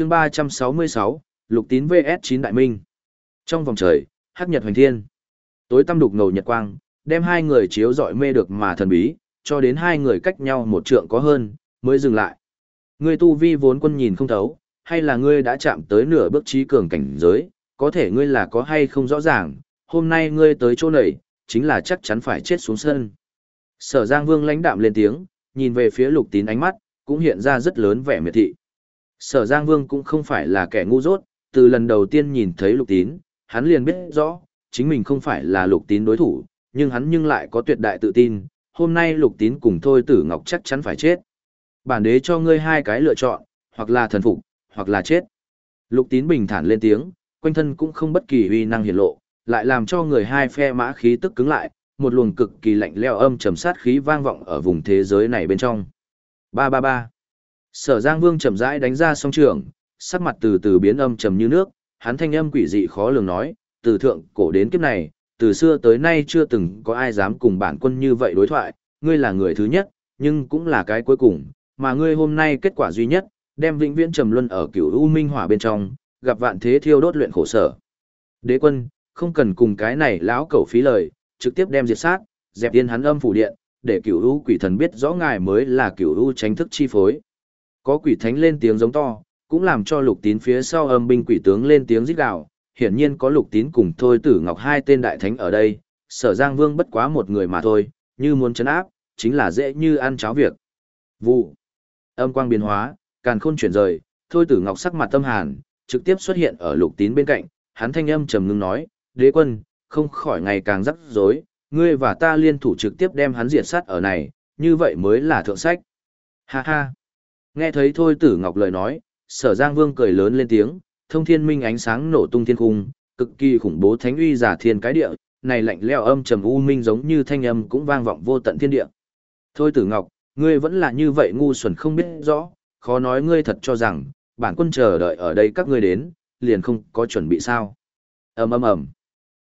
chương 366, Lục Tín VS 9 Đại Minh. Trong vòng trời, hắc nhật hoành thiên. Tối tăm đục ngầu nhật quang, đem hai người chiếu dọi mê được mà thần bí, cho đến hai người cách nhau một trượng có hơn, mới dừng lại. Ngươi tu vi vốn quân nhìn không thấu, hay là ngươi đã chạm tới nửa bước trí cường cảnh giới, có thể ngươi là có hay không rõ ràng, hôm nay ngươi tới chỗ này, chính là chắc chắn phải chết xuống sân. Sở Giang Vương lãnh đạm lên tiếng, nhìn về phía lục tín ánh mắt, cũng hiện ra rất lớn vẻ miệt thị. Sở Giang Vương cũng không phải là kẻ ngu dốt, từ lần đầu tiên nhìn thấy lục tín, hắn liền biết rõ, chính mình không phải là lục tín đối thủ, nhưng hắn nhưng lại có tuyệt đại tự tin, hôm nay lục tín cùng thôi tử ngọc chắc chắn phải chết. Bản đế cho ngươi hai cái lựa chọn, hoặc là thần phục, hoặc là chết. Lục tín bình thản lên tiếng, quanh thân cũng không bất kỳ uy năng hiển lộ, lại làm cho người hai phe mã khí tức cứng lại, một luồng cực kỳ lạnh lẽo âm trầm sát khí vang vọng ở vùng thế giới này bên trong. Ba ba ba. Sở Giang Vương chậm rãi đánh ra song trường, sắc mặt từ từ biến âm trầm như nước, hắn thanh âm quỷ dị khó lường nói, từ thượng cổ đến kiếp này, từ xưa tới nay chưa từng có ai dám cùng bản quân như vậy đối thoại, ngươi là người thứ nhất, nhưng cũng là cái cuối cùng, mà ngươi hôm nay kết quả duy nhất, đem vĩnh viễn trầm luân ở cửu u minh hỏa bên trong, gặp vạn thế thiêu đốt luyện khổ sở. Đế quân, không cần cùng cái này lão cẩu phí lời, trực tiếp đem diệt sát, dẹp yên hắn âm phủ điện, để cửu u quỷ thần biết rõ ngài mới là cửu u tránh thức chi phối. Có quỷ thánh lên tiếng giống to, cũng làm cho lục tín phía sau âm binh quỷ tướng lên tiếng rít gào, hiển nhiên có lục tín cùng thôi tử ngọc hai tên đại thánh ở đây, sở giang vương bất quá một người mà thôi, như muốn chấn áp, chính là dễ như ăn cháo việc. Vụ. Âm quang biến hóa, càn khôn chuyển rời, thôi tử ngọc sắc mặt tâm hàn, trực tiếp xuất hiện ở lục tín bên cạnh, hắn thanh âm trầm ngưng nói, đế quân, không khỏi ngày càng rắc rối, ngươi và ta liên thủ trực tiếp đem hắn diệt sát ở này, như vậy mới là thượng sách. Ha ha. Nghe thấy thôi tử ngọc lời nói, sở giang vương cười lớn lên tiếng, thông thiên minh ánh sáng nổ tung thiên cung, cực kỳ khủng bố thánh uy giả thiên cái địa, này lạnh lẽo âm trầm u minh giống như thanh âm cũng vang vọng vô tận thiên địa. Thôi tử ngọc, ngươi vẫn là như vậy ngu xuẩn không biết rõ, khó nói ngươi thật cho rằng, bản quân chờ đợi ở đây các ngươi đến, liền không có chuẩn bị sao. ầm ầm ầm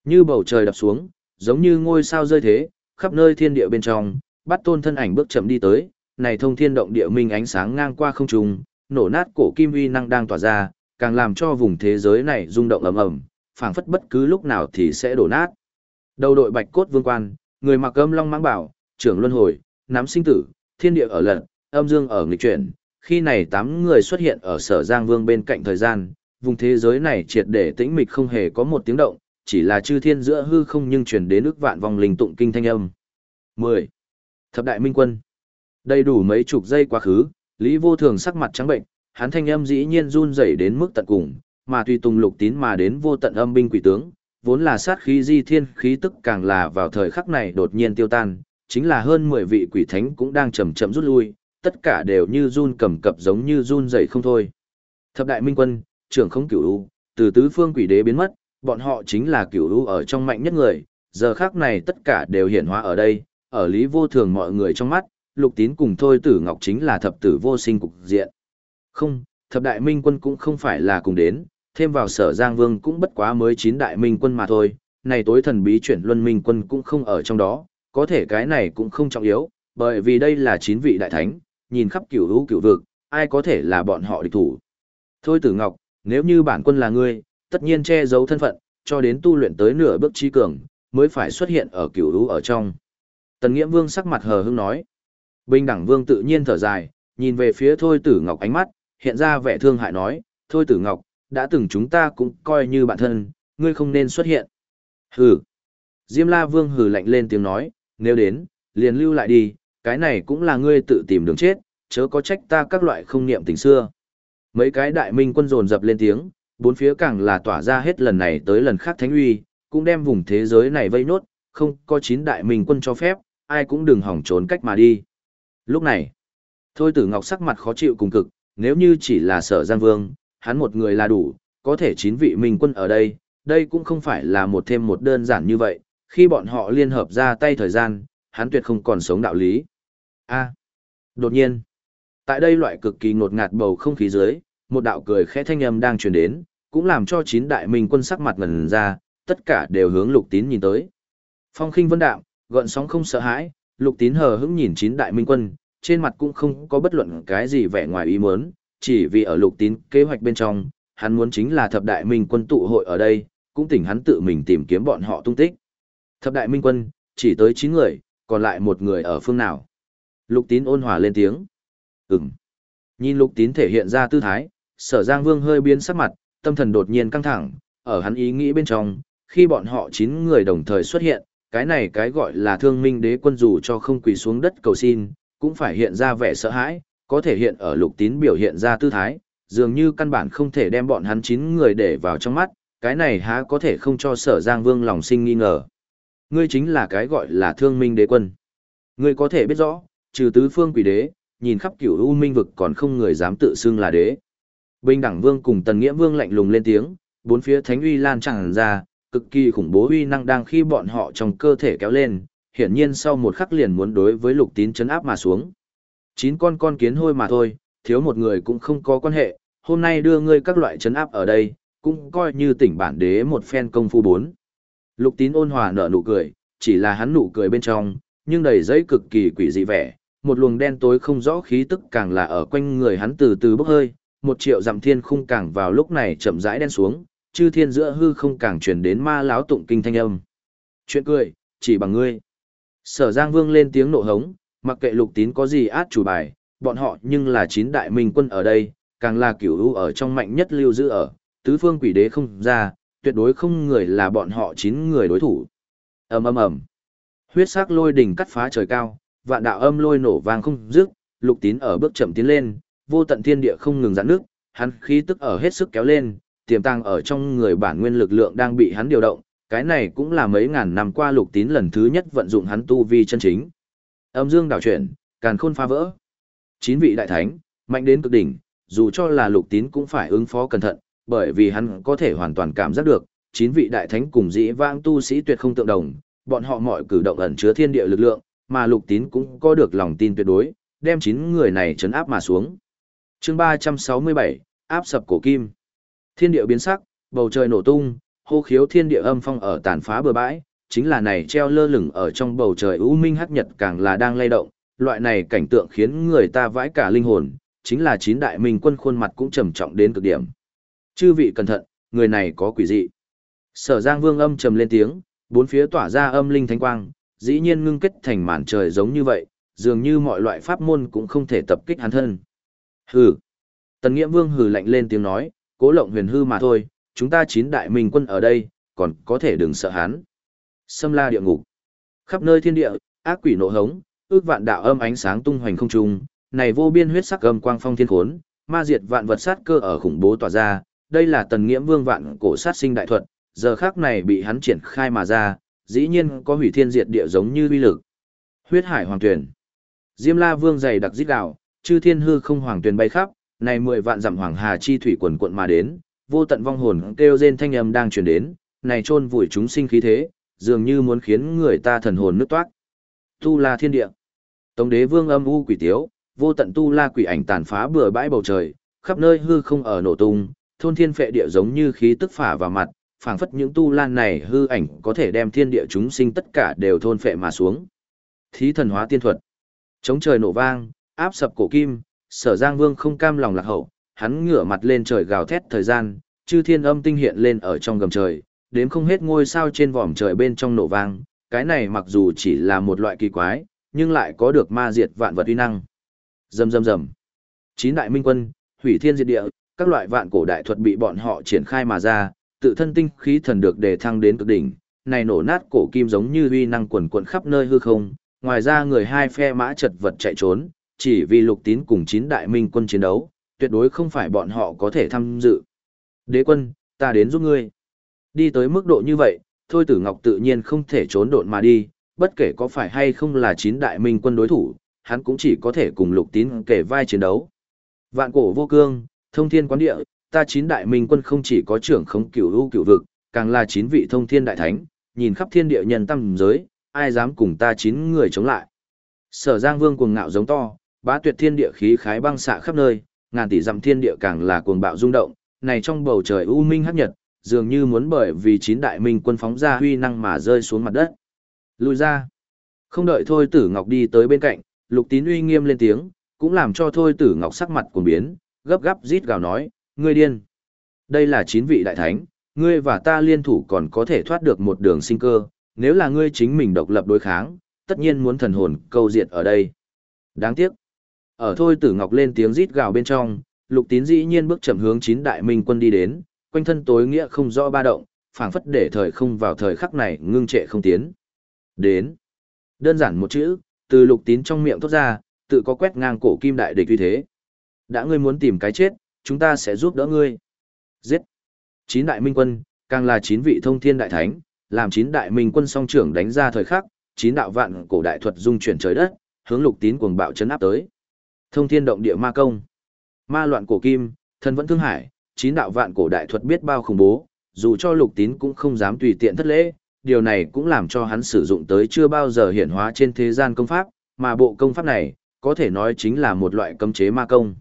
Như bầu trời đập xuống, giống như ngôi sao rơi thế, khắp nơi thiên địa bên trong, bắt tôn thân ảnh bước chậm đi tới, này thông thiên động địa minh ánh sáng ngang qua không trung, nổ nát cổ kim uy năng đang tỏa ra, càng làm cho vùng thế giới này rung động ầm ầm, phảng phất bất cứ lúc nào thì sẽ đổ nát. Đầu đội bạch cốt vương quan, người mặc âm long mãng bảo, trưởng luân hồi, nắm sinh tử, thiên địa ở lận, âm dương ở nghịch chuyển. Khi này tám người xuất hiện ở sở Giang Vương bên cạnh thời gian, vùng thế giới này triệt để tĩnh mịch không hề có một tiếng động, chỉ là chư thiên giữa hư không nhưng truyền đến ước vạn vòng linh tụng kinh thanh âm. 10. Thập đại minh quân. Đầy đủ mấy chục giây quá khứ, Lý Vô Thường sắc mặt trắng bệnh, hắn thanh âm dĩ nhiên run rẩy đến mức tận cùng, mà tùy tùng lục tín mà đến vô tận âm binh quỷ tướng, vốn là sát khí di thiên khí tức càng là vào thời khắc này đột nhiên tiêu tan, chính là hơn 10 vị quỷ thánh cũng đang chậm chậm rút lui, tất cả đều như run cầm cập giống như run rẩy không thôi. Thập đại minh quân, trưởng không cửu u, từ tứ phương quỷ đế biến mất, bọn họ chính là cửu u ở trong mạnh nhất người, giờ khắc này tất cả đều hiển hóa ở đây, ở lý vô thường mọi người trong mắt, lục tín cùng thôi tử ngọc chính là thập tử vô sinh cục diện. Không, thập đại minh quân cũng không phải là cùng đến, thêm vào sở Giang Vương cũng bất quá mới chín đại minh quân mà thôi, này tối thần bí chuyển luân minh quân cũng không ở trong đó, có thể cái này cũng không trọng yếu, bởi vì đây là chín vị đại thánh, nhìn khắp cửu hữu cửu vực, ai có thể là bọn họ địch thủ. Thôi tử ngọc, nếu như bản quân là ngươi, tất nhiên che giấu thân phận, cho đến tu luyện tới nửa bước trí cường, mới phải xuất hiện ở cửu hữu ở trong. Tần nghĩa Vương sắc mặt hờ hững nói. Bình đẳng Vương tự nhiên thở dài, nhìn về phía Thôi Tử Ngọc ánh mắt, hiện ra vẻ thương hại nói, Thôi Tử Ngọc, đã từng chúng ta cũng coi như bạn thân, ngươi không nên xuất hiện. Hừ. Diêm La Vương hừ lạnh lên tiếng nói, nếu đến, liền lưu lại đi, cái này cũng là ngươi tự tìm đường chết, chớ có trách ta các loại không niệm tình xưa. Mấy cái đại minh quân dồn dập lên tiếng, bốn phía càng là tỏa ra hết lần này tới lần khác thánh uy, cũng đem vùng thế giới này vây nốt, không có chín đại minh quân cho phép, ai cũng đừng hỏng trốn cách mà đi. Lúc này, Thôi Tử Ngọc sắc mặt khó chịu cùng cực, nếu như chỉ là sở Giang Vương, hắn một người là đủ, có thể chín vị minh quân ở đây, đây cũng không phải là một thêm một đơn giản như vậy, khi bọn họ liên hợp ra tay thời gian, hắn tuyệt không còn sống đạo lý. A. đột nhiên, tại đây loại cực kỳ ngột ngạt bầu không khí dưới, một đạo cười khẽ thanh âm đang truyền đến, cũng làm cho chín đại minh quân sắc mặt ngần ra, tất cả đều hướng Lục Tín nhìn tới. Phong khinh vân đạm, gợn sóng không sợ hãi, Lục Tín hờ hững nhìn chín đại minh quân, trên mặt cũng không có bất luận cái gì vẻ ngoài ý muốn, chỉ vì ở lục tín kế hoạch bên trong, hắn muốn chính là thập đại minh quân tụ hội ở đây, cũng tỉnh hắn tự mình tìm kiếm bọn họ tung tích. Thập đại minh quân, chỉ tới 9 người, còn lại một người ở phương nào. Lục tín ôn hòa lên tiếng. Ừm. Nhìn lục tín thể hiện ra tư thái, sở giang vương hơi biến sắc mặt, tâm thần đột nhiên căng thẳng, ở hắn ý nghĩ bên trong, khi bọn họ 9 người đồng thời xuất hiện, cái này cái gọi là thương minh đế quân dù cho không quỳ xuống đất cầu xin, cũng phải hiện ra vẻ sợ hãi, có thể hiện ở lục tín biểu hiện ra tư thái, dường như căn bản không thể đem bọn hắn chín người để vào trong mắt, cái này há có thể không cho sở giang vương lòng sinh nghi ngờ. Ngươi chính là cái gọi là thương minh đế quân. Ngươi có thể biết rõ, trừ tứ phương quỷ đế, nhìn khắp cửu u minh vực còn không người dám tự xưng là đế. Bình đẳng vương cùng tần nghĩa vương lạnh lùng lên tiếng, bốn phía thánh uy lan tràn ra, cực kỳ khủng bố uy năng đang khi bọn họ trong cơ thể kéo lên, hiển nhiên sau một khắc liền muốn đối với lục tín chấn áp mà xuống. Chín con con kiến hôi mà thôi, thiếu một người cũng không có quan hệ, hôm nay đưa ngươi các loại chấn áp ở đây, cũng coi như tỉnh bản đế một phen công phu bốn. Lục tín ôn hòa nở nụ cười, chỉ là hắn nụ cười bên trong, nhưng đầy giấy cực kỳ quỷ dị vẻ, một luồng đen tối không rõ khí tức càng là ở quanh người hắn từ từ bốc hơi, một triệu dặm thiên khung càng vào lúc này chậm rãi đen xuống, chư thiên giữa hư không càng truyền đến ma láo tụng kinh thanh âm. Chuyện cười, chỉ bằng ngươi. Sở Giang Vương lên tiếng nộ hống, mặc kệ lục tín có gì át chủ bài, bọn họ nhưng là chín đại minh quân ở đây, càng là cửu ưu ở trong mạnh nhất lưu giữ ở, tứ phương quỷ đế không ra, tuyệt đối không người là bọn họ chín người đối thủ. ầm ầm ầm, huyết sắc lôi đỉnh cắt phá trời cao, vạn đạo âm lôi nổ vang không dứt, lục tín ở bước chậm tiến lên, vô tận thiên địa không ngừng giãn nước, hắn khí tức ở hết sức kéo lên, tiềm tàng ở trong người bản nguyên lực lượng đang bị hắn điều động, cái này cũng là mấy ngàn năm qua lục tín lần thứ nhất vận dụng hắn tu vi chân chính. Âm dương đảo chuyển, càn khôn phá vỡ. Chín vị đại thánh, mạnh đến cực đỉnh, dù cho là lục tín cũng phải ứng phó cẩn thận, bởi vì hắn có thể hoàn toàn cảm giác được, chín vị đại thánh cùng dĩ vãng tu sĩ tuyệt không tượng đồng, bọn họ mọi cử động ẩn chứa thiên địa lực lượng, mà lục tín cũng có được lòng tin tuyệt đối, đem chín người này chấn áp mà xuống. chương 367, áp sập cổ kim. Thiên địa biến sắc, bầu trời nổ tung, hô khiếu thiên địa âm phong ở tàn phá bờ bãi, chính là này treo lơ lửng ở trong bầu trời u minh hắc nhật càng là đang lay động, loại này cảnh tượng khiến người ta vãi cả linh hồn, chính là chín đại minh quân khuôn mặt cũng trầm trọng đến cực điểm. Chư vị cẩn thận, người này có quỷ dị. Sở Giang Vương âm trầm lên tiếng, bốn phía tỏa ra âm linh thánh quang, dĩ nhiên ngưng kết thành màn trời giống như vậy, dường như mọi loại pháp môn cũng không thể tập kích hắn thân. Hừ. Tần Nghĩa Vương hừ lạnh lên tiếng nói, cố lộng huyền hư mà thôi, chúng ta chín đại minh quân ở đây, còn có thể đừng sợ hắn. Xâm la địa ngục. Khắp nơi thiên địa, ác quỷ nộ hống, ước vạn đạo âm ánh sáng tung hoành không trung, này vô biên huyết sắc âm quang phong thiên khốn, ma diệt vạn vật sát cơ ở khủng bố tỏa ra, đây là tần nghiễm vương vạn cổ sát sinh đại thuật, giờ khác này bị hắn triển khai mà ra, dĩ nhiên có hủy thiên diệt địa giống như uy lực. Huyết hải hoàng tuyển. Diêm la vương dày đặc giết đạo, chư thiên hư không hoàng tuyển bay khắp, này mười vạn dặm hoàng hà chi thủy quần quận mà đến, vô tận vong hồn kêu rên thanh âm đang truyền đến, này chôn vùi chúng sinh khí thế, dường như muốn khiến người ta thần hồn nứt toát. Tu La thiên địa. Tống đế vương âm u quỷ tiếu, vô tận tu la quỷ ảnh tàn phá bừa bãi bầu trời, khắp nơi hư không ở nổ tung, thôn thiên phệ địa giống như khí tức phả vào mặt, phảng phất những tu lan này hư ảnh có thể đem thiên địa chúng sinh tất cả đều thôn phệ mà xuống. Thí thần hóa tiên thuật. Chống trời nổ vang, áp sập cổ kim, sở giang vương không cam lòng lạc hậu, hắn ngửa mặt lên trời gào thét thời gian, chư thiên âm tinh hiện lên ở trong gầm trời, đếm không hết ngôi sao trên vòm trời bên trong nổ vang, cái này mặc dù chỉ là một loại kỳ quái, nhưng lại có được ma diệt vạn vật uy năng. Rầm rầm rầm. Chín đại minh quân, hủy thiên diệt địa, các loại vạn cổ đại thuật bị bọn họ triển khai mà ra, tự thân tinh khí thần được đề thăng đến cực đỉnh, này nổ nát cổ kim giống như uy năng quần quận khắp nơi hư không, ngoài ra người hai phe mã chật vật chạy trốn, chỉ vì lục tín cùng chín đại minh quân chiến đấu, tuyệt đối không phải bọn họ có thể tham dự. Đế quân, ta đến giúp ngươi. Đi tới mức độ như vậy, thôi tử ngọc tự nhiên không thể trốn độn mà đi, bất kể có phải hay không là chín đại minh quân đối thủ, hắn cũng chỉ có thể cùng lục tín kể vai chiến đấu. Vạn cổ vô cương, thông thiên quán địa, ta chín đại minh quân không chỉ có trưởng không cửu u cửu vực, càng là chín vị thông thiên đại thánh, nhìn khắp thiên địa nhân tâm giới, ai dám cùng ta chín người chống lại. Sở Giang Vương cuồng ngạo giống to, bá tuyệt thiên địa khí khái băng xạ khắp nơi, ngàn tỷ dặm thiên địa càng là cuồng bạo rung động, này trong bầu trời u minh hấp nhật, dường như muốn bởi vì chín đại minh quân phóng ra huy năng mà rơi xuống mặt đất. Lùi ra. Không đợi Thôi Tử Ngọc đi tới bên cạnh, Lục Tín uy nghiêm lên tiếng, cũng làm cho Thôi Tử Ngọc sắc mặt cuồng biến, gấp gáp rít gào nói, ngươi điên. Đây là chín vị đại thánh, ngươi và ta liên thủ còn có thể thoát được một đường sinh cơ, nếu là ngươi chính mình độc lập đối kháng, tất nhiên muốn thần hồn câu diệt ở đây. Đáng tiếc. Ở thôi tử ngọc lên tiếng rít gào bên trong, lục tín dĩ nhiên bước chậm hướng chín đại minh quân đi đến, quanh thân tối nghĩa không rõ ba động, phảng phất để thời không vào thời khắc này ngưng trệ không tiến. Đến. Đơn giản một chữ, từ lục tín trong miệng thốt ra, tự có quét ngang cổ kim đại địch như thế. Đã ngươi muốn tìm cái chết, chúng ta sẽ giúp đỡ ngươi. Giết. Chín đại minh quân, càng là chín vị thông thiên đại thánh, làm chín đại minh quân song trưởng đánh ra thời khắc, chín đạo vạn cổ đại thuật dung chuyển trời đất, hướng lục tín cuồng bạo chấn áp tới. Thông thiên động địa ma công. Ma loạn cổ kim, thân vẫn thương hải, chín đạo vạn cổ đại thuật biết bao khủng bố, dù cho lục tín cũng không dám tùy tiện thất lễ, điều này cũng làm cho hắn sử dụng tới chưa bao giờ hiển hóa trên thế gian công pháp, mà bộ công pháp này, có thể nói chính là một loại cấm chế ma công.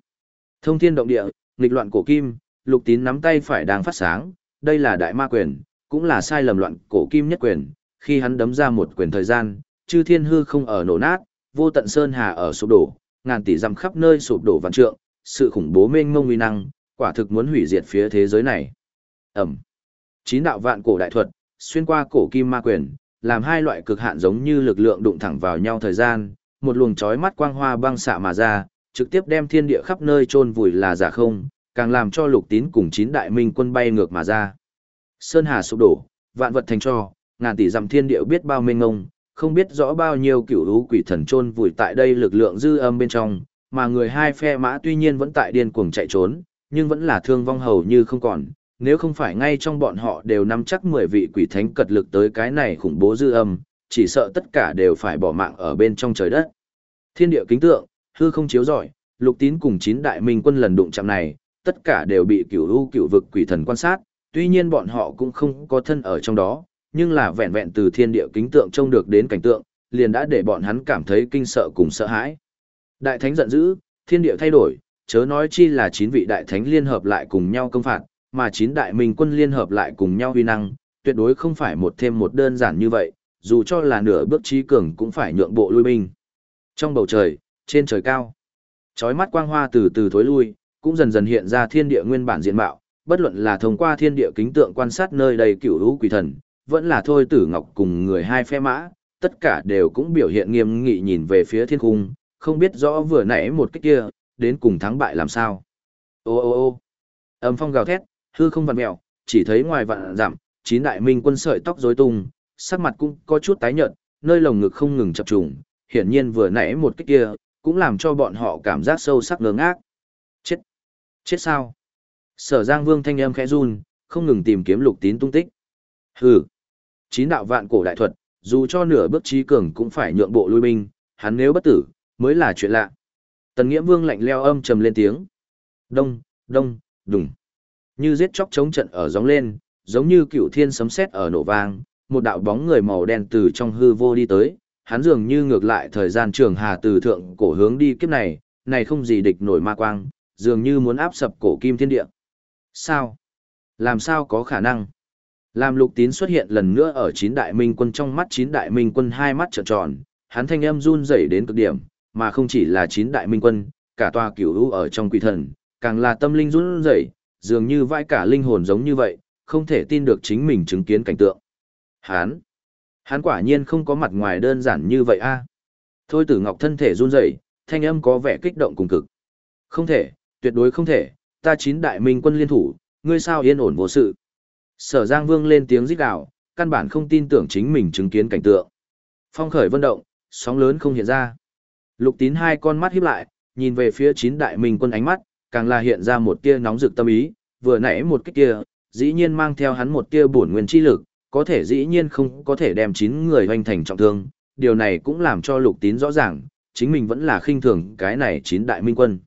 Thông thiên động địa, nghịch loạn cổ kim, lục tín nắm tay phải đang phát sáng, đây là đại ma quyền, cũng là sai lầm loạn cổ kim nhất quyền, khi hắn đấm ra một quyền thời gian, chư thiên hư không ở nổ nát, vô tận sơn hà ở sụp đổ, ngàn tỷ dặm khắp nơi sụp đổ vạn trượng, sự khủng bố mênh mông uy năng, quả thực muốn hủy diệt phía thế giới này. Ẩm. Chín đạo vạn cổ đại thuật, xuyên qua cổ kim ma quyền, làm hai loại cực hạn giống như lực lượng đụng thẳng vào nhau thời gian, một luồng chói mắt quang hoa băng xạ mà ra, trực tiếp đem thiên địa khắp nơi chôn vùi là giả không, càng làm cho lục tín cùng chín đại minh quân bay ngược mà ra. Sơn hà sụp đổ, vạn vật thành cho, ngàn tỷ dặm thiên địa biết bao mênh ngông, không biết rõ bao nhiêu cửu lũ quỷ thần chôn vùi tại đây lực lượng dư âm bên trong, mà người hai phe mã tuy nhiên vẫn tại điên cuồng chạy trốn, nhưng vẫn là thương vong hầu như không còn, nếu không phải ngay trong bọn họ đều nắm chắc 10 vị quỷ thánh cật lực tới cái này khủng bố dư âm, chỉ sợ tất cả đều phải bỏ mạng ở bên trong trời đất. Thiên địa kính tượng, hư không chiếu rọi, lục tín cùng chín đại minh quân lần đụng chạm này, tất cả đều bị cửu u cửu vực quỷ thần quan sát, tuy nhiên bọn họ cũng không có thân ở trong đó, nhưng là vẹn vẹn từ thiên địa kính tượng trông được đến cảnh tượng, liền đã để bọn hắn cảm thấy kinh sợ cùng sợ hãi. Đại thánh giận dữ, thiên địa thay đổi, chớ nói chi là chín vị đại thánh liên hợp lại cùng nhau công phạt, mà chín đại minh quân liên hợp lại cùng nhau huy năng, tuyệt đối không phải một thêm một đơn giản như vậy, dù cho là nửa bước trí cường cũng phải nhượng bộ lui binh. Trong bầu trời, trên trời cao, chói mắt quang hoa từ từ thối lui, cũng dần dần hiện ra thiên địa nguyên bản diện mạo, bất luận là thông qua thiên địa kính tượng quan sát nơi đầy cửu lũ quỷ thần, vẫn là thôi tử ngọc cùng người hai phe mã, tất cả đều cũng biểu hiện nghiêm nghị nhìn về phía thiên cung, không biết rõ vừa nãy một cái kia, đến cùng thắng bại làm sao. Ô ô ô âm phong gào thét, hư không vặn mèo, chỉ thấy ngoài vạn giảm, chín đại minh quân sợi tóc rối tung, sắc mặt cũng có chút tái nhợt, nơi lồng ngực không ngừng chập trùng, hiển nhiên vừa nãy một cái kia, cũng làm cho bọn họ cảm giác sâu sắc ngơ ngác. Chết! Chết sao? Sở Giang Vương thanh âm khẽ run, không ngừng tìm kiếm lục tín tung tích. Hừ! Chín đạo vạn cổ đại thuật, dù cho nửa bước trí cường cũng phải nhượng bộ lui binh, hắn nếu bất tử, mới là chuyện lạ. Tần Nghĩa Vương lạnh leo âm trầm lên tiếng. Đông, đông, đùng. Như giết chóc chống trận ở gióng lên, giống như cựu thiên sấm sét ở nổ vang, một đạo bóng người màu đen từ trong hư vô đi tới, hắn dường như ngược lại thời gian trường hà từ thượng cổ hướng đi kiếp này, này không gì địch nổi ma quang, dường như muốn áp sập cổ kim thiên địa. Sao? Làm sao có khả năng? Làm lục tín xuất hiện lần nữa ở chín đại minh quân trong mắt chín đại minh quân hai mắt trợn tròn, hắn thanh âm run rẩy đến cực điểm, mà không chỉ là chín đại minh quân, cả tòa cửu u ở trong quỷ thần, càng là tâm linh run rẩy, dường như vai cả linh hồn giống như vậy, không thể tin được chính mình chứng kiến cảnh tượng. Hắn, hắn quả nhiên không có mặt ngoài đơn giản như vậy a. Thôi tử ngọc thân thể run rẩy, thanh âm có vẻ kích động cùng cực. Không thể, tuyệt đối không thể, ta chín đại minh quân liên thủ, ngươi sao yên ổn vô sự. Sở Giang Vương lên tiếng rít gào, căn bản không tin tưởng chính mình chứng kiến cảnh tượng. Phong khởi vân động, sóng lớn không hiện ra. Lục tín hai con mắt híp lại, nhìn về phía chín đại minh quân ánh mắt, càng là hiện ra một tia nóng rực tâm ý, vừa nãy một cái kia, dĩ nhiên mang theo hắn một tia bổn nguyên chi lực, có thể dĩ nhiên không có thể đem chín người hoành thành trọng thương, điều này cũng làm cho lục tín rõ ràng, chính mình vẫn là khinh thường cái này chín đại minh quân.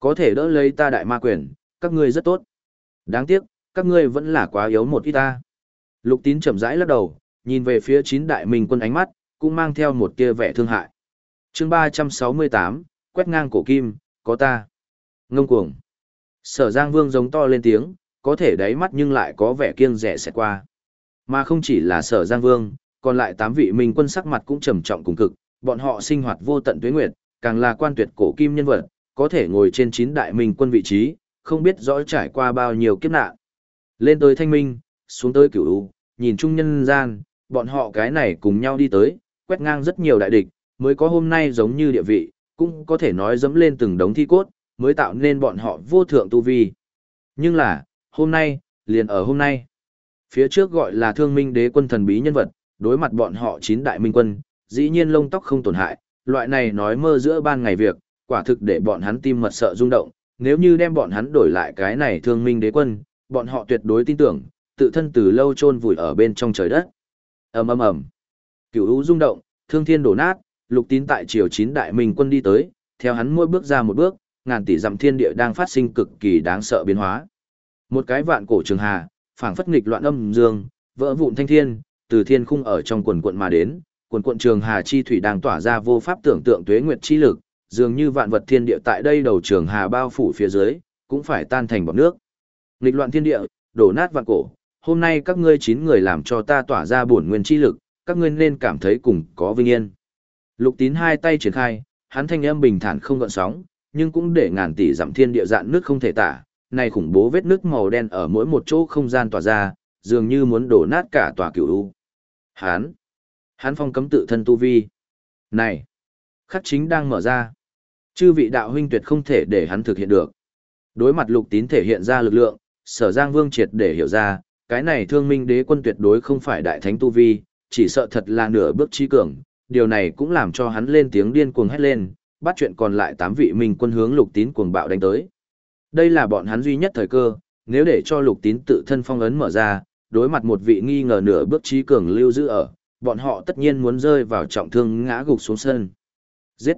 Có thể đỡ lấy ta đại ma quyền, các ngươi rất tốt. Đáng tiếc, các ngươi vẫn là quá yếu một ít ta. Lục tín chậm rãi lắc đầu, nhìn về phía chín đại minh quân ánh mắt, cũng mang theo một tia vẻ thương hại. chương 368, quét ngang cổ kim, có ta. Ngông cuồng. Sở Giang Vương giống to lên tiếng, có thể đáy mắt nhưng lại có vẻ kiêng rẻ sẽ qua. Mà không chỉ là Sở Giang Vương, còn lại tám vị minh quân sắc mặt cũng trầm trọng cùng cực, bọn họ sinh hoạt vô tận tuế nguyệt, càng là quan tuyệt cổ kim nhân vật, có thể ngồi trên chín đại minh quân vị trí, không biết rõ trải qua bao nhiêu kiếp nạn. Lên tới thanh minh, xuống tới cửu u, nhìn chung nhân gian, bọn họ cái này cùng nhau đi tới, quét ngang rất nhiều đại địch, mới có hôm nay giống như địa vị, cũng có thể nói dẫm lên từng đống thi cốt, mới tạo nên bọn họ vô thượng tu vi. Nhưng là, hôm nay, liền ở hôm nay. Phía trước gọi là thương minh đế quân thần bí nhân vật, đối mặt bọn họ chín đại minh quân, dĩ nhiên lông tóc không tổn hại, loại này nói mơ giữa ban ngày việc, quả thực để bọn hắn tim mật sợ rung động, nếu như đem bọn hắn đổi lại cái này thương minh đế quân, bọn họ tuyệt đối tin tưởng, tự thân từ lâu chôn vùi ở bên trong trời đất. ầm ầm ầm, cửu u rung động, thương thiên đổ nát, lục tín tại triều chín đại minh quân đi tới, theo hắn mỗi bước ra một bước, ngàn tỷ dặm thiên địa đang phát sinh cực kỳ đáng sợ biến hóa. Một cái vạn cổ trường hà, phảng phất nghịch loạn âm dương, vỡ vụn thanh thiên, từ thiên khung ở trong quần quận mà đến, quần quận trường hà chi thủy đang tỏa ra vô pháp tưởng tượng tuế nguyệt chi lực, dường như vạn vật thiên địa tại đây đầu trường hà bao phủ phía dưới, cũng phải tan thành bọt nước. Nghịch loạn thiên địa, đổ nát vạn cổ, hôm nay các ngươi chín người làm cho ta tỏa ra bổn nguyên chi lực, các ngươi nên cảm thấy cùng có vinh yên. Lục tín hai tay triển khai, hắn thanh âm bình thản không gợn sóng, nhưng cũng để ngàn tỷ giảm thiên địa dạn nước không thể tả, này khủng bố vết nước màu đen ở mỗi một chỗ không gian tỏa ra, dường như muốn đổ nát cả tòa cửu u. Hán, Hán phong cấm tự thân tu vi. Này, khắc chính đang mở ra. Chư vị đạo huynh tuyệt không thể để hắn thực hiện được. Đối mặt lục tín thể hiện ra lực lượng, sở giang vương triệt để hiểu ra, cái này thương minh đế quân tuyệt đối không phải đại thánh tu vi, chỉ sợ thật là nửa bước trí cường. Điều này cũng làm cho hắn lên tiếng điên cuồng hét lên, bắt chuyện còn lại tám vị minh quân hướng lục tín cuồng bạo đánh tới. Đây là bọn hắn duy nhất thời cơ, nếu để cho lục tín tự thân phong ấn mở ra, đối mặt một vị nghi ngờ nửa bước trí cường lưu giữ ở, bọn họ tất nhiên muốn rơi vào trọng thương ngã gục xuống sân. Giết!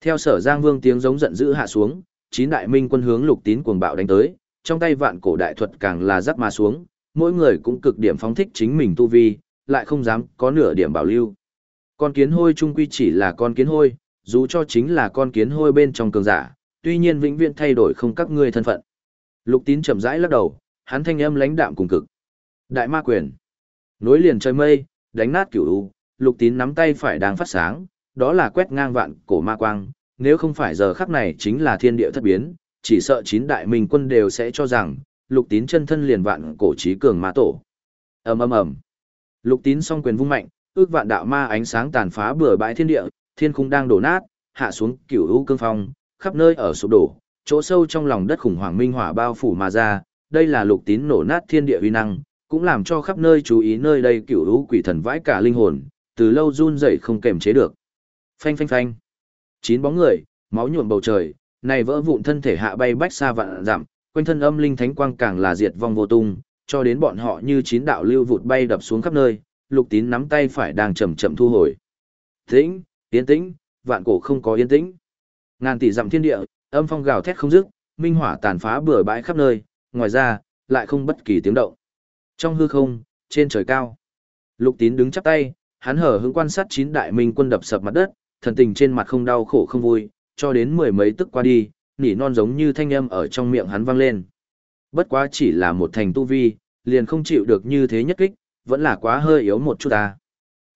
Theo sở Giang Vương tiếng giống giận dữ hạ xuống, chín đại minh quân hướng lục tín cuồng bạo đánh tới, trong tay vạn cổ đại thuật càng là giáp mà xuống, mỗi người cũng cực điểm phóng thích chính mình tu vi, lại không dám có nửa điểm bảo lưu. Con kiến hôi trung quy chỉ là con kiến hôi, dù cho chính là con kiến hôi bên trong cường giả, tuy nhiên vĩnh viễn thay đổi không các ngươi thân phận. Lục tín chậm rãi lắc đầu, hắn thanh âm lãnh đạm cùng cực. Đại ma quyền. Nối liền trời mây, đánh nát cửu u, lục tín nắm tay phải đang phát sáng, đó là quét ngang vạn cổ ma quang, nếu không phải giờ khắc này chính là thiên địa thất biến, chỉ sợ chín đại minh quân đều sẽ cho rằng, lục tín chân thân liền vạn cổ trí cường ma tổ. ầm ầm ầm, lục tín song quyền vung mạnh, ước vạn đạo ma ánh sáng tàn phá bừa bãi thiên địa, thiên khung đang đổ nát, hạ xuống cửu u cương phong, khắp nơi ở sụp đổ, chỗ sâu trong lòng đất khủng hoảng minh hỏa bao phủ mà ra, đây là lục tín nổ nát thiên địa uy năng, cũng làm cho khắp nơi chú ý nơi đây cửu u quỷ thần vãi cả linh hồn, từ lâu run rẩy không kềm chế được. Phanh phanh phanh. Chín bóng người, máu nhuộm bầu trời, này vỡ vụn thân thể hạ bay bách xa vạn dặm, quanh thân âm linh thánh quang càng là diệt vong vô tung, cho đến bọn họ như chín đạo lưu vụt bay đập xuống khắp nơi, Lục Tín nắm tay phải đang chậm chậm thu hồi. Tĩnh, yên tĩnh, vạn cổ không có yên tĩnh. Ngàn tỷ dặm thiên địa, âm phong gào thét không dứt, minh hỏa tàn phá bừa bãi khắp nơi, ngoài ra, lại không bất kỳ tiếng động. Trong hư không, trên trời cao, Lục Tín đứng chắp tay, hắn hở hững quan sát chín đại minh quân đập sập mặt đất, thần tình trên mặt không đau khổ không vui, cho đến mười mấy tức qua đi, nỉ non giống như thanh âm ở trong miệng hắn vang lên. Bất quá chỉ là một thành tu vi, liền không chịu được như thế nhất kích, vẫn là quá hơi yếu một chút ta.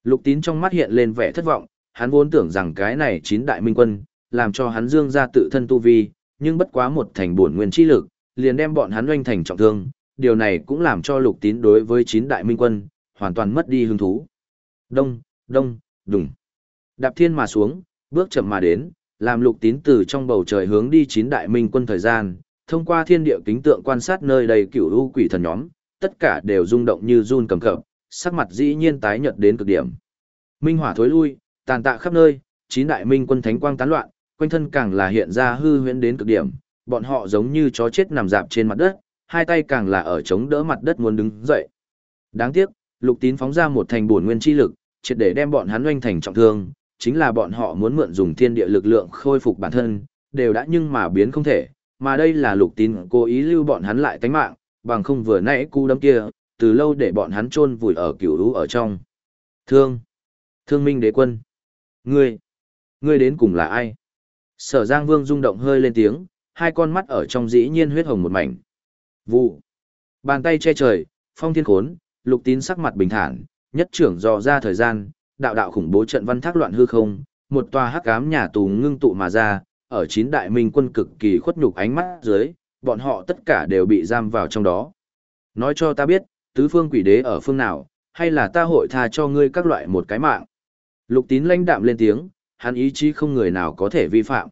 Lục tín trong mắt hiện lên vẻ thất vọng, hắn vốn tưởng rằng cái này chín đại minh quân, làm cho hắn dương ra tự thân tu vi, nhưng bất quá một thành bổn nguyên chi lực, liền đem bọn hắn doanh thành trọng thương, điều này cũng làm cho lục tín đối với chín đại minh quân, hoàn toàn mất đi hứng thú. Đông, đông, đùng. Đạp thiên mà xuống, bước chậm mà đến, làm lục tín từ trong bầu trời hướng đi chín đại minh quân thời gian, thông qua thiên địa kính tượng quan sát nơi đầy cửu u quỷ thần nhóm, tất cả đều rung động như run cầm cập, sắc mặt dĩ nhiên tái nhợt đến cực điểm. Minh hỏa thối lui, tàn tạ khắp nơi, chín đại minh quân thánh quang tán loạn, quanh thân càng là hiện ra hư huyễn đến cực điểm, bọn họ giống như chó chết nằm dạp trên mặt đất, hai tay càng là ở chống đỡ mặt đất muốn đứng dậy. Đáng tiếc, Lục Tín phóng ra một thành bổn nguyên chi lực, triệt để đem bọn hắn oanh thành trọng thương, chính là bọn họ muốn mượn dùng thiên địa lực lượng khôi phục bản thân, đều đã nhưng mà biến không thể, mà đây là Lục Tín cố ý lưu bọn hắn lại tánh mạng, bằng không vừa nãy cú đấm kia, từ lâu để bọn hắn chôn vùi ở cửu lũ ở trong. Thương, Thương Minh Đế Quân, ngươi, ngươi đến cùng là ai? Sở Giang Vương rung động hơi lên tiếng, hai con mắt ở trong dĩ nhiên huyết hồng một mảnh. Vụ. Bàn tay che trời, phong thiên khốn, lục tín sắc mặt bình thản, nhất trưởng dò ra thời gian, đạo đạo khủng bố trận văn thác loạn hư không, một tòa hắc ám nhà tù ngưng tụ mà ra, ở chín đại minh quân cực kỳ khuất nhục ánh mắt dưới, bọn họ tất cả đều bị giam vào trong đó. Nói cho ta biết, tứ phương quỷ đế ở phương nào, hay là ta hội tha cho ngươi các loại một cái mạng. Lục tín lãnh đạm lên tiếng, hắn ý chí không người nào có thể vi phạm.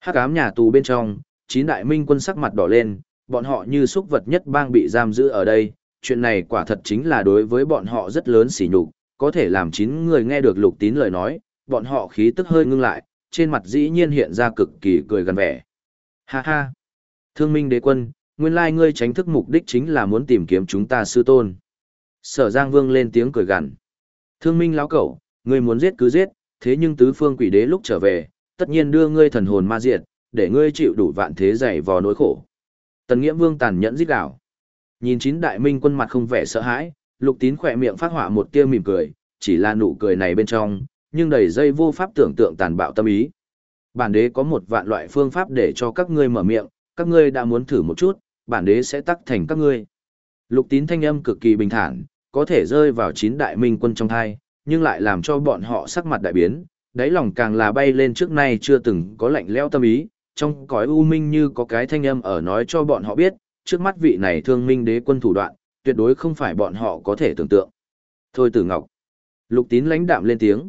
Hắc ám nhà tù bên trong, chín đại minh quân sắc mặt đỏ lên, bọn họ như xúc vật nhất bang bị giam giữ ở đây, chuyện này quả thật chính là đối với bọn họ rất lớn sỉ nhục, có thể làm chín người nghe được lục tín lời nói, bọn họ khí tức hơi ngưng lại, trên mặt dĩ nhiên hiện ra cực kỳ cười gần vẻ. Ha ha! Thương minh đế quân, nguyên lai ngươi tránh thức mục đích chính là muốn tìm kiếm chúng ta sư tôn. Sở Giang Vương lên tiếng cười gằn. Thương minh lão cẩu, ngươi muốn giết cứ giết, thế nhưng tứ phương quỷ đế lúc trở về, tất nhiên đưa ngươi thần hồn ma diệt, để ngươi chịu đủ vạn thế dày vò nỗi khổ. Tần Nghiễm Vương tàn nhẫn giết đảo. Nhìn chín đại minh quân mặt không vẻ sợ hãi, Lục Tín khỏe miệng phát họa một tia mỉm cười, chỉ là nụ cười này bên trong, nhưng đầy dây vô pháp tưởng tượng tàn bạo tâm ý. Bản đế có một vạn loại phương pháp để cho các ngươi mở miệng, các ngươi đã muốn thử một chút, bản đế sẽ tắc thành các ngươi. Lục tín thanh âm cực kỳ bình thản, có thể rơi vào chín đại minh quân trong thai, nhưng lại làm cho bọn họ sắc mặt đại biến, đáy lòng càng là bay lên trước nay chưa từng có lạnh lẽo tâm ý, trong cõi u minh như có cái thanh âm ở nói cho bọn họ biết, trước mắt vị này thương minh đế quân thủ đoạn, tuyệt đối không phải bọn họ có thể tưởng tượng. Thôi tử ngọc. Lục tín lãnh đạm lên tiếng.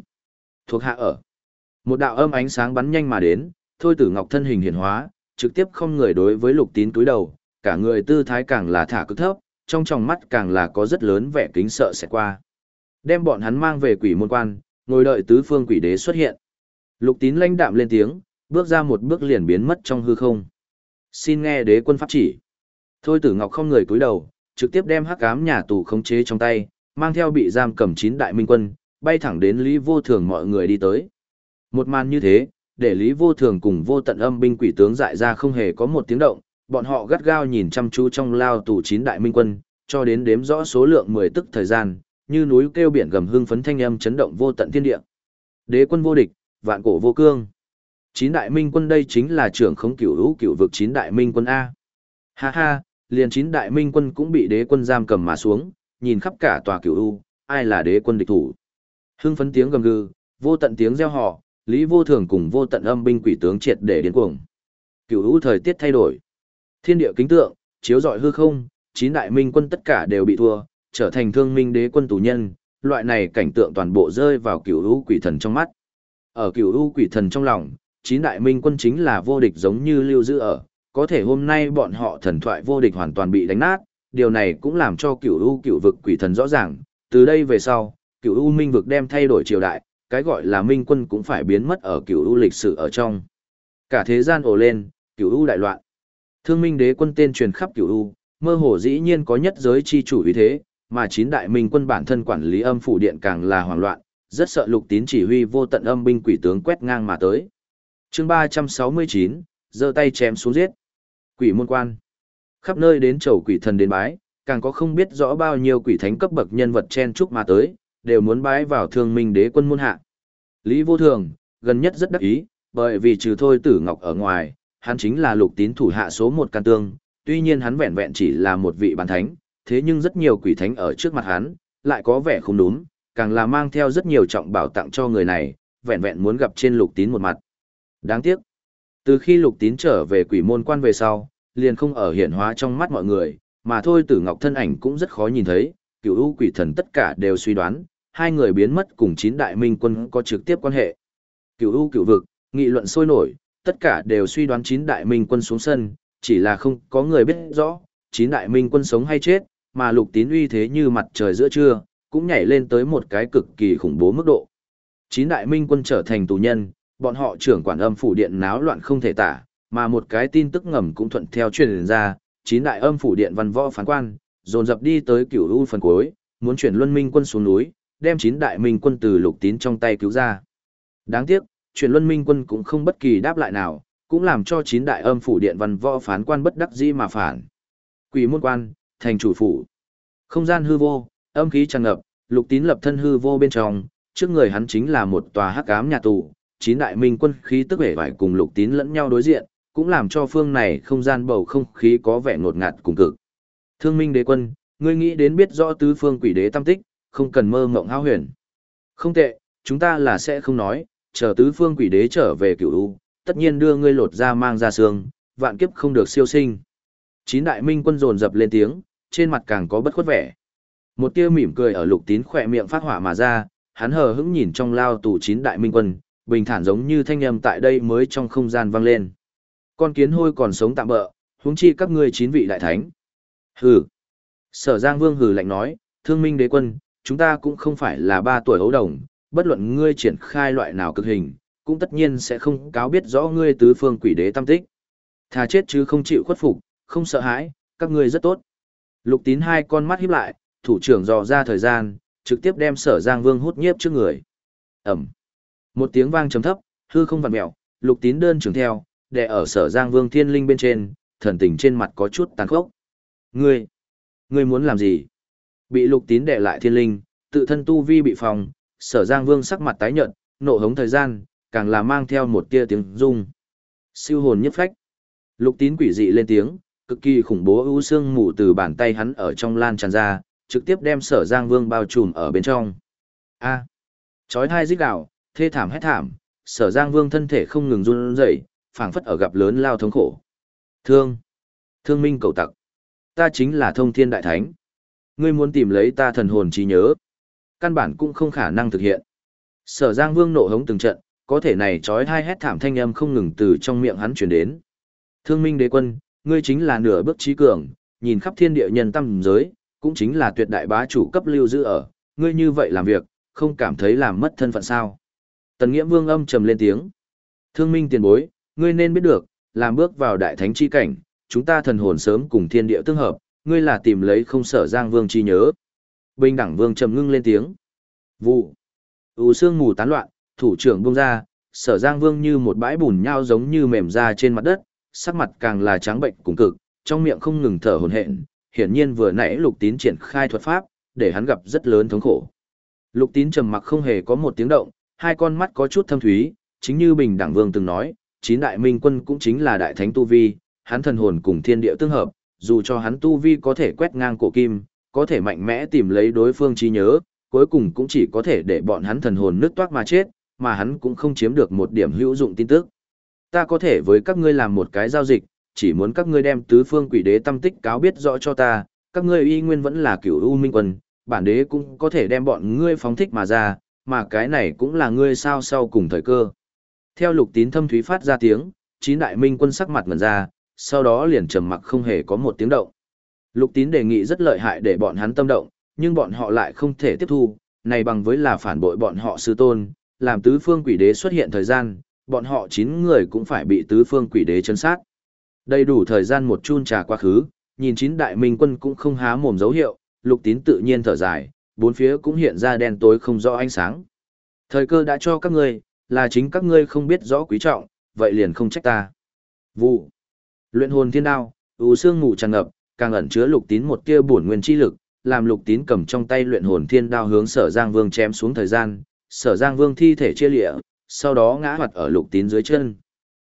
Thuộc hạ ở. Một đạo âm ánh sáng bắn nhanh mà đến, thôi tử ngọc thân hình hiển hóa, trực tiếp không người đối với lục tín túi đầu, cả người tư thái càng là thả cực thấp, trong tròng mắt càng là có rất lớn vẻ kính sợ sẽ qua. Đem bọn hắn mang về quỷ môn quan, ngồi đợi tứ phương quỷ đế xuất hiện. Lục tín lãnh đạm lên tiếng, bước ra một bước liền biến mất trong hư không. Xin nghe đế quân pháp chỉ. Thôi tử ngọc không người cúi đầu, trực tiếp đem hắc ám nhà tù khống chế trong tay, mang theo bị giam cầm chín đại minh quân, bay thẳng đến Lý Vô Thường mọi người đi tới. Một màn như thế, để Lý Vô Thường cùng vô tận âm binh quỷ tướng dại ra không hề có một tiếng động, bọn họ gắt gao nhìn chăm chú trong lao tù chín đại minh quân, cho đến đếm rõ số lượng 10 tức thời gian, như núi kêu biển gầm hưng phấn thanh âm chấn động vô tận thiên địa. Đế quân vô địch, vạn cổ vô cương. Chín đại minh quân đây chính là trưởng khống cửu hữu cửu vực chín đại minh quân A. Ha ha, liền chín đại minh quân cũng bị đế quân giam cầm mà xuống, nhìn khắp cả tòa cửu u, ai là đế quân địch thủ. Hưng phấn tiếng gầm gừ, vô tận tiếng reo hò, Lý Vô Thường cùng vô tận âm binh quỷ tướng triệt để điên cuồng. Cửu u thời tiết thay đổi. Thiên địa kính tượng, chiếu rọi hư không, chín đại minh quân tất cả đều bị thua, trở thành thương minh đế quân tù nhân, loại này cảnh tượng toàn bộ rơi vào cửu u quỷ thần trong mắt. Ở cửu u quỷ thần trong lòng, chín đại minh quân chính là vô địch giống như lưu giữ ở, có thể hôm nay bọn họ thần thoại vô địch hoàn toàn bị đánh nát, điều này cũng làm cho cửu u cửu vực quỷ thần rõ ràng, từ đây về sau, cửu u minh vực đem thay đổi triều đại, cái gọi là minh quân cũng phải biến mất ở cửu u lịch sử ở trong. Cả thế gian ồ lên, cửu u đại loạn. Thương minh đế quân tên truyền khắp cửu u, mơ hồ dĩ nhiên có nhất giới chi chủ ý thế, mà chín đại minh quân bản thân quản lý âm phủ điện càng là hoảng loạn, rất sợ lục tín chỉ huy vô tận âm binh quỷ tướng quét ngang mà tới. chương ba trăm sáu mươi chín giơ tay chém xuống giết. Quỷ môn quan. Khắp nơi đến chầu quỷ thần đến bái, càng có không biết rõ bao nhiêu quỷ thánh cấp bậc nhân vật chen chúc mà tới, đều muốn bái vào thương minh đế quân môn hạ. Lý vô thường, gần nhất rất đắc ý, bởi vì trừ thôi tử ngọc ở ngoài, hắn chính là lục tín thủ hạ số một can tương, tuy nhiên hắn vẹn vẹn chỉ là một vị bán thánh, thế nhưng rất nhiều quỷ thánh ở trước mặt hắn, lại có vẻ không đúng, càng là mang theo rất nhiều trọng bảo tặng cho người này, vẹn vẹn muốn gặp trên lục tín một mặt. Đáng tiếc, từ khi lục tín trở về quỷ môn quan về sau, liền không ở hiện hóa trong mắt mọi người, mà thôi tử ngọc thân ảnh cũng rất khó nhìn thấy, cựu u quỷ thần tất cả đều suy đoán, hai người biến mất cùng chín đại minh quân có trực tiếp quan hệ. Cựu u cựu vực, nghị luận sôi nổi, tất cả đều suy đoán chín đại minh quân xuống sân, chỉ là không có người biết rõ, chín đại minh quân sống hay chết, mà lục tín uy thế như mặt trời giữa trưa, cũng nhảy lên tới một cái cực kỳ khủng bố mức độ. Chín đại minh quân trở thành tù nhân, bọn họ trưởng quản âm phủ điện náo loạn không thể tả, mà một cái tin tức ngầm cũng thuận theo truyền ra, chín đại âm phủ điện văn võ phán quan, dồn dập đi tới cửu u phần cuối, muốn chuyển luân minh quân xuống núi, đem chín đại minh quân từ lục tín trong tay cứu ra. Đáng tiếc, chuyển luân minh quân cũng không bất kỳ đáp lại nào, cũng làm cho chín đại âm phủ điện văn võ phán quan bất đắc dĩ mà phản. Quỷ môn quan, thành chủ phủ. Không gian hư vô, âm khí tràn ngập, lục tín lập thân hư vô bên trong, trước người hắn chính là một tòa hắc ám nhà tù, chín đại minh quân khí tức vẻ vải cùng lục tín lẫn nhau đối diện, cũng làm cho phương này không gian bầu không khí có vẻ ngột ngạt cùng cực. Thương minh đế quân, ngươi nghĩ đến biết rõ tứ phương quỷ đế tâm tích, không cần mơ mộng hao huyền. Không tệ, chúng ta là sẽ không nói, chờ tứ phương quỷ đế trở về cửu u, tất nhiên đưa ngươi lột ra mang ra xương, vạn kiếp không được siêu sinh. Chín đại minh quân dồn dập lên tiếng, trên mặt càng có bất khuất vẻ. Một tia mỉm cười ở lục tín khỏe miệng phát hỏa mà ra, hắn hờ hững nhìn trong lao tù chín đại minh quân, bình thản giống như thanh âm tại đây mới trong không gian vang lên. Con kiến hôi còn sống tạm bỡ, huống chi các ngươi chín vị đại thánh. Hừ. Sở Giang Vương hừ lạnh nói, thương minh đế quân, chúng ta cũng không phải là ba tuổi hấu đồng, bất luận ngươi triển khai loại nào cực hình, cũng tất nhiên sẽ không cáo biết rõ ngươi tứ phương quỷ đế tâm tích. Thà chết chứ không chịu khuất phục, không sợ hãi, các ngươi rất tốt. Lục tín hai con mắt híp lại, thủ trưởng dò ra thời gian, trực tiếp đem sở Giang Vương hút nhiếp trước người. Ẩm. Một tiếng vang trầm thấp, hư không vặn mẹo, lục tín đơn trưởng theo, đè ở sở Giang Vương thiên linh bên trên, thần tình trên mặt có chút tàn khốc. Ngươi, ngươi muốn làm gì? Bị lục tín đè lại thiên linh, tự thân tu vi bị phòng, sở Giang Vương sắc mặt tái nhợt, nộ hống thời gian, càng là mang theo một tia tiếng rung. Siêu hồn nhất phách. Lục tín quỷ dị lên tiếng, cực kỳ khủng bố ưu xương mù từ bàn tay hắn ở trong lan tràn ra, trực tiếp đem sở Giang Vương bao trùm ở bên trong. A. Chói hai rít gạo, thê thảm hét thảm, sở Giang Vương thân thể không ngừng run rẩy, phảng phất ở gặp lớn lao thống khổ. Thương. Thương minh cầu tặc. Ta chính là thông thiên đại thánh. Ngươi muốn tìm lấy ta thần hồn trí nhớ. Căn bản cũng không khả năng thực hiện. Sở Giang Vương nộ hống từng trận, có thể này trói hai hét thảm thanh âm không ngừng từ trong miệng hắn truyền đến. Thương minh đế quân, ngươi chính là nửa bước trí cường, nhìn khắp thiên địa nhân tâm giới, cũng chính là tuyệt đại bá chủ cấp lưu giữ ở, ngươi như vậy làm việc, không cảm thấy làm mất thân phận sao. Tần Nghĩa Vương âm trầm lên tiếng. Thương minh tiền bối, ngươi nên biết được, làm bước vào đại thánh chi cảnh, chúng ta thần hồn sớm cùng thiên địa tương hợp, ngươi là tìm lấy không sở giang vương chi nhớ. Bình đẳng vương trầm ngưng lên tiếng. Vụ. u xương mù tán loạn, thủ trưởng buông ra, sở giang vương như một bãi bùn nhau giống như mềm ra trên mặt đất, sắc mặt càng là trắng bệnh cùng cực, trong miệng không ngừng thở hổn hển, hiển nhiên vừa nãy lục tín triển khai thuật pháp, để hắn gặp rất lớn thống khổ. Lục tín trầm mặc không hề có một tiếng động, hai con mắt có chút thâm thúy, chính như bình đẳng vương từng nói, chín đại minh quân cũng chính là đại thánh tu vi, hắn thần hồn cùng thiên địa tương hợp, dù cho hắn tu vi có thể quét ngang cổ kim, có thể mạnh mẽ tìm lấy đối phương trí nhớ, cuối cùng cũng chỉ có thể để bọn hắn thần hồn nứt toát mà chết, mà hắn cũng không chiếm được một điểm hữu dụng tin tức. Ta có thể với các ngươi làm một cái giao dịch, chỉ muốn các ngươi đem tứ phương quỷ đế tâm tích cáo biết rõ cho ta, các ngươi y nguyên vẫn là cửu u minh quân, bản đế cũng có thể đem bọn ngươi phóng thích mà ra, mà cái này cũng là ngươi sao sau cùng thời cơ. Theo lục tín thâm thúy phát ra tiếng, chín đại minh quân sắc mặt ngần ra, sau đó liền trầm mặc không hề có một tiếng động. Lục tín đề nghị rất lợi hại để bọn hắn tâm động, nhưng bọn họ lại không thể tiếp thu, này bằng với là phản bội bọn họ sư tôn, làm tứ phương quỷ đế xuất hiện thời gian, bọn họ chín người cũng phải bị tứ phương quỷ đế chân sát. Đầy đủ thời gian một chun trà quá khứ, nhìn chín đại minh quân cũng không há mồm dấu hiệu, lục tín tự nhiên thở dài, bốn phía cũng hiện ra đen tối không rõ ánh sáng. Thời cơ đã cho các ngươi, là chính các ngươi không biết rõ quý trọng, vậy liền không trách ta. Vụ. Luyện hồn thiên đao, u xương ngủ tràn ngập, càng ẩn chứa lục tín một tia bổn nguyên chi lực, làm lục tín cầm trong tay luyện hồn thiên đao hướng sở giang vương chém xuống thời gian, sở giang vương thi thể chia liễu, sau đó ngã hoạt ở lục tín dưới chân.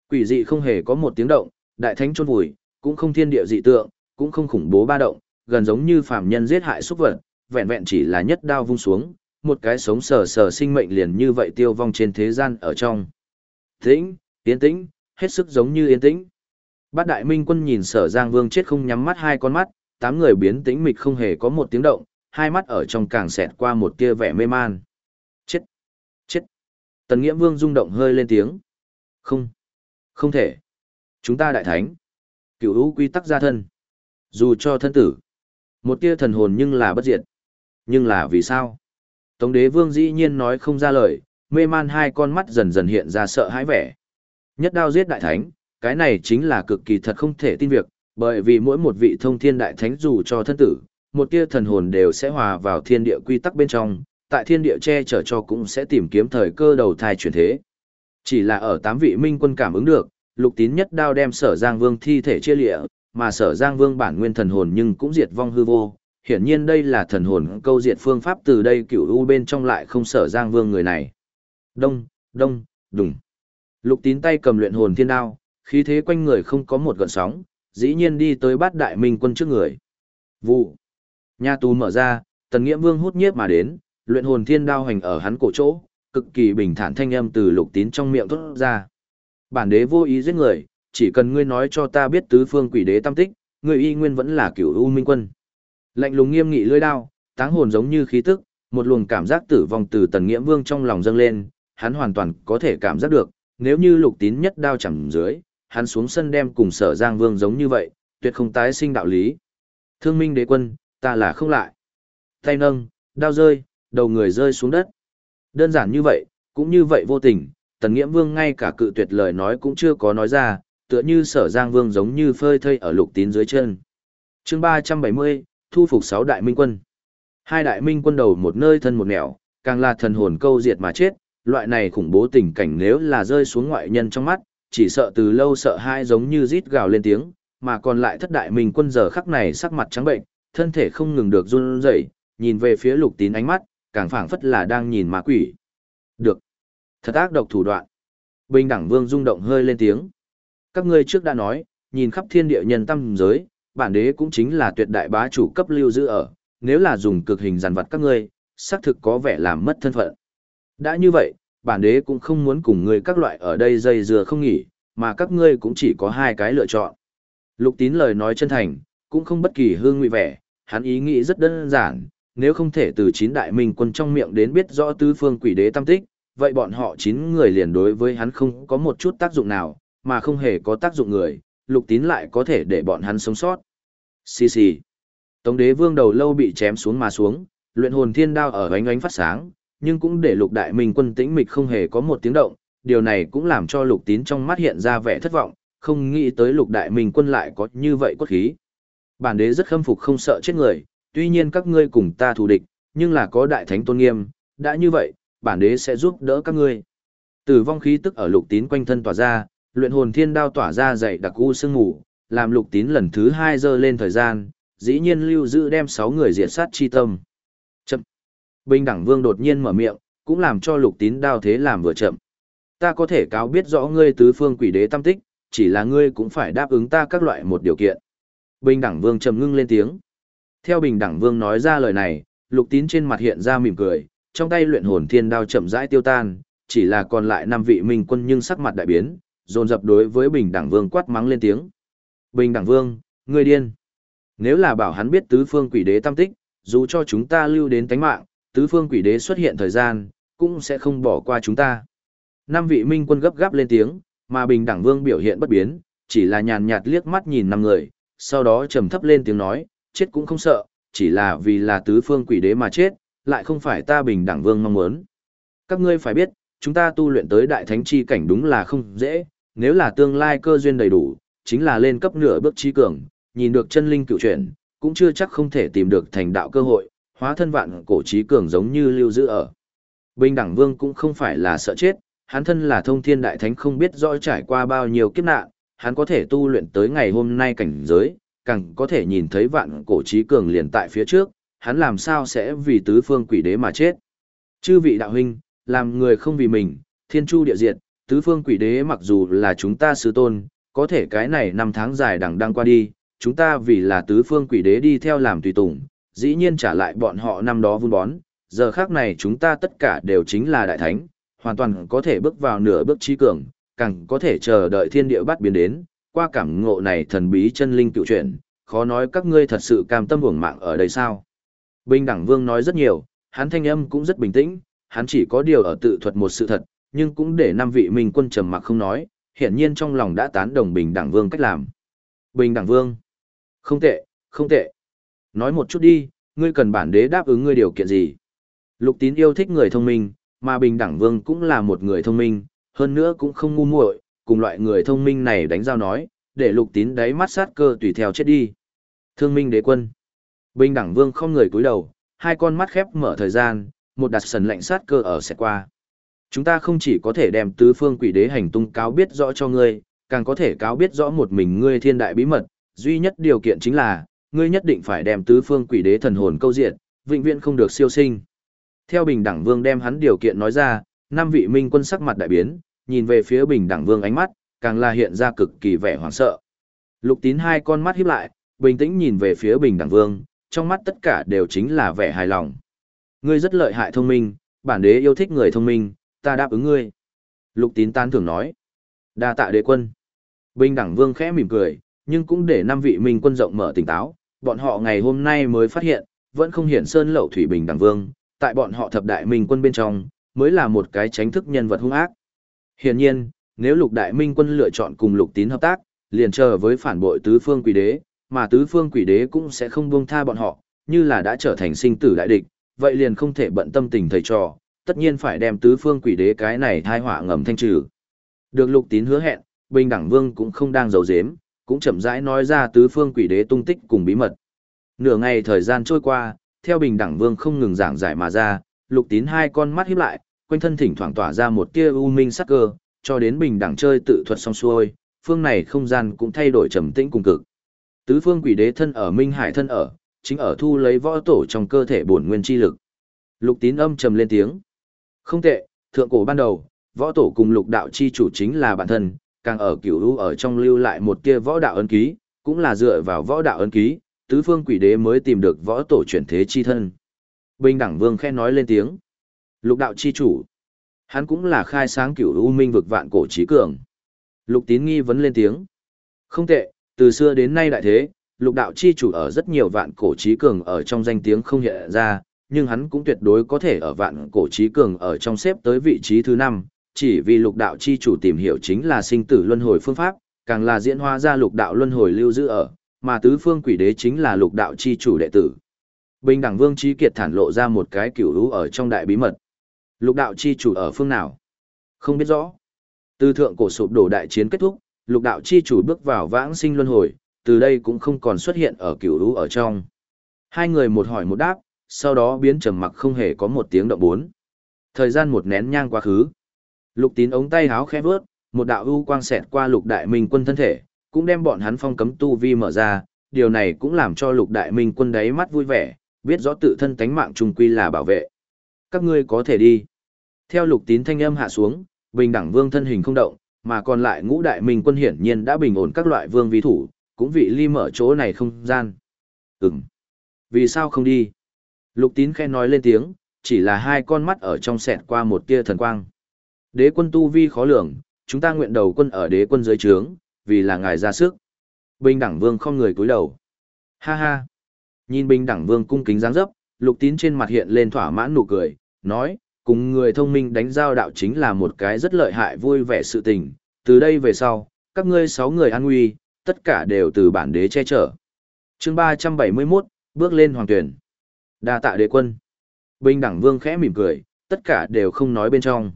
Quỷ dị không hề có một tiếng động, đại thánh chôn vùi, cũng không thiên địa dị tượng, cũng không khủng bố ba động, gần giống như phàm nhân giết hại xúc vật, vẹn vẹn chỉ là nhất đao vung xuống, một cái sống sờ sờ sinh mệnh liền như vậy tiêu vong trên thế gian ở trong. Tĩnh, yên tĩnh, hết sức giống như yên tĩnh. Bát đại minh quân nhìn sở giang vương chết không nhắm mắt hai con mắt, tám người biến tĩnh mịch không hề có một tiếng động, hai mắt ở trong càng xẹt qua một tia vẻ mê man. Chết! Chết! Tần nghĩa vương rung động hơi lên tiếng. Không! Không thể! Chúng ta đại thánh! Cựu hữu quy tắc gia thân. Dù cho thân tử. Một tia thần hồn nhưng là bất diệt. Nhưng là vì sao? Tống đế vương dĩ nhiên nói không ra lời, mê man hai con mắt dần dần hiện ra sợ hãi vẻ. Nhất đao giết đại thánh, cái này chính là cực kỳ thật không thể tin việc, bởi vì mỗi một vị thông thiên đại thánh dù cho thân tử, một tia thần hồn đều sẽ hòa vào thiên địa quy tắc bên trong, tại thiên địa che chở cho cũng sẽ tìm kiếm thời cơ đầu thai chuyển thế. Chỉ là ở tám vị minh quân cảm ứng được, lục tín nhất đao đem sở giang vương thi thể chia lịa, mà sở giang vương bản nguyên thần hồn nhưng cũng diệt vong hư vô. Hiển nhiên đây là thần hồn câu diệt phương pháp từ đây cựu u bên trong lại không sở giang vương người này. Đông, đông, đùng. Lục tín tay cầm luyện hồn thiên đao, khí thế quanh người không có một gợn sóng, dĩ nhiên đi tới bát đại minh quân trước người. Vụ. Nhà tù mở ra, tần nghĩa vương hút nhiếp mà đến, luyện hồn thiên đao hành ở hắn cổ chỗ, cực kỳ bình thản thanh âm từ lục tín trong miệng thốt ra. Bản đế vô ý giết người, chỉ cần ngươi nói cho ta biết tứ phương quỷ đế tam tích, ngươi y nguyên vẫn là cửu u minh quân. Lạnh lùng nghiêm nghị lưỡi đao, táng hồn giống như khí tức, một luồng cảm giác tử vong từ tần nghiễm vương trong lòng dâng lên, hắn hoàn toàn có thể cảm giác được, nếu như lục tín nhất đao chẳng dưới, hắn xuống sân đem cùng sở giang vương giống như vậy, tuyệt không tái sinh đạo lý. Thương minh đế quân, ta là không lại. Tay nâng, đao rơi, đầu người rơi xuống đất. Đơn giản như vậy, cũng như vậy vô tình, tần nghiễm vương ngay cả cự tuyệt lời nói cũng chưa có nói ra, tựa như sở giang vương giống như phơi thây ở lục tín dưới chân. chương ba trăm bảy mươi thu phục sáu đại minh quân. Hai đại minh quân đầu một nơi thân một nẻo, càng là thần hồn câu diệt mà chết, loại này khủng bố tình cảnh nếu là rơi xuống ngoại nhân trong mắt, chỉ sợ từ lâu sợ hai giống như rít gào lên tiếng, mà còn lại thất đại minh quân giờ khắc này sắc mặt trắng bệnh, thân thể không ngừng được run rẩy, nhìn về phía lục tín ánh mắt, càng phảng phất là đang nhìn ma quỷ. Được. Thật ác độc thủ đoạn. Bình đẳng vương rung động hơi lên tiếng. Các ngươi trước đã nói, nhìn khắp thiên địa nhân tâm giới, bản đế cũng chính là tuyệt đại bá chủ cấp lưu giữ ở, nếu là dùng cực hình giàn vật các ngươi, xác thực có vẻ làm mất thân phận. Đã như vậy, bản đế cũng không muốn cùng ngươi các loại ở đây dây dừa không nghỉ, mà các ngươi cũng chỉ có hai cái lựa chọn. Lục tín lời nói chân thành, cũng không bất kỳ hương nguy vẻ, hắn ý nghĩ rất đơn giản, nếu không thể từ chín đại minh quân trong miệng đến biết rõ tứ phương quỷ đế tam tích, vậy bọn họ chín người liền đối với hắn không có một chút tác dụng nào, mà không hề có tác dụng người, lục tín lại có thể để bọn hắn sống sót. Xì xì. Tống đế vương đầu lâu bị chém xuống mà xuống, luyện hồn thiên đao ở ánh ánh phát sáng, nhưng cũng để lục đại minh quân tĩnh mịch không hề có một tiếng động, điều này cũng làm cho lục tín trong mắt hiện ra vẻ thất vọng, không nghĩ tới lục đại minh quân lại có như vậy cốt khí. Bản đế rất khâm phục không sợ chết người, tuy nhiên các ngươi cùng ta thù địch, nhưng là có đại thánh tôn nghiêm, đã như vậy, bản đế sẽ giúp đỡ các ngươi. Tử vong khí tức ở lục tín quanh thân tỏa ra, luyện hồn thiên đao tỏa ra dậy đặc u sương ngủ, làm lục tín lần thứ hai dơ lên thời gian, dĩ nhiên lưu giữ đem sáu người diệt sát chi tâm. Chậm. Bình đẳng vương đột nhiên mở miệng, cũng làm cho lục tín đao thế làm vừa chậm. Ta có thể cáo biết rõ ngươi tứ phương quỷ đế tâm tích, chỉ là ngươi cũng phải đáp ứng ta các loại một điều kiện. Bình đẳng vương trầm ngưng lên tiếng. Theo bình đẳng vương nói ra lời này, lục tín trên mặt hiện ra mỉm cười, trong tay luyện hồn thiên đao chậm rãi tiêu tan, chỉ là còn lại năm vị minh quân nhưng sắc mặt đại biến, dồn dập đối với bình đẳng vương quát mắng lên tiếng. Bình đẳng vương, ngươi điên. Nếu là bảo hắn biết tứ phương quỷ đế tam tích, dù cho chúng ta lưu đến tánh mạng, tứ phương quỷ đế xuất hiện thời gian, cũng sẽ không bỏ qua chúng ta. Năm vị minh quân gấp gáp lên tiếng, mà bình đẳng vương biểu hiện bất biến, chỉ là nhàn nhạt liếc mắt nhìn năm người, sau đó trầm thấp lên tiếng nói, chết cũng không sợ, chỉ là vì là tứ phương quỷ đế mà chết, lại không phải ta bình đẳng vương mong muốn. Các ngươi phải biết, chúng ta tu luyện tới đại thánh chi cảnh đúng là không dễ, nếu là tương lai cơ duyên đầy đủ, chính là lên cấp nửa bước trí cường, nhìn được chân linh cựu chuyển, cũng chưa chắc không thể tìm được thành đạo cơ hội, hóa thân vạn cổ trí cường giống như lưu giữ ở. Bình đẳng vương cũng không phải là sợ chết, hắn thân là thông thiên đại thánh không biết rõ trải qua bao nhiêu kiếp nạn, hắn có thể tu luyện tới ngày hôm nay cảnh giới, càng có thể nhìn thấy vạn cổ trí cường liền tại phía trước, hắn làm sao sẽ vì tứ phương quỷ đế mà chết. Chư vị đạo huynh, làm người không vì mình, thiên chu địa diệt, tứ phương quỷ đế mặc dù là chúng ta sư tôn, có thể cái này năm tháng dài đằng đang qua đi, chúng ta vì là tứ phương quỷ đế đi theo làm tùy tùng, dĩ nhiên trả lại bọn họ năm đó vun bón, giờ khác này chúng ta tất cả đều chính là đại thánh, hoàn toàn có thể bước vào nửa bước trí cường, càng có thể chờ đợi thiên địa bắt biến đến, qua cảm ngộ này thần bí chân linh cựu chuyện, khó nói các ngươi thật sự cam tâm hưởng mạng ở đây sao. Bình đẳng vương nói rất nhiều, hắn thanh âm cũng rất bình tĩnh, hắn chỉ có điều ở tự thuật một sự thật, nhưng cũng để năm vị minh quân trầm mặc không nói, hiển nhiên trong lòng đã tán đồng bình đẳng vương cách làm. Bình đẳng vương. Không tệ, không tệ. Nói một chút đi, ngươi cần bản đế đáp ứng ngươi điều kiện gì? Lục tín yêu thích người thông minh, mà bình đẳng vương cũng là một người thông minh, hơn nữa cũng không ngu muội, cùng loại người thông minh này đánh giao nói, để lục tín đáy mắt sát cơ tùy theo chết đi. Thương minh đế quân. Bình đẳng vương không người cúi đầu, hai con mắt khép mở thời gian, một đặt sần lạnh sát cơ ở sẽ qua. Chúng ta không chỉ có thể đem tứ phương quỷ đế hành tung cáo biết rõ cho ngươi, càng có thể cáo biết rõ một mình ngươi thiên đại bí mật, duy nhất điều kiện chính là, ngươi nhất định phải đem tứ phương quỷ đế thần hồn câu diện, vĩnh viễn không được siêu sinh. Theo Bình Đẳng Vương đem hắn điều kiện nói ra, năm vị minh quân sắc mặt đại biến, nhìn về phía Bình Đẳng Vương ánh mắt, càng là hiện ra cực kỳ vẻ hoảng sợ. Lục Tín hai con mắt híp lại, bình tĩnh nhìn về phía Bình Đẳng Vương, trong mắt tất cả đều chính là vẻ hài lòng. Ngươi rất lợi hại thông minh, bản đế yêu thích người thông minh, ta đáp ứng ngươi. Lục Tín tan thường nói. Đa tạ đế quân. Bình đẳng vương khẽ mỉm cười, nhưng cũng để năm vị minh quân rộng mở tỉnh táo, bọn họ ngày hôm nay mới phát hiện, vẫn không hiển sơn lậu thủy bình đẳng vương, tại bọn họ thập đại minh quân bên trong, mới là một cái tránh thức nhân vật hung ác. Hiển nhiên, nếu lục đại minh quân lựa chọn cùng lục tín hợp tác, liền chờ với phản bội tứ phương quỷ đế, mà tứ phương quỷ đế cũng sẽ không buông tha bọn họ, như là đã trở thành sinh tử đại địch, vậy liền không thể bận tâm tình thầy trò, tất nhiên phải đem tứ phương quỷ đế cái này thai họa ngầm thanh trừ. Được lục tín hứa hẹn, bình đẳng vương cũng không đang giấu giếm, cũng chậm rãi nói ra tứ phương quỷ đế tung tích cùng bí mật. Nửa ngày thời gian trôi qua, theo bình đẳng vương không ngừng giảng giải mà ra, lục tín hai con mắt híp lại, quanh thân thỉnh thoảng tỏa ra một tia u minh sắc cơ, cho đến bình đẳng chơi tự thuật xong xuôi, phương này không gian cũng thay đổi trầm tĩnh cùng cực. Tứ phương quỷ đế thân ở Minh Hải thân ở, chính ở thu lấy võ tổ trong cơ thể bổn nguyên chi lực. Lục tín âm trầm lên tiếng. Không tệ, thượng cổ ban đầu, võ tổ cùng lục đạo chi chủ chính là bản thân, càng ở cửu u ở trong lưu lại một kia võ đạo ấn ký, cũng là dựa vào võ đạo ấn ký, tứ phương quỷ đế mới tìm được võ tổ chuyển thế chi thân. Bình đẳng vương khen nói lên tiếng. Lục đạo chi chủ. Hắn cũng là khai sáng cửu u minh vực vạn cổ trí cường. Lục tín nghi vấn lên tiếng. Không tệ, từ xưa đến nay đại thế, lục đạo chi chủ ở rất nhiều vạn cổ trí cường ở trong danh tiếng không hiện ra, nhưng hắn cũng tuyệt đối có thể ở vạn cổ trí cường ở trong xếp tới vị trí thứ năm chỉ vì lục đạo chi chủ tìm hiểu chính là sinh tử luân hồi phương pháp, càng là diễn hóa ra lục đạo luân hồi lưu giữ ở, mà tứ phương quỷ đế chính là lục đạo chi chủ đệ tử. Bình đẳng vương trí kiệt thản lộ ra một cái kiểu lũ ở trong đại bí mật. Lục đạo chi chủ ở phương nào? Không biết rõ. Từ thượng cổ sụp đổ đại chiến kết thúc, lục đạo chi chủ bước vào vãng sinh luân hồi, từ đây cũng không còn xuất hiện ở kiểu lũ ở trong. Hai người một hỏi một đáp, sau đó biến trầm mặc không hề có một tiếng động bốn. Thời gian một nén nhang quá khứ. Lục tín ống tay háo khẽ vớt, một đạo ưu quang xẹt qua lục đại minh quân thân thể, cũng đem bọn hắn phong cấm tu vi mở ra, điều này cũng làm cho lục đại minh quân đáy mắt vui vẻ, biết rõ tự thân tánh mạng trùng quy là bảo vệ. Các ngươi có thể đi. Theo lục tín thanh âm hạ xuống, bình đẳng vương thân hình không động, mà còn lại ngũ đại minh quân hiển nhiên đã bình ổn các loại vương vi thủ, cũng vị ly mở chỗ này không gian. Ừm. Vì sao không đi? Lục tín khen nói lên tiếng, chỉ là hai con mắt ở trong sẹt qua một tia thần quang. Đế quân tu vi khó lường, chúng ta nguyện đầu quân ở đế quân dưới trướng, vì là ngài ra sức. Bình đẳng vương không người cúi đầu. Ha ha. Nhìn bình đẳng vương cung kính dáng dấp, lục tín trên mặt hiện lên thỏa mãn nụ cười, nói, cùng người thông minh đánh giao đạo chính là một cái rất lợi hại vui vẻ sự tình. Từ đây về sau, các ngươi sáu người an nguy, tất cả đều từ bản đế che chở. chương ba trăm bảy mươi 371, bước lên hoàng tuyển đa tạ đế quân. Bình đẳng vương khẽ mỉm cười, tất cả đều không nói bên trong.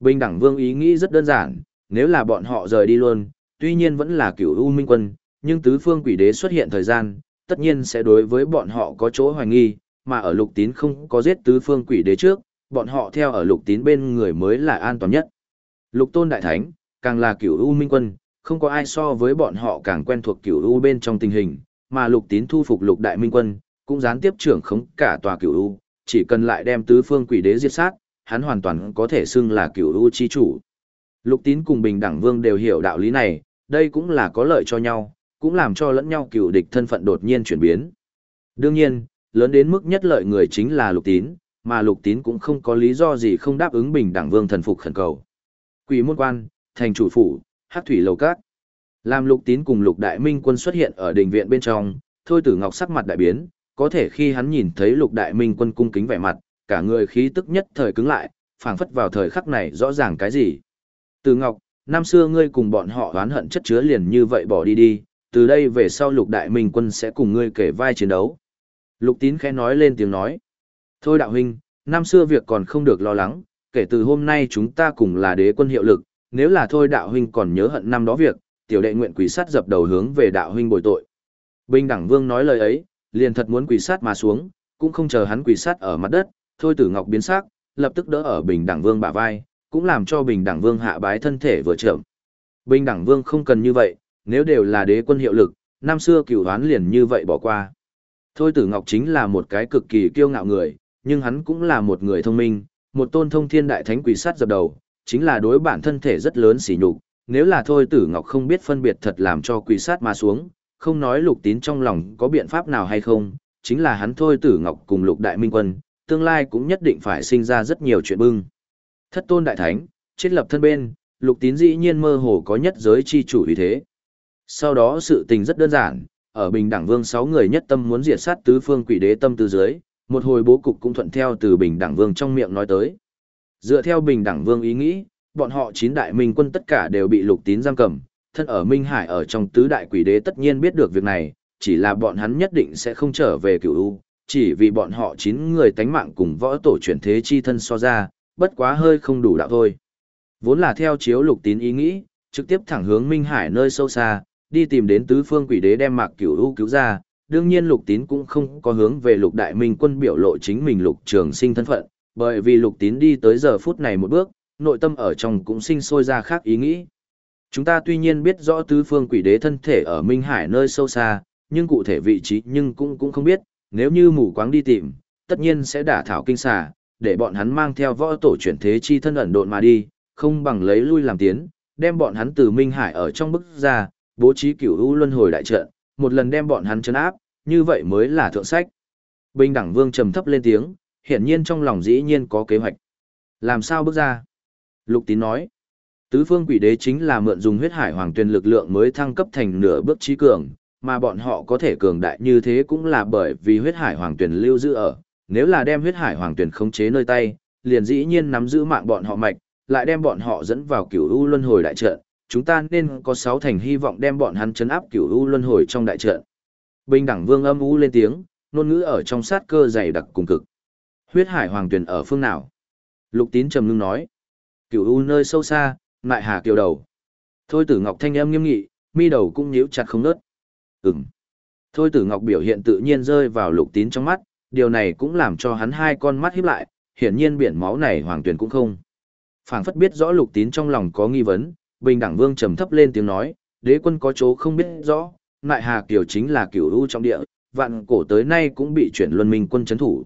Bình đẳng vương ý nghĩ rất đơn giản, nếu là bọn họ rời đi luôn, tuy nhiên vẫn là cửu U Minh quân, nhưng tứ phương quỷ đế xuất hiện thời gian, tất nhiên sẽ đối với bọn họ có chỗ hoài nghi, mà ở lục tín không có giết tứ phương quỷ đế trước, bọn họ theo ở lục tín bên người mới là an toàn nhất. Lục tôn đại thánh, càng là cửu U Minh quân, không có ai so với bọn họ càng quen thuộc cửu U bên trong tình hình, mà lục tín thu phục lục đại minh quân, cũng gián tiếp trưởng khống cả tòa cửu U, chỉ cần lại đem tứ phương quỷ đế diệt sát, hắn hoàn toàn có thể xưng là cửu U chi chủ. Lục tín cùng bình đẳng vương đều hiểu đạo lý này, đây cũng là có lợi cho nhau, cũng làm cho lẫn nhau cựu địch thân phận đột nhiên chuyển biến. Đương nhiên, lớn đến mức nhất lợi người chính là lục tín, mà lục tín cũng không có lý do gì không đáp ứng bình đẳng vương thần phục khẩn cầu. Quỷ môn quan, thành chủ phủ, hát thủy lầu cát. Làm lục tín cùng lục đại minh quân xuất hiện ở đình viện bên trong, thôi tử ngọc sắc mặt đại biến, có thể khi hắn nhìn thấy lục đại minh quân cung kính vẻ mặt, cả người khí tức nhất thời cứng lại, phảng phất vào thời khắc này rõ ràng cái gì. Từ Ngọc, năm xưa ngươi cùng bọn họ oán hận chất chứa liền như vậy bỏ đi đi, từ đây về sau lục đại minh quân sẽ cùng ngươi kể vai chiến đấu. Lục tín khẽ nói lên tiếng nói. Thôi đạo huynh, năm xưa việc còn không được lo lắng, kể từ hôm nay chúng ta cùng là đế quân hiệu lực, nếu là thôi đạo huynh còn nhớ hận năm đó việc, tiểu đệ nguyện quỷ sát dập đầu hướng về đạo huynh bồi tội. Bình đẳng vương nói lời ấy, liền thật muốn quỷ sát mà xuống, cũng không chờ hắn quỷ sát ở mặt đất, thôi tử ngọc biến sắc, lập tức đỡ ở bình đẳng vương bả vai, cũng làm cho bình đẳng vương hạ bái thân thể vừa chậm. Bình đẳng vương không cần như vậy, nếu đều là đế quân hiệu lực, năm xưa cửu đoán liền như vậy bỏ qua. Thôi tử ngọc chính là một cái cực kỳ kiêu ngạo người, nhưng hắn cũng là một người thông minh, một tôn thông thiên đại thánh quỷ sát dập đầu, chính là đối bản thân thể rất lớn sỉ nhục. Nếu là thôi tử ngọc không biết phân biệt thật làm cho quỷ sát mà xuống, không nói lục tín trong lòng có biện pháp nào hay không, chính là hắn thôi tử ngọc cùng lục đại minh quân, tương lai cũng nhất định phải sinh ra rất nhiều chuyện bưng. Thất tôn đại thánh, chết lập thân bên, lục tín dĩ nhiên mơ hồ có nhất giới chi chủ ý thế. Sau đó sự tình rất đơn giản, ở Bình Đẳng Vương sáu người nhất tâm muốn diệt sát tứ phương quỷ đế tâm tư dưới, một hồi bố cục cũng thuận theo từ Bình Đẳng Vương trong miệng nói tới. Dựa theo Bình Đẳng Vương ý nghĩ, bọn họ chín đại minh quân tất cả đều bị lục tín giam cầm, thân ở Minh Hải ở trong tứ đại quỷ đế tất nhiên biết được việc này, chỉ là bọn hắn nhất định sẽ không trở về cửu u, chỉ vì bọn họ chín người tánh mạng cùng võ tổ chuyển thế chi thân so ra, bất quá hơi không đủ đạo thôi. Vốn là theo chiếu lục tín ý nghĩ, trực tiếp thẳng hướng Minh Hải nơi sâu xa, đi tìm đến tứ phương quỷ đế đem mạc cửu u cứu ra. Đương nhiên lục tín cũng không có hướng về lục đại minh quân biểu lộ chính mình lục trường sinh thân phận, bởi vì lục tín đi tới giờ phút này một bước, nội tâm ở trong cũng sinh sôi ra khác ý nghĩ. Chúng ta tuy nhiên biết rõ tứ phương quỷ đế thân thể ở Minh Hải nơi sâu xa, nhưng cụ thể vị trí nhưng cũng cũng không biết, nếu như mù quáng đi tìm, tất nhiên sẽ đả thảo kinh xà, để bọn hắn mang theo võ tổ chuyển thế chi thân ẩn độn mà đi, không bằng lấy lui làm tiến, đem bọn hắn từ Minh Hải ở trong bức ra, bố trí cửu u luân hồi đại trận, một lần đem bọn hắn chấn áp, như vậy mới là thượng sách. Bình đẳng vương trầm thấp lên tiếng, hiển nhiên trong lòng dĩ nhiên có kế hoạch. Làm sao bước ra? Lục tín nói, tứ phương quỷ đế chính là mượn dùng huyết hải hoàng tuyên lực lượng mới thăng cấp thành nửa bước trí cường, mà bọn họ có thể cường đại như thế cũng là bởi vì huyết hải hoàng tuyển lưu giữ ở. Nếu là đem huyết hải hoàng tuyển khống chế nơi tay, liền dĩ nhiên nắm giữ mạng bọn họ mạch, lại đem bọn họ dẫn vào cửu u luân hồi đại trận, chúng ta nên có sáu thành hy vọng đem bọn hắn chấn áp cửu u luân hồi trong đại trận. Bình đẳng vương âm u lên tiếng, ngôn ngữ ở trong sát cơ dày đặc cùng cực. Huyết hải hoàng tuyển ở phương nào? Lục tín trầm ngưng nói. Cửu u nơi sâu xa, nại hà kiều đầu. Thôi tử ngọc thanh âm nghiêm nghị, mi đầu cũng nhíu chặt không nớt. Ừm. Thôi tử ngọc biểu hiện tự nhiên rơi vào lục tín trong mắt, điều này cũng làm cho hắn hai con mắt híp lại, hiển nhiên biển máu này hoàng tuyển cũng không. phảng phất biết rõ lục tín trong lòng có nghi vấn, bình đẳng vương trầm thấp lên tiếng nói, đế quân có chỗ không biết rõ, nại hà kiều chính là cửu u trong địa, vạn cổ tới nay cũng bị chuyển luân minh quân chấn thủ.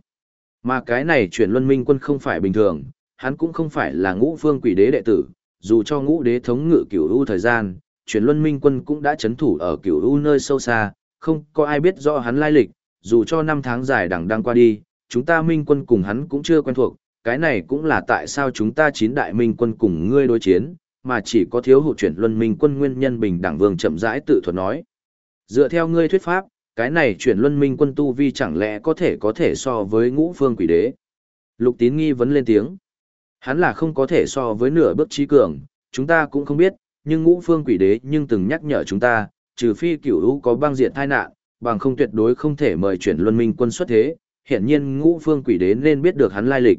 Mà cái này chuyển luân minh quân không phải bình thường, hắn cũng không phải là ngũ phương quỷ đế đệ tử, dù cho ngũ đế thống ngự cửu u thời gian, chuyển luân minh quân cũng đã chấn thủ ở cửu u nơi sâu xa, không có ai biết rõ hắn lai lịch, dù cho năm tháng dài đằng đang qua đi, chúng ta minh quân cùng hắn cũng chưa quen thuộc, cái này cũng là tại sao chúng ta chín đại minh quân cùng ngươi đối chiến, mà chỉ có thiếu hụt chuyển luân minh quân nguyên nhân bình đẳng vương chậm rãi tự thuật nói. Dựa theo ngươi thuyết pháp, cái này chuyển luân minh quân tu vi chẳng lẽ có thể có thể so với ngũ phương quỷ đế. Lục tín nghi vấn lên tiếng. Hắn là không có thể so với nửa bước trí cường, chúng ta cũng không biết, nhưng ngũ phương quỷ đế nhưng từng nhắc nhở chúng ta, trừ phi cửu hữu có băng diện tai nạn, bằng không tuyệt đối không thể mời chuyển luân minh quân xuất thế, hiện nhiên ngũ phương quỷ đế nên biết được hắn lai lịch.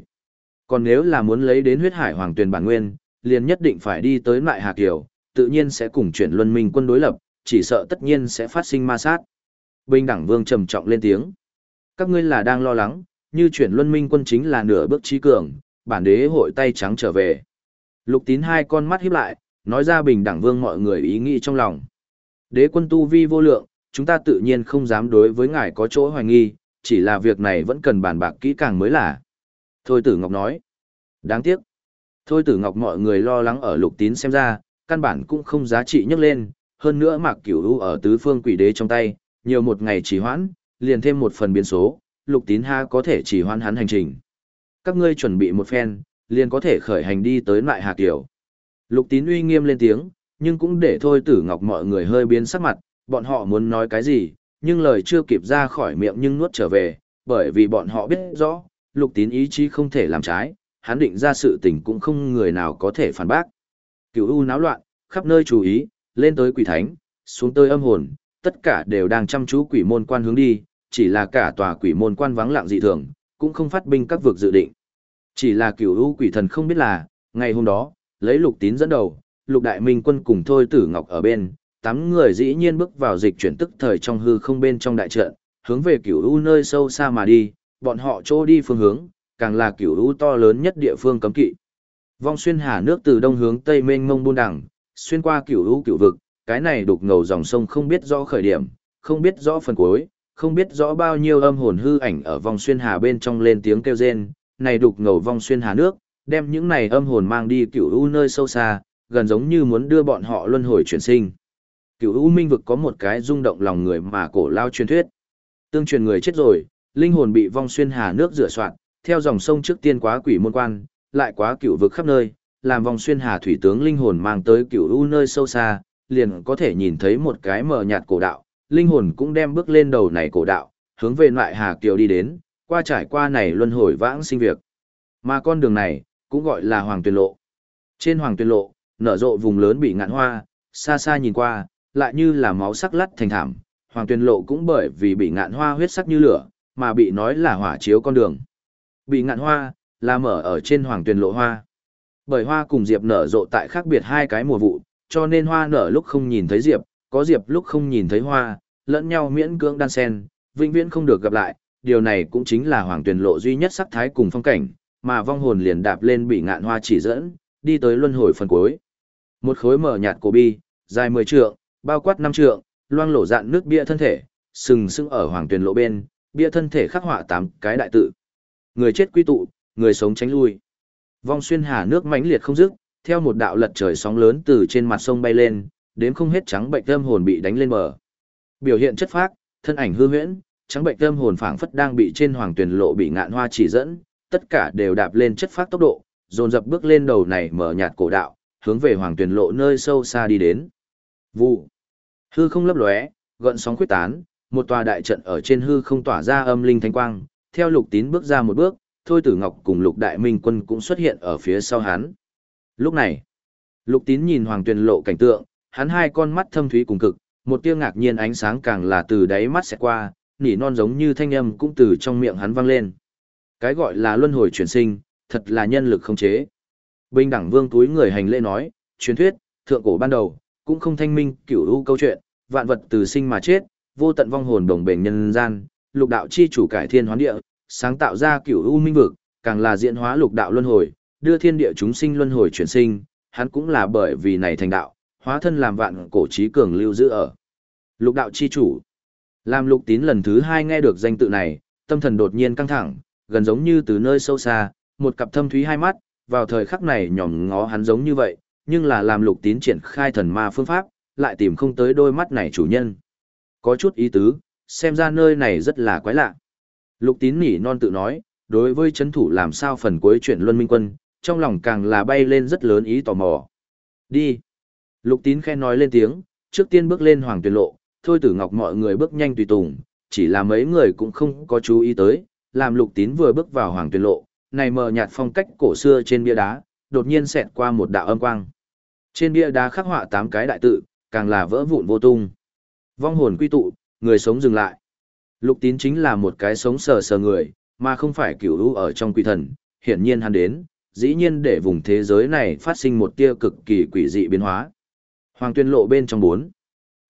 Còn nếu là muốn lấy đến huyết hải hoàng tuyền bản nguyên, liền nhất định phải đi tới lại Hà Kiều, tự nhiên sẽ cùng chuyển luân minh quân đối lập, chỉ sợ tất nhiên sẽ phát sinh ma sát. Bình đẳng vương trầm trọng lên tiếng. Các ngươi là đang lo lắng, như chuyển luân minh quân chính là nửa bước trí cường, bản đế hội tay trắng trở về. Lục tín hai con mắt híp lại, nói ra bình đẳng vương mọi người ý nghĩ trong lòng. Đế quân tu vi vô lượng, chúng ta tự nhiên không dám đối với ngài có chỗ hoài nghi, chỉ là việc này vẫn cần bàn bạc kỹ càng mới là. Thôi tử Ngọc nói. Đáng tiếc. Thôi tử Ngọc mọi người lo lắng ở lục tín xem ra, căn bản cũng không giá trị nhắc lên, hơn nữa mạc cửu u ở tứ phương quỷ đế trong tay, nhiều một ngày trì hoãn, liền thêm một phần biến số, lục tín ha có thể trì hoãn hắn hành trình. Các ngươi chuẩn bị một phen, liền có thể khởi hành đi tới lại Hà Kiều. Lục tín uy nghiêm lên tiếng, nhưng cũng để thôi tử ngọc mọi người hơi biến sắc mặt, bọn họ muốn nói cái gì, nhưng lời chưa kịp ra khỏi miệng nhưng nuốt trở về, bởi vì bọn họ biết rõ, lục tín ý chí không thể làm trái, hắn định ra sự tình cũng không người nào có thể phản bác. Cửu u náo loạn, khắp nơi chú ý, lên tới quỷ thánh, xuống tới âm hồn, tất cả đều đang chăm chú quỷ môn quan hướng đi, chỉ là cả tòa quỷ môn quan vắng lặng dị thường, cũng không phát binh các vực dự định. Chỉ là cửu u quỷ thần không biết là, ngày hôm đó, lấy lục tín dẫn đầu, lục đại minh quân cùng thôi tử ngọc ở bên, tám người dĩ nhiên bước vào dịch chuyển tức thời trong hư không bên trong đại trận, hướng về cửu u nơi sâu xa mà đi, bọn họ chỗ đi phương hướng, càng là cửu u to lớn nhất địa phương cấm kỵ. Vong xuyên hà nước từ đông hướng tây mênh mông buôn đẳng, xuyên qua cửu u cửu vực, cái này đục ngầu dòng sông không biết rõ khởi điểm, không biết rõ phần cuối, không biết rõ bao nhiêu âm hồn hư ảnh ở vòng xuyên hà bên trong lên tiếng kêu rên, này đục ngầu vong xuyên hà nước, đem những này âm hồn mang đi cửu u nơi sâu xa, gần giống như muốn đưa bọn họ luân hồi chuyển sinh. Cửu u minh vực có một cái rung động lòng người mà cổ lao truyền thuyết. Tương truyền người chết rồi, linh hồn bị vong xuyên hà nước rửa soạn, theo dòng sông trước tiên quá quỷ môn quan, lại quá cửu vực khắp nơi, làm vòng xuyên hà thủy tướng linh hồn mang tới cựu u nơi sâu xa, liền có thể nhìn thấy một cái mờ nhạt cổ đạo, linh hồn cũng đem bước lên đầu này cổ đạo, hướng về lại hà kiều đi đến, qua trải qua này luân hồi vãng sinh việc. Mà con đường này, cũng gọi là Hoàng Tuyền Lộ. Trên Hoàng Tuyền Lộ, nở rộ vùng lớn bị ngạn hoa, xa xa nhìn qua, lại như là máu sắc lắt thành thảm. Hoàng Tuyền Lộ cũng bởi vì bị ngạn hoa huyết sắc như lửa, mà bị nói là hỏa chiếu con đường. Bị ngạn hoa, là mở ở trên Hoàng Tuyền Lộ hoa. Bởi hoa cùng diệp nở rộ tại khác biệt hai cái mùa vụ, cho nên hoa nở lúc không nhìn thấy diệp, có diệp lúc không nhìn thấy hoa, lẫn nhau miễn cưỡng đan sen, vĩnh viễn không được gặp lại, điều này cũng chính là hoàng tuyển lộ duy nhất sắc thái cùng phong cảnh, mà vong hồn liền đạp lên bị ngạn hoa chỉ dẫn, đi tới luân hồi phần cuối. Một khối mở nhạt cổ bi, dài 10 trượng, bao quát 5 trượng, loang lổ dạn nước bia thân thể, sừng sững ở hoàng tuyển lộ bên, bia thân thể khắc họa tám cái đại tự. Người chết quy tụ, người sống tránh lui. Vong xuyên hà nước mãnh liệt không dứt, theo một đạo lật trời sóng lớn từ trên mặt sông bay lên, đến không hết trắng bệnh tâm hồn bị đánh lên bờ. Biểu hiện chất phác, thân ảnh hư huyễn, trắng bệnh tâm hồn phảng phất đang bị trên hoàng tuyển lộ bị ngạn hoa chỉ dẫn, tất cả đều đạp lên chất phát tốc độ, dồn dập bước lên đầu này mở nhạt cổ đạo, hướng về hoàng tuyển lộ nơi sâu xa đi đến. Vụ. Hư không lấp lóe, gợn sóng khuyết tán, một tòa đại trận ở trên hư không tỏa ra âm linh thanh quang, theo Lục Tín bước ra một bước, Thôi Tử Ngọc cùng Lục Đại Minh Quân cũng xuất hiện ở phía sau hắn. Lúc này, Lục Tín nhìn hoàng tuyển lộ cảnh tượng, hắn hai con mắt thâm thúy cùng cực, một tia ngạc nhiên ánh sáng càng là từ đáy mắt sẽ qua, nỉ non giống như thanh âm cũng từ trong miệng hắn vang lên. Cái gọi là luân hồi chuyển sinh, thật là nhân lực không chế. Bình đẳng vương túi người hành lễ nói, truyền thuyết, thượng cổ ban đầu, cũng không thanh minh cửu u câu chuyện, vạn vật từ sinh mà chết, vô tận vong hồn đồng bền nhân gian, lục đạo chi chủ cải thiên hoán địa, sáng tạo ra cửu u minh vực, càng là diễn hóa lục đạo luân hồi, đưa thiên địa chúng sinh luân hồi chuyển sinh, hắn cũng là bởi vì này thành đạo, hóa thân làm vạn cổ trí cường lưu giữ ở. Lục đạo chi chủ. Làm lục tín lần thứ hai nghe được danh tự này, tâm thần đột nhiên căng thẳng, gần giống như từ nơi sâu xa, một cặp thâm thúy hai mắt, vào thời khắc này nhòm ngó hắn giống như vậy, nhưng là làm lục tín triển khai thần ma phương pháp, lại tìm không tới đôi mắt này chủ nhân. Có chút ý tứ, xem ra nơi này rất là quái lạ. Lục tín nỉ non tự nói, đối với chấn thủ làm sao phần cuối chuyện luân minh quân, trong lòng càng là bay lên rất lớn ý tò mò. Đi. Lục tín khen nói lên tiếng, trước tiên bước lên hoàng tuyệt lộ, thôi tử ngọc mọi người bước nhanh tùy tùng, chỉ là mấy người cũng không có chú ý tới, làm lục tín vừa bước vào hoàng tuyệt lộ, này mờ nhạt phong cách cổ xưa trên bia đá, đột nhiên xẹt qua một đạo âm quang. Trên bia đá khắc họa tám cái đại tự, càng là vỡ vụn vô tung. Vong hồn quy tụ, người sống dừng lại. Lục tín chính là một cái sống sờ sờ người, mà không phải cửu lũ ở trong quỷ thần, hiển nhiên hắn đến, dĩ nhiên để vùng thế giới này phát sinh một tia cực kỳ quỷ dị biến hóa. Hoàng tuyên lộ bên trong bốn.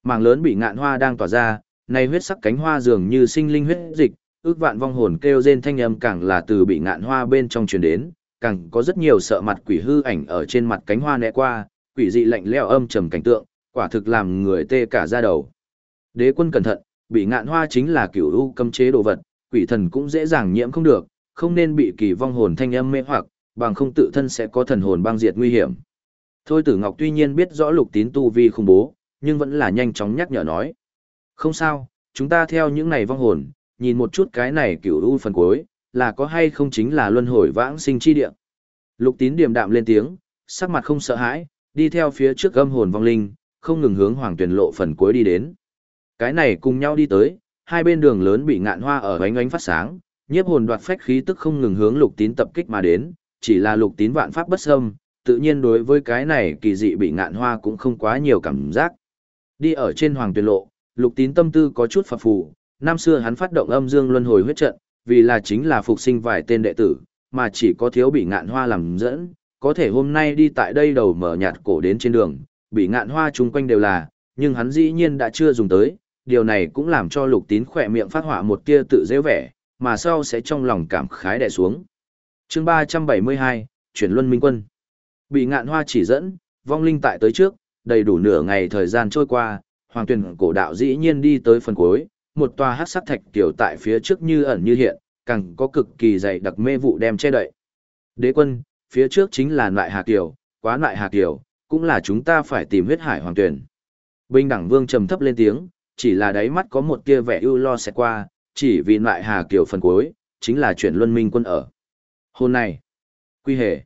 Mảng lớn bị ngạn hoa đang tỏa ra, này huyết sắc cánh hoa dường như sinh linh huyết dịch, ước vạn vong hồn kêu rên thanh âm càng là từ bị ngạn hoa bên trong truyền đến, càng có rất nhiều sợ mặt quỷ hư ảnh ở trên mặt cánh hoa né qua, quỷ dị lạnh lẽo âm trầm cảnh tượng, quả thực làm người tê cả da đầu. Đế quân cẩn thận, bị ngạn hoa chính là kiểu u cấm chế đồ vật, quỷ thần cũng dễ dàng nhiễm không được, không nên bị kỳ vong hồn thanh âm mê hoặc, bằng không tự thân sẽ có thần hồn băng diệt nguy hiểm. Thôi tử Ngọc tuy nhiên biết rõ lục tín tu vi khủng bố, nhưng vẫn là nhanh chóng nhắc nhở nói. Không sao, chúng ta theo những này vong hồn, nhìn một chút cái này cửu u phần cuối, là có hay không chính là luân hồi vãng sinh chi địa. Lục tín điềm đạm lên tiếng, sắc mặt không sợ hãi, đi theo phía trước âm hồn vong linh, không ngừng hướng hoàng tuyển lộ phần cuối đi đến. Cái này cùng nhau đi tới, hai bên đường lớn bị ngạn hoa ở ánh ánh phát sáng, nhiếp hồn đoạt phách khí tức không ngừng hướng lục tín tập kích mà đến, chỉ là lục tín vạn pháp bất xâm, tự nhiên đối với cái này kỳ dị bị ngạn hoa cũng không quá nhiều cảm giác. Đi ở trên hoàng tuyệt lộ, lục tín tâm tư có chút phập phù, năm xưa hắn phát động âm dương luân hồi huyết trận, vì là chính là phục sinh vài tên đệ tử, mà chỉ có thiếu bị ngạn hoa làm dẫn, có thể hôm nay đi tại đây đầu mở nhạt cổ đến trên đường, bị ngạn hoa chung quanh đều là, nhưng hắn dĩ nhiên đã chưa dùng tới, điều này cũng làm cho lục tín khỏe miệng phát họa một tia tự dễ vẻ, mà sau sẽ trong lòng cảm khái đè xuống. chương 372, chuyển luân minh quân. Bị ngạn hoa chỉ dẫn, vong linh tại tới trước, đầy đủ nửa ngày thời gian trôi qua, hoàng tuyển cổ đạo dĩ nhiên đi tới phần cuối, một tòa hát sắc thạch tiểu tại phía trước như ẩn như hiện, càng có cực kỳ dày đặc mê vụ đem che đậy. Đế quân, phía trước chính là loại hà kiều, quá loại hà kiều, cũng là chúng ta phải tìm huyết hải hoàng tuyển. Bình đẳng vương trầm thấp lên tiếng, chỉ là đáy mắt có một kia vẻ ưu lo sẽ qua, chỉ vì loại hà kiều phần cuối, chính là chuyển luân minh quân ở. Hôm nay, quy hệ,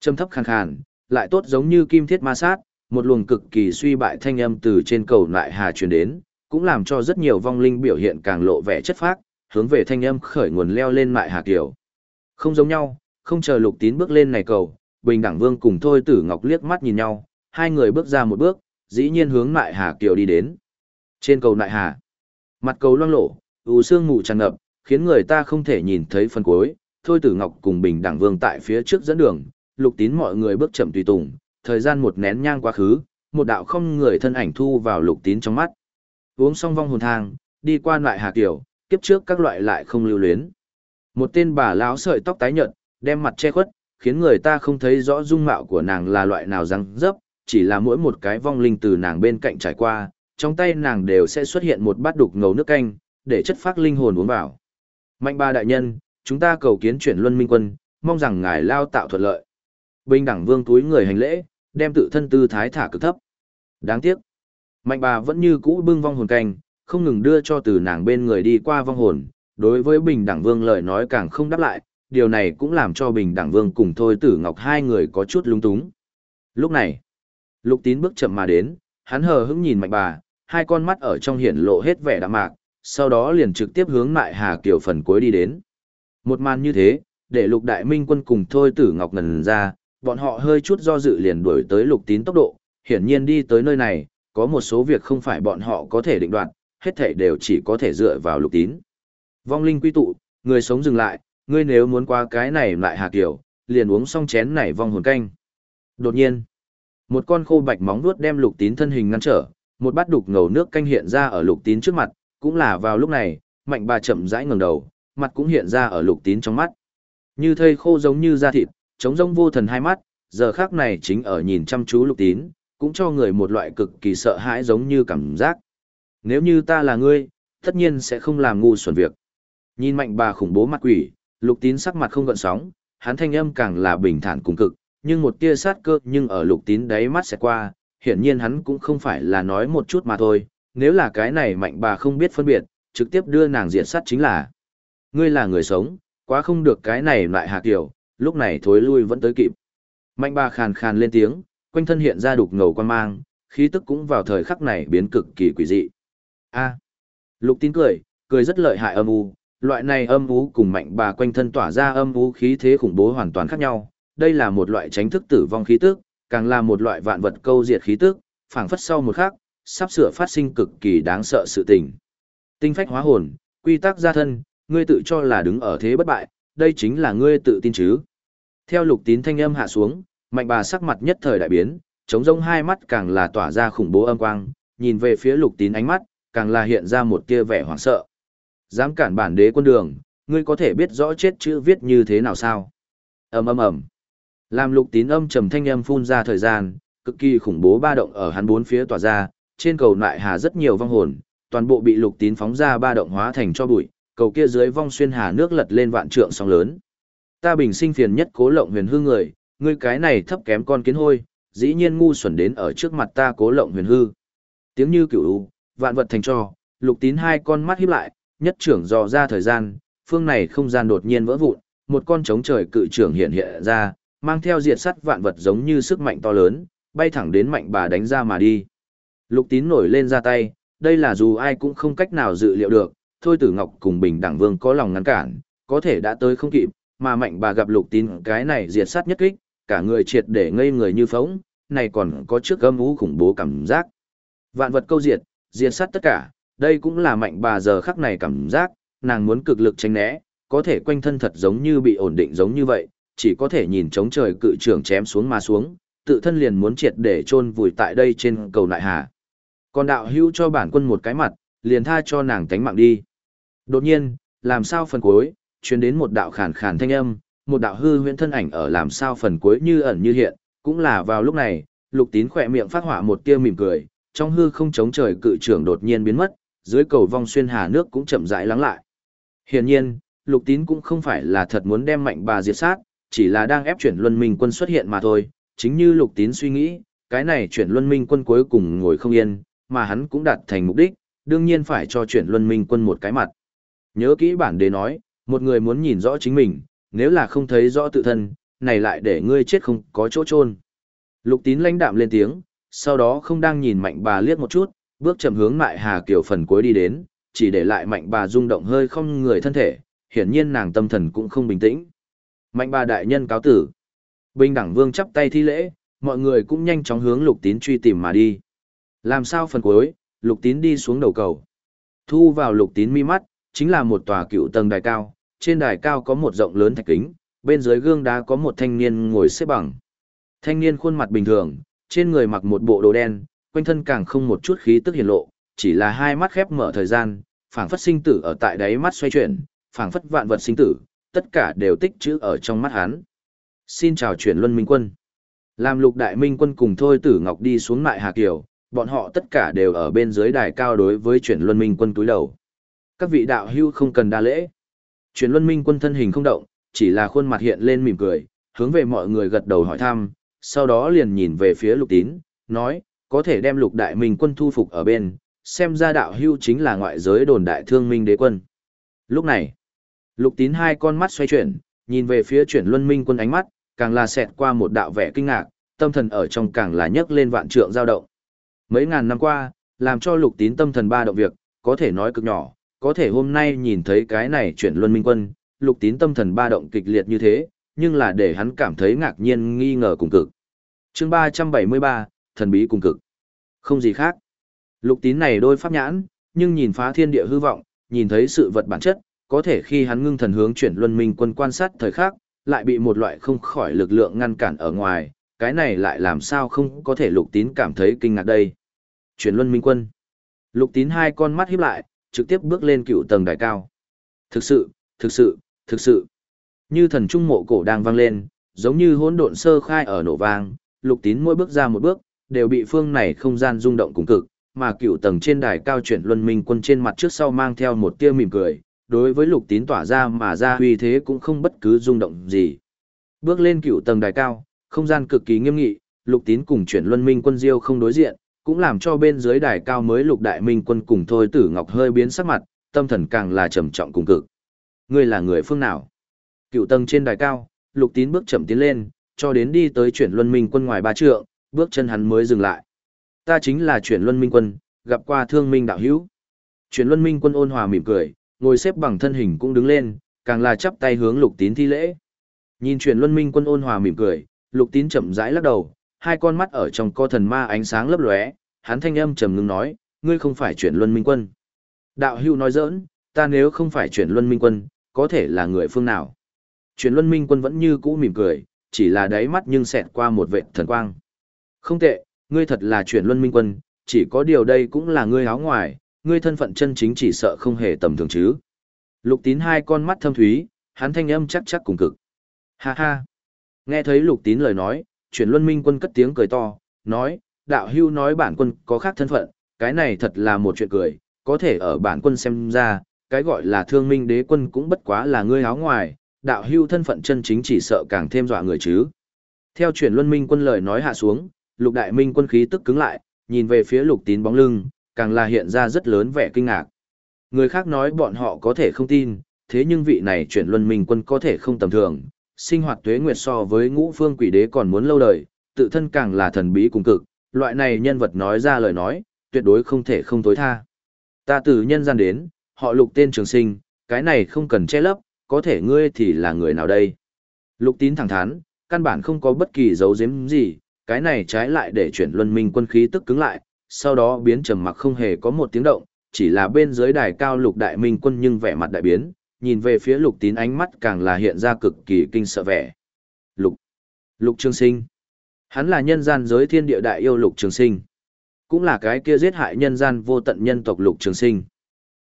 trầm thấp khàn khàn, lại tốt giống như kim thiết ma sát, một luồng cực kỳ suy bại thanh âm từ trên cầu lại hà truyền đến, cũng làm cho rất nhiều vong linh biểu hiện càng lộ vẻ chất phác, hướng về thanh âm khởi nguồn leo lên mại hà kiều. Không giống nhau, không chờ lục tín bước lên này cầu, bình đẳng vương cùng thôi tử ngọc liếc mắt nhìn nhau, hai người bước ra một bước, dĩ nhiên hướng mại hà kiều đi đến. Trên cầu nại hà, mặt cầu loang lổ, u sương mù tràn ngập, khiến người ta không thể nhìn thấy phần cuối, thôi tử ngọc cùng bình đẳng vương tại phía trước dẫn đường, lục tín mọi người bước chậm tùy tùng, thời gian một nén nhang quá khứ, một đạo không người thân ảnh thu vào lục tín trong mắt. Uống xong vong hồn thang, đi qua lại hà kiểu, kiếp trước các loại lại không lưu luyến. Một tên bà lão sợi tóc tái nhợt, đem mặt che khuất, khiến người ta không thấy rõ dung mạo của nàng là loại nào răng dấp, chỉ là mỗi một cái vong linh từ nàng bên cạnh trải qua, trong tay nàng đều sẽ xuất hiện một bát đục ngầu nước canh, để chất phát linh hồn uống vào. Mạnh ba đại nhân, chúng ta cầu kiến chuyển luân minh quân, mong rằng ngài lao tạo thuận lợi. Bình đẳng vương túi người hành lễ, đem tự thân tư thái thả cực thấp. Đáng tiếc, mạnh bà vẫn như cũ bưng vong hồn canh, không ngừng đưa cho từ nàng bên người đi qua vong hồn. Đối với bình đẳng vương lời nói càng không đáp lại, điều này cũng làm cho bình đẳng vương cùng thôi tử ngọc hai người có chút lung túng. Lúc này, lục tín bước chậm mà đến, hắn hờ hững nhìn mạnh bà, hai con mắt ở trong hiển lộ hết vẻ đạm mạc, sau đó liền trực tiếp hướng mại hà kiều phần cuối đi đến. Một màn như thế, để lục đại minh quân cùng thôi tử ngọc ngần ra, bọn họ hơi chút do dự liền đuổi tới lục tín tốc độ, hiển nhiên đi tới nơi này, có một số việc không phải bọn họ có thể định đoạt, hết thể đều chỉ có thể dựa vào lục tín. Vong linh quy tụ, người sống dừng lại, ngươi nếu muốn qua cái này lại hà kiểu, liền uống xong chén này vong hồn canh. Đột nhiên, một con khô bạch móng vuốt đem lục tín thân hình ngăn trở, một bát đục ngầu nước canh hiện ra ở lục tín trước mặt, cũng là vào lúc này, mạnh bà chậm rãi ngẩng đầu, mặt cũng hiện ra ở lục tín trong mắt. Như thây khô giống như da thịt, trống rông vô thần hai mắt, giờ khác này chính ở nhìn chăm chú lục tín, cũng cho người một loại cực kỳ sợ hãi giống như cảm giác. Nếu như ta là ngươi, tất nhiên sẽ không làm ngu xuẩn việc. Nhìn mạnh bà khủng bố mặt quỷ, lục tín sắc mặt không gợn sóng, hắn thanh âm càng là bình thản cùng cực, nhưng một tia sát cơ nhưng ở lục tín đáy mắt sẽ qua, hiển nhiên hắn cũng không phải là nói một chút mà thôi, nếu là cái này mạnh bà không biết phân biệt, trực tiếp đưa nàng diện sát chính là. Ngươi là người sống, quá không được cái này lại hạ kiểu, lúc này thối lui vẫn tới kịp. Mạnh bà khàn khàn lên tiếng, quanh thân hiện ra đục ngầu quan mang, khí tức cũng vào thời khắc này biến cực kỳ quỷ dị. A. lục tín cười, cười rất lợi hại âm u, loại này âm u cùng mạnh bà quanh thân tỏa ra âm u khí thế khủng bố hoàn toàn khác nhau. Đây là một loại tránh thức tử vong khí tức, càng là một loại vạn vật câu diệt khí tức, phảng phất sau một khắc, sắp sửa phát sinh cực kỳ đáng sợ sự tình. Tinh phách hóa hồn, quy tắc gia thân, ngươi tự cho là đứng ở thế bất bại, đây chính là ngươi tự tin chứ. Theo lục tín thanh âm hạ xuống, mạnh bà sắc mặt nhất thời đại biến, trống rông hai mắt càng là tỏa ra khủng bố âm quang, nhìn về phía lục tín ánh mắt, càng là hiện ra một tia vẻ hoảng sợ. Dám cản bản đế quân đường, ngươi có thể biết rõ chết chữ viết như thế nào sao? ầm ầm ầm. Làm lục tín âm trầm thanh âm phun ra thời gian, cực kỳ khủng bố ba động ở hắn bốn phía tỏa ra, trên cầu nại hà rất nhiều vong hồn, toàn bộ bị lục tín phóng ra ba động hóa thành cho bụi, cầu kia dưới vong xuyên hà nước lật lên vạn trượng sóng lớn. Ta bình sinh phiền nhất cố lộng huyền hư người, ngươi cái này thấp kém con kiến hôi, dĩ nhiên ngu xuẩn đến ở trước mặt ta cố lộng huyền hư. Tiếng như cửu u, vạn vật thành cho, lục tín hai con mắt híp lại, nhất trưởng dò ra thời gian, phương này không gian đột nhiên vỡ vụn, một con trống trời cự trưởng hiện hiện ra, mang theo diệt sắt vạn vật giống như sức mạnh to lớn, bay thẳng đến mạnh bà đánh ra mà đi. Lục tín nổi lên ra tay, đây là dù ai cũng không cách nào dự liệu được, thôi tử ngọc cùng bình đẳng vương có lòng ngăn cản, có thể đã tới không kịp, mà mạnh bà gặp lục tín cái này diệt sát nhất kích, cả người triệt để ngây người như phóng, này còn có trước gâm ú khủng bố cảm giác. Vạn vật câu diệt, diệt sát tất cả, đây cũng là mạnh bà giờ khắc này cảm giác, nàng muốn cực lực tránh né, có thể quanh thân thật giống như bị ổn định giống như vậy, chỉ có thể nhìn trống trời cự trường chém xuống mà xuống, tự thân liền muốn triệt để chôn vùi tại đây trên cầu nại hà. Còn đạo hữu cho bản quân một cái mặt, liền tha cho nàng tánh mạng đi. Đột nhiên, làm sao phần cuối, truyền đến một đạo khàn khàn thanh âm, một đạo hư huyễn thân ảnh ở làm sao phần cuối như ẩn như hiện, cũng là vào lúc này, Lục Tín khỏe miệng phát hỏa một tia mỉm cười, trong hư không chống trời cự trưởng đột nhiên biến mất, dưới cầu vong xuyên hà nước cũng chậm rãi lắng lại. Hiển nhiên, Lục Tín cũng không phải là thật muốn đem mạnh bà diệt sát, chỉ là đang ép chuyển luân minh quân xuất hiện mà thôi, chính như Lục Tín suy nghĩ, cái này chuyển luân minh quân cuối cùng ngồi không yên, mà hắn cũng đạt thành mục đích, đương nhiên phải cho chuyển luân minh quân một cái mặt. Nhớ kỹ bản đề nói, một người muốn nhìn rõ chính mình, nếu là không thấy rõ tự thân, này lại để ngươi chết không có chỗ chôn. Lục tín lãnh đạm lên tiếng, sau đó không đang nhìn mạnh bà liếc một chút, bước chậm hướng mại hà kiểu phần cuối đi đến, chỉ để lại mạnh bà rung động hơi không người thân thể, hiển nhiên nàng tâm thần cũng không bình tĩnh. Mạnh bà đại nhân cáo tử. Bình đẳng vương chắp tay thi lễ, mọi người cũng nhanh chóng hướng lục tín truy tìm mà đi. Làm sao phần cuối, lục tín đi xuống đầu cầu. Thu vào lục tín mi mắt, chính là một tòa cựu tầng đài cao, trên đài cao có một rộng lớn thạch kính, bên dưới gương đá có một thanh niên ngồi xếp bằng. Thanh niên khuôn mặt bình thường, trên người mặc một bộ đồ đen, quanh thân càng không một chút khí tức hiển lộ, chỉ là hai mắt khép mở thời gian, phảng phất sinh tử ở tại đáy mắt xoay chuyển, phảng phất vạn vật sinh tử, tất cả đều tích trữ ở trong mắt hắn. Xin chào chuyển luân minh quân. Làm lục đại minh quân cùng thôi tử ngọc đi xuống mại hà kiều, bọn họ tất cả đều ở bên dưới đài cao đối với chuyển luân minh quân túi đầu. Các vị đạo hưu không cần đa lễ. Chuyển luân minh quân thân hình không động, chỉ là khuôn mặt hiện lên mỉm cười, hướng về mọi người gật đầu hỏi thăm, sau đó liền nhìn về phía lục tín, nói, có thể đem lục đại minh quân thu phục ở bên, xem ra đạo hưu chính là ngoại giới đồn đại thương minh đế quân. Lúc này, lục tín hai con mắt xoay chuyển, nhìn về phía chuyển luân minh quân ánh mắt, càng là xẹt qua một đạo vẻ kinh ngạc, tâm thần ở trong càng là nhấc lên vạn trượng dao động. Mấy ngàn năm qua, làm cho lục tín tâm thần ba động việc, có thể nói cực nhỏ, có thể hôm nay nhìn thấy cái này chuyển luân minh quân, lục tín tâm thần ba động kịch liệt như thế, nhưng là để hắn cảm thấy ngạc nhiên nghi ngờ cùng cực. chương 373, thần bí cùng cực. Không gì khác. Lục tín này đôi pháp nhãn, nhưng nhìn phá thiên địa hư vọng, nhìn thấy sự vật bản chất, có thể khi hắn ngưng thần hướng chuyển luân minh quân quan sát thời khắc, lại bị một loại không khỏi lực lượng ngăn cản ở ngoài, cái này lại làm sao không có thể lục tín cảm thấy kinh ngạc đây. Chuyển luân minh quân. Lục tín hai con mắt híp lại, trực tiếp bước lên cựu tầng đài cao. Thực sự, thực sự, thực sự. Như thần trung mộ cổ đang vang lên, giống như hỗn độn sơ khai ở nổ vang, lục tín mỗi bước ra một bước, đều bị phương này không gian rung động cùng cực, mà cựu tầng trên đài cao chuyển luân minh quân trên mặt trước sau mang theo một tia mỉm cười, đối với lục tín tỏa ra mà ra uy thế cũng không bất cứ rung động gì. Bước lên cựu tầng đài cao, không gian cực kỳ nghiêm nghị, lục tín cùng chuyển luân minh quân diêu không đối diện, cũng làm cho bên dưới đài cao mới lục đại minh quân cùng thôi tử ngọc hơi biến sắc mặt, tâm thần càng là trầm trọng cùng cực. Ngươi là người phương nào? Cựu tầng trên đài cao, lục tín bước chậm tiến lên, cho đến đi tới chuyển luân minh quân ngoài ba trượng, bước chân hắn mới dừng lại. Ta chính là chuyển luân minh quân, gặp qua thương minh đạo hữu. Chuyển luân minh quân ôn hòa mỉm cười, ngồi xếp bằng thân hình cũng đứng lên, càng là chắp tay hướng lục tín thi lễ. Nhìn chuyển luân minh quân ôn hòa mỉm cười, lục tín chậm rãi lắc đầu, hai con mắt ở trong co thần ma ánh sáng lấp lóe, hắn thanh âm trầm ngưng nói, ngươi không phải chuyển luân minh quân. Đạo hưu nói giỡn, ta nếu không phải chuyển luân minh quân, có thể là người phương nào. Chuyển luân minh quân vẫn như cũ mỉm cười, chỉ là đáy mắt nhưng xẹt qua một vệt thần quang. Không tệ, ngươi thật là chuyển luân minh quân, chỉ có điều đây cũng là ngươi áo ngoài, ngươi thân phận chân chính chỉ sợ không hề tầm thường chứ. Lục tín hai con mắt thâm thúy, hắn thanh âm chắc chắc cùng cực. Ha ha. Nghe thấy lục tín lời nói, chuyển luân minh quân cất tiếng cười to, nói, đạo hưu nói bản quân có khác thân phận, cái này thật là một chuyện cười, có thể ở bản quân xem ra, cái gọi là thương minh đế quân cũng bất quá là ngươi áo ngoài, đạo hưu thân phận chân chính chỉ sợ càng thêm dọa người chứ. Theo chuyển luân minh quân lời nói hạ xuống, lục đại minh quân khí tức cứng lại, nhìn về phía lục tín bóng lưng, càng là hiện ra rất lớn vẻ kinh ngạc. Người khác nói bọn họ có thể không tin, thế nhưng vị này chuyển luân minh quân có thể không tầm thường, sinh hoạt tuế nguyệt so với ngũ phương quỷ đế còn muốn lâu đời, tự thân càng là thần bí cùng cực, loại này nhân vật nói ra lời nói, tuyệt đối không thể không tối tha. Ta từ nhân gian đến, họ lục tên trường sinh, cái này không cần che lấp, có thể ngươi thì là người nào đây? Lục tín thẳng thắn, căn bản không có bất kỳ dấu giếm gì, cái này trái lại để chuyển luân minh quân khí tức cứng lại, sau đó biến trầm mặc không hề có một tiếng động, chỉ là bên dưới đài cao lục đại minh quân nhưng vẻ mặt đại biến, nhìn về phía lục tín ánh mắt càng là hiện ra cực kỳ kinh sợ vẻ. Lục, lục trường sinh, hắn là nhân gian giới thiên địa đại yêu lục trường sinh, cũng là cái kia giết hại nhân gian vô tận nhân tộc lục trường sinh.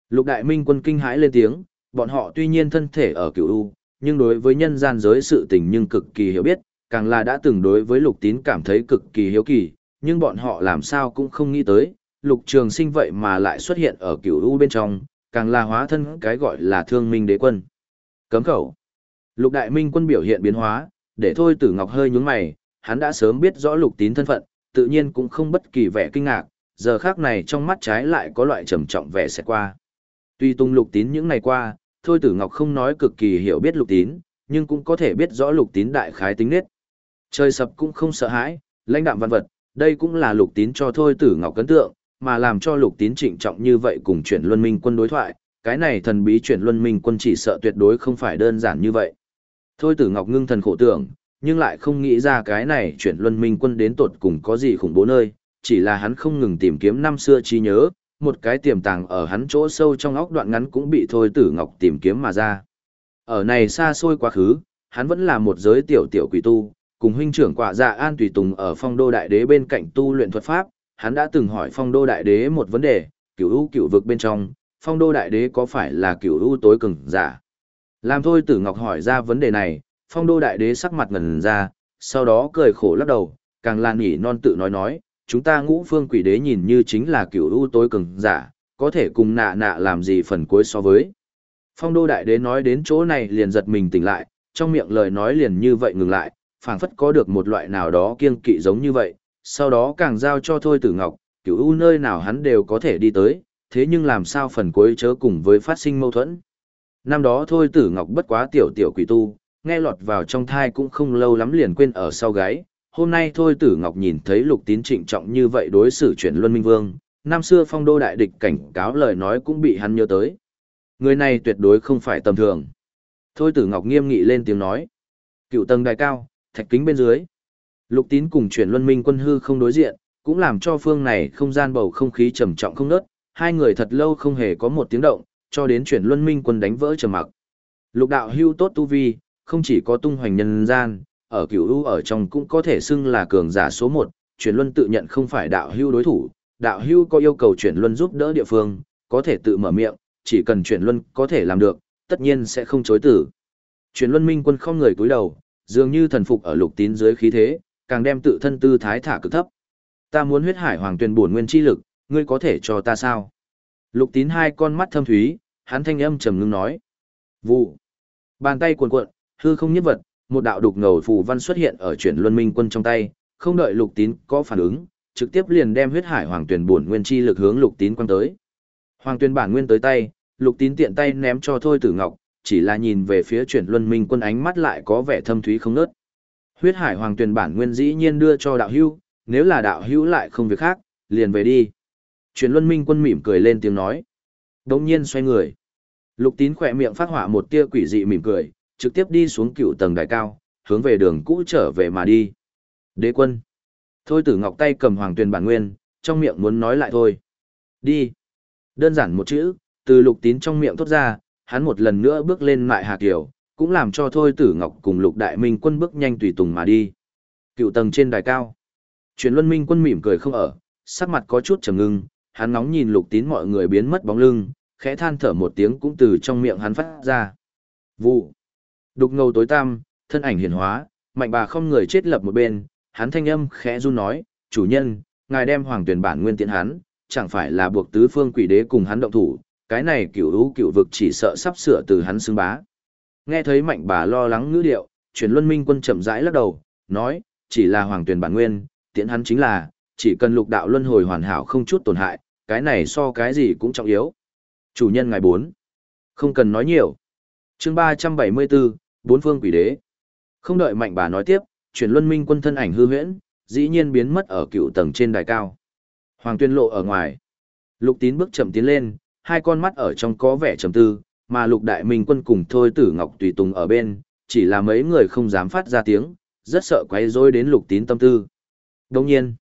Lục đại minh quân kinh hãi lên tiếng, bọn họ tuy nhiên thân thể ở cửu u, nhưng đối với nhân gian giới sự tình nhưng cực kỳ hiểu biết, càng là đã từng đối với lục tín cảm thấy cực kỳ hiếu kỳ, nhưng bọn họ làm sao cũng không nghĩ tới, lục trường sinh vậy mà lại xuất hiện ở cửu u bên trong, càng là hóa thân cái gọi là thương minh đế quân. Cấm khẩu. Lục đại minh quân biểu hiện biến hóa, để thôi tử ngọc hơi nhúng mày, hắn đã sớm biết rõ lục tín thân phận, tự nhiên cũng không bất kỳ vẻ kinh ngạc, giờ khác này trong mắt trái lại có loại trầm trọng vẻ sẽ qua. Tuy tung lục tín những ngày qua, thôi tử ngọc không nói cực kỳ hiểu biết lục tín, nhưng cũng có thể biết rõ lục tín đại khái tính nết. Trời sập cũng không sợ hãi, Lãnh đạm văn vật, đây cũng là lục tín cho thôi tử ngọc cấn tượng, mà làm cho lục tín trịnh trọng như vậy cùng chuyển luân minh quân đối thoại, cái này thần bí chuyển luân minh quân chỉ sợ tuyệt đối không phải đơn giản như vậy. Thôi tử ngọc ngưng thần khổ tưởng, nhưng lại không nghĩ ra cái này chuyển luân minh quân đến tột cùng có gì khủng bố nơi, chỉ là hắn không ngừng tìm kiếm năm xưa trí nhớ, một cái tiềm tàng ở hắn chỗ sâu trong óc đoạn ngắn cũng bị thôi tử ngọc tìm kiếm mà ra. Ở này xa xôi quá khứ, hắn vẫn là một giới tiểu tiểu quỷ tu, cùng huynh trưởng quả dạ an tùy tùng ở phong đô đại đế bên cạnh tu luyện thuật pháp, hắn đã từng hỏi phong đô đại đế một vấn đề, cửu u cửu vực bên trong, phong đô đại đế có phải là cửu u tối cường giả? Làm thôi tử ngọc hỏi ra vấn đề này, phong đô đại đế sắc mặt ngần ra, sau đó cười khổ lắc đầu, càng lan nhỉ non tự nói nói, chúng ta ngũ phương quỷ đế nhìn như chính là cửu u tối cường giả, có thể cùng nạ nạ làm gì phần cuối so với. Phong đô đại đế nói đến chỗ này liền giật mình tỉnh lại, trong miệng lời nói liền như vậy ngừng lại, phảng phất có được một loại nào đó kiêng kỵ giống như vậy, sau đó càng giao cho thôi tử ngọc, cựu u nơi nào hắn đều có thể đi tới, thế nhưng làm sao phần cuối chớ cùng với phát sinh mâu thuẫn. Năm đó thôi tử ngọc bất quá tiểu tiểu quỷ tu, nghe lọt vào trong thai cũng không lâu lắm liền quên ở sau gáy. Hôm nay thôi tử ngọc nhìn thấy lục tín trịnh trọng như vậy đối xử chuyển luân minh vương, năm xưa phong đô đại địch cảnh cáo lời nói cũng bị hắn nhớ tới. Người này tuyệt đối không phải tầm thường. Thôi tử ngọc nghiêm nghị lên tiếng nói. Cựu tầng đài cao, thạch kính bên dưới. Lục tín cùng chuyển luân minh quân hư không đối diện, cũng làm cho phương này không gian bầu không khí trầm trọng không nớt, hai người thật lâu không hề có một tiếng động, cho đến chuyển luân minh quân đánh vỡ trầm mặc. Lục đạo hưu tốt tu vi, không chỉ có tung hoành nhân gian, ở cửu u ở trong cũng có thể xưng là cường giả số một. chuyển luân tự nhận không phải đạo hưu đối thủ, đạo hưu có yêu cầu chuyển luân giúp đỡ địa phương, có thể tự mở miệng, chỉ cần chuyển luân có thể làm được, tất nhiên sẽ không chối tử. Chuyển luân minh quân không người cúi đầu, dường như thần phục ở lục tín dưới khí thế, càng đem tự thân tư thái thả cực thấp. Ta muốn huyết hải hoàng tuyền bổn nguyên chi lực, ngươi có thể cho ta sao? Lục tín hai con mắt thâm thúy, hắn thanh âm trầm ngưng nói. Vụ. Bàn tay cuộn cuộn, hư không nhất vật, một đạo đục ngầu phù văn xuất hiện ở chuyển luân minh quân trong tay, không đợi lục tín có phản ứng, trực tiếp liền đem huyết hải hoàng tuyển bổn nguyên chi lực hướng lục tín quăng tới. Hoàng tuyển bản nguyên tới tay, lục tín tiện tay ném cho thôi tử ngọc, chỉ là nhìn về phía chuyển luân minh quân ánh mắt lại có vẻ thâm thúy không nớt. Huyết hải hoàng tuyển bản nguyên dĩ nhiên đưa cho đạo hưu, nếu là đạo hưu lại không việc khác, liền về đi. Truyền luân minh quân mỉm cười lên tiếng nói. Đông nhiên xoay người. Lục tín khỏe miệng phát hỏa một tia quỷ dị mỉm cười, trực tiếp đi xuống cựu tầng đài cao, hướng về đường cũ trở về mà đi. Đế quân. Thôi tử ngọc tay cầm hoàng tuyền bản nguyên, trong miệng muốn nói lại thôi. Đi. Đơn giản một chữ, từ lục tín trong miệng thốt ra, hắn một lần nữa bước lên lại hà kiều, cũng làm cho thôi tử ngọc cùng lục đại minh quân bước nhanh tùy tùng mà đi. Cựu tầng trên đài cao. Truyền luân minh quân mỉm cười không ở, sắc mặt có chút trầm ngưng, hắn nóng nhìn lục tín mọi người biến mất bóng lưng, khẽ than thở một tiếng cũng từ trong miệng hắn phát ra. Vụ. Đục ngầu tối tăm, thân ảnh hiển hóa, mạnh bà không người chết lập một bên, hắn thanh âm khẽ run nói, chủ nhân, ngài đem hoàng tuyển bản nguyên tiện hắn, chẳng phải là buộc tứ phương quỷ đế cùng hắn động thủ, cái này cửu lũ cửu vực chỉ sợ sắp sửa từ hắn xưng bá. Nghe thấy mạnh bà lo lắng ngữ điệu, chuyển luân minh quân chậm rãi lắc đầu, nói, chỉ là hoàng tuyển bản nguyên, tiện hắn chính là, chỉ cần lục đạo luân hồi hoàn hảo không chút tổn hại, cái này so cái gì cũng trọng yếu. Chủ nhân ngài bốn, không cần nói nhiều. chương ba trăm bảy mươi bốn bốn phương quỷ đế. Không đợi mạnh bà nói tiếp, chuyển luân minh quân thân ảnh hư huyễn, dĩ nhiên biến mất ở cựu tầng trên đài cao. Hoàng tuyên lộ ở ngoài. Lục tín bước chậm tiến lên, hai con mắt ở trong có vẻ trầm tư, mà lục đại minh quân cùng thôi tử ngọc tùy tùng ở bên, chỉ là mấy người không dám phát ra tiếng, rất sợ quấy rối đến lục tín tâm tư. Đồng nhiên,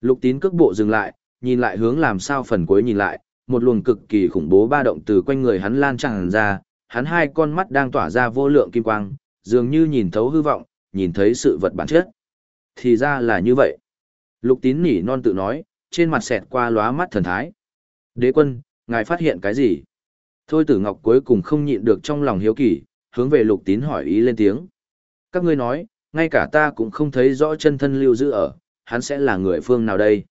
lục tín cước bộ dừng lại, nhìn lại hướng làm sao phần cuối nhìn lại, một luồng cực kỳ khủng bố ba động từ quanh người hắn lan tràn ra, hắn hai con mắt đang tỏa ra vô lượng kim quang, dường như nhìn thấu hư vọng, nhìn thấy sự vật bản chất. Thì ra là như vậy. Lục tín nỉ non tự nói, trên mặt xẹt qua lóa mắt thần thái. Đế quân, ngài phát hiện cái gì? Thôi tử ngọc cuối cùng không nhịn được trong lòng hiếu kỳ, hướng về lục tín hỏi ý lên tiếng. Các ngươi nói, ngay cả ta cũng không thấy rõ chân thân lưu giữ ở, hắn sẽ là người phương nào đây?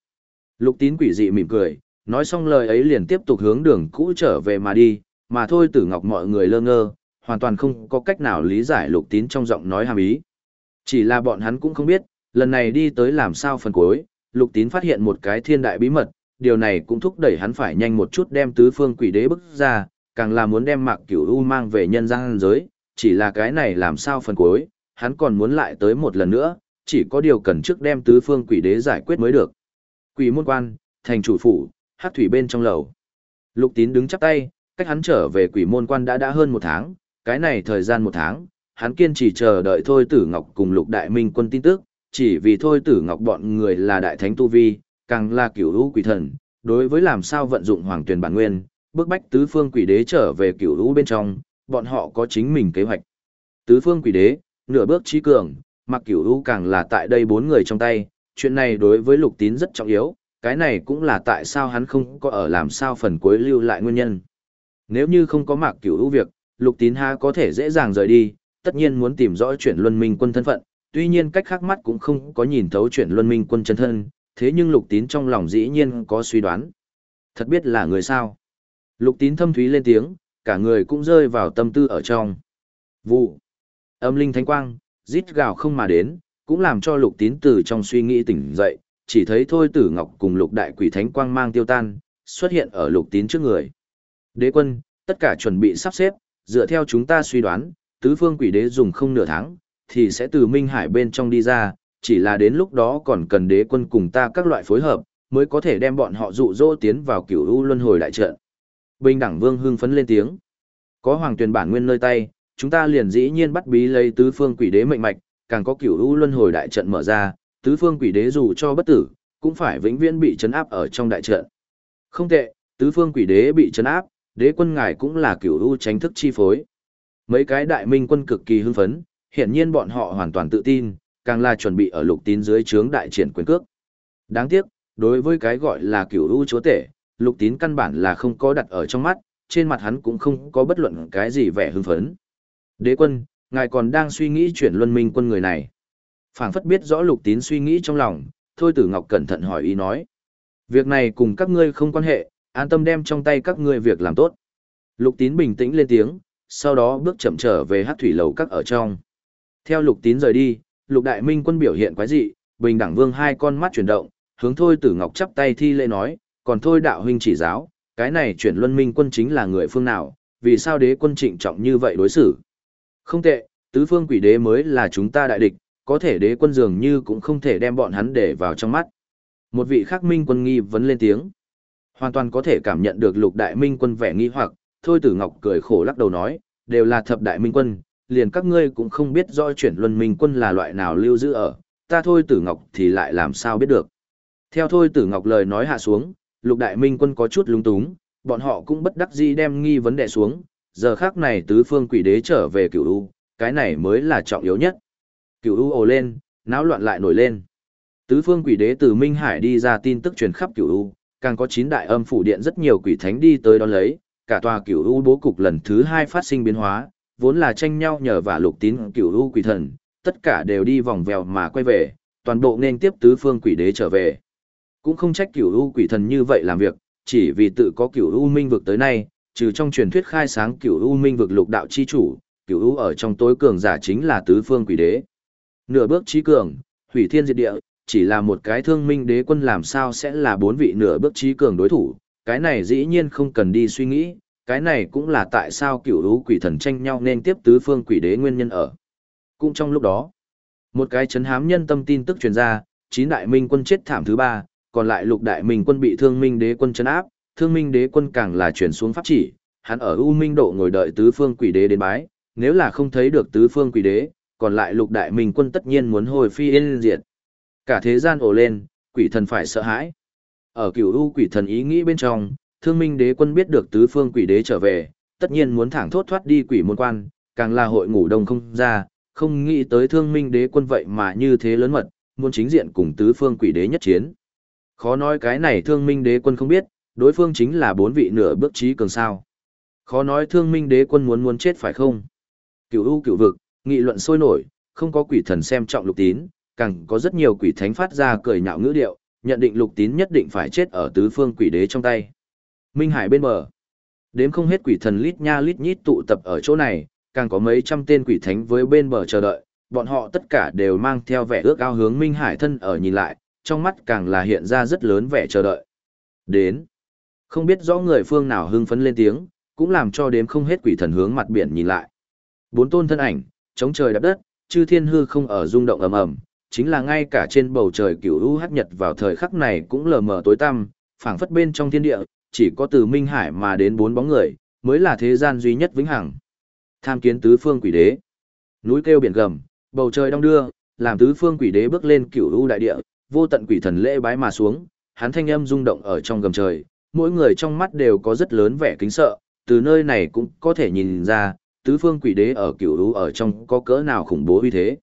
Lục tín quỷ dị mỉm cười, nói xong lời ấy liền tiếp tục hướng đường cũ trở về mà đi, mà thôi tử ngọc mọi người lơ ngơ, hoàn toàn không có cách nào lý giải lục tín trong giọng nói hàm ý. Chỉ là bọn hắn cũng không biết, lần này đi tới làm sao phần cuối, lục tín phát hiện một cái thiên đại bí mật, điều này cũng thúc đẩy hắn phải nhanh một chút đem tứ phương quỷ đế bức ra, càng là muốn đem mạc cửu u mang về nhân gian giới, chỉ là cái này làm sao phần cuối, hắn còn muốn lại tới một lần nữa, chỉ có điều cần trước đem tứ phương quỷ đế giải quyết mới được. Quỷ môn quan, thành chủ phủ, hát thủy bên trong lầu. Lục tín đứng chắp tay, cách hắn trở về quỷ môn quan đã đã hơn một tháng, cái này thời gian một tháng, hắn kiên trì chờ đợi Thôi Tử Ngọc cùng Lục Đại Minh quân tin tức, chỉ vì Thôi Tử Ngọc bọn người là đại thánh tu vi, càng là cửu u quỷ thần, đối với làm sao vận dụng hoàng tuyển bản nguyên, bước bách tứ phương quỷ đế trở về cửu lũ bên trong, bọn họ có chính mình kế hoạch. Tứ phương quỷ đế, nửa bước trí cường, mặc cửu lũ càng là tại đây bốn người trong tay, chuyện này đối với lục tín rất trọng yếu, cái này cũng là tại sao hắn không có ở làm sao phần cuối lưu lại nguyên nhân. Nếu như không có mạc cửu lũ việc, lục tín ha có thể dễ dàng rời đi, tất nhiên muốn tìm rõ chuyện luân minh quân thân phận, tuy nhiên cách khác mắt cũng không có nhìn thấu chuyện luân minh quân chân thân, thế nhưng lục tín trong lòng dĩ nhiên có suy đoán. Thật biết là người sao. Lục tín thâm thúy lên tiếng, cả người cũng rơi vào tâm tư ở trong. Vụ. Âm linh thánh quang, rít gào không mà đến, cũng làm cho lục tín từ trong suy nghĩ tỉnh dậy, chỉ thấy thôi tử ngọc cùng lục đại quỷ thánh quang mang tiêu tan, xuất hiện ở lục tín trước người. Đế quân, tất cả chuẩn bị sắp xếp, dựa theo chúng ta suy đoán, tứ phương quỷ đế dùng không nửa tháng, thì sẽ từ Minh Hải bên trong đi ra, chỉ là đến lúc đó còn cần đế quân cùng ta các loại phối hợp, mới có thể đem bọn họ dụ dỗ tiến vào cửu u luân hồi đại trận. Bình đẳng vương hưng phấn lên tiếng. Có hoàng tuyển bản nguyên nơi tay, chúng ta liền dĩ nhiên bắt bí lấy tứ phương quỷ đế mệnh mạch, càng có cửu u luân hồi đại trận mở ra, tứ phương quỷ đế dù cho bất tử, cũng phải vĩnh viễn bị chấn áp ở trong đại trận. Không tệ, tứ phương quỷ đế bị chấn áp, đế quân ngài cũng là cửu u tránh thức chi phối. Mấy cái đại minh quân cực kỳ hưng phấn, hiển nhiên bọn họ hoàn toàn tự tin, càng là chuẩn bị ở lục tín dưới trướng đại triển quyền cước. Đáng tiếc, đối với cái gọi là cửu u chúa tể, lục tín căn bản là không có đặt ở trong mắt, trên mặt hắn cũng không có bất luận cái gì vẻ hưng phấn. Đế quân, ngài còn đang suy nghĩ chuyển luân minh quân người này. phảng phất biết rõ lục tín suy nghĩ trong lòng, thôi tử ngọc cẩn thận hỏi ý nói. Việc này cùng các ngươi không quan hệ, an tâm đem trong tay các ngươi việc làm tốt. Lục tín bình tĩnh lên tiếng, sau đó bước chậm trở về hát thủy lầu các ở trong. Theo lục tín rời đi, lục đại minh quân biểu hiện quái dị, bình đẳng vương hai con mắt chuyển động, hướng thôi tử ngọc chắp tay thi lễ nói, còn thôi đạo huynh chỉ giáo, cái này chuyển luân minh quân chính là người phương nào, vì sao đế quân trịnh trọng như vậy đối xử. Không tệ, tứ phương quỷ đế mới là chúng ta đại địch, có thể đế quân dường như cũng không thể đem bọn hắn để vào trong mắt. Một vị khác minh quân nghi vấn lên tiếng. Hoàn toàn có thể cảm nhận được lục đại minh quân vẻ nghi hoặc, thôi tử ngọc cười khổ lắc đầu nói, đều là thập đại minh quân, liền các ngươi cũng không biết rõ chuyển luân minh quân là loại nào lưu giữ ở, ta thôi tử ngọc thì lại làm sao biết được. Theo thôi tử ngọc lời nói hạ xuống, lục đại minh quân có chút lung túng, bọn họ cũng bất đắc dĩ đem nghi vấn đề xuống, giờ khác này tứ phương quỷ đế trở về cửu u, cái này mới là trọng yếu nhất. Cửu u ồ lên, náo loạn lại nổi lên. Tứ phương quỷ đế từ Minh Hải đi ra tin tức truyền khắp cửu u, càng có chín đại âm phủ điện rất nhiều quỷ thánh đi tới đón lấy, cả tòa cửu u bố cục lần thứ hai phát sinh biến hóa, vốn là tranh nhau nhờ và lục tín cửu u quỷ thần, tất cả đều đi vòng vèo mà quay về, toàn bộ nên tiếp tứ phương quỷ đế trở về. Cũng không trách cửu u quỷ thần như vậy làm việc, chỉ vì tự có cửu u minh vực tới nay, trừ trong truyền thuyết khai sáng cửu u minh vực lục đạo chi chủ, cửu u ở trong tối cường giả chính là tứ phương quỷ đế. Nửa bước trí cường, hủy thiên diệt địa, chỉ là một cái thương minh đế quân làm sao sẽ là bốn vị nửa bước trí cường đối thủ, cái này dĩ nhiên không cần đi suy nghĩ, cái này cũng là tại sao cửu u quỷ thần tranh nhau nên tiếp tứ phương quỷ đế nguyên nhân ở. Cũng trong lúc đó, một cái chấn hám nhân tâm tin tức truyền ra, chín đại minh quân chết thảm thứ ba, còn lại lục đại minh quân bị thương minh đế quân chấn áp, thương minh đế quân càng là chuyển xuống pháp chỉ, hắn ở U Minh độ ngồi đợi tứ phương quỷ đế đến bái, nếu là không thấy được tứ phương quỷ đế, còn lại lục đại minh quân tất nhiên muốn hồi phi yên diệt. Cả thế gian ồ lên, quỷ thần phải sợ hãi. Ở cửu U quỷ thần ý nghĩ bên trong, thương minh đế quân biết được tứ phương quỷ đế trở về, tất nhiên muốn thẳng thốt thoát đi quỷ môn quan, càng là hội ngủ đông không ra, không nghĩ tới thương minh đế quân vậy mà như thế lớn mật, muốn chính diện cùng tứ phương quỷ đế nhất chiến. Khó nói cái này thương minh đế quân không biết, đối phương chính là bốn vị nửa bước trí cường sao. Khó nói thương minh đế quân muốn muốn chết phải không? Cửu u cửu vực, nghị luận sôi nổi, không có quỷ thần xem trọng lục tín, càng có rất nhiều quỷ thánh phát ra cười nhạo ngữ điệu, nhận định lục tín nhất định phải chết ở tứ phương quỷ đế trong tay. Minh Hải bên bờ. Đếm không hết quỷ thần lít nha lít nhít tụ tập ở chỗ này, càng có mấy trăm tên quỷ thánh với bên bờ chờ đợi, bọn họ tất cả đều mang theo vẻ ước ao hướng Minh Hải thân ở nhìn lại, trong mắt càng là hiện ra rất lớn vẻ chờ đợi. Đến. Không biết rõ người phương nào hưng phấn lên tiếng, cũng làm cho đếm không hết quỷ thần hướng mặt biển nhìn lại. Bốn tôn thân ảnh, chống trời đạp đất, chư thiên hư không ở rung động ầm ầm, chính là ngay cả trên bầu trời cửu u hắc nhật vào thời khắc này cũng lờ mờ tối tăm, phảng phất bên trong thiên địa, chỉ có từ Minh Hải mà đến bốn bóng người, mới là thế gian duy nhất vĩnh hằng. Tham kiến tứ phương quỷ đế. Núi kêu biển gầm, bầu trời đông đưa, làm tứ phương quỷ đế bước lên cửu u đại địa, vô tận quỷ thần lễ bái mà xuống, hắn thanh âm rung động ở trong gầm trời, mỗi người trong mắt đều có rất lớn vẻ kính sợ, từ nơi này cũng có thể nhìn ra, tứ phương quỷ đế ở cửu u ở trong có cỡ nào khủng bố uy thế.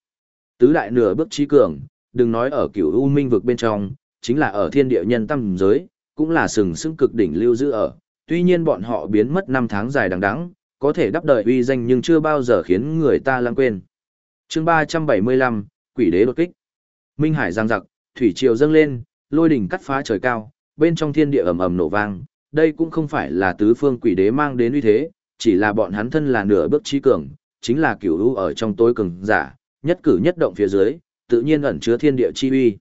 Tứ đại nửa bước trí cường, đừng nói ở cửu u minh vực bên trong, chính là ở thiên địa nhân tâm giới, cũng là sừng sững cực đỉnh lưu giữ ở, tuy nhiên bọn họ biến mất năm tháng dài đằng đẵng, có thể đắp đời uy danh nhưng chưa bao giờ khiến người ta lãng quên. Chương 375, Quỷ đế đột kích. Minh Hải giang giặc, thủy triều dâng lên, lôi đỉnh cắt phá trời cao, bên trong thiên địa ầm ầm nổ vang, đây cũng không phải là tứ phương quỷ đế mang đến uy thế, chỉ là bọn hắn thân là nửa bước trí cường, chính là cửu u ở trong tối cường giả, nhất cử nhất động phía dưới, tự nhiên ẩn chứa thiên địa chi uy.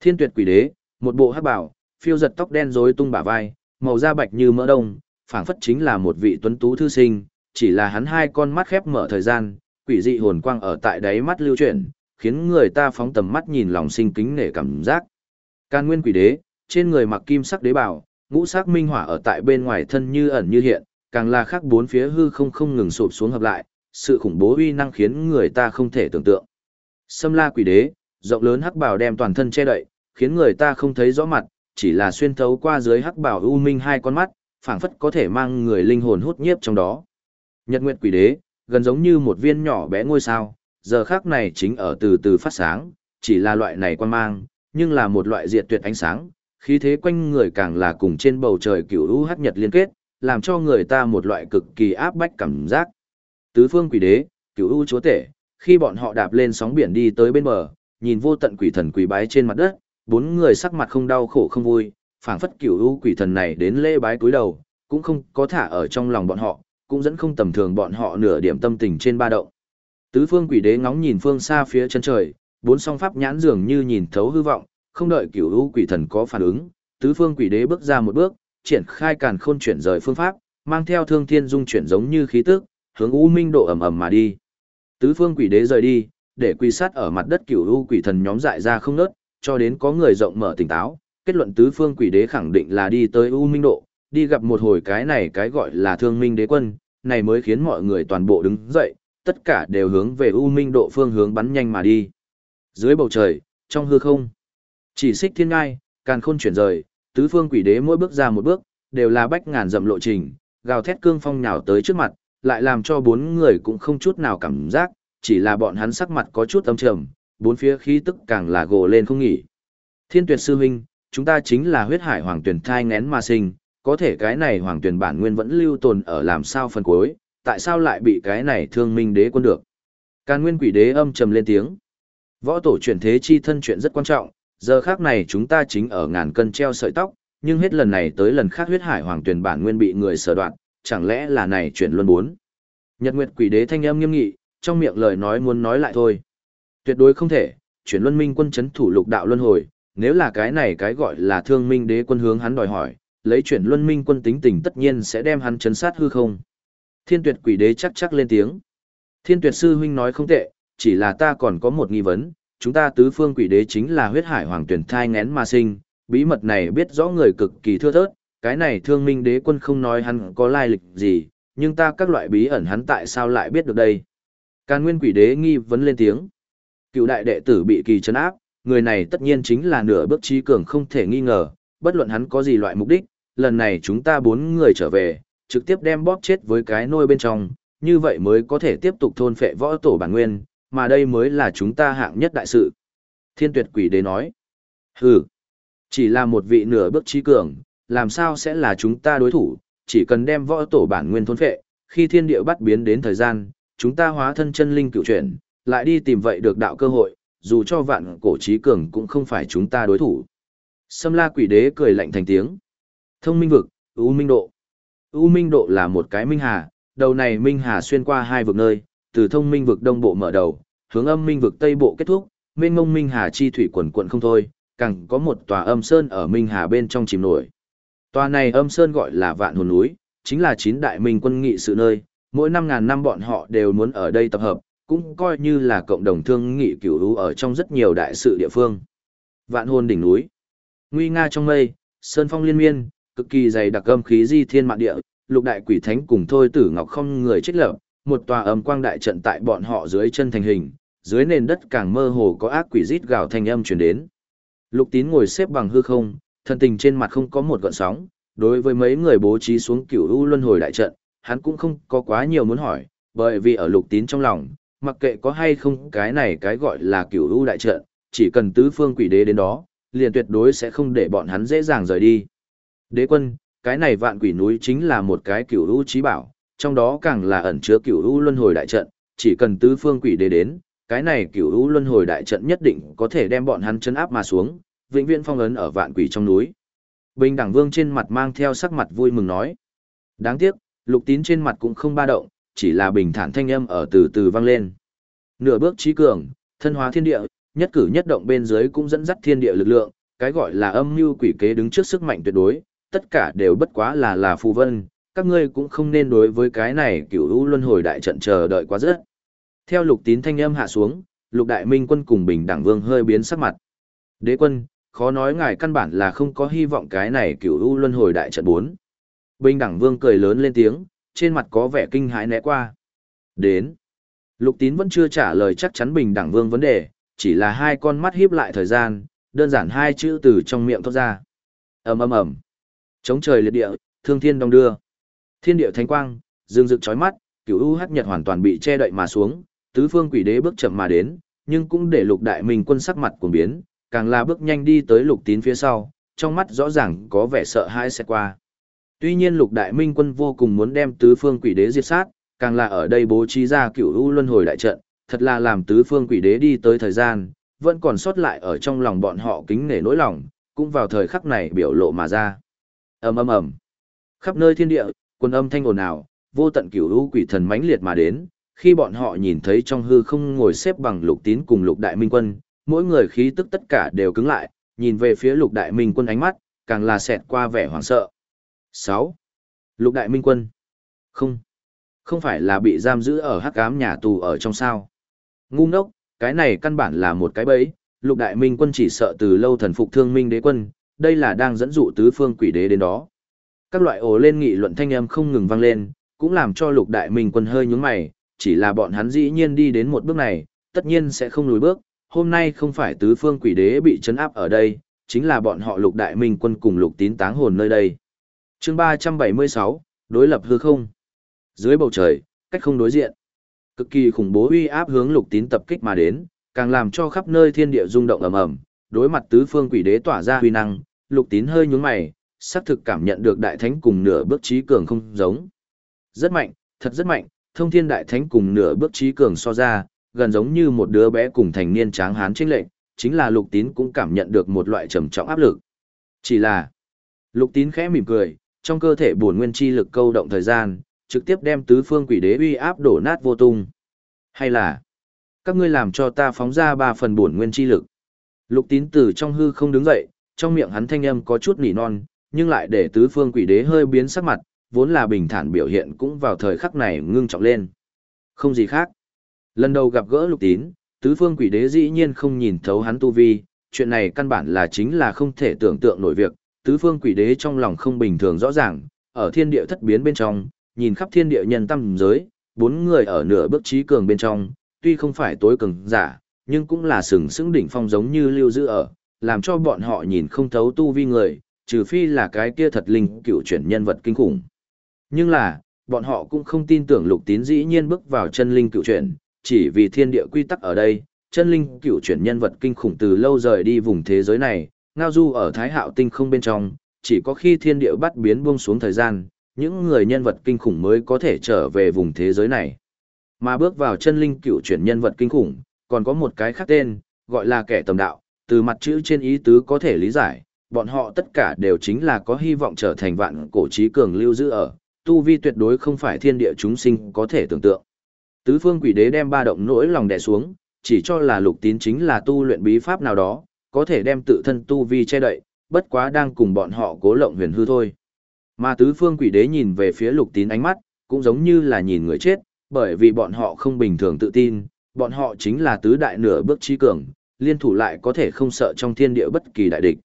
Thiên tuyệt quỷ đế, một bộ hắc bảo, phiêu giật tóc đen rối tung bả vai, màu da bạch như mỡ đông, phảng phất chính là một vị tuấn tú thư sinh, chỉ là hắn hai con mắt khép mở thời gian, quỷ dị hồn quang ở tại đáy mắt lưu chuyển, khiến người ta phóng tầm mắt nhìn lòng sinh kính nể cảm giác. Can Nguyên Quỷ Đế, trên người mặc kim sắc đế bảo, ngũ sắc minh hỏa ở tại bên ngoài thân như ẩn như hiện, càng là khác bốn phía hư không không ngừng sụp xuống hợp lại, sự khủng bố uy năng khiến người ta không thể tưởng tượng. Sâm La Quỷ Đế, rộng lớn hắc bảo đem toàn thân che đậy, khiến người ta không thấy rõ mặt, chỉ là xuyên thấu qua dưới hắc bảo u minh hai con mắt, phảng phất có thể mang người linh hồn hút nhiếp trong đó. Nhật Nguyệt Quỷ Đế, gần giống như một viên nhỏ bé ngôi sao, giờ khắc này chính ở từ từ phát sáng, chỉ là loại này quan mang, nhưng là một loại diệt tuyệt ánh sáng, khí thế quanh người càng là cùng trên bầu trời cửu u hắc nhật liên kết, làm cho người ta một loại cực kỳ áp bách cảm giác. Tứ phương quỷ đế, cửu u chúa tể, khi bọn họ đạp lên sóng biển đi tới bên bờ, nhìn vô tận quỷ thần quỷ bái trên mặt đất, bốn người sắc mặt không đau khổ không vui, phảng phất cửu u quỷ thần này đến lễ bái cúi đầu, cũng không có thả ở trong lòng bọn họ, cũng dẫn không tầm thường bọn họ nửa điểm tâm tình trên ba động. Tứ phương quỷ đế ngóng nhìn phương xa phía chân trời, bốn song pháp nhãn dường như nhìn thấu hư vọng, không đợi cửu u quỷ thần có phản ứng, tứ phương quỷ đế bước ra một bước, triển khai càn khôn chuyển rời phương pháp, mang theo thương thiên dung chuyển giống như khí tức, hướng u minh độ ầm ầm mà đi. Tứ phương quỷ đế rời đi, để quy sát ở mặt đất cửu u quỷ thần nhóm dại ra không nớt, cho đến có người rộng mở tỉnh táo, kết luận tứ phương quỷ đế khẳng định là đi tới u minh độ, đi gặp một hồi cái này cái gọi là thương minh đế quân, này mới khiến mọi người toàn bộ đứng dậy, tất cả đều hướng về u minh độ phương hướng bắn nhanh mà đi. Dưới bầu trời, trong hư không, chỉ xích thiên ngai, càn khôn chuyển rời, tứ phương quỷ đế mỗi bước ra một bước, đều là bách ngàn dặm lộ trình, gào thét cương phong nhào tới trước mặt, lại làm cho bốn người cũng không chút nào cảm giác, chỉ là bọn hắn sắc mặt có chút âm trầm, bốn phía khí tức càng là gồ lên không nghỉ. Thiên tuyệt sư huynh, chúng ta chính là huyết hải hoàng tuyển thai ngén mà sinh, có thể cái này hoàng tuyển bản nguyên vẫn lưu tồn ở làm sao phần cuối, tại sao lại bị cái này thương minh đế quân được. Càn nguyên quỷ đế âm trầm lên tiếng. Võ tổ chuyển thế chi thân chuyện rất quan trọng, giờ khác này chúng ta chính ở ngàn cân treo sợi tóc, nhưng hết lần này tới lần khác huyết hải hoàng tuyển bản nguyên bị người sở đoạn, chẳng lẽ là này chuyển luân bốn. Nhật Nguyệt quỷ đế thanh âm nghiêm nghị, trong miệng lời nói muốn nói lại thôi. Tuyệt đối không thể, chuyển luân minh quân chấn thủ lục đạo luân hồi, nếu là cái này cái gọi là thương minh đế quân hướng hắn đòi hỏi, lấy chuyển luân minh quân tính tình tất nhiên sẽ đem hắn chấn sát hư không. Thiên tuyệt quỷ đế chắc chắc lên tiếng. Thiên tuyệt sư huynh nói không tệ, chỉ là ta còn có một nghi vấn, chúng ta tứ phương quỷ đế chính là huyết hải hoàng tuyển thai ngén mà sinh, bí mật này biết rõ người cực kỳ thưa thớt, cái này thương minh đế quân không nói hắn có lai lịch gì, nhưng ta các loại bí ẩn hắn tại sao lại biết được đây. Càn nguyên quỷ đế nghi vấn lên tiếng. Cựu đại đệ tử bị kỳ chấn áp, người này tất nhiên chính là nửa bước trí cường không thể nghi ngờ, bất luận hắn có gì loại mục đích, lần này chúng ta bốn người trở về, trực tiếp đem bóp chết với cái nôi bên trong, như vậy mới có thể tiếp tục thôn phệ võ tổ bản nguyên, mà đây mới là chúng ta hạng nhất đại sự. Thiên tuyệt quỷ đế nói, hừ, chỉ là một vị nửa bước trí cường, làm sao sẽ là chúng ta đối thủ, chỉ cần đem võ tổ bản nguyên thôn phệ, khi thiên địa bắt biến đến thời gian, chúng ta hóa thân chân linh cựu chuyển, lại đi tìm vậy được đạo cơ hội, dù cho vạn cổ trí cường cũng không phải chúng ta đối thủ. Sâm la quỷ đế cười lạnh thành tiếng. Thông minh vực, ưu minh độ. U minh độ là một cái minh hà, đầu này minh hà xuyên qua hai vực nơi, từ thông minh vực đông bộ mở đầu, hướng âm minh vực tây bộ kết thúc, mênh ngông minh hà chi thủy quần quận không thôi, càng có một tòa âm sơn ở minh hà bên trong chìm nổi. Tòa này âm sơn gọi là vạn hồn núi, chính là chín đại minh quân nghị sự nơi, mỗi năm ngàn năm bọn họ đều muốn ở đây tập hợp, cũng coi như là cộng đồng thương nghị cửu lũ ở trong rất nhiều đại sự địa phương. Vạn hồn đỉnh núi, nguy nga trong mây, sơn phong liên miên, cực kỳ dày đặc âm khí di thiên mạn địa, lục đại quỷ thánh cùng thôi tử ngọc không người trích lập, một tòa âm quang đại trận tại bọn họ dưới chân thành hình, dưới nền đất càng mơ hồ có ác quỷ rít gào thanh âm truyền đến. Lục tín ngồi xếp bằng hư không, thân tình trên mặt không có một gợn sóng, đối với mấy người bố trí xuống cửu u luân hồi đại trận, hắn cũng không có quá nhiều muốn hỏi, bởi vì ở lục tín trong lòng, mặc kệ có hay không cái này cái gọi là cửu u đại trận, chỉ cần tứ phương quỷ đế đến đó, liền tuyệt đối sẽ không để bọn hắn dễ dàng rời đi. Đế quân, cái này vạn quỷ núi chính là một cái cửu u trí bảo, trong đó càng là ẩn chứa cửu u luân hồi đại trận, chỉ cần tứ phương quỷ đế đến, cái này cửu u luân hồi đại trận nhất định có thể đem bọn hắn chấn áp mà xuống, vĩnh viễn phong ấn ở vạn quỷ trong núi. Bình đẳng vương trên mặt mang theo sắc mặt vui mừng nói. Đáng tiếc, lục tín trên mặt cũng không ba động, chỉ là bình thản thanh âm ở từ từ vang lên. Nửa bước trí cường, thân hóa thiên địa, nhất cử nhất động bên dưới cũng dẫn dắt thiên địa lực lượng, cái gọi là âm mưu quỷ kế đứng trước sức mạnh tuyệt đối, tất cả đều bất quá là là phù vân, các ngươi cũng không nên đối với cái này cửu u luân hồi đại trận chờ đợi quá rất. Theo lục tín thanh âm hạ xuống, lục đại minh quân cùng bình đẳng vương hơi biến sắc mặt. Đế quân, khó nói ngài căn bản là không có hy vọng cái này cửu u luân hồi đại trận 4. Bình đẳng vương cười lớn lên tiếng, trên mặt có vẻ kinh hãi né qua. Đến. Lục tín vẫn chưa trả lời chắc chắn bình đẳng vương vấn đề, chỉ là hai con mắt híp lại thời gian, đơn giản hai chữ từ trong miệng thoát ra. ầm ầm ầm, chống trời liệt địa, thương thiên đông đưa, thiên địa thánh quang, dương rực chói mắt, cửu u hắc nhật hoàn toàn bị che đậy mà xuống, tứ phương quỷ đế bước chậm mà đến, nhưng cũng để lục đại minh quân sắc mặt cuồng biến, càng là bước nhanh đi tới lục tín phía sau, trong mắt rõ ràng có vẻ sợ hãi sẽ qua. Tuy nhiên lục đại minh quân vô cùng muốn đem tứ phương quỷ đế diệt sát, càng là ở đây bố trí ra cửu u luân hồi đại trận, thật là làm tứ phương quỷ đế đi tới thời gian, vẫn còn sót lại ở trong lòng bọn họ kính nể nỗi lòng, cũng vào thời khắc này biểu lộ mà ra ầm ầm ầm, khắp nơi thiên địa, quân âm thanh ồn ào, vô tận cửu lũ quỷ thần mãnh liệt mà đến, khi bọn họ nhìn thấy trong hư không ngồi xếp bằng lục tín cùng lục đại minh quân, mỗi người khí tức tất cả đều cứng lại, nhìn về phía lục đại minh quân ánh mắt, càng là xẹt qua vẻ hoảng sợ. sáu Lục đại minh quân. Không. Không phải là bị giam giữ ở hắc ám nhà tù ở trong sao. Ngu ngốc, cái này căn bản là một cái bẫy, lục đại minh quân chỉ sợ từ lâu thần phục thương minh đế quân, đây là đang dẫn dụ tứ phương quỷ đế đến đó. Các loại ồ lên nghị luận thanh âm không ngừng vang lên, cũng làm cho lục đại minh quân hơi nhướng mày, chỉ là bọn hắn dĩ nhiên đi đến một bước này, tất nhiên sẽ không lùi bước, hôm nay không phải tứ phương quỷ đế bị chấn áp ở đây, chính là bọn họ lục đại minh quân cùng lục tín táng hồn nơi đây. chương 376, đối lập hư không. Dưới bầu trời, cách không đối diện. Cực kỳ khủng bố uy áp hướng lục tín tập kích mà đến, càng làm cho khắp nơi thiên địa rung động ầm ầm, đối mặt tứ phương quỷ đế tỏa ra huy năng, lục tín hơi nhún mày, xác thực cảm nhận được đại thánh cùng nửa bước trí cường không giống. Rất mạnh, thật rất mạnh, thông thiên đại thánh cùng nửa bước trí cường so ra, gần giống như một đứa bé cùng thành niên tráng hán chênh lệnh, chính là lục tín cũng cảm nhận được một loại trầm trọng áp lực. Chỉ là, lục tín khẽ mỉm cười, trong cơ thể bổn nguyên chi lực câu động thời gian, trực tiếp đem tứ phương quỷ đế uy áp đổ nát vô tung. Hay là, các ngươi làm cho ta phóng ra ba phần bổn nguyên chi lực. Lục tín từ trong hư không đứng dậy, trong miệng hắn thanh âm có chút nỉ non, nhưng lại để tứ phương quỷ đế hơi biến sắc mặt, vốn là bình thản biểu hiện cũng vào thời khắc này ngưng trọng lên. Không gì khác. Lần đầu gặp gỡ lục tín, tứ phương quỷ đế dĩ nhiên không nhìn thấu hắn tu vi, chuyện này căn bản là chính là không thể tưởng tượng nổi việc, tứ phương quỷ đế trong lòng không bình thường rõ ràng, ở thiên địa thất biến bên trong, nhìn khắp thiên địa nhân tâm giới, bốn người ở nửa bước trí cường bên trong, tuy không phải tối cường giả, nhưng cũng là sừng sững đỉnh phong giống như lưu giữ ở, làm cho bọn họ nhìn không thấu tu vi người, trừ phi là cái kia thật linh cựu chuyển nhân vật kinh khủng. Nhưng là, bọn họ cũng không tin tưởng lục tín dĩ nhiên bước vào chân linh cựu chuyển, chỉ vì thiên địa quy tắc ở đây, chân linh cựu chuyển nhân vật kinh khủng từ lâu rời đi vùng thế giới này, ngao du ở thái hạo tinh không bên trong, chỉ có khi thiên địa bắt biến buông xuống thời gian, những người nhân vật kinh khủng mới có thể trở về vùng thế giới này. Mà bước vào chân linh cựu chuyển nhân vật kinh khủng, còn có một cái khác tên, gọi là kẻ tầm đạo, từ mặt chữ trên ý tứ có thể lý giải, bọn họ tất cả đều chính là có hy vọng trở thành vạn cổ trí cường lưu giữ ở, tu vi tuyệt đối không phải thiên địa chúng sinh có thể tưởng tượng. Tứ phương quỷ đế đem ba động nỗi lòng đè xuống, chỉ cho là lục tín chính là tu luyện bí pháp nào đó, có thể đem tự thân tu vi che đậy, bất quá đang cùng bọn họ cố lộng huyền hư thôi. Mà tứ phương quỷ đế nhìn về phía lục tín ánh mắt, cũng giống như là nhìn người chết, bởi vì bọn họ không bình thường tự tin, Bọn họ chính là tứ đại nửa bước trí cường, liên thủ lại có thể không sợ trong thiên địa bất kỳ đại địch.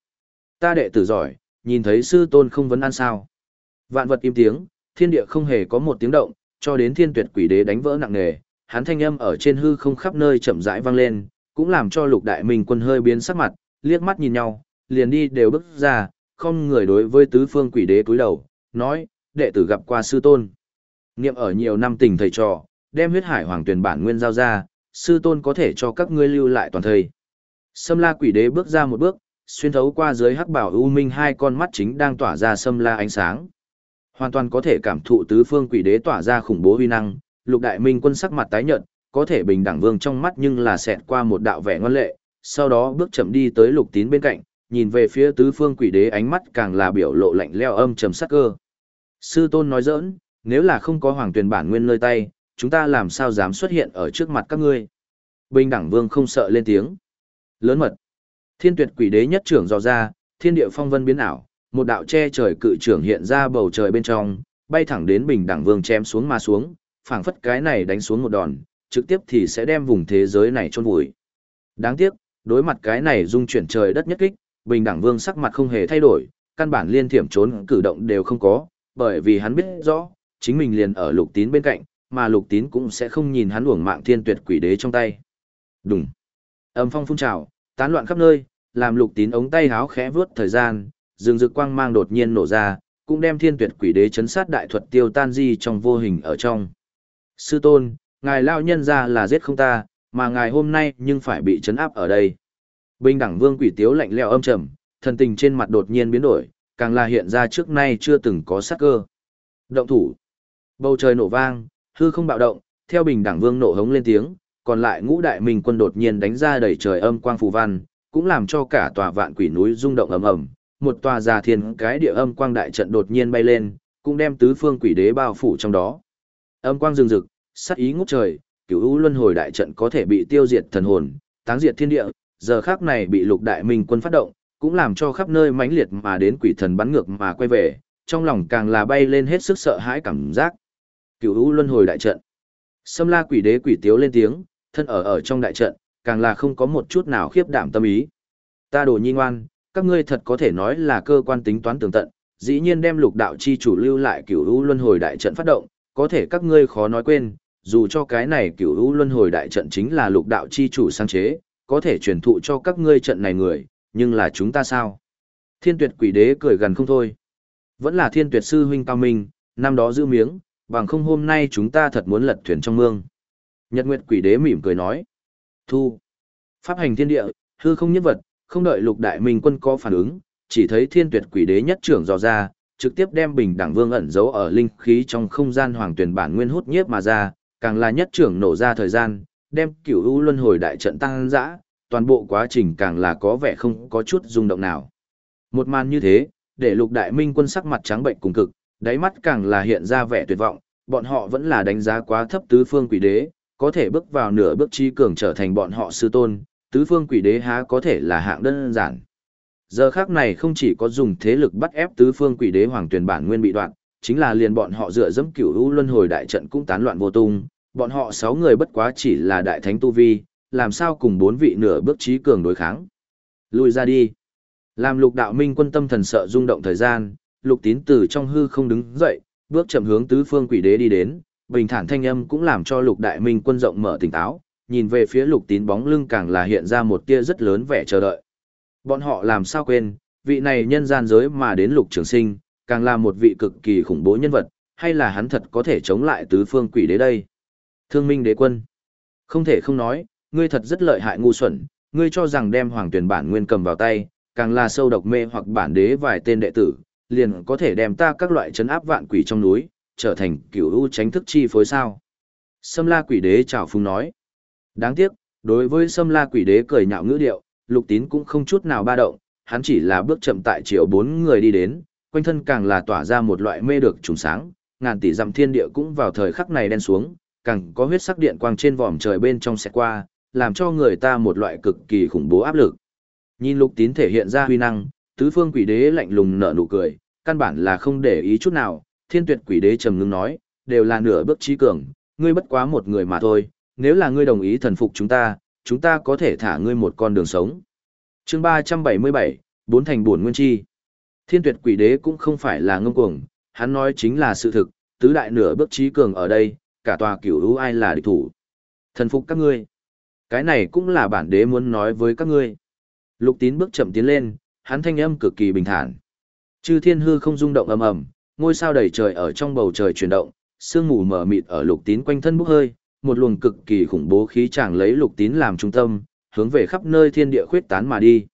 Ta đệ tử giỏi, nhìn thấy sư tôn không vấn an sao. Vạn vật im tiếng, thiên địa không hề có một tiếng động, cho đến thiên tuyệt quỷ đế đánh vỡ nặng nề, hắn thanh âm ở trên hư không khắp nơi chậm rãi vang lên, cũng làm cho lục đại minh quân hơi biến sắc mặt, liếc mắt nhìn nhau, liền đi đều bước ra, không người đối với tứ phương quỷ đế cúi đầu, nói, đệ tử gặp qua sư tôn. Niệm ở nhiều năm tình thầy trò, đem huyết hải hoàng tuyển bản nguyên giao ra, sư tôn có thể cho các ngươi lưu lại toàn thời. Sâm la quỷ đế bước ra một bước, xuyên thấu qua dưới hắc bảo u minh hai con mắt chính đang tỏa ra sâm la ánh sáng. Hoàn toàn có thể cảm thụ tứ phương quỷ đế tỏa ra khủng bố uy năng, lục đại minh quân sắc mặt tái nhợt, có thể bình đẳng vương trong mắt nhưng là xẹt qua một đạo vẻ ngoan lệ, sau đó bước chậm đi tới lục tín bên cạnh, nhìn về phía tứ phương quỷ đế ánh mắt càng là biểu lộ lạnh leo âm trầm sắc cơ. Sư tôn nói giỡn, nếu là không có hoàng tuyển bản nguyên nơi tay, chúng ta làm sao dám xuất hiện ở trước mặt các ngươi. Bình đẳng vương không sợ lên tiếng. Lớn mật. Thiên tuyệt quỷ đế nhất trưởng dò ra, thiên địa phong vân biến ảo, một đạo che trời cự trưởng hiện ra bầu trời bên trong, bay thẳng đến bình đẳng vương chém xuống mà xuống, phảng phất cái này đánh xuống một đòn, trực tiếp thì sẽ đem vùng thế giới này chôn vùi. Đáng tiếc, đối mặt cái này dung chuyển trời đất nhất kích, bình đẳng vương sắc mặt không hề thay đổi, căn bản liên thiểm trốn cử động đều không có, bởi vì hắn biết rõ, chính mình liền ở lục tín bên cạnh, mà lục tín cũng sẽ không nhìn hắn uổng mạng thiên tuyệt quỷ đế trong tay. Đùng. Âm phong phun trào, tán loạn khắp nơi, làm lục tín ống tay háo khẽ vướt thời gian, rừng rực quang mang đột nhiên nổ ra, cũng đem thiên tuyệt quỷ đế chấn sát đại thuật tiêu tan di trong vô hình ở trong. Sư tôn, ngài lao nhân ra là giết không ta, mà ngài hôm nay nhưng phải bị chấn áp ở đây. Bình đẳng vương quỷ tiếu lạnh lẽo âm trầm, thần tình trên mặt đột nhiên biến đổi, càng là hiện ra trước nay chưa từng có sát cơ. Động thủ. Bầu trời nổ vang, hư không bạo động, theo bình đẳng vương nổ hống lên tiếng, còn lại ngũ đại minh quân đột nhiên đánh ra đầy trời âm quang phù văn, cũng làm cho cả tòa vạn quỷ núi rung động ầm ầm, một tòa già thiên cái địa âm quang đại trận đột nhiên bay lên, cũng đem tứ phương quỷ đế bao phủ trong đó. Âm quang rừng rực, sát ý ngút trời, cửu u luân hồi đại trận có thể bị tiêu diệt thần hồn, táng diệt thiên địa, giờ khắc này bị lục đại minh quân phát động, cũng làm cho khắp nơi mãnh liệt mà đến quỷ thần bắn ngược mà quay về, trong lòng càng là bay lên hết sức sợ hãi cảm giác. Cửu u luân hồi đại trận. Sâm la quỷ đế quỷ tiếu lên tiếng, thân ở ở trong đại trận, càng là không có một chút nào khiếp đảm tâm ý. Ta đồ nhi ngoan, các ngươi thật có thể nói là cơ quan tính toán tường tận, dĩ nhiên đem lục đạo chi chủ lưu lại cửu u luân hồi đại trận phát động, có thể các ngươi khó nói quên, dù cho cái này cửu u luân hồi đại trận chính là lục đạo chi chủ sáng chế, có thể truyền thụ cho các ngươi trận này người, nhưng là chúng ta sao? Thiên tuyệt quỷ đế cười gần không thôi. Vẫn là thiên tuyệt sư huynh cao minh, năm đó giữ miếng, bằng không hôm nay chúng ta thật muốn lật thuyền trong mương. Nhật Nguyệt quỷ đế mỉm cười nói. Thu. Pháp hành thiên địa, hư không nhất vật, không đợi lục đại minh quân có phản ứng, chỉ thấy thiên tuyệt quỷ đế nhất trưởng dò ra, trực tiếp đem bình đẳng vương ẩn giấu ở linh khí trong không gian hoàng tuyển bản nguyên hút nhiếp mà ra, càng là nhất trưởng nổ ra thời gian, đem cửu u luân hồi đại trận tăng dã, toàn bộ quá trình càng là có vẻ không có chút rung động nào. Một màn như thế, để lục đại minh quân sắc mặt trắng bệnh cùng cực, đáy mắt càng là hiện ra vẻ tuyệt vọng, bọn họ vẫn là đánh giá quá thấp tứ phương quỷ đế, có thể bước vào nửa bước chi cường trở thành bọn họ sư tôn, tứ phương quỷ đế há có thể là hạng đơn giản. Giờ khác này không chỉ có dùng thế lực bắt ép tứ phương quỷ đế hoàng tuyển bản nguyên bị đoạn, chính là liền bọn họ dựa dẫm cửu u luân hồi đại trận cũng tán loạn vô tung, bọn họ sáu người bất quá chỉ là đại thánh tu vi, làm sao cùng bốn vị nửa bước trí cường đối kháng. Lùi ra đi. Làm lục đạo minh quân tâm thần sợ rung động thời gian, lục tín từ trong hư không đứng dậy, bước chậm hướng tứ phương quỷ đế đi đến, bình thản thanh âm cũng làm cho lục đại minh quân rộng mở tỉnh táo, nhìn về phía lục tín bóng lưng càng là hiện ra một tia rất lớn vẻ chờ đợi. Bọn họ làm sao quên, vị này nhân gian giới mà đến lục trường sinh, càng là một vị cực kỳ khủng bố nhân vật, hay là hắn thật có thể chống lại tứ phương quỷ đế đây. Thương minh đế quân. Không thể không nói, ngươi thật rất lợi hại ngu xuẩn, ngươi cho rằng đem hoàng tuyển bản nguyên cầm vào tay, càng là sâu độc mê hoặc bản đế vài tên đệ tử, liền có thể đem ta các loại chấn áp vạn quỷ trong núi, trở thành cửu u tránh thức chi phối sao. Sâm la quỷ đế chào phung nói. Đáng tiếc, đối với sâm la quỷ đế cười nhạo ngữ điệu, lục tín cũng không chút nào ba động, hắn chỉ là bước chậm tại chiều bốn người đi đến, quanh thân càng là tỏa ra một loại mê được trùng sáng, ngàn tỷ dặm thiên địa cũng vào thời khắc này đen xuống, càng có huyết sắc điện quang trên vòm trời bên trong sẽ qua, làm cho người ta một loại cực kỳ khủng bố áp lực. Nhìn lục tín thể hiện ra huy năng, tứ phương quỷ đế lạnh lùng nở nụ cười, căn bản là không để ý chút nào, thiên tuyệt quỷ đế trầm ngưng nói, đều là nửa bước trí cường, ngươi bất quá một người mà thôi, nếu là ngươi đồng ý thần phục chúng ta, chúng ta có thể thả ngươi một con đường sống. chương 377, bốn thành buồn nguyên chi. Thiên tuyệt quỷ đế cũng không phải là ngông cuồng, hắn nói chính là sự thực, tứ đại nửa bước trí cường ở đây, cả tòa cửu hữu ai là địch thủ. Thần phục các ngươi. Cái này cũng là bản đế muốn nói với các ngươi. Lục tín bước chậm tiến lên, hắn thanh âm cực kỳ bình thản. Chư thiên hư không rung động ầm ầm, ngôi sao đầy trời ở trong bầu trời chuyển động, sương mù mờ mịt ở lục tín quanh thân bốc hơi, một luồng cực kỳ khủng bố khí chàng lấy lục tín làm trung tâm, hướng về khắp nơi thiên địa khuyết tán mà đi.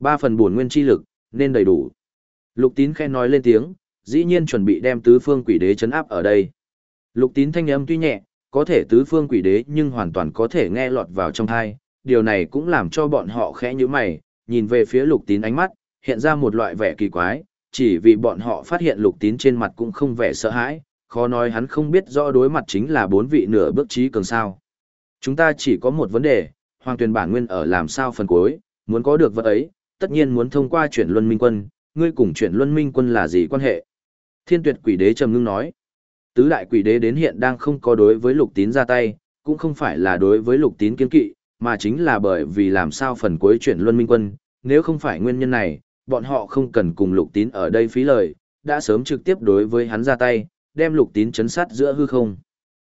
Ba phần bổn nguyên chi lực, nên đầy đủ. Lục tín khen nói lên tiếng, dĩ nhiên chuẩn bị đem tứ phương quỷ đế chấn áp ở đây. Lục tín thanh âm tuy nhẹ, có thể tứ phương quỷ đế nhưng hoàn toàn có thể nghe lọt vào trong thai, điều này cũng làm cho bọn họ khẽ như mày, nhìn về phía lục tín ánh mắt, hiện ra một loại vẻ kỳ quái, chỉ vì bọn họ phát hiện lục tín trên mặt cũng không vẻ sợ hãi, khó nói hắn không biết rõ đối mặt chính là bốn vị nửa bước trí cường sao. Chúng ta chỉ có một vấn đề, hoàng tuyển bản nguyên ở làm sao phần cuối, muốn có được vật ấy, tất nhiên muốn thông qua chuyển luân minh quân, ngươi cùng chuyển luân minh quân là gì quan hệ? Thiên tuyệt quỷ đế trầm ngưng nói, tứ đại quỷ đế đến hiện đang không có đối với lục tín ra tay, cũng không phải là đối với lục tín kiên kỵ, mà chính là bởi vì làm sao phần cuối chuyển luân minh quân, nếu không phải nguyên nhân này, bọn họ không cần cùng lục tín ở đây phí lời, đã sớm trực tiếp đối với hắn ra tay, đem lục tín chấn sát giữa hư không.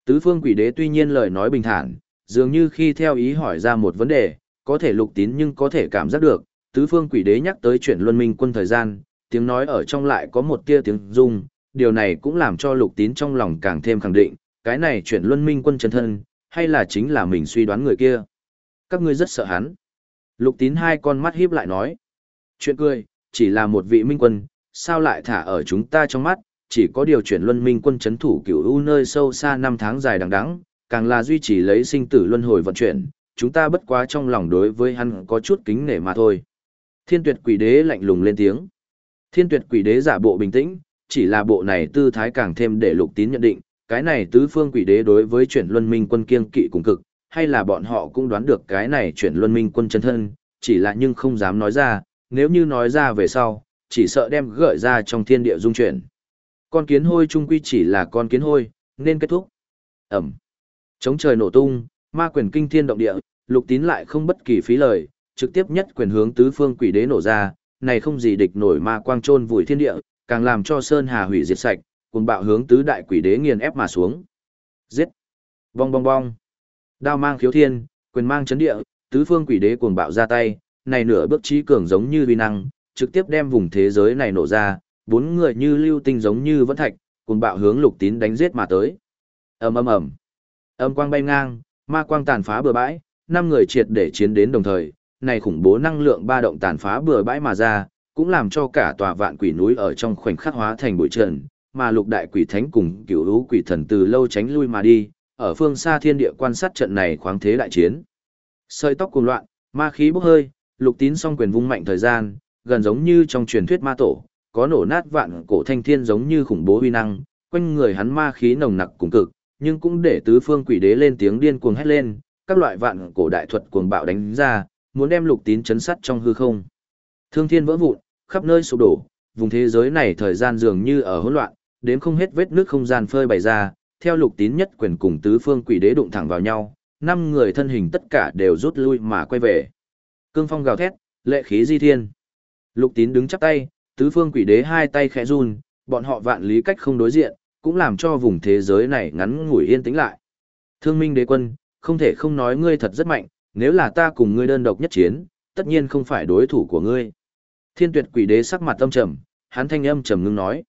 Tứ phương quỷ đế tuy nhiên lời nói bình thản, dường như khi theo ý hỏi ra một vấn đề, có thể lục tín nhưng có thể cảm giác được, tứ phương quỷ đế nhắc tới chuyện luân minh quân thời gian, tiếng nói ở trong lại có một tia tiếng rung, điều này cũng làm cho lục tín trong lòng càng thêm khẳng định, cái này chuyện luân minh quân chân thân, hay là chính là mình suy đoán người kia. Các ngươi rất sợ hắn. Lục tín hai con mắt híp lại nói. Chuyện cười, chỉ là một vị minh quân, sao lại thả ở chúng ta trong mắt, chỉ có điều chuyển luân minh quân chấn thủ cửu u nơi sâu xa năm tháng dài đằng đẵng, càng là duy trì lấy sinh tử luân hồi vận chuyển, chúng ta bất quá trong lòng đối với hắn có chút kính nể mà thôi. Thiên tuyệt quỷ đế lạnh lùng lên tiếng. Thiên tuyệt quỷ đế giả bộ bình tĩnh, chỉ là bộ này tư thái càng thêm để lục tín nhận định, cái này tứ phương quỷ đế đối với chuyển luân minh quân kiêng kỵ cùng cực, hay là bọn họ cũng đoán được cái này chuyển luân minh quân chân thân, chỉ là nhưng không dám nói ra, nếu như nói ra về sau, chỉ sợ đem gợi ra trong thiên địa dung chuyển. Con kiến hôi trung quy chỉ là con kiến hôi, nên kết thúc. Ẩm. Chống trời nổ tung, ma quyền kinh thiên động địa, lục tín lại không bất kỳ phí lời, trực tiếp nhất quyền hướng tứ phương quỷ đế nổ ra, này không gì địch nổi ma quang trôn vùi thiên địa, càng làm cho sơn hà hủy diệt sạch, cùng bạo hướng tứ đại quỷ đế nghiền ép mà xuống. Giết! Bong bong bong! Đao mang khiếu thiên, quyền mang chấn địa, tứ phương quỷ đế cuồng bạo ra tay, này nửa bước trí cường giống như vi năng, trực tiếp đem vùng thế giới này nổ ra, bốn người như lưu tinh giống như vẫn thạch, cùng bạo hướng lục tín đánh giết mà tới. ầm ầm ầm, âm quang bay ngang, ma quang tàn phá bừa bãi, năm người triệt để chiến đến đồng thời, này khủng bố năng lượng ba động tàn phá bừa bãi mà ra, cũng làm cho cả tòa vạn quỷ núi ở trong khoảnh khắc hóa thành bụi trần, mà lục đại quỷ thánh cùng cửu lũ quỷ thần từ lâu tránh lui mà đi, ở phương xa thiên địa quan sát trận này khoáng thế đại chiến. Sợi tóc cuồng loạn, ma khí bốc hơi, lục tín song quyền vung mạnh thời gian, gần giống như trong truyền thuyết ma tổ, có nổ nát vạn cổ thanh thiên giống như khủng bố uy năng, quanh người hắn ma khí nồng nặc cùng cực, nhưng cũng để tứ phương quỷ đế lên tiếng điên cuồng hét lên, các loại vạn cổ đại thuật cuồng bạo đánh ra, muốn đem lục tín chấn sắt trong hư không. Thương thiên vỡ vụn, khắp nơi sụp đổ, vùng thế giới này thời gian dường như ở hỗn loạn, đến không hết vết nước không gian phơi bày ra, theo lục tín nhất quyền cùng tứ phương quỷ đế đụng thẳng vào nhau, năm người thân hình tất cả đều rút lui mà quay về. Cương phong gào thét, lệ khí di thiên. Lục tín đứng chắp tay, tứ phương quỷ đế hai tay khẽ run, bọn họ vạn lý cách không đối diện, cũng làm cho vùng thế giới này ngắn ngủi yên tĩnh lại. Thương minh đế quân, không thể không nói ngươi thật rất mạnh, nếu là ta cùng ngươi đơn độc nhất chiến, tất nhiên không phải đối thủ của ngươi. Thiên tuyệt quỷ đế sắc mặt âm trầm, hắn thanh âm trầm ngưng nói.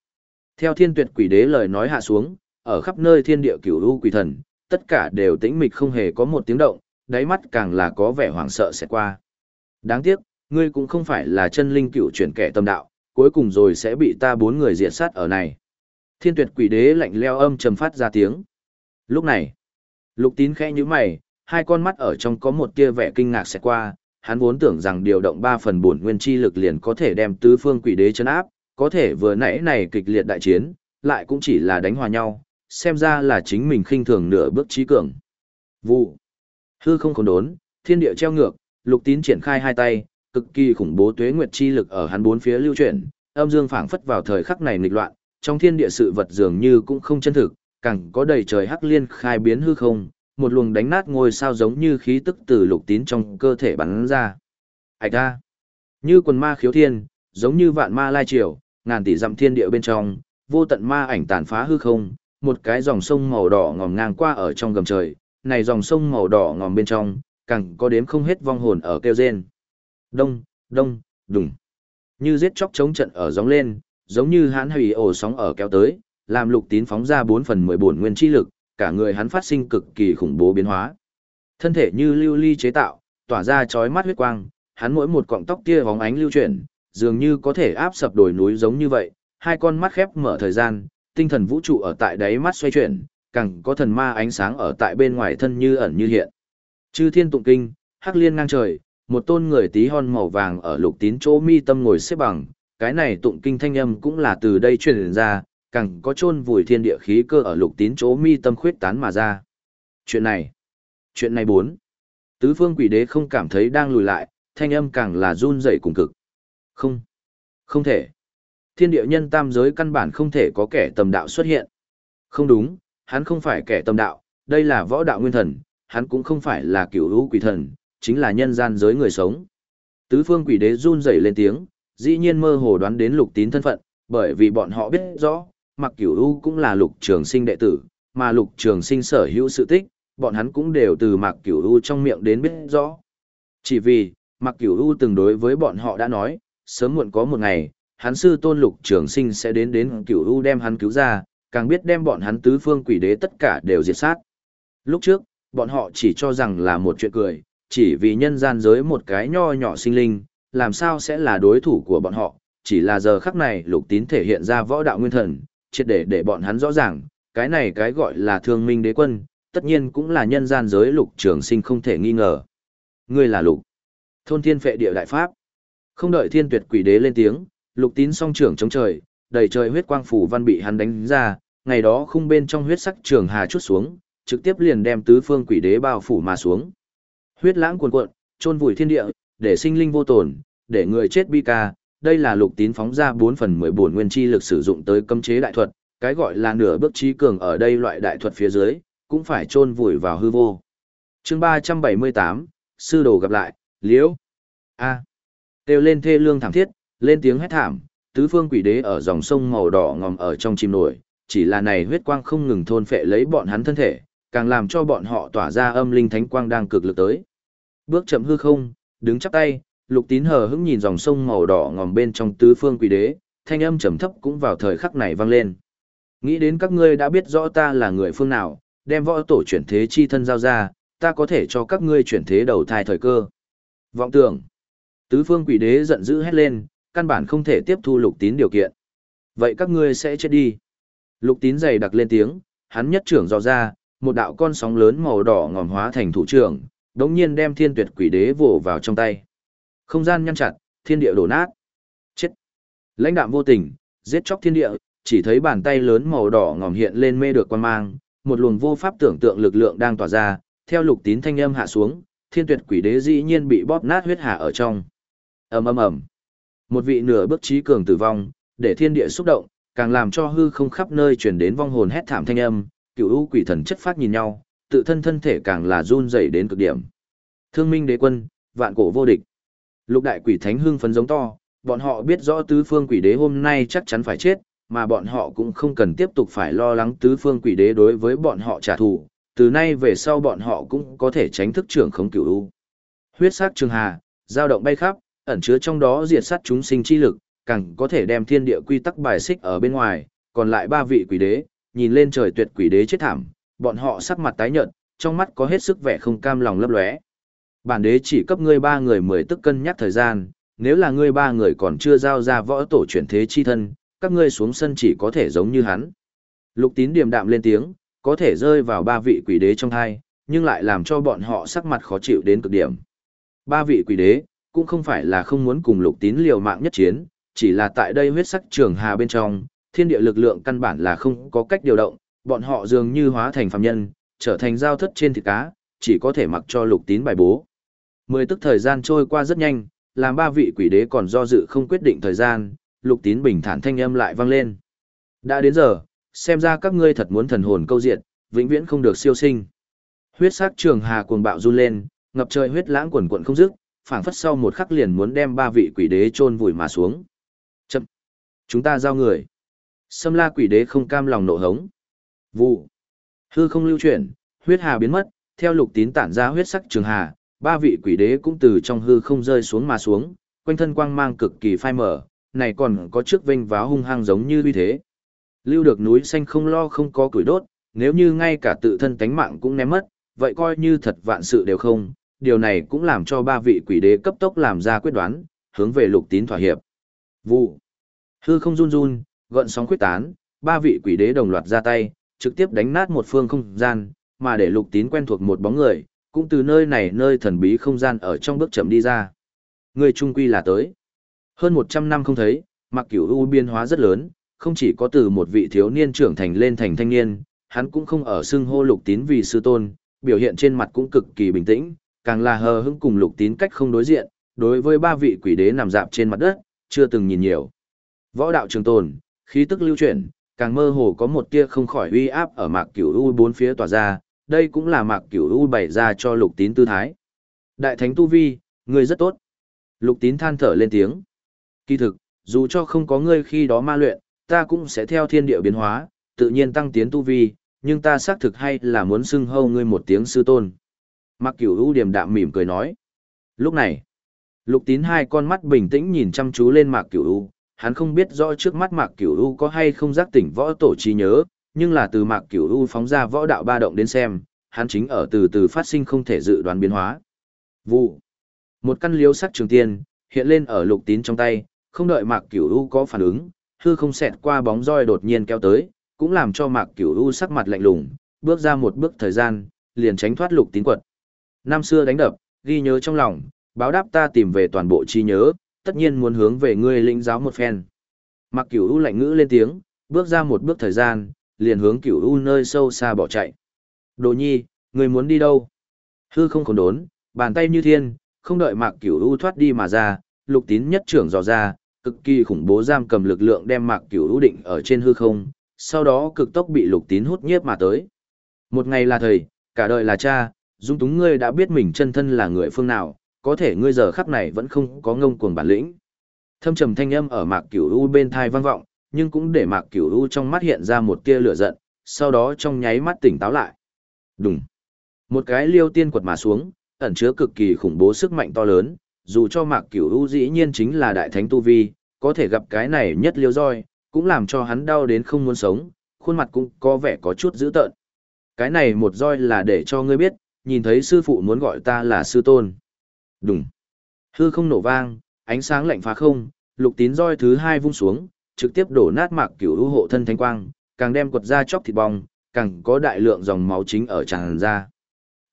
Theo thiên tuyệt quỷ đế lời nói hạ xuống, ở khắp nơi thiên địa cửu u quỷ thần, tất cả đều tĩnh mịch không hề có một tiếng động, đáy mắt càng là có vẻ hoảng sợ sẽ qua. Đáng tiếc, ngươi cũng không phải là chân linh cựu chuyển kẻ tâm đạo, cuối cùng rồi sẽ bị ta bốn người diệt sát ở này. Thiên tuyệt quỷ đế lạnh leo âm trầm phát ra tiếng. Lúc này, lục tín khẽ như mày, hai con mắt ở trong có một tia vẻ kinh ngạc sẽ qua, hắn vốn tưởng rằng điều động ba phần bổn nguyên chi lực liền có thể đem tứ phương quỷ đế chấn áp, có thể vừa nãy này kịch liệt đại chiến, lại cũng chỉ là đánh hòa nhau, xem ra là chính mình khinh thường nửa bước trí cường. Vụ. Hư không khốn đốn, thiên địa treo ngược, lục tín triển khai hai tay, cực kỳ khủng bố tuế nguyệt chi lực ở hắn bốn phía lưu chuyển, âm dương phảng phất vào thời khắc này nghịch loạn, trong thiên địa sự vật dường như cũng không chân thực, càng có đầy trời hắc liên khai biến hư không, một luồng đánh nát ngôi sao giống như khí tức từ lục tín trong cơ thể bắn ra. ạch ra! Như quần ma khiếu thiên, giống như vạn ma lai triều, ngàn tỷ dặm thiên địa bên trong, vô tận ma ảnh tàn phá hư không, một cái dòng sông màu đỏ ngòm ngang qua ở trong gầm trời, này dòng sông màu đỏ ngòm bên trong, càng có đếm không hết vong hồn ở kêu rên. Đông, đông, đùng. Như giết chóc chống trận ở gióng lên, giống như hãn hủy ổ sóng ở kéo tới, làm lục tín phóng ra 4 phần 14 nguyên chi lực, cả người hắn phát sinh cực kỳ khủng bố biến hóa. Thân thể như lưu ly chế tạo, tỏa ra chói mắt huyết quang, hắn mỗi một cọng tóc tia bóng ánh lưu chuyển, dường như có thể áp sập đồi núi giống như vậy, hai con mắt khép mở thời gian, tinh thần vũ trụ ở tại đáy mắt xoay chuyển, càng có thần ma ánh sáng ở tại bên ngoài thân như ẩn như hiện. Chư thiên tụng kinh, hắc liên ngang trời, một tôn người tí hon màu vàng ở lục tín chỗ mi tâm ngồi xếp bằng, cái này tụng kinh thanh âm cũng là từ đây truyền ra, càng có chôn vùi thiên địa khí cơ ở lục tín chỗ mi tâm khuyết tán mà ra. Chuyện này, chuyện này bốn. Tứ phương quỷ đế không cảm thấy đang lùi lại, thanh âm càng là run rẩy cùng cực. Không, không thể. Thiên địa nhân tam giới căn bản không thể có kẻ tầm đạo xuất hiện. Không đúng, hắn không phải kẻ tầm đạo, đây là võ đạo nguyên thần, hắn cũng không phải là cửu hữu quỷ thần, chính là nhân gian giới người sống. Tứ phương quỷ đế run rẩy lên tiếng, dĩ nhiên mơ hồ đoán đến lục tín thân phận, bởi vì bọn họ biết rõ, mặc cửu u cũng là lục trường sinh đệ tử, mà lục trường sinh sở hữu sự tích, bọn hắn cũng đều từ mặc cửu u trong miệng đến biết rõ. Chỉ vì, mặc cửu u từng đối với bọn họ đã nói, sớm muộn có một ngày, hắn sư tôn lục trường sinh sẽ đến đến cửu u đem hắn cứu ra, càng biết đem bọn hắn tứ phương quỷ đế tất cả đều diệt sát. Lúc trước, bọn họ chỉ cho rằng là một chuyện cười, chỉ vì nhân gian giới một cái nho nhỏ sinh linh, làm sao sẽ là đối thủ của bọn họ, chỉ là giờ khắc này lục tín thể hiện ra võ đạo nguyên thần, triệt để để bọn hắn rõ ràng, cái này cái gọi là thương minh đế quân, tất nhiên cũng là nhân gian giới lục trường sinh không thể nghi ngờ. Ngươi là lục. Thôn thiên phệ địa đại pháp. Không đợi thiên tuyệt quỷ đế lên tiếng, lục tín song trưởng chống trời, đầy trời huyết quang phủ văn bị hắn đánh ra, ngày đó khung bên trong huyết sắc trường hà chút xuống, trực tiếp liền đem tứ phương quỷ đế bao phủ mà xuống. Huyết lãng cuồn cuộn, chôn vùi thiên địa, để sinh linh vô tổn, để người chết bi ca, đây là lục tín phóng ra 4 phần 14 nguyên chi lực sử dụng tới cấm chế đại thuật, cái gọi là nửa bước trí cường ở đây loại đại thuật phía dưới, cũng phải chôn vùi vào hư vô. chương 378, sư đồ gặp lại, liễu. A. À. Lên thê lương thảm thiết, lên tiếng hét thảm, tứ phương quỷ đế ở dòng sông màu đỏ ngòm ở trong chim nổi, chỉ là này huyết quang không ngừng thôn phệ lấy bọn hắn thân thể, càng làm cho bọn họ tỏa ra âm linh thánh quang đang cực lực tới. Bước chậm hư không, đứng chắp tay, lục tín hờ hững nhìn dòng sông màu đỏ ngòm bên trong tứ phương quỷ đế, thanh âm trầm thấp cũng vào thời khắc này vang lên. Nghĩ đến các ngươi đã biết rõ ta là người phương nào, đem võ tổ chuyển thế chi thân giao ra, ta có thể cho các ngươi chuyển thế đầu thai thời cơ. Vọng tưởng. Tứ phương quỷ đế giận dữ hét lên, căn bản không thể tiếp thu lục tín điều kiện. Vậy các ngươi sẽ chết đi. Lục tín dày đặc lên tiếng, hắn nhất trưởng dò ra, một đạo con sóng lớn màu đỏ ngòm hóa thành thủ trưởng, đống nhiên đem thiên tuyệt quỷ đế vồ vào trong tay. Không gian nhăn chặt, thiên địa đổ nát. Chết. Lãnh đạm vô tình, giết chóc thiên địa, chỉ thấy bàn tay lớn màu đỏ ngòm hiện lên mê được quan mang, một luồng vô pháp tưởng tượng lực lượng đang tỏa ra, theo lục tín thanh âm hạ xuống, thiên tuyệt quỷ đế dĩ nhiên bị bóp nát huyết hạ ở trong. ầm ầm ầm, một vị nửa bước trí cường tử vong, để thiên địa xúc động, càng làm cho hư không khắp nơi truyền đến vong hồn hét thảm thanh âm, cựu u quỷ thần chất phát nhìn nhau, tự thân thân thể càng là run rẩy đến cực điểm. Thương minh đế quân, vạn cổ vô địch. Lục đại quỷ thánh hưng phấn giống to, bọn họ biết rõ tứ phương quỷ đế hôm nay chắc chắn phải chết, mà bọn họ cũng không cần tiếp tục phải lo lắng tứ phương quỷ đế đối với bọn họ trả thù, từ nay về sau bọn họ cũng có thể tránh thức trưởng không cửu u. Huyết sắc trường hà, dao động bay khắp, ẩn chứa trong đó diệt sát chúng sinh chi lực, càng có thể đem thiên địa quy tắc bài xích ở bên ngoài, còn lại ba vị quỷ đế, nhìn lên trời tuyệt quỷ đế chết thảm, bọn họ sắc mặt tái nhợt, trong mắt có hết sức vẻ không cam lòng lấp lóe. Bản đế chỉ cấp ngươi ba người mười tức cân nhắc thời gian, nếu là ngươi ba người còn chưa giao ra võ tổ chuyển thế chi thân, các ngươi xuống sân chỉ có thể giống như hắn. Lục tín điềm đạm lên tiếng, có thể rơi vào ba vị quỷ đế trong hai, nhưng lại làm cho bọn họ sắc mặt khó chịu đến cực điểm. Ba vị quỷ đế, cũng không phải là không muốn cùng lục tín liều mạng nhất chiến, chỉ là tại đây huyết sắc trường hà bên trong, thiên địa lực lượng căn bản là không có cách điều động, bọn họ dường như hóa thành phàm nhân, trở thành giao thất trên thịt cá, chỉ có thể mặc cho lục tín bài bố. Mười tức thời gian trôi qua rất nhanh, làm ba vị quỷ đế còn do dự không quyết định thời gian, lục tín bình thản thanh âm lại vang lên. Đã đến giờ, xem ra các ngươi thật muốn thần hồn câu diện, vĩnh viễn không được siêu sinh. Huyết sắc trường hà cuồng bạo run lên, ngập trời huyết lãng quần quận không dứt, phảng phất sau một khắc liền muốn đem ba vị quỷ đế chôn vùi mà xuống. Chậm. Chúng ta giao người. Sâm la quỷ đế không cam lòng nộ hống. Vụ. Hư không lưu chuyển, huyết hà biến mất, theo lục tín tản ra huyết sắc trường hà, ba vị quỷ đế cũng từ trong hư không rơi xuống mà xuống, quanh thân quang mang cực kỳ phai mở, này còn có trước vinh váo hung hăng giống như uy thế. Lưu được núi xanh không lo không có củi đốt, nếu như ngay cả tự thân tánh mạng cũng ném mất, vậy coi như thật vạn sự đều không, điều này cũng làm cho ba vị quỷ đế cấp tốc làm ra quyết đoán, hướng về lục tín thỏa hiệp. Vụ. Hư không run run, gợn sóng khuyết tán, ba vị quỷ đế đồng loạt ra tay, trực tiếp đánh nát một phương không gian, mà để lục tín quen thuộc một bóng người, cũng từ nơi này nơi thần bí không gian ở trong bước chậm đi ra. Người trung quy là tới. Hơn 100 năm không thấy, mặc cửu u biên hóa rất lớn, không chỉ có từ một vị thiếu niên trưởng thành lên thành thanh niên, hắn cũng không ở xưng hô lục tín vì sư tôn, biểu hiện trên mặt cũng cực kỳ bình tĩnh, càng là hờ hững cùng lục tín cách không đối diện, đối với ba vị quỷ đế nằm dạp trên mặt đất, chưa từng nhìn nhiều. Võ đạo trường tồn, khí tức lưu chuyển, càng mơ hồ có một tia không khỏi uy áp ở mạc cửu u bốn phía tỏa ra, đây cũng là mạc cửu u bày ra cho lục tín tư thái. Đại thánh tu vi, ngươi rất tốt. Lục tín than thở lên tiếng. Kỳ thực, dù cho không có ngươi khi đó ma luyện, ta cũng sẽ theo thiên địa biến hóa, tự nhiên tăng tiến tu vi, nhưng ta xác thực hay là muốn xưng hâu ngươi một tiếng sư tôn. Mạc cửu u điềm đạm mỉm cười nói. Lúc này, lục tín hai con mắt bình tĩnh nhìn chăm chú lên mạc cửu u, hắn không biết rõ trước mắt mạc cửu u có hay không giác tỉnh võ tổ trí nhớ, nhưng là từ mạc cửu u phóng ra võ đạo ba động đến xem, hắn chính ở từ từ phát sinh không thể dự đoán biến hóa. Vụ. Một căn liếu sắc trường tiên, hiện lên ở lục tín trong tay, không đợi mạc cửu u có phản ứng, hư không xẹt qua bóng roi đột nhiên kéo tới, cũng làm cho mạc cửu u sắc mặt lạnh lùng, bước ra một bước thời gian, liền tránh thoát lục tín quật. Năm xưa đánh đập, ghi nhớ trong lòng, báo đáp ta tìm về toàn bộ trí nhớ, tất nhiên muốn hướng về ngươi lĩnh giáo một phen. Mặc cửu u lạnh ngữ lên tiếng, bước ra một bước thời gian, liền hướng cửu u nơi sâu xa bỏ chạy. Đồ nhi, ngươi muốn đi đâu? Hư không còn đốn, bàn tay như thiên, không đợi mạc cửu u thoát đi mà ra, lục tín nhất trưởng dò ra, cực kỳ khủng bố giam cầm lực lượng đem mạc cửu u định ở trên hư không, sau đó cực tốc bị lục tín hút nhiếp mà tới. Một ngày là thầy, cả đời là cha, dung túng ngươi đã biết mình chân thân là người phương nào, có thể ngươi giờ khắc này vẫn không có ngông cuồng bản lĩnh. Thâm trầm thanh âm ở mạc cửu u bên thai vang vọng, nhưng cũng để mạc cửu u trong mắt hiện ra một tia lửa giận, sau đó trong nháy mắt tỉnh táo lại. Đùng. Một cái liêu tiên quật mà xuống, ẩn chứa cực kỳ khủng bố sức mạnh to lớn, dù cho mạc cửu u dĩ nhiên chính là đại thánh tu vi, có thể gặp cái này nhất liêu roi, cũng làm cho hắn đau đến không muốn sống, khuôn mặt cũng có vẻ có chút dữ tợn. Cái này một roi là để cho ngươi biết, nhìn thấy sư phụ muốn gọi ta là sư tôn. Đùng. Hư không nổ vang, ánh sáng lạnh phá không, lục tín roi thứ hai vung xuống, trực tiếp đổ nát mạc cửu u hộ thân thánh quang, càng đem quật ra chóc thịt bong, càng có đại lượng dòng máu chính ở tràn ra.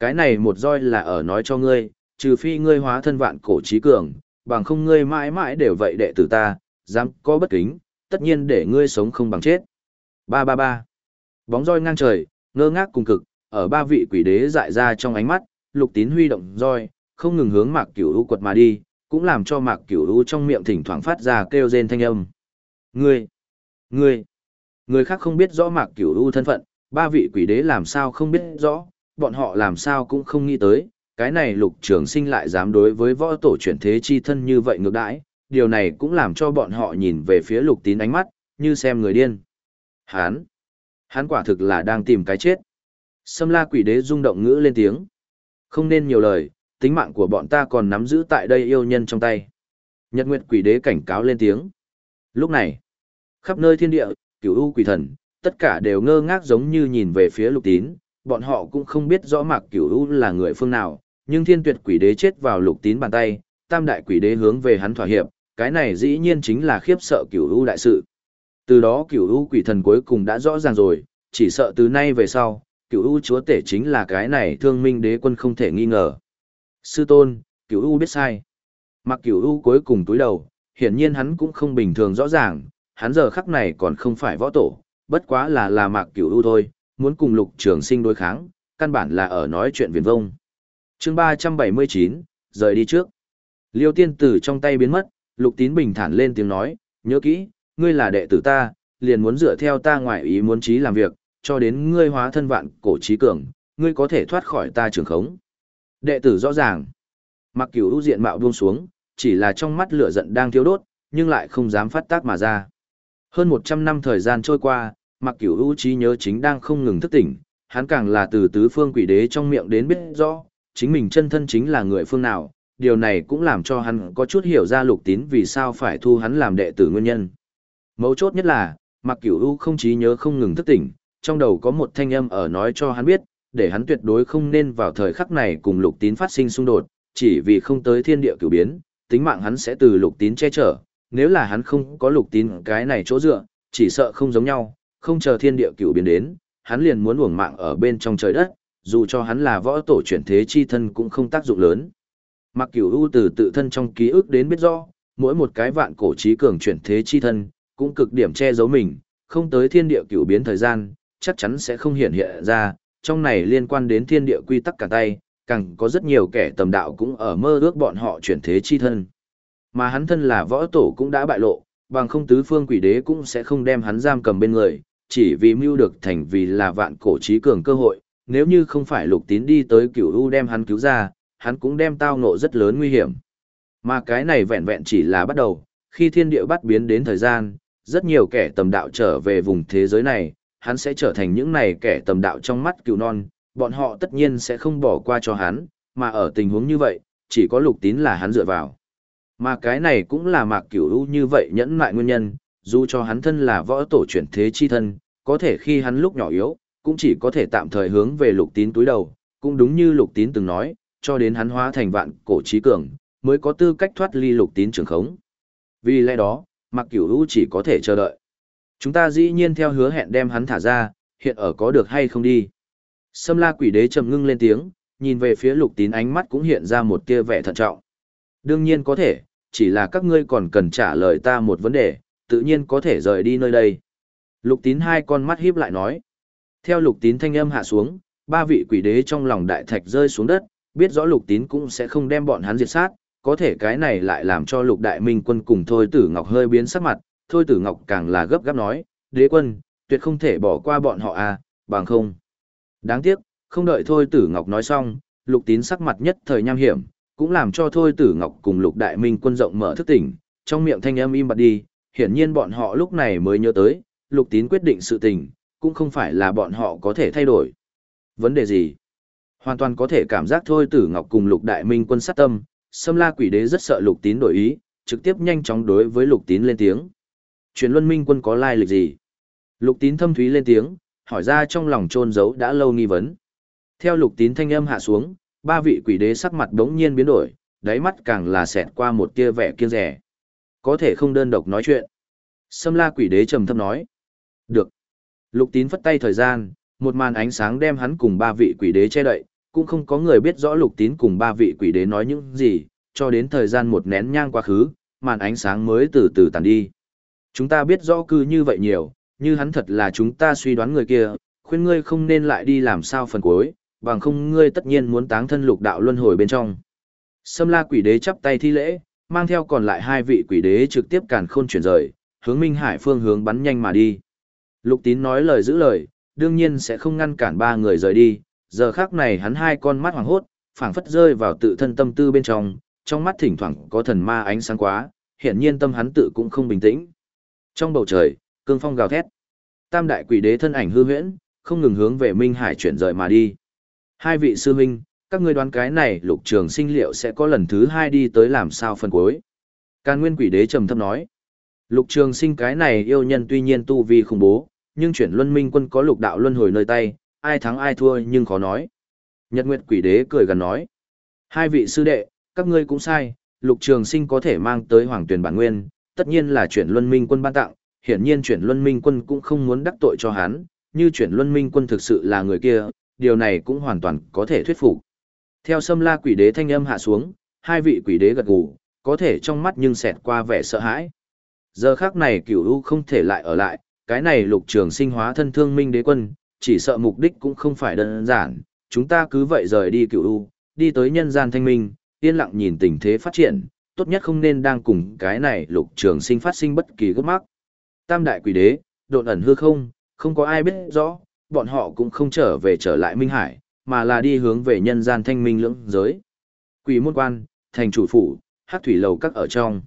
Cái này một roi là ở nói cho ngươi, trừ phi ngươi hóa thân vạn cổ trí cường, bằng không ngươi mãi mãi đều vậy đệ tử ta, dám có bất kính, tất nhiên để ngươi sống không bằng chết. Ba ba ba. Bóng roi ngang trời, ngơ ngác cùng cực, ở ba vị quỷ đế dại ra trong ánh mắt, lục tín huy động roi, không ngừng hướng mạc cửu u quật mà đi, cũng làm cho mạc cửu u trong miệng thỉnh thoảng phát ra kêu rên thanh âm. Ngươi! Ngươi! Người khác không biết rõ mạc cửu u thân phận, ba vị quỷ đế làm sao không biết rõ, bọn họ làm sao cũng không nghĩ tới, cái này lục trường sinh lại dám đối với võ tổ chuyển thế chi thân như vậy ngược đãi, điều này cũng làm cho bọn họ nhìn về phía lục tín ánh mắt, như xem người điên. Hán! Hán quả thực là đang tìm cái chết. Sâm la quỷ đế rung động ngữ lên tiếng. Không nên nhiều lời, tính mạng của bọn ta còn nắm giữ tại đây yêu nhân trong tay. Nhật Nguyệt quỷ đế cảnh cáo lên tiếng. Lúc này, khắp nơi thiên địa, cửu u quỷ thần, tất cả đều ngơ ngác giống như nhìn về phía lục tín, bọn họ cũng không biết rõ mạc cửu u là người phương nào, nhưng thiên tuyệt quỷ đế chết vào lục tín bàn tay, tam đại quỷ đế hướng về hắn thỏa hiệp, cái này dĩ nhiên chính là khiếp sợ cửu u đại sự. Từ đó cửu u quỷ thần cuối cùng đã rõ ràng rồi, chỉ sợ từ nay về sau, cửu u chúa tể chính là cái này thương minh đế quân không thể nghi ngờ. Sư tôn, cửu u biết sai. Mặc cửu u cuối cùng túi đầu, hiển nhiên hắn cũng không bình thường rõ ràng, hắn giờ khắc này còn không phải võ tổ, bất quá là là mạc cửu u thôi, muốn cùng lục trường sinh đối kháng, căn bản là ở nói chuyện viền vông. chương ba trăm bảy mươi chín rời đi trước. Liêu tiên tử trong tay biến mất, lục tín bình thản lên tiếng nói, nhớ kỹ, ngươi là đệ tử ta, liền muốn dựa theo ta ngoại ý muốn trí làm việc, cho đến ngươi hóa thân vạn cổ trí cường, ngươi có thể thoát khỏi ta trường khống. Đệ tử rõ ràng. Mặc cửu ưu diện mạo buông xuống, chỉ là trong mắt lửa giận đang thiêu đốt, nhưng lại không dám phát tác mà ra. Hơn 100 năm thời gian trôi qua, mặc cửu ưu trí nhớ chính đang không ngừng thức tỉnh, hắn càng là từ tứ phương quỷ đế trong miệng đến biết rõ, chính mình chân thân chính là người phương nào, điều này cũng làm cho hắn có chút hiểu ra lục tín vì sao phải thu hắn làm đệ tử nguyên nhân. Mấu chốt nhất là, mặc cửu ưu không trí nhớ không ngừng thức tỉnh, trong đầu có một thanh âm ở nói cho hắn biết, để hắn tuyệt đối không nên vào thời khắc này cùng lục tín phát sinh xung đột, chỉ vì không tới thiên địa cửu biến, tính mạng hắn sẽ từ lục tín che chở, nếu là hắn không có lục tín cái này chỗ dựa, chỉ sợ không giống nhau, không chờ thiên địa cửu biến đến, hắn liền muốn uổng mạng ở bên trong trời đất, dù cho hắn là võ tổ chuyển thế chi thân cũng không tác dụng lớn. Mặc cửu u từ tự thân trong ký ức đến biết rõ, mỗi một cái vạn cổ trí cường chuyển thế chi thân, cũng cực điểm che giấu mình, không tới thiên địa cửu biến thời gian, chắc chắn sẽ không hiện hiện ra, trong này liên quan đến thiên địa quy tắc cả tay, càng có rất nhiều kẻ tầm đạo cũng ở mơ ước bọn họ chuyển thế chi thân. Mà hắn thân là võ tổ cũng đã bại lộ, bằng không tứ phương quỷ đế cũng sẽ không đem hắn giam cầm bên người, chỉ vì mưu được thành vì là vạn cổ trí cường cơ hội, nếu như không phải lục tín đi tới cửu u đem hắn cứu ra, hắn cũng đem tao ngộ rất lớn nguy hiểm. Mà cái này vẹn vẹn chỉ là bắt đầu, khi thiên địa bắt biến đến thời gian, rất nhiều kẻ tầm đạo trở về vùng thế giới này, hắn sẽ trở thành những này kẻ tầm đạo trong mắt cựu non, bọn họ tất nhiên sẽ không bỏ qua cho hắn, mà ở tình huống như vậy, chỉ có lục tín là hắn dựa vào. Mà cái này cũng là mạc cửu u như vậy nhẫn mại nguyên nhân, dù cho hắn thân là võ tổ chuyển thế chi thân, có thể khi hắn lúc nhỏ yếu, cũng chỉ có thể tạm thời hướng về lục tín túi đầu, cũng đúng như lục tín từng nói, cho đến hắn hóa thành vạn cổ trí cường, mới có tư cách thoát ly lục tín trường khống. Vì lẽ đó, Mạc Cửu U chỉ có thể chờ đợi. Chúng ta dĩ nhiên theo hứa hẹn đem hắn thả ra, hiện ở có được hay không đi. Sâm la quỷ đế trầm ngưng lên tiếng, nhìn về phía lục tín ánh mắt cũng hiện ra một tia vẻ thận trọng. Đương nhiên có thể, chỉ là các ngươi còn cần trả lời ta một vấn đề, tự nhiên có thể rời đi nơi đây. Lục tín hai con mắt híp lại nói. Theo lục tín thanh âm hạ xuống, ba vị quỷ đế trong lòng đại thạch rơi xuống đất, biết rõ lục tín cũng sẽ không đem bọn hắn diệt sát, có thể cái này lại làm cho lục đại minh quân cùng thôi tử ngọc hơi biến sắc mặt, thôi tử ngọc càng là gấp gáp nói, đế quân, tuyệt không thể bỏ qua bọn họ à, bằng không. Đáng tiếc, không đợi thôi tử ngọc nói xong, lục tín sắc mặt nhất thời nham hiểm, cũng làm cho thôi tử ngọc cùng lục đại minh quân rộng mở thức tỉnh, trong miệng thanh âm im bặt đi, hiển nhiên bọn họ lúc này mới nhớ tới, lục tín quyết định sự tình, cũng không phải là bọn họ có thể thay đổi. Vấn đề gì? Hoàn toàn có thể cảm giác thôi tử ngọc cùng lục đại minh quân sát tâm, Sâm La Quỷ Đế rất sợ Lục Tín đổi ý, trực tiếp nhanh chóng đối với Lục Tín lên tiếng. Truyền Luân Minh quân có lai lịch gì? Lục Tín thâm thúy lên tiếng, hỏi ra trong lòng trôn giấu đã lâu nghi vấn. Theo Lục Tín thanh âm hạ xuống, ba vị quỷ đế sắc mặt đống nhiên biến đổi, đáy mắt càng là xẹt qua một tia vẻ kiêng rẻ. Có thể không đơn độc nói chuyện. Sâm La Quỷ Đế trầm thấp nói. Được. Lục Tín phất tay thời gian, một màn ánh sáng đem hắn cùng ba vị quỷ đế che đậy, cũng không có người biết rõ lục tín cùng ba vị quỷ đế nói những gì, cho đến thời gian một nén nhang quá khứ, màn ánh sáng mới từ từ tàn đi. Chúng ta biết rõ cư như vậy nhiều, như hắn thật là chúng ta suy đoán người kia, khuyên ngươi không nên lại đi làm sao phần cuối, bằng không ngươi tất nhiên muốn táng thân lục đạo luân hồi bên trong. Sâm la quỷ đế chắp tay thi lễ, mang theo còn lại hai vị quỷ đế trực tiếp càn khôn chuyển rời, hướng Minh Hải phương hướng bắn nhanh mà đi. Lục tín nói lời giữ lời, đương nhiên sẽ không ngăn cản ba người rời đi, giờ khác này hắn hai con mắt hoàng hốt, phảng phất rơi vào tự thân tâm tư bên trong, trong mắt thỉnh thoảng có thần ma ánh sáng quá, hiển nhiên tâm hắn tự cũng không bình tĩnh. Trong bầu trời, cương phong gào thét. Tam đại quỷ đế thân ảnh hư huyễn, không ngừng hướng về Minh Hải chuyển rời mà đi. Hai vị sư huynh, các ngươi đoán cái này lục trường sinh liệu sẽ có lần thứ hai đi tới làm sao phân cuối. Càn nguyên quỷ đế trầm thấp nói. Lục trường sinh cái này yêu nhân tuy nhiên tu vi khủng bố, nhưng chuyển luân minh quân có lục đạo luân hồi nơi tay, ai thắng ai thua nhưng khó nói. Nhật Nguyệt Quỷ Đế cười gần nói. Hai vị sư đệ, các ngươi cũng sai, lục trường sinh có thể mang tới hoàng tuyển bản nguyên, tất nhiên là chuyển luân minh quân ban tặng, hiển nhiên chuyển luân minh quân cũng không muốn đắc tội cho hắn, như chuyển luân minh quân thực sự là người kia, điều này cũng hoàn toàn có thể thuyết phục. Theo sâm la quỷ đế thanh âm hạ xuống, hai vị quỷ đế gật gù, có thể trong mắt nhưng xẹt qua vẻ sợ hãi. Giờ khác này cửu u không thể lại ở lại, cái này lục trường sinh hóa thân thương minh đế quân, chỉ sợ mục đích cũng không phải đơn giản, chúng ta cứ vậy rời đi cựu u, đi tới nhân gian thanh minh, yên lặng nhìn tình thế phát triển, tốt nhất không nên đang cùng cái này lục trường sinh phát sinh bất kỳ gấp mắc. Tam đại quỷ đế, độn ẩn hư không, không có ai biết rõ, bọn họ cũng không trở về trở lại Minh Hải, mà là đi hướng về nhân gian thanh minh lưỡng giới. Quỷ môn quan, thành chủ phủ, hát thủy lầu các ở trong.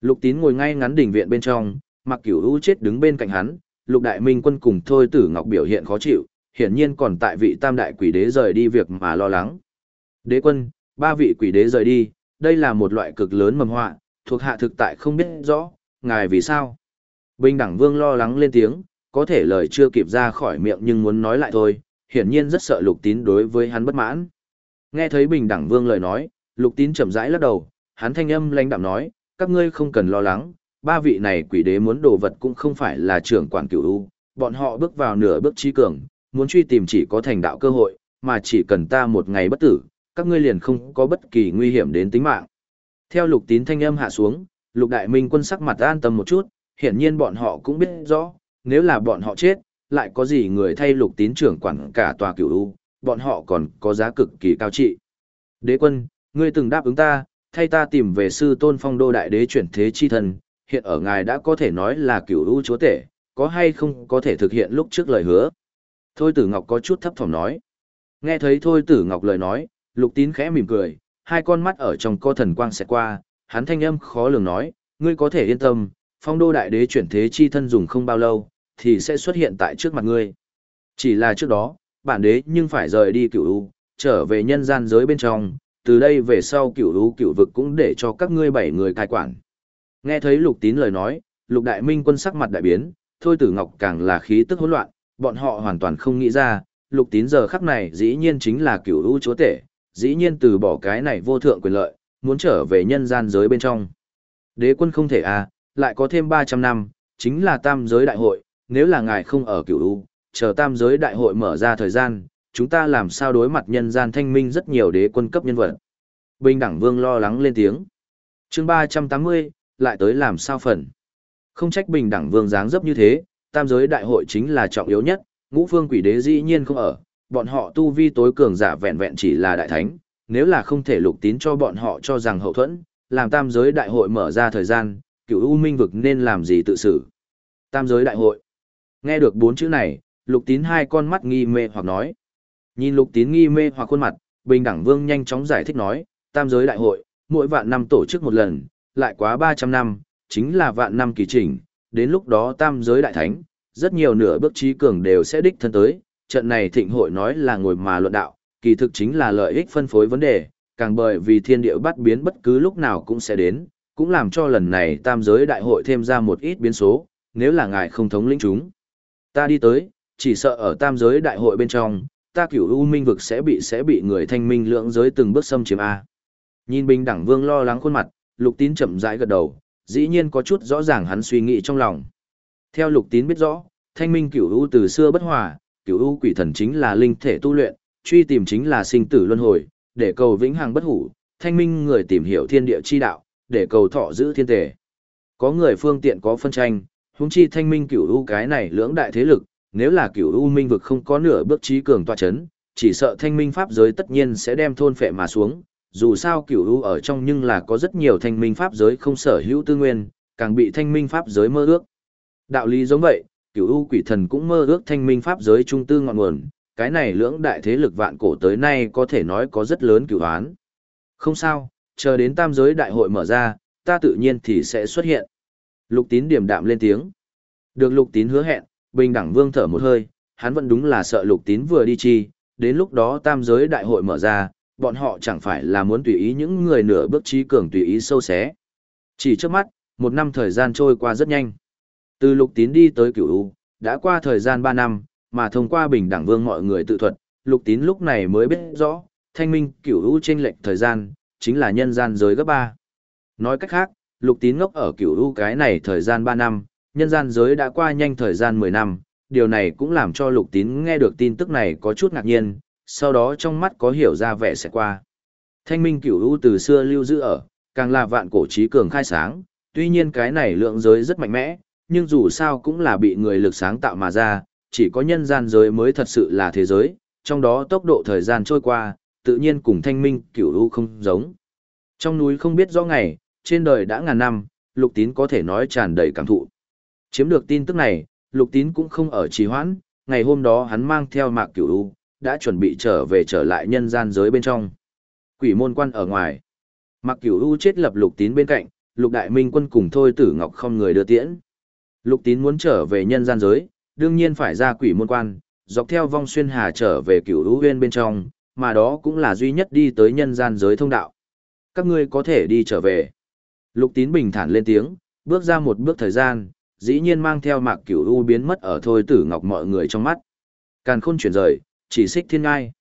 Lục tín ngồi ngay ngắn đỉnh viện bên trong, mặc cửu u chết đứng bên cạnh hắn, lục đại minh quân cùng thôi tử ngọc biểu hiện khó chịu, hiển nhiên còn tại vị tam đại quỷ đế rời đi việc mà lo lắng. Đế quân, ba vị quỷ đế rời đi, đây là một loại cực lớn mầm họa, thuộc hạ thực tại không biết rõ, ngài vì sao. Bình đẳng vương lo lắng lên tiếng, có thể lời chưa kịp ra khỏi miệng nhưng muốn nói lại thôi, hiển nhiên rất sợ lục tín đối với hắn bất mãn. Nghe thấy bình đẳng vương lời nói, lục tín chậm rãi lắc đầu, hắn thanh âm lãnh đạm nói, các ngươi không cần lo lắng, ba vị này quỷ đế muốn đồ vật cũng không phải là trưởng quản cửu u, bọn họ bước vào nửa bước trí cường, muốn truy tìm chỉ có thành đạo cơ hội, mà chỉ cần ta một ngày bất tử, các ngươi liền không có bất kỳ nguy hiểm đến tính mạng. Theo lục tín thanh âm hạ xuống, lục đại minh quân sắc mặt an tâm một chút, hiển nhiên bọn họ cũng biết rõ, nếu là bọn họ chết, lại có gì người thay lục tín trưởng quản cả tòa cửu u, bọn họ còn có giá cực kỳ cao trị. Đế quân, ngươi từng đáp ứng ta, thay ta tìm về sư tôn phong đô đại đế chuyển thế chi thần, hiện ở ngài đã có thể nói là cửu u chúa tể, có hay không có thể thực hiện lúc trước lời hứa. Thôi tử ngọc có chút thấp thỏm nói. Nghe thấy thôi tử ngọc lời nói, lục tín khẽ mỉm cười, hai con mắt ở trong co thần quang sẽ qua, hắn thanh âm khó lường nói, ngươi có thể yên tâm, phong đô đại đế chuyển thế chi thân dùng không bao lâu, thì sẽ xuất hiện tại trước mặt ngươi. Chỉ là trước đó, bản đế nhưng phải rời đi cửu u, trở về nhân gian giới bên trong, từ đây về sau cửu u cửu vực cũng để cho các ngươi bảy người cai quản. Nghe thấy lục tín lời nói, lục đại minh quân sắc mặt đại biến, thôi tử ngọc càng là khí tức hỗn loạn, bọn họ hoàn toàn không nghĩ ra, lục tín giờ khắc này dĩ nhiên chính là cửu u chúa tể, dĩ nhiên từ bỏ cái này vô thượng quyền lợi, muốn trở về nhân gian giới bên trong. Đế quân không thể à, lại có thêm 300 năm, chính là tam giới đại hội, nếu là ngài không ở cửu u, chờ tam giới đại hội mở ra thời gian, chúng ta làm sao đối mặt nhân gian thanh minh rất nhiều đế quân cấp nhân vật. Bình đẳng vương lo lắng lên tiếng. chương 380, lại tới làm sao phần. Không trách bình đẳng vương dáng dấp như thế, tam giới đại hội chính là trọng yếu nhất, ngũ phương quỷ đế dĩ nhiên không ở, bọn họ tu vi tối cường giả vẹn vẹn chỉ là đại thánh, nếu là không thể lục tín cho bọn họ cho rằng hậu thuẫn, làm tam giới đại hội mở ra thời gian, cửu U Minh vực nên làm gì tự xử. Tam giới đại hội. Nghe được bốn chữ này, lục tín hai con mắt nghi mê hoặc nói. Nhìn lục tín nghi mê hoặc khuôn mặt, bình đẳng vương nhanh chóng giải thích nói, tam giới đại hội, mỗi vạn năm tổ chức một lần, lại quá 300 năm, chính là vạn năm kỳ trình, đến lúc đó tam giới đại thánh, rất nhiều nửa bước trí cường đều sẽ đích thân tới, trận này thịnh hội nói là ngồi mà luận đạo, kỳ thực chính là lợi ích phân phối vấn đề, càng bởi vì thiên địa bắt biến bất cứ lúc nào cũng sẽ đến, cũng làm cho lần này tam giới đại hội thêm ra một ít biến số, nếu là ngài không thống lĩnh chúng. Ta đi tới, chỉ sợ ở tam giới đại hội bên trong, ta cửu u minh vực sẽ bị sẽ bị người thanh minh lượng giới từng bước xâm chiếm A. Nhìn bình đẳng vương lo lắng khuôn mặt, lục tín chậm rãi gật đầu, dĩ nhiên có chút rõ ràng hắn suy nghĩ trong lòng. Theo lục tín biết rõ, thanh minh cửu u từ xưa bất hòa, cửu u quỷ thần chính là linh thể tu luyện, truy tìm chính là sinh tử luân hồi, để cầu vĩnh hằng bất hủ, thanh minh người tìm hiểu thiên địa chi đạo, để cầu thọ giữ thiên tề. Có người phương tiện có phân tranh, huống chi thanh minh cửu u cái này lưỡng đại thế lực, nếu là cửu u minh vực không có nửa bước trí cường tọa chấn, chỉ sợ thanh minh pháp giới tất nhiên sẽ đem thôn phệ mà xuống. Dù sao cửu u ở trong nhưng là có rất nhiều thanh minh pháp giới không sở hữu tư nguyên, càng bị thanh minh pháp giới mơ ước. Đạo lý giống vậy, cửu u quỷ thần cũng mơ ước thanh minh pháp giới trung tư ngọn nguồn, cái này lưỡng đại thế lực vạn cổ tới nay có thể nói có rất lớn cửu án. Không sao, chờ đến tam giới đại hội mở ra, ta tự nhiên thì sẽ xuất hiện. Lục tín điểm đạm lên tiếng. Được lục tín hứa hẹn, bình đẳng vương thở một hơi, hắn vẫn đúng là sợ lục tín vừa đi chi, đến lúc đó tam giới đại hội mở ra, bọn họ chẳng phải là muốn tùy ý những người nửa bước trí cường tùy ý sâu xé. Chỉ trước mắt, một năm thời gian trôi qua rất nhanh. Từ lục tín đi tới cửu U, đã qua thời gian 3 năm, mà thông qua bình đẳng vương mọi người tự thuật, lục tín lúc này mới biết rõ, thanh minh cửu U trên lệch thời gian, chính là nhân gian giới gấp 3. Nói cách khác, lục tín ngốc ở cửu U cái này thời gian 3 năm, nhân gian giới đã qua nhanh thời gian 10 năm, điều này cũng làm cho lục tín nghe được tin tức này có chút ngạc nhiên, sau đó trong mắt có hiểu ra vẻ sẽ qua. Thanh minh cửu U từ xưa lưu giữ ở, càng là vạn cổ trí cường khai sáng, tuy nhiên cái này lượng giới rất mạnh mẽ, nhưng dù sao cũng là bị người lực sáng tạo mà ra, chỉ có nhân gian giới mới thật sự là thế giới, trong đó tốc độ thời gian trôi qua, tự nhiên cùng thanh minh cửu u không giống. Trong núi không biết rõ ngày, trên đời đã ngàn năm, lục tín có thể nói tràn đầy cảm thụ. Chiếm được tin tức này, lục tín cũng không ở trì hoãn, ngày hôm đó hắn mang theo mạc cửu u, đã chuẩn bị trở về trở lại nhân gian giới bên trong. Quỷ môn quan ở ngoài. mạc cửu u chết lập lục tín bên cạnh, lục đại minh quân cùng thôi tử ngọc không người đưa tiễn. Lục tín muốn trở về nhân gian giới, đương nhiên phải ra quỷ môn quan, dọc theo vong xuyên hà trở về cửu hữu huyên bên trong, mà đó cũng là duy nhất đi tới nhân gian giới thông đạo. Các ngươi có thể đi trở về. Lục tín bình thản lên tiếng, bước ra một bước thời gian, dĩ nhiên mang theo mạc cửu u biến mất ở thôi tử ngọc mọi người trong mắt. Càn khôn chuyển rời, chỉ xích thiên ngai.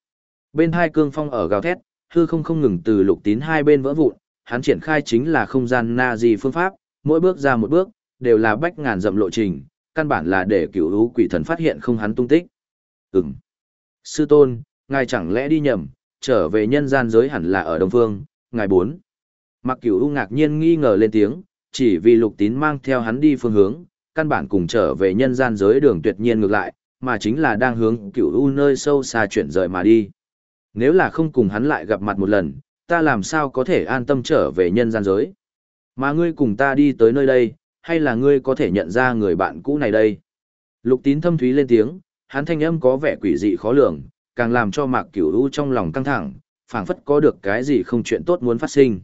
Bên hai cương phong ở gào thét, hư không không ngừng từ lục tín hai bên vỡ vụn, hắn triển khai chính là không gian na di phương pháp, mỗi bước ra một bước, đều là bách ngàn dặm lộ trình, căn bản là để cửu u quỷ thần phát hiện không hắn tung tích. Ừm. Sư tôn, ngài chẳng lẽ đi nhầm, trở về nhân gian giới hẳn là ở Đông Phương, ngài bốn. Mặc cửu u ngạc nhiên nghi ngờ lên tiếng, chỉ vì lục tín mang theo hắn đi phương hướng, căn bản cùng trở về nhân gian giới đường tuyệt nhiên ngược lại, mà chính là đang hướng cửu u nơi sâu xa chuyển rời mà đi. Nếu là không cùng hắn lại gặp mặt một lần, ta làm sao có thể an tâm trở về nhân gian giới. Mà ngươi cùng ta đi tới nơi đây, hay là ngươi có thể nhận ra người bạn cũ này đây? Lục tín thâm thúy lên tiếng, hắn thanh âm có vẻ quỷ dị khó lường, càng làm cho mạc cửu u trong lòng căng thẳng, phảng phất có được cái gì không chuyện tốt muốn phát sinh.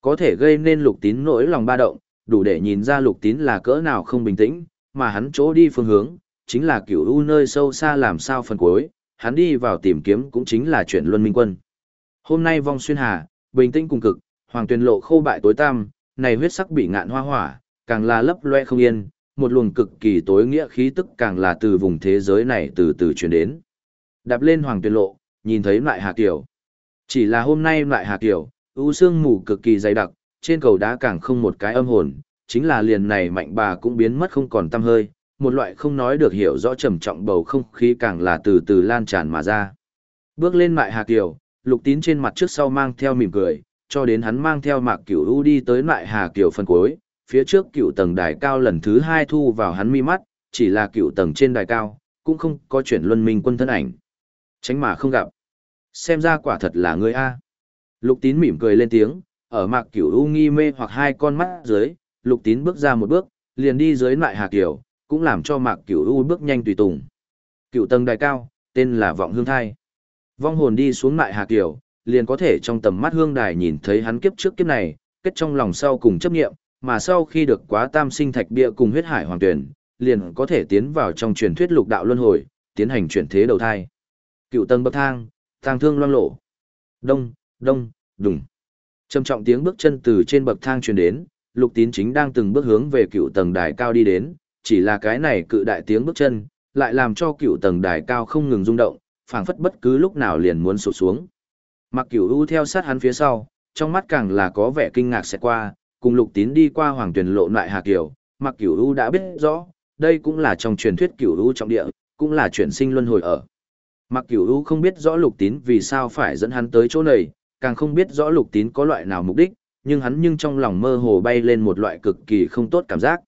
Có thể gây nên lục tín nỗi lòng ba động, đủ để nhìn ra lục tín là cỡ nào không bình tĩnh, mà hắn chỗ đi phương hướng, chính là cửu u nơi sâu xa làm sao phần cuối, hắn đi vào tìm kiếm cũng chính là chuyện luân minh quân. Hôm nay vong xuyên hà, bình tĩnh cùng cực, hoàng tuyền lộ khô bại tối tăm, này huyết sắc bị ngạn hoa hỏa, càng là lấp loe không yên, một luồng cực kỳ tối nghĩa khí tức càng là từ vùng thế giới này từ từ truyền đến. Đạp lên hoàng tuyệt lộ, nhìn thấy lại Hà Kiều. Chỉ là hôm nay lại Hà Kiều, u sương mù cực kỳ dày đặc, trên cầu đá càng không một cái âm hồn, chính là liền này mạnh bà cũng biến mất không còn tâm hơi, một loại không nói được hiểu rõ trầm trọng bầu không khí càng là từ từ lan tràn mà ra. Bước lên mại Hà Kiều, lục tín trên mặt trước sau mang theo mỉm cười, cho đến hắn mang theo mạc cửu u đi tới mại Hà Kiều phân cuối, phía trước cựu tầng đài cao lần thứ hai thu vào hắn mi mắt, chỉ là cựu tầng trên đài cao, cũng không có chuyển luân minh quân thân ảnh. Tránh mà không gặp. Xem ra quả thật là người A. Lục tín mỉm cười lên tiếng, ở mạc cửu u nghi mê hoặc hai con mắt dưới, lục tín bước ra một bước, liền đi dưới lại hà kiều, cũng làm cho mạc cửu u bước nhanh tùy tùng. Cựu tầng đài cao, tên là vọng hương thai. Vong hồn đi xuống lại hà kiều, liền có thể trong tầm mắt hương đài nhìn thấy hắn kiếp trước kiếp này, kết trong lòng sau cùng chấp nghiệm, mà sau khi được quá tam sinh thạch bia cùng huyết hải hoàng tuyển, liền có thể tiến vào trong truyền thuyết lục đạo luân hồi, tiến hành chuyển thế đầu thai. Cựu tầng bậc thang, tang thương loang lộ. Đông, đông, đùng. Trầm trọng tiếng bước chân từ trên bậc thang truyền đến, Lục Tín chính đang từng bước hướng về cựu tầng đài cao đi đến, chỉ là cái này cự đại tiếng bước chân, lại làm cho cựu tầng đài cao không ngừng rung động, phảng phất bất cứ lúc nào liền muốn sụp xuống. Mặc Cửu U theo sát hắn phía sau, trong mắt càng là có vẻ kinh ngạc sẽ qua, cùng Lục Tín đi qua Hoàng tuyển lộ lại Hà Kiều, Mặc Cửu U đã biết rõ, đây cũng là trong truyền thuyết Cửu U trọng địa, cũng là chuyển sinh luân hồi ở. Mặc Cửu U không biết rõ Lục Tín vì sao phải dẫn hắn tới chỗ này, càng không biết rõ Lục Tín có loại nào mục đích, nhưng hắn nhưng trong lòng mơ hồ bay lên một loại cực kỳ không tốt cảm giác.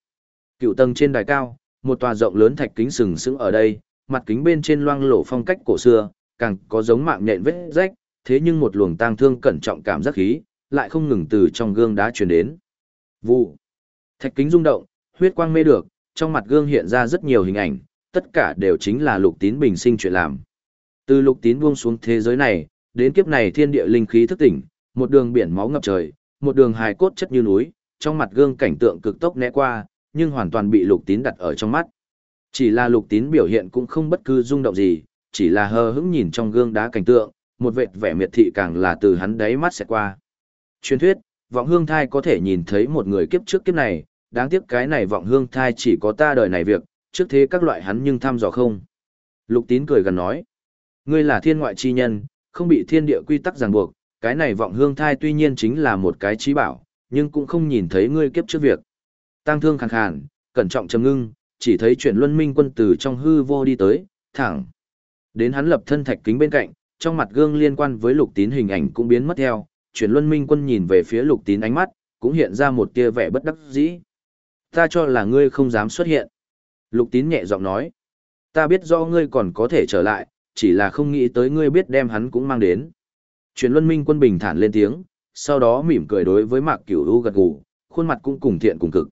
Cựu tầng trên đài cao, một tòa rộng lớn thạch kính sừng sững ở đây, mặt kính bên trên loang lổ phong cách cổ xưa, càng có giống mạng nhện vết rách, thế nhưng một luồng tang thương cẩn trọng cảm giác khí, lại không ngừng từ trong gương đá truyền đến. Vụ. Thạch kính rung động, huyết quang mê được, trong mặt gương hiện ra rất nhiều hình ảnh, tất cả đều chính là lục tín bình sinh chuyện làm. Từ lục tín buông xuống thế giới này, đến kiếp này thiên địa linh khí thức tỉnh, một đường biển máu ngập trời, một đường hài cốt chất như núi, trong mặt gương cảnh tượng cực tốc né qua, nhưng hoàn toàn bị lục tín đặt ở trong mắt. Chỉ là lục tín biểu hiện cũng không bất cứ rung động gì, chỉ là hờ hững nhìn trong gương đá cảnh tượng, một vệt vẻ miệt thị càng là từ hắn đáy mắt sẽ qua. Truyền thuyết, vọng hương thai có thể nhìn thấy một người kiếp trước kiếp này, đáng tiếc cái này vọng hương thai chỉ có ta đời này việc, trước thế các loại hắn nhưng thăm dò không. Lục tín cười gần nói, ngươi là thiên ngoại chi nhân, không bị thiên địa quy tắc ràng buộc, cái này vọng hương thai tuy nhiên chính là một cái trí bảo, nhưng cũng không nhìn thấy ngươi kiếp trước việc. Tăng thương khàn khàn, cẩn trọng trầm ngưng, chỉ thấy chuyển luân minh quân từ trong hư vô đi tới, thẳng. Đến hắn lập thân thạch kính bên cạnh, trong mặt gương liên quan với lục tín hình ảnh cũng biến mất theo, chuyển luân minh quân nhìn về phía lục tín ánh mắt, cũng hiện ra một tia vẻ bất đắc dĩ. Ta cho là ngươi không dám xuất hiện. Lục tín nhẹ giọng nói. Ta biết do ngươi còn có thể trở lại, chỉ là không nghĩ tới ngươi biết đem hắn cũng mang đến. Chuyển luân minh quân bình thản lên tiếng, sau đó mỉm cười đối với mạc cửu u gật gù, khuôn mặt cũng cùng thiện cùng cực.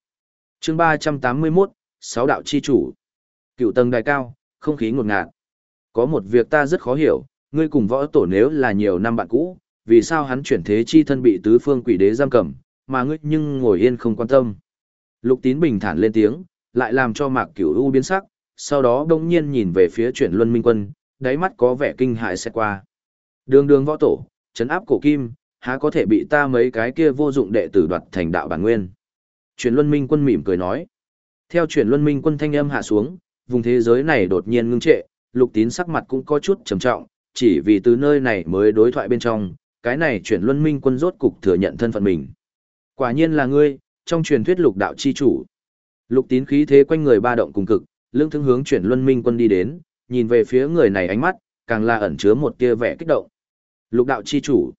chương 381, sáu đạo chi chủ. Cựu tầng đài cao, không khí ngột ngạt. Có một việc ta rất khó hiểu, ngươi cùng võ tổ nếu là nhiều năm bạn cũ, vì sao hắn chuyển thế chi thân bị tứ phương quỷ đế giam cầm, mà ngươi nhưng ngồi yên không quan tâm. Lục tín bình thản lên tiếng, lại làm cho mạc cửu u biến sắc, sau đó đông nhiên nhìn về phía chuyển luân minh quân, đáy mắt có vẻ kinh hại xét qua. Đường đường võ tổ, chấn áp cổ kim, há có thể bị ta mấy cái kia vô dụng đệ tử đoạt thành đạo bản nguyên. Chuyển luân minh quân mỉm cười nói. Theo chuyển luân minh quân thanh âm hạ xuống, vùng thế giới này đột nhiên ngưng trệ, lục tín sắc mặt cũng có chút trầm trọng, chỉ vì từ nơi này mới đối thoại bên trong, cái này chuyển luân minh quân rốt cục thừa nhận thân phận mình. Quả nhiên là ngươi, trong truyền thuyết lục đạo chi chủ. Lục tín khí thế quanh người ba động cùng cực, lương thương hướng chuyển luân minh quân đi đến, nhìn về phía người này ánh mắt, càng là ẩn chứa một tia vẻ kích động. Lục đạo chi chủ.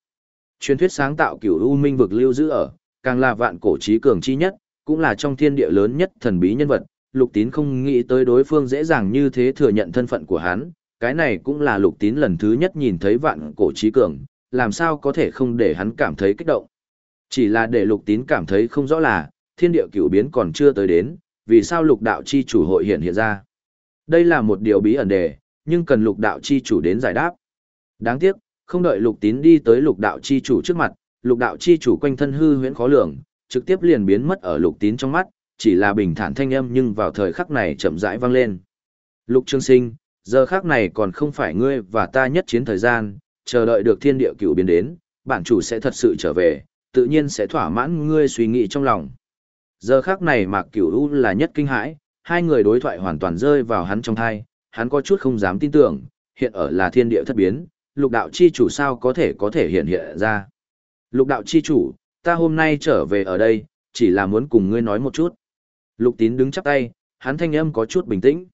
Truyền thuyết sáng tạo cửu u minh vực lưu giữ ở, càng là vạn cổ trí cường chi nhất, cũng là trong thiên địa lớn nhất thần bí nhân vật. Lục tín không nghĩ tới đối phương dễ dàng như thế thừa nhận thân phận của hắn, cái này cũng là lục tín lần thứ nhất nhìn thấy vạn cổ trí cường, làm sao có thể không để hắn cảm thấy kích động. Chỉ là để lục tín cảm thấy không rõ là, thiên địa cửu biến còn chưa tới đến, vì sao lục đạo chi chủ hội hiện hiện ra. Đây là một điều bí ẩn đề, nhưng cần lục đạo chi chủ đến giải đáp. Đáng tiếc, không đợi lục tín đi tới lục đạo chi chủ trước mặt, lục đạo chi chủ quanh thân hư huyễn khó lường, trực tiếp liền biến mất ở lục tín trong mắt, chỉ là bình thản thanh âm nhưng vào thời khắc này chậm rãi vang lên. Lục Trương Sinh, giờ khắc này còn không phải ngươi và ta nhất chiến thời gian, chờ đợi được thiên địa cửu biến đến, bản chủ sẽ thật sự trở về, tự nhiên sẽ thỏa mãn ngươi suy nghĩ trong lòng. Giờ khắc này Mạc Cửu U là nhất kinh hãi, hai người đối thoại hoàn toàn rơi vào hắn trong thai, hắn có chút không dám tin tưởng, hiện ở là thiên địa thất biến, lục đạo chi chủ sao có thể có thể hiện hiện ra. Lục đạo chi chủ, ta hôm nay trở về ở đây, chỉ là muốn cùng ngươi nói một chút. Lục tín đứng chắp tay, hắn thanh âm có chút bình tĩnh.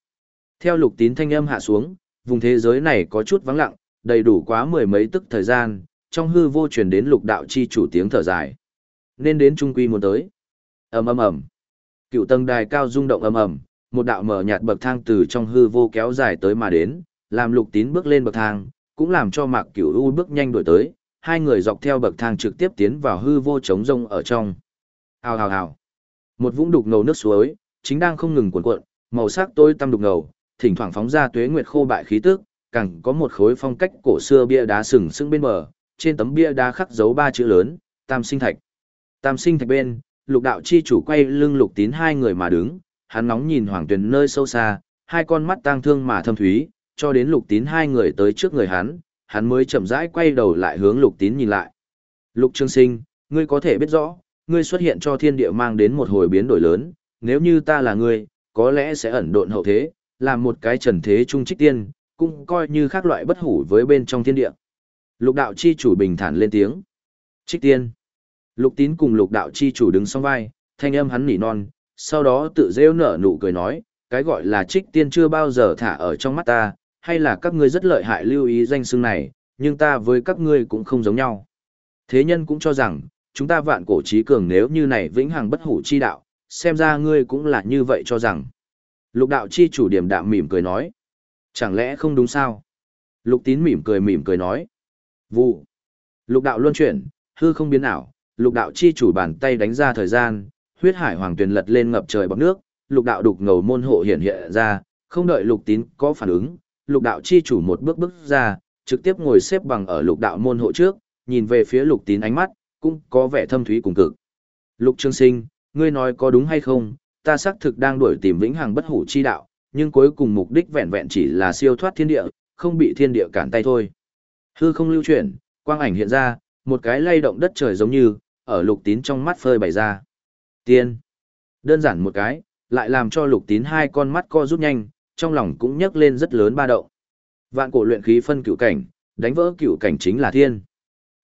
Theo lục tín thanh âm hạ xuống, vùng thế giới này có chút vắng lặng, đầy đủ quá mười mấy tức thời gian, trong hư vô truyền đến lục đạo chi chủ tiếng thở dài. Nên đến trung quy muốn tới. ầm ầm ầm. Cựu tầng đài cao rung động ầm ầm, một đạo mở nhạt bậc thang từ trong hư vô kéo dài tới mà đến, làm lục tín bước lên bậc thang, cũng làm cho mạc cửu u bước nhanh đuổi tới, hai người dọc theo bậc thang trực tiếp tiến vào hư vô trống rông ở trong. Hào hào hào. Một vũng đục ngầu nước suối, chính đang không ngừng cuộn cuộn, màu sắc tối tăm đục ngầu, thỉnh thoảng phóng ra tuế nguyệt khô bại khí tức, càng có một khối phong cách cổ xưa bia đá sừng sững bên bờ, trên tấm bia đá khắc dấu ba chữ lớn, Tam Sinh Thạch. Tam Sinh Thạch bên, Lục đạo chi chủ quay lưng Lục Tín hai người mà đứng, hắn nóng nhìn Hoàng Tuyền nơi sâu xa, hai con mắt tang thương mà thâm thúy, cho đến Lục Tín hai người tới trước người hắn, hắn mới chậm rãi quay đầu lại hướng Lục Tín nhìn lại. Lục Trương Sinh, ngươi có thể biết rõ, ngươi xuất hiện cho thiên địa mang đến một hồi biến đổi lớn, nếu như ta là ngươi, có lẽ sẽ ẩn độn hậu thế, làm một cái trần thế trung trích tiên, cũng coi như khác loại bất hủ với bên trong thiên địa. Lục đạo chi chủ bình thản lên tiếng. Trích tiên. Lục tín cùng lục đạo chi chủ đứng song vai, thanh âm hắn nỉ non, sau đó tự rêu nở nụ cười nói, cái gọi là trích tiên chưa bao giờ thả ở trong mắt ta, hay là các ngươi rất lợi hại lưu ý danh xưng này, nhưng ta với các ngươi cũng không giống nhau. Thế nhân cũng cho rằng, chúng ta vạn cổ trí cường nếu như này vĩnh hằng bất hủ chi đạo, xem ra ngươi cũng là như vậy cho rằng. Lục đạo chi chủ điểm đạm mỉm cười nói. Chẳng lẽ không đúng sao? Lục tín mỉm cười mỉm cười nói. Vụ. Lục đạo luân chuyển, hư không biến ảo, lục đạo chi chủ bàn tay đánh ra thời gian, huyết hải hoàng tuyền lật lên ngập trời bọc nước, lục đạo đục ngầu môn hộ hiện hiện ra, không đợi lục tín có phản ứng, lục đạo chi chủ một bước bước ra, trực tiếp ngồi xếp bằng ở lục đạo môn hộ trước, nhìn về phía lục tín ánh mắt, cũng có vẻ thâm thúy cùng cực. Lục Trương Sinh, ngươi nói có đúng hay không, ta xác thực đang đuổi tìm vĩnh hằng bất hủ chi đạo, nhưng cuối cùng mục đích vẹn vẹn chỉ là siêu thoát thiên địa, không bị thiên địa cản tay thôi. Hư không lưu chuyển, quang ảnh hiện ra, một cái lay động đất trời giống như, ở lục tín trong mắt phơi bày ra. Tiên. Đơn giản một cái, lại làm cho lục tín hai con mắt co rút nhanh, trong lòng cũng nhấc lên rất lớn ba động. Vạn cổ luyện khí phân cửu cảnh, đánh vỡ cửu cảnh chính là thiên.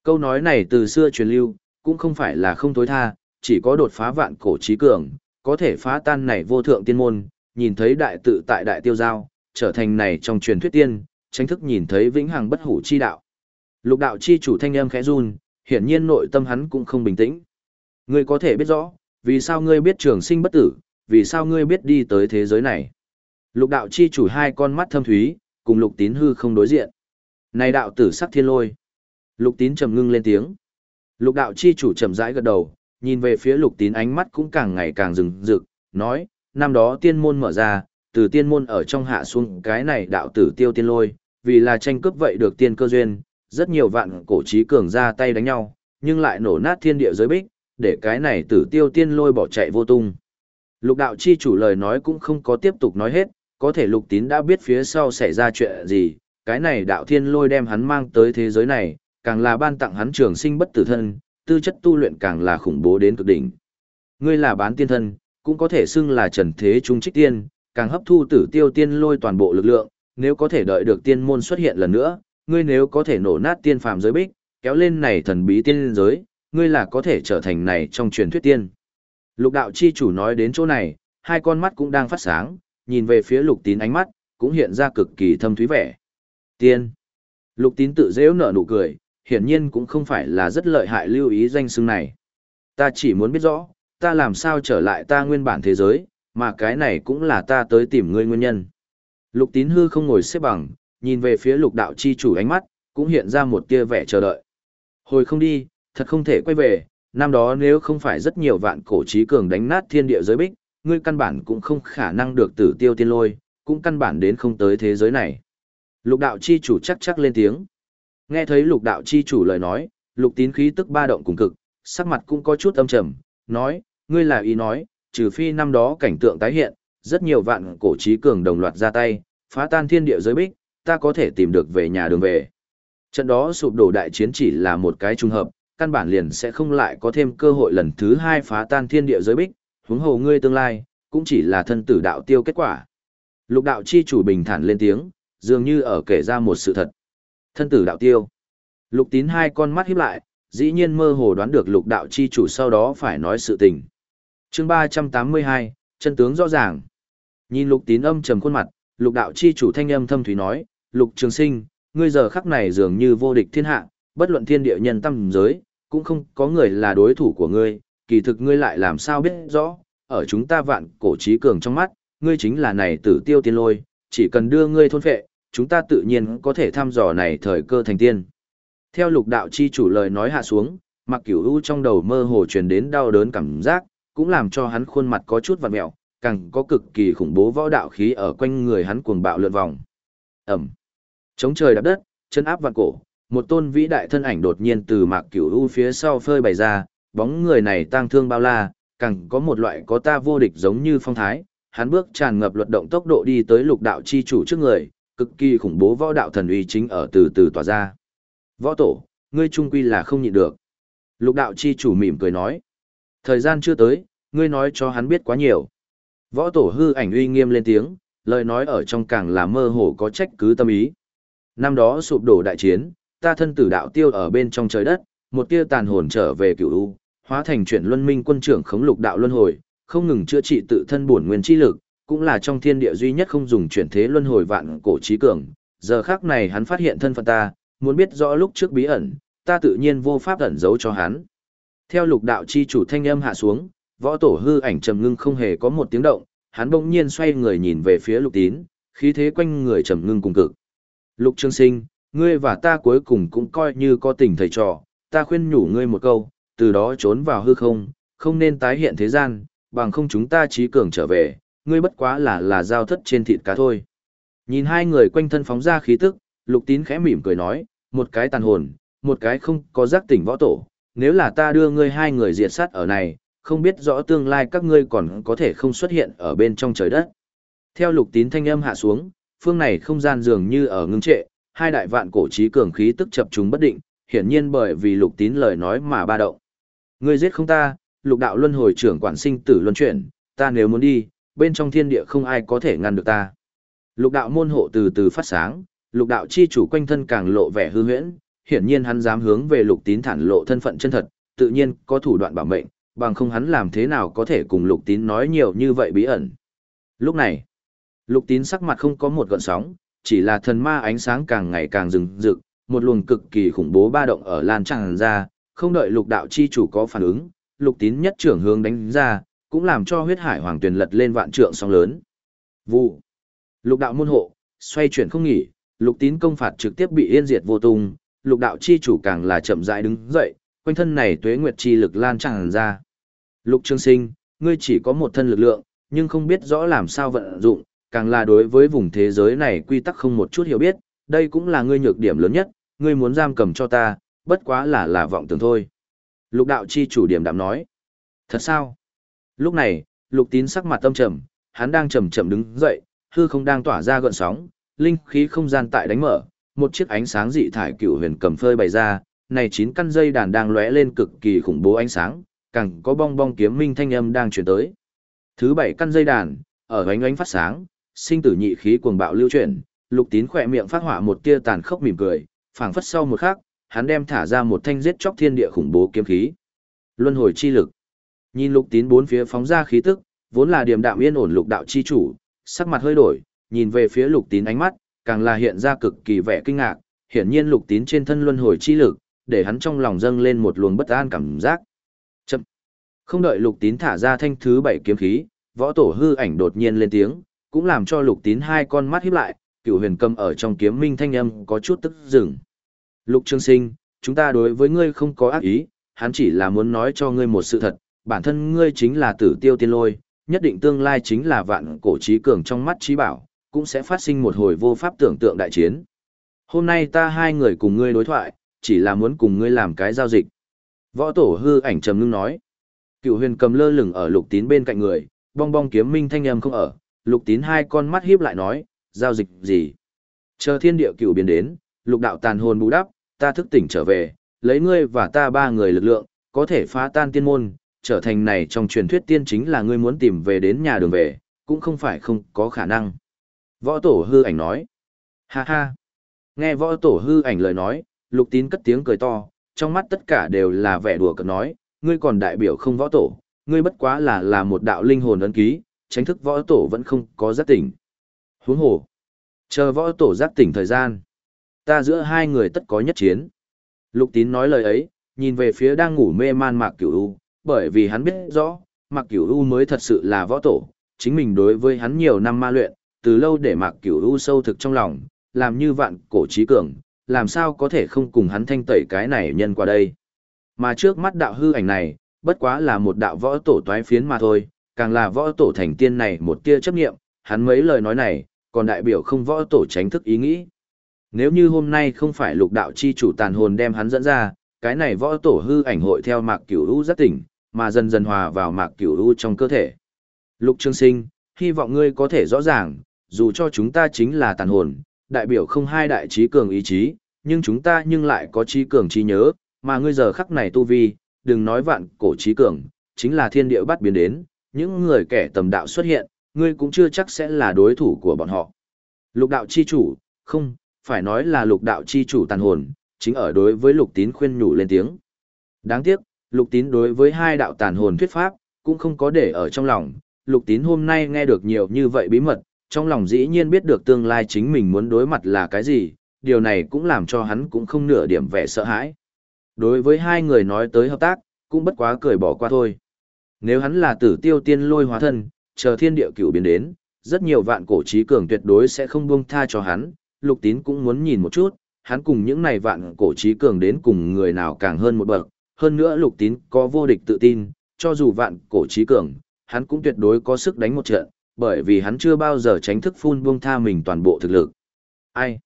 Câu nói này từ xưa truyền lưu, cũng không phải là không tối tha, chỉ có đột phá vạn cổ trí cường, có thể phá tan này vô thượng tiên môn, nhìn thấy đại tự tại đại tiêu giao, trở thành này trong truyền thuyết tiên, tranh thức nhìn thấy vĩnh hằng bất hủ chi đạo. Lục đạo chi chủ thanh âm khẽ run, hiển nhiên nội tâm hắn cũng không bình tĩnh. Ngươi có thể biết rõ, vì sao ngươi biết trường sinh bất tử, vì sao ngươi biết đi tới thế giới này. Lục đạo chi chủ hai con mắt thâm thúy, cùng lục tín hư không đối diện. Này đạo tử sắc thiên lôi. Lục tín trầm ngưng lên tiếng. Lục đạo chi chủ trầm rãi gật đầu, nhìn về phía lục tín ánh mắt cũng càng ngày càng rừng rực, nói, năm đó tiên môn mở ra, từ tiên môn ở trong hạ xuống cái này đạo tử tiêu tiên lôi, vì là tranh cướp vậy được tiên cơ duyên, rất nhiều vạn cổ trí cường ra tay đánh nhau, nhưng lại nổ nát thiên địa giới bích, để cái này tử tiêu tiên lôi bỏ chạy vô tung. Lục đạo chi chủ lời nói cũng không có tiếp tục nói hết, có thể lục tín đã biết phía sau xảy ra chuyện gì, cái này đạo thiên lôi đem hắn mang tới thế giới này, càng là ban tặng hắn trường sinh bất tử thân, tư chất tu luyện càng là khủng bố đến cực đỉnh. Ngươi là bán tiên thân, cũng có thể xưng là trần thế trung trích tiên, càng hấp thu tử tiêu tiên lôi toàn bộ lực lượng, nếu có thể đợi được tiên môn xuất hiện lần nữa, ngươi nếu có thể nổ nát tiên phàm giới bích, kéo lên này thần bí tiên giới, ngươi là có thể trở thành này trong truyền thuyết tiên. Lục đạo chi chủ nói đến chỗ này, hai con mắt cũng đang phát sáng, nhìn về phía lục tín ánh mắt, cũng hiện ra cực kỳ thâm thúy vẻ. Tiên. Lục tín tự dễ nở nụ cười, hiển nhiên cũng không phải là rất lợi hại lưu ý danh xưng này. Ta chỉ muốn biết rõ, ta làm sao trở lại ta nguyên bản thế giới, mà cái này cũng là ta tới tìm ngươi nguyên nhân. Lục tín hư không ngồi xếp bằng, nhìn về phía lục đạo chi chủ ánh mắt, cũng hiện ra một tia vẻ chờ đợi. Hồi không đi, thật không thể quay về, năm đó nếu không phải rất nhiều vạn cổ trí cường đánh nát thiên địa giới bích, ngươi căn bản cũng không khả năng được tử tiêu tiên lôi, cũng căn bản đến không tới thế giới này. Lục đạo chi chủ chắc chắc lên tiếng. Nghe thấy lục đạo chi chủ lời nói, lục tín khí tức ba động cùng cực, sắc mặt cũng có chút âm trầm, nói, ngươi là ý nói, trừ phi năm đó cảnh tượng tái hiện, rất nhiều vạn cổ trí cường đồng loạt ra tay, phá tan thiên địa giới bích, ta có thể tìm được về nhà đường về. Trận đó sụp đổ đại chiến chỉ là một cái trùng hợp, căn bản liền sẽ không lại có thêm cơ hội lần thứ hai phá tan thiên địa giới bích, huống hồ ngươi tương lai, cũng chỉ là thân tử đạo tiêu kết quả. Lục đạo chi chủ bình thản lên tiếng, dường như ở kể ra một sự thật. Thân tử đạo tiêu. Lục tín hai con mắt híp lại, dĩ nhiên mơ hồ đoán được lục đạo chi chủ sau đó phải nói sự tình chương 382, chân tướng rõ ràng. Nhìn lục tín âm trầm khuôn mặt, lục đạo chi chủ thanh âm thâm thủy nói, lục trường sinh, ngươi giờ khắc này dường như vô địch thiên hạ, bất luận thiên địa nhân tâm giới, cũng không có người là đối thủ của ngươi, kỳ thực ngươi lại làm sao biết rõ, ở chúng ta vạn cổ trí cường trong mắt, ngươi chính là này tử tiêu tiên lôi, chỉ cần đưa ngươi thôn phệ, chúng ta tự nhiên có thể thăm dò này thời cơ thành tiên. Theo lục đạo chi chủ lời nói hạ xuống, mặc cửu u trong đầu mơ hồ truyền đến đau đớn cảm giác, cũng làm cho hắn khuôn mặt có chút vặn mẹo, càng có cực kỳ khủng bố võ đạo khí ở quanh người hắn cuồng bạo lượn vòng. Ẩm. Chống trời đạp đất, chân áp vạn cổ, một tôn vĩ đại thân ảnh đột nhiên từ mạc cửu u phía sau phơi bày ra, bóng người này tang thương bao la, càng có một loại có ta vô địch giống như phong thái, hắn bước tràn ngập luật động tốc độ đi tới lục đạo chi chủ trước người, cực kỳ khủng bố võ đạo thần uy chính ở từ từ tỏa ra. Võ tổ, ngươi trung quy là không nhịn được. Lục đạo chi chủ mỉm cười nói. Thời gian chưa tới, ngươi nói cho hắn biết quá nhiều. Võ tổ hư ảnh uy nghiêm lên tiếng, lời nói ở trong càng là mơ hồ có trách cứ tâm ý. Năm đó sụp đổ đại chiến, ta thân tử đạo tiêu ở bên trong trời đất, một tia tàn hồn trở về cửu u, hóa thành chuyển luân minh quân trưởng khống lục đạo luân hồi, không ngừng chữa trị tự thân bổn nguyên chi lực, cũng là trong thiên địa duy nhất không dùng chuyển thế luân hồi vạn cổ trí cường. Giờ khắc này hắn phát hiện thân phận ta, muốn biết rõ lúc trước bí ẩn, ta tự nhiên vô pháp ẩn giấu cho hắn. Theo lục đạo chi chủ thanh âm hạ xuống, võ tổ hư ảnh trầm ngưng không hề có một tiếng động, hắn bỗng nhiên xoay người nhìn về phía lục tín, khí thế quanh người trầm ngưng cùng cực. Lục Trương Sinh, ngươi và ta cuối cùng cũng coi như có tình thầy trò, ta khuyên nhủ ngươi một câu, từ đó trốn vào hư không, không nên tái hiện thế gian, bằng không chúng ta trí cường trở về, ngươi bất quá là là giao thất trên thịt cá thôi. Nhìn hai người quanh thân phóng ra khí tức, lục tín khẽ mỉm cười nói, một cái tàn hồn, một cái không có giác tỉnh võ tổ, nếu là ta đưa ngươi hai người diệt sát ở này, không biết rõ tương lai các ngươi còn có thể không xuất hiện ở bên trong trời đất. Theo lục tín thanh âm hạ xuống, phương này không gian dường như ở ngưng trệ, hai đại vạn cổ trí cường khí tức chập chúng bất định, hiển nhiên bởi vì lục tín lời nói mà ba động. Ngươi giết không ta, lục đạo luân hồi trưởng quản sinh tử luân chuyển, ta nếu muốn đi, bên trong thiên địa không ai có thể ngăn được ta. Lục đạo môn hộ từ từ phát sáng, lục đạo chi chủ quanh thân càng lộ vẻ hư huyễn, hiển nhiên hắn dám hướng về lục tín thản lộ thân phận chân thật, tự nhiên có thủ đoạn bảo mệnh, bằng không hắn làm thế nào có thể cùng lục tín nói nhiều như vậy bí ẩn. Lúc này, lục tín sắc mặt không có một gợn sóng, chỉ là thần ma ánh sáng càng ngày càng rừng rực, một luồng cực kỳ khủng bố ba động ở lan tràn ra, không đợi lục đạo chi chủ có phản ứng, lục tín nhất trưởng hướng đánh ra, cũng làm cho huyết hải hoàng tuyền lật lên vạn trượng sóng lớn. Vụ. Lục đạo môn hộ, xoay chuyển không nghỉ, lục tín công phạt trực tiếp bị yên diệt vô tung, lục đạo chi chủ càng là chậm rãi đứng dậy, quanh thân này tuế nguyệt chi lực lan tràn ra. Lục Trương Sinh, ngươi chỉ có một thân lực lượng, nhưng không biết rõ làm sao vận dụng, càng là đối với vùng thế giới này quy tắc không một chút hiểu biết, Đây cũng là ngươi nhược điểm lớn nhất, ngươi muốn giam cầm cho ta, bất quá là là vọng tưởng thôi. Lục đạo chi chủ điểm đạm nói. Thật sao? Lúc này, lục tín sắc mặt tâm trầm, hắn đang chậm chậm đứng dậy, hư không đang tỏa ra gợn sóng, linh khí không gian tại đánh mở, một chiếc ánh sáng dị thải cựu huyền cầm phơi bày ra, này chín căn dây đàn đang lóe lên cực kỳ khủng bố ánh sáng, càng có bong bong kiếm minh thanh âm đang truyền tới. Thứ bảy căn dây đàn, ở ánh ánh phát sáng, sinh tử nhị khí cuồng bạo lưu chuyển, Lục Tín khỏe miệng phát hỏa một tia tàn khốc mỉm cười, phảng phất sau một khắc, hắn đem thả ra một thanh giết chóc thiên địa khủng bố kiếm khí. Luân hồi chi lực. Nhìn Lục Tín bốn phía phóng ra khí tức, vốn là điềm đạm yên ổn lục đạo chi chủ, sắc mặt hơi đổi, nhìn về phía Lục Tín ánh mắt, càng là hiện ra cực kỳ vẻ kinh ngạc, hiển nhiên Lục Tín trên thân luân hồi chi lực, để hắn trong lòng dâng lên một luồng bất an cảm giác. Chậm. Không đợi Lục Tín thả ra thanh thứ bảy kiếm khí, võ tổ hư ảnh đột nhiên lên tiếng, cũng làm cho Lục Tín hai con mắt híp lại, cựu huyền cầm ở trong kiếm minh thanh âm có chút tức dừng. Lục Trương Sinh, chúng ta đối với ngươi không có ác ý, hắn chỉ là muốn nói cho ngươi một sự thật, bản thân ngươi chính là tử tiêu tiên lôi, nhất định tương lai chính là vạn cổ trí cường trong mắt trí bảo, cũng sẽ phát sinh một hồi vô pháp tưởng tượng đại chiến. Hôm nay ta hai người cùng ngươi đối thoại, chỉ là muốn cùng ngươi làm cái giao dịch. Võ tổ hư ảnh trầm ngưng nói. Cựu huyền cầm lơ lửng ở lục tín bên cạnh người, bong bong kiếm minh thanh âm không ở, lục tín hai con mắt hiếp lại nói, giao dịch gì? Chờ thiên địa cựu biến đến, lục đạo tàn hồn bù đắp, ta thức tỉnh trở về, lấy ngươi và ta ba người lực lượng, có thể phá tan tiên môn, trở thành này trong truyền thuyết tiên chính là ngươi muốn tìm về đến nhà đường về, cũng không phải không có khả năng. Võ tổ hư ảnh nói. Ha ha. Nghe võ tổ hư ảnh lời nói, lục tín cất tiếng cười to, trong mắt tất cả đều là vẻ đùa cợt nói, ngươi còn đại biểu không võ tổ, ngươi bất quá là là một đạo linh hồn ấn ký, tránh thức võ tổ vẫn không có giác tỉnh. Huống hồ, chờ võ tổ giác tỉnh thời gian, ta giữa hai người tất có nhất chiến. Lục tín nói lời ấy, nhìn về phía đang ngủ mê man mạc cửu u, bởi vì hắn biết rõ, mạc cửu u mới thật sự là võ tổ, chính mình đối với hắn nhiều năm ma luyện, từ lâu để mạc cửu u sâu thực trong lòng, làm như vạn cổ trí cường, làm sao có thể không cùng hắn thanh tẩy cái này nhân qua đây. Mà trước mắt đạo hư ảnh này, bất quá là một đạo võ tổ toái phiến mà thôi, càng là võ tổ thành tiên này một tia chấp nghiệm, hắn mấy lời nói này, còn đại biểu không võ tổ tránh thức ý nghĩ. Nếu như hôm nay không phải lục đạo chi chủ tàn hồn đem hắn dẫn ra, cái này võ tổ hư ảnh hội theo mạc cửu u rất tỉnh, mà dần dần hòa vào mạc cửu u trong cơ thể. Lục Trương Sinh, hy vọng ngươi có thể rõ ràng, dù cho chúng ta chính là tàn hồn, đại biểu không hai đại trí cường ý chí, nhưng chúng ta nhưng lại có trí cường trí nhớ, mà ngươi giờ khắc này tu vi, đừng nói vạn cổ trí cường, chính là thiên địa bắt biến đến, những người kẻ tầm đạo xuất hiện, ngươi cũng chưa chắc sẽ là đối thủ của bọn họ. Lục đạo chi chủ, không, phải nói là lục đạo chi chủ tàn hồn, chính ở đối với lục tín khuyên nhủ lên tiếng. Đáng tiếc, lục tín đối với hai đạo tàn hồn thuyết pháp, cũng không có để ở trong lòng, lục tín hôm nay nghe được nhiều như vậy bí mật, trong lòng dĩ nhiên biết được tương lai chính mình muốn đối mặt là cái gì, điều này cũng làm cho hắn cũng không nửa điểm vẻ sợ hãi. Đối với hai người nói tới hợp tác, cũng bất quá cười bỏ qua thôi. Nếu hắn là tử tiêu tiên lôi hóa thân, chờ thiên địa cửu biến đến, rất nhiều vạn cổ trí cường tuyệt đối sẽ không buông tha cho hắn, lục tín cũng muốn nhìn một chút, hắn cùng những này vạn cổ trí cường đến cùng người nào càng hơn một bậc, hơn nữa lục tín có vô địch tự tin, cho dù vạn cổ trí cường, hắn cũng tuyệt đối có sức đánh một trận, bởi vì hắn chưa bao giờ tránh thức phun buông tha mình toàn bộ thực lực. Ai?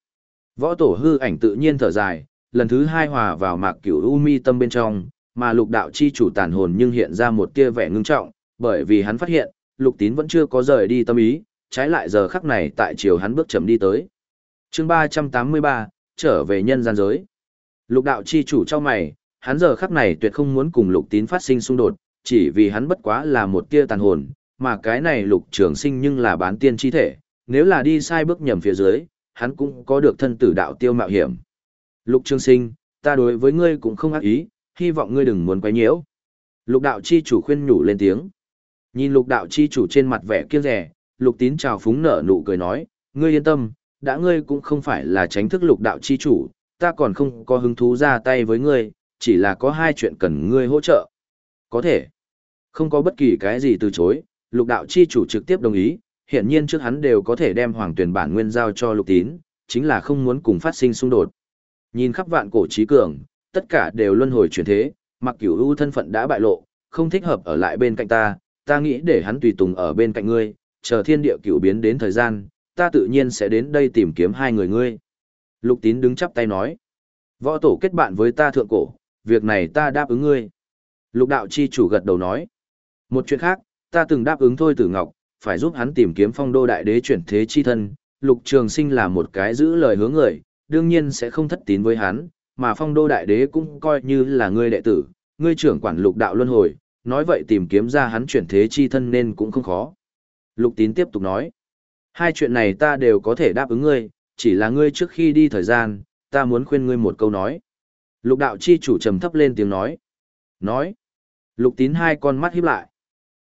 Võ tổ hư ảnh tự nhiên thở dài, lần thứ hai hòa vào mạc cửu u mi tâm bên trong, mà lục đạo chi chủ tàn hồn nhưng hiện ra một tia vẻ ngưng trọng, bởi vì hắn phát hiện, lục tín vẫn chưa có rời đi tâm ý, trái lại giờ khắc này tại chiều hắn bước chậm đi tới. chương 383, trở về nhân gian giới. Lục đạo chi chủ trong mày, hắn giờ khắc này tuyệt không muốn cùng lục tín phát sinh xung đột, chỉ vì hắn bất quá là một tia tàn hồn, mà cái này lục trường sinh nhưng là bán tiên chi thể, nếu là đi sai bước nhầm phía dưới, hắn cũng có được thân tử đạo tiêu mạo hiểm. Lục trường sinh, ta đối với ngươi cũng không ác ý, hy vọng ngươi đừng muốn quấy nhiễu. Lục đạo chi chủ khuyên nhủ lên tiếng. Nhìn lục đạo chi chủ trên mặt vẻ kiêng rẻ, lục tín chào phúng nở nụ cười nói, ngươi yên tâm, đã ngươi cũng không phải là tránh thức lục đạo chi chủ, ta còn không có hứng thú ra tay với ngươi, chỉ là có hai chuyện cần ngươi hỗ trợ. Có thể. Không có bất kỳ cái gì từ chối, lục đạo chi chủ trực tiếp đồng ý, hiện nhiên trước hắn đều có thể đem hoàng tuyển bản nguyên giao cho lục tín, chính là không muốn cùng phát sinh xung đột. Nhìn khắp vạn cổ trí cường, tất cả đều luân hồi chuyển thế, mặc cửu ưu thân phận đã bại lộ, không thích hợp ở lại bên cạnh ta, ta nghĩ để hắn tùy tùng ở bên cạnh ngươi, chờ thiên địa cửu biến đến thời gian, ta tự nhiên sẽ đến đây tìm kiếm hai người ngươi. Lục tín đứng chắp tay nói. Võ tổ kết bạn với ta thượng cổ, việc này ta đáp ứng ngươi. Lục đạo chi chủ gật đầu nói. Một chuyện khác, ta từng đáp ứng thôi tử ngọc, phải giúp hắn tìm kiếm phong đô đại đế chuyển thế chi thân. Lục trường sinh là một cái giữ lời hứa người, đương nhiên sẽ không thất tín với hắn, mà phong đô đại đế cũng coi như là ngươi đệ tử, ngươi trưởng quản lục đạo luân hồi, nói vậy tìm kiếm ra hắn chuyển thế chi thân nên cũng không khó. Lục tín tiếp tục nói, hai chuyện này ta đều có thể đáp ứng ngươi, chỉ là ngươi trước khi đi thời gian, ta muốn khuyên ngươi một câu nói. Lục đạo chi chủ trầm thấp lên tiếng nói. Nói. Lục tín hai con mắt híp lại.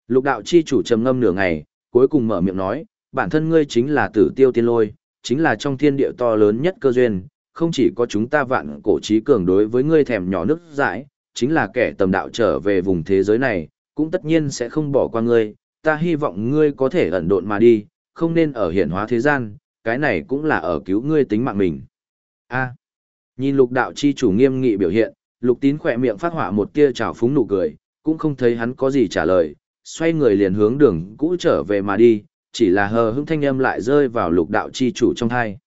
Lục đạo chi chủ trầm ngâm nửa ngày, cuối cùng mở miệng nói, bản thân ngươi chính là tử tiêu tiên lôi, chính là trong thiên địa to lớn nhất cơ duyên, không chỉ có chúng ta vạn cổ trí cường đối với ngươi thèm nhỏ nước dãi, chính là kẻ tầm đạo trở về vùng thế giới này, cũng tất nhiên sẽ không bỏ qua ngươi, ta hy vọng ngươi có thể ẩn độn mà đi, không nên ở hiển hóa thế gian, cái này cũng là ở cứu ngươi tính mạng mình. A. nhìn lục đạo chi chủ nghiêm nghị biểu hiện, lục tín khỏe miệng phát hỏa một tia trào phúng nụ cười, cũng không thấy hắn có gì trả lời, xoay người liền hướng đường cũ trở về mà đi, chỉ là hờ hững thanh âm lại rơi vào lục đạo chi chủ trong thai.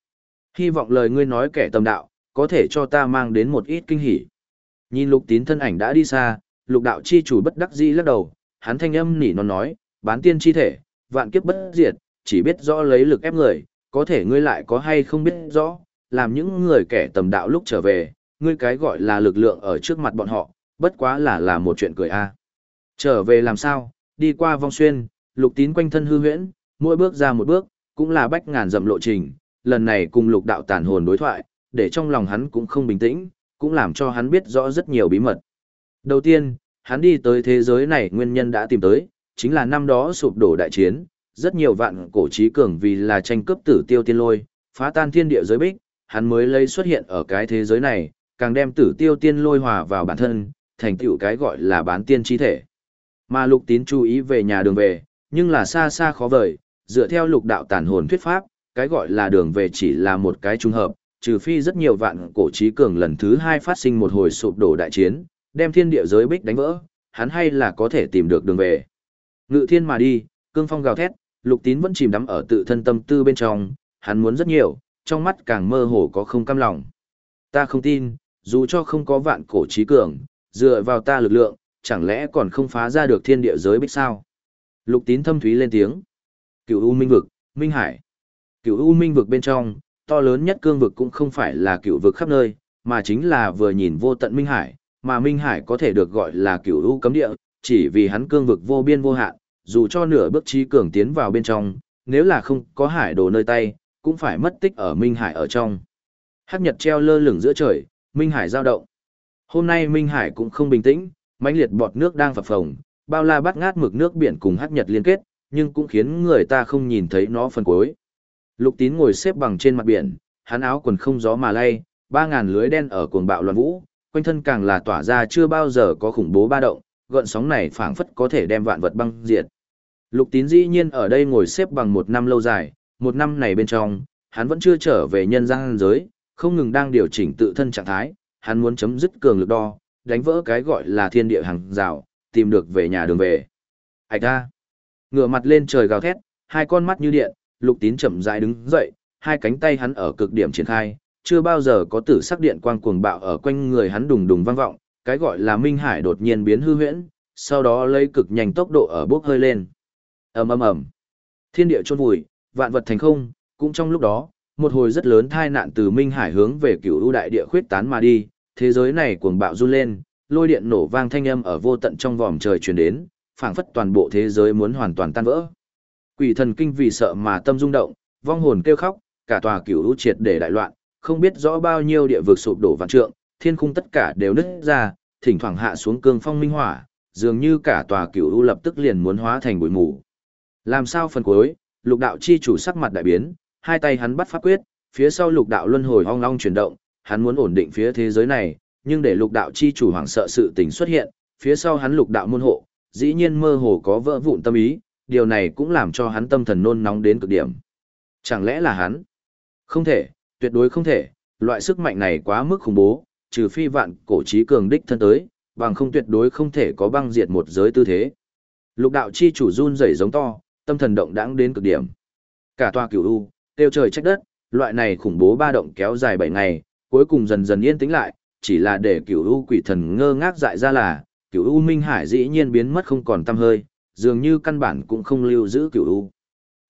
Hy vọng lời ngươi nói kẻ tầm đạo, có thể cho ta mang đến một ít kinh hỉ. Nhìn lục tín thân ảnh đã đi xa, lục đạo chi chủ bất đắc dĩ lắc đầu, hắn thanh âm nỉ non nói, bán tiên chi thể, vạn kiếp bất diệt, chỉ biết rõ lấy lực ép người, có thể ngươi lại có hay không biết rõ, làm những người kẻ tầm đạo lúc trở về, ngươi cái gọi là lực lượng ở trước mặt bọn họ, bất quá là là một chuyện cười a. Trở về làm sao, đi qua vong xuyên, lục tín quanh thân hư huyễn, mỗi bước ra một bước, cũng là bách ngàn dặm lộ trình, lần này cùng lục đạo tản hồn đối thoại, để trong lòng hắn cũng không bình tĩnh, cũng làm cho hắn biết rõ rất nhiều bí mật. Đầu tiên, hắn đi tới thế giới này nguyên nhân đã tìm tới, chính là năm đó sụp đổ đại chiến, rất nhiều vạn cổ trí cường vì là tranh cướp tử tiêu tiên lôi, phá tan thiên địa giới bích, hắn mới lấy xuất hiện ở cái thế giới này, càng đem tử tiêu tiên lôi hòa vào bản thân, thành tựu cái gọi là bán tiên chi thể. Mà lục tín chú ý về nhà đường về, nhưng là xa xa khó vời, dựa theo lục đạo tản hồn thuyết pháp, cái gọi là đường về chỉ là một cái trùng hợp, trừ phi rất nhiều vạn cổ trí cường lần thứ hai phát sinh một hồi sụp đổ đại chiến, đem thiên địa giới bích đánh vỡ, hắn hay là có thể tìm được đường về. Ngự thiên mà đi, cương phong gào thét, lục tín vẫn chìm đắm ở tự thân tâm tư bên trong, hắn muốn rất nhiều, trong mắt càng mơ hồ có không cam lòng. Ta không tin, dù cho không có vạn cổ trí cường, dựa vào ta lực lượng, chẳng lẽ còn không phá ra được thiên địa giới bích sao? Lục tín thâm thúy lên tiếng. Cựu U Minh Vực, Minh Hải. Cựu U Minh Vực bên trong, to lớn nhất cương vực cũng không phải là cựu vực khắp nơi, mà chính là vừa nhìn vô tận Minh Hải, mà Minh Hải có thể được gọi là cựu U cấm địa, chỉ vì hắn cương vực vô biên vô hạn, dù cho nửa bước trí cường tiến vào bên trong, nếu là không có hải đồ nơi tay, cũng phải mất tích ở Minh Hải ở trong. Hắc nhật treo lơ lửng giữa trời, Minh Hải giao động. Hôm nay Minh Hải cũng không bình tĩnh, mãnh liệt bọt nước đang phập phồng, bao la bắt ngát mực nước biển cùng hắc nhật liên kết, nhưng cũng khiến người ta không nhìn thấy nó phần cuối. Lục tín ngồi xếp bằng trên mặt biển, hắn áo quần không gió mà lay, ba ngàn lưới đen ở cuồng bạo loạn vũ, quanh thân càng là tỏa ra chưa bao giờ có khủng bố ba động, gợn sóng này phảng phất có thể đem vạn vật băng diệt. Lục tín dĩ nhiên ở đây ngồi xếp bằng một năm lâu dài, một năm này bên trong, hắn vẫn chưa trở về nhân gian giới, không ngừng đang điều chỉnh tự thân trạng thái, hắn muốn chấm dứt cường lực đo, đánh vỡ cái gọi là thiên địa hàng rào, tìm được về nhà đường về. Ảch ra, ngửa mặt lên trời gào thét, hai con mắt như điện, lục tín chậm rãi đứng dậy, hai cánh tay hắn ở cực điểm triển khai, chưa bao giờ có tử sắc điện quang cuồng bạo ở quanh người hắn đùng đùng vang vọng, cái gọi là minh hải đột nhiên biến hư huyễn, sau đó lấy cực nhanh tốc độ ở bốc hơi lên. ầm ầm ầm, thiên địa chôn vùi, vạn vật thành không, cũng trong lúc đó, một hồi rất lớn tai nạn từ minh hải hướng về Cửu ưu đại địa khuyết tán mà đi, thế giới này cuồng bạo run lên, lôi điện nổ vang thanh âm ở vô tận trong vòm trời truyền đến, phảng phất toàn bộ thế giới muốn hoàn toàn tan vỡ. Quỷ thần kinh vì sợ mà tâm rung động, vong hồn kêu khóc, cả tòa cửu u triệt để đại loạn, không biết rõ bao nhiêu địa vực sụp đổ vạn trượng, thiên khung tất cả đều nứt ra, thỉnh thoảng hạ xuống cương phong minh hỏa, dường như cả tòa cửu u lập tức liền muốn hóa thành bụi mù. Làm sao phần cuối, lục đạo chi chủ sắc mặt đại biến, hai tay hắn bắt pháp quyết, phía sau lục đạo luân hồi ong long chuyển động, hắn muốn ổn định phía thế giới này, nhưng để lục đạo chi chủ hoảng sợ sự tình xuất hiện, phía sau hắn lục đạo môn hộ, dĩ nhiên mơ hồ có vỡ vụn tâm ý, điều này cũng làm cho hắn tâm thần nôn nóng đến cực điểm. Chẳng lẽ là hắn? Không thể, tuyệt đối không thể, loại sức mạnh này quá mức khủng bố, trừ phi vạn cổ trí cường đích thân tới, bằng không tuyệt đối không thể có băng diệt một giới tư thế. Lục đạo chi chủ run rẩy giống to, tâm thần động đãng đến cực điểm. Cả tòa cửu u, tiêu trời trách đất, Loại này khủng bố ba động kéo dài 7 ngày, cuối cùng dần dần yên tĩnh lại, chỉ là để cửu u quỷ thần ngơ ngác dại ra là, cửu u minh hải dĩ nhiên biến mất không còn tăm hơi, dường như căn bản cũng không lưu giữ cửu u.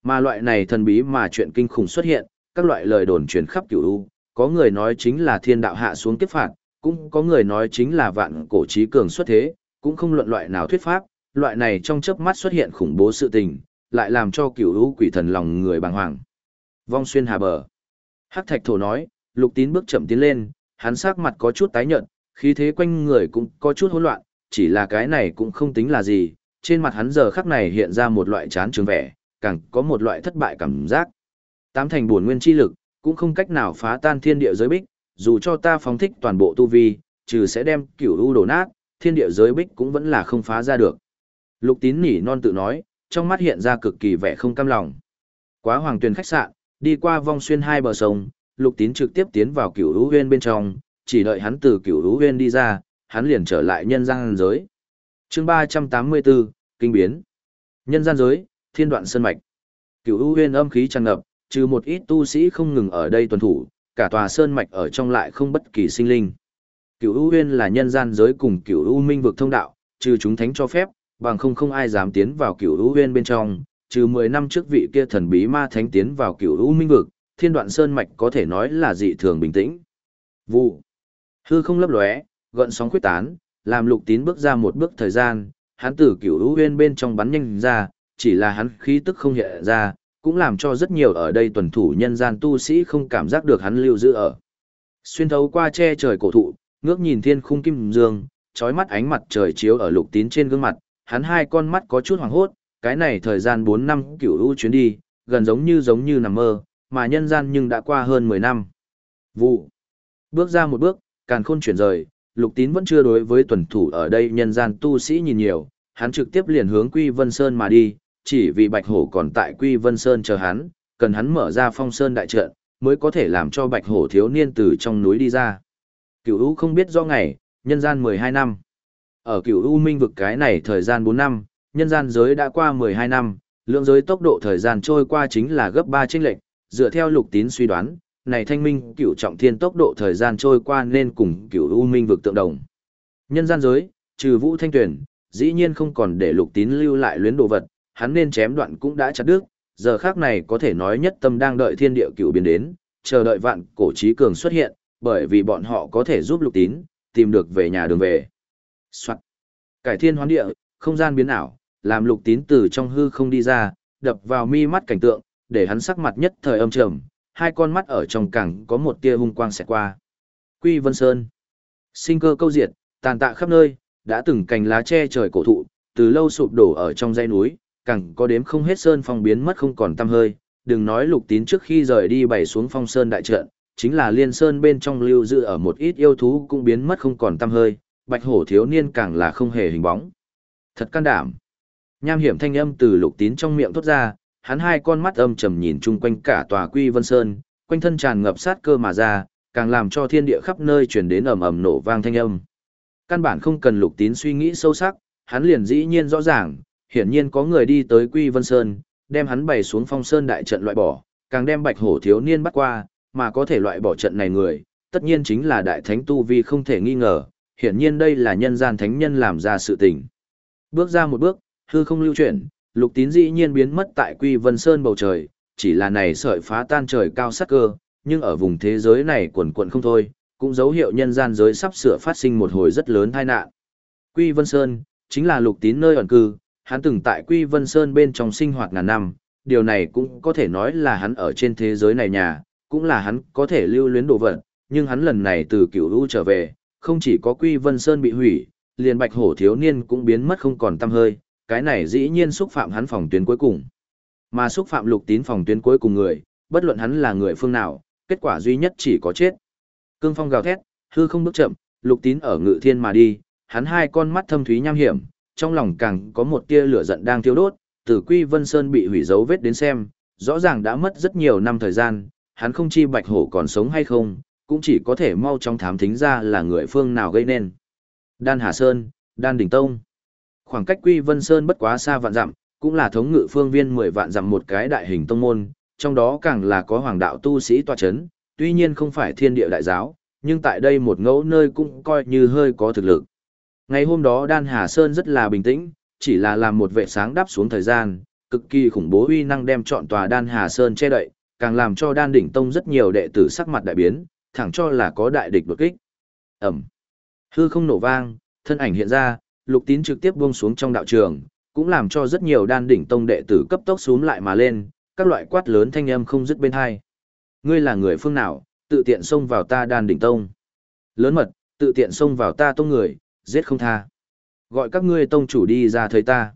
Mà loại này thần bí mà chuyện kinh khủng xuất hiện, các loại lời đồn truyền khắp cửu u, có người nói chính là thiên đạo hạ xuống kiếp phạt, cũng có người nói chính là vạn cổ trí cường xuất thế, cũng không luận loại nào thuyết pháp, loại này trong chớp mắt xuất hiện khủng bố sự tình, lại làm cho cửu u quỷ thần lòng người bàng hoàng. Vong xuyên hà bờ. Hắc thạch thổ nói, lục tín bước chậm tiến lên, hắn sắc mặt có chút tái nhợt, khí thế quanh người cũng có chút hỗn loạn, chỉ là cái này cũng không tính là gì, trên mặt hắn giờ khắc này hiện ra một loại chán trường vẻ, càng có một loại thất bại cảm giác. Tám thành bổn nguyên chi lực, cũng không cách nào phá tan thiên địa giới bích, dù cho ta phóng thích toàn bộ tu vi, trừ sẽ đem cửu u đổ nát, thiên địa giới bích cũng vẫn là không phá ra được. Lục tín nỉ non tự nói, trong mắt hiện ra cực kỳ vẻ không cam lòng. Quá hoàng tuyền khách sạn, đi qua vong xuyên hai bờ sông, lục tín trực tiếp tiến vào cửu u huyên bên trong, chỉ đợi hắn từ cửu u huyên đi ra, hắn liền trở lại nhân gian giới. chương 384, Kinh biến. Nhân gian giới, thiên đoạn sơn mạch. Cửu u huyên âm khí tràn ngập, trừ một ít tu sĩ không ngừng ở đây tuần thủ, cả tòa sơn mạch ở trong lại không bất kỳ sinh linh. Cửu U Huyên là nhân gian giới cùng Cửu U Minh vực thông đạo, trừ chúng thánh cho phép, bằng không không ai dám tiến vào Cửu U Huyên bên trong, trừ 10 năm trước vị kia thần bí ma thánh tiến vào Cửu U Minh vực, Thiên Đoạn Sơn mạch có thể nói là dị thường bình tĩnh. Vụ. Hư không lấp lóe, gợn sóng quyết tán, làm Lục Tín bước ra một bước thời gian, hắn từ Cửu U Huyên bên trong bắn nhanh ra, chỉ là hắn khí tức không hiện ra, cũng làm cho rất nhiều ở đây tuần thủ nhân gian tu sĩ không cảm giác được hắn lưu giữ ở. Xuyên thấu qua che trời cổ thụ, ngước nhìn thiên khung kim dương, trói mắt ánh mặt trời chiếu ở lục tín trên gương mặt, hắn hai con mắt có chút hoàng hốt, cái này thời gian 4 năm cửu u chuyến đi, gần giống như giống như nằm mơ, mà nhân gian nhưng đã qua hơn 10 năm. Vụ. Bước ra một bước, càn khôn chuyển rời, lục tín vẫn chưa đối với tuần thủ ở đây nhân gian tu sĩ nhìn nhiều, hắn trực tiếp liền hướng Quy Vân Sơn mà đi, chỉ vì Bạch Hổ còn tại Quy Vân Sơn chờ hắn, cần hắn mở ra phong sơn đại trận, mới có thể làm cho Bạch Hổ thiếu niên từ trong núi đi ra. Cửu U không biết do ngày, nhân gian 12 năm. Ở Cửu U minh vực cái này thời gian 4 năm, nhân gian giới đã qua 12 năm, lượng giới tốc độ thời gian trôi qua chính là gấp 3 chênh lệch, dựa theo lục tín suy đoán, này thanh minh Cựu trọng thiên tốc độ thời gian trôi qua nên cùng Cựu U minh vực tượng đồng. Nhân gian giới, trừ Vũ Thanh Tuyển, dĩ nhiên không còn để lục tín lưu lại luyến đồ vật, hắn nên chém đoạn cũng đã chặt đứt, giờ khác này có thể nói nhất tâm đang đợi thiên địa cựu biến đến, chờ đợi vạn cổ trí cường xuất hiện, bởi vì bọn họ có thể giúp lục tín, tìm được về nhà đường về. Soạn. Cải thiên hoán địa, không gian biến ảo, làm lục tín từ trong hư không đi ra, đập vào mi mắt cảnh tượng, để hắn sắc mặt nhất thời âm trầm, hai con mắt ở trong cẳng có một tia hung quang xẹt qua. Quy Vân Sơn. Sinh cơ câu diệt, tàn tạ khắp nơi, đã từng cành lá che trời cổ thụ, từ lâu sụp đổ ở trong dãy núi, càng có đếm không hết sơn phong biến mất không còn tăm hơi, đừng nói lục tín trước khi rời đi bày xuống phong sơn đại trận, chính là liên sơn bên trong lưu giữ ở một ít yêu thú cũng biến mất không còn tăm hơi, bạch hổ thiếu niên càng là không hề hình bóng. Thật can đảm. Nham hiểm thanh âm từ lục tín trong miệng thốt ra, hắn hai con mắt âm trầm nhìn chung quanh cả tòa quy vân sơn, quanh thân tràn ngập sát cơ mà ra, càng làm cho thiên địa khắp nơi truyền đến ầm ầm nổ vang thanh âm. Căn bản không cần lục tín suy nghĩ sâu sắc, hắn liền dĩ nhiên rõ ràng, hiển nhiên có người đi tới Quy Vân Sơn, đem hắn bày xuống phong sơn đại trận loại bỏ, càng đem bạch hổ thiếu niên bắt qua, mà có thể loại bỏ trận này người, tất nhiên chính là đại thánh tu vi không thể nghi ngờ, hiển nhiên đây là nhân gian thánh nhân làm ra sự tình. Bước ra một bước, hư không lưu chuyển, lục tín dĩ nhiên biến mất tại Quy Vân Sơn bầu trời, chỉ là này sợi phá tan trời cao sắc cơ, nhưng ở vùng thế giới này quần quận không thôi, cũng dấu hiệu nhân gian giới sắp sửa phát sinh một hồi rất lớn tai nạn. Quy Vân Sơn, chính là lục tín nơi ẩn cư, hắn từng tại Quy Vân Sơn bên trong sinh hoạt ngàn năm, điều này cũng có thể nói là hắn ở trên thế giới này nhà, cũng là hắn có thể lưu luyến đồ vật, nhưng hắn lần này từ cửu lũ trở về, không chỉ có Quy Vân Sơn bị hủy, liền Bạch Hổ thiếu niên cũng biến mất không còn tăm hơi, cái này dĩ nhiên xúc phạm hắn phòng tuyến cuối cùng. Mà xúc phạm lục tín phòng tuyến cuối cùng người, bất luận hắn là người phương nào, kết quả duy nhất chỉ có chết. Cương phong gào thét, hư không bước chậm, lục tín ở ngự thiên mà đi, hắn hai con mắt thâm thúy nham hiểm, trong lòng càng có một tia lửa giận đang thiêu đốt, từ Quy Vân Sơn bị hủy dấu vết đến xem, rõ ràng đã mất rất nhiều năm thời gian, hắn không chi Bạch Hổ còn sống hay không, cũng chỉ có thể mau chóng thám thính ra là người phương nào gây nên. Đan Hà Sơn, Đan đình Tông. Khoảng cách Quy Vân Sơn bất quá xa vạn dặm, cũng là thống ngự phương viên 10 vạn dặm một cái đại hình tông môn, trong đó càng là có hoàng đạo tu sĩ tọa chấn, tuy nhiên không phải thiên địa đại giáo, nhưng tại đây một ngẫu nơi cũng coi như hơi có thực lực. Ngày hôm đó Đan Hà Sơn rất là bình tĩnh, chỉ là làm một vệ sáng đáp xuống thời gian, cực kỳ khủng bố uy năng đem chọn tòa Đan Hà Sơn che đậy, càng làm cho Đan Đỉnh Tông rất nhiều đệ tử sắc mặt đại biến, thẳng cho là có đại địch đột kích. Ẩm. Hư không nổ vang, thân ảnh hiện ra, Lục Tín trực tiếp buông xuống trong đạo trường, cũng làm cho rất nhiều Đan Đỉnh Tông đệ tử cấp tốc xuống lại mà lên, các loại quát lớn thanh âm không dứt bên hai. Ngươi là người phương nào, tự tiện xông vào ta Đan Đỉnh Tông? Lớn mật, tự tiện xông vào ta tông người, giết không tha. Gọi các ngươi tông chủ đi ra thấy ta.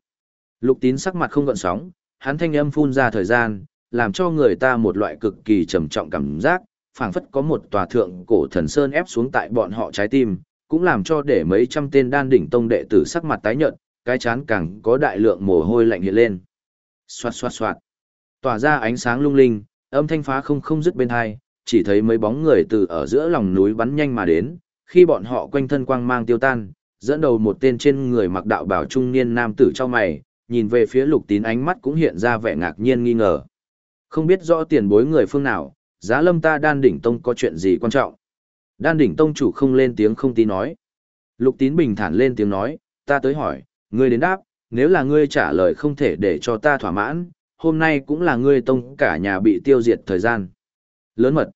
Lục tín sắc mặt không gợn sóng, hắn thanh âm phun ra thời gian, làm cho người ta một loại cực kỳ trầm trọng cảm giác, phảng phất có một tòa thượng cổ thần sơn ép xuống tại bọn họ trái tim, cũng làm cho để mấy trăm tên đan đỉnh tông đệ tử sắc mặt tái nhợt, cái chán càng có đại lượng mồ hôi lạnh hiện lên. Xoạt xoạt xoạt. Tỏa ra ánh sáng lung linh, âm thanh phá không không dứt bên hai, chỉ thấy mấy bóng người từ ở giữa lòng núi bắn nhanh mà đến, khi bọn họ quanh thân quang mang tiêu tan, dẫn đầu một tên trên người mặc đạo bảo trung niên nam tử cho mày, nhìn về phía lục tín ánh mắt cũng hiện ra vẻ ngạc nhiên nghi ngờ. Không biết rõ tiền bối người phương nào, giá lâm ta đan đỉnh tông có chuyện gì quan trọng. Đan đỉnh tông chủ không lên tiếng không tí nói. Lục tín bình thản lên tiếng nói, ta tới hỏi, ngươi đến đáp, nếu là ngươi trả lời không thể để cho ta thỏa mãn, hôm nay cũng là ngươi tông cả nhà bị tiêu diệt thời gian. Lớn mật,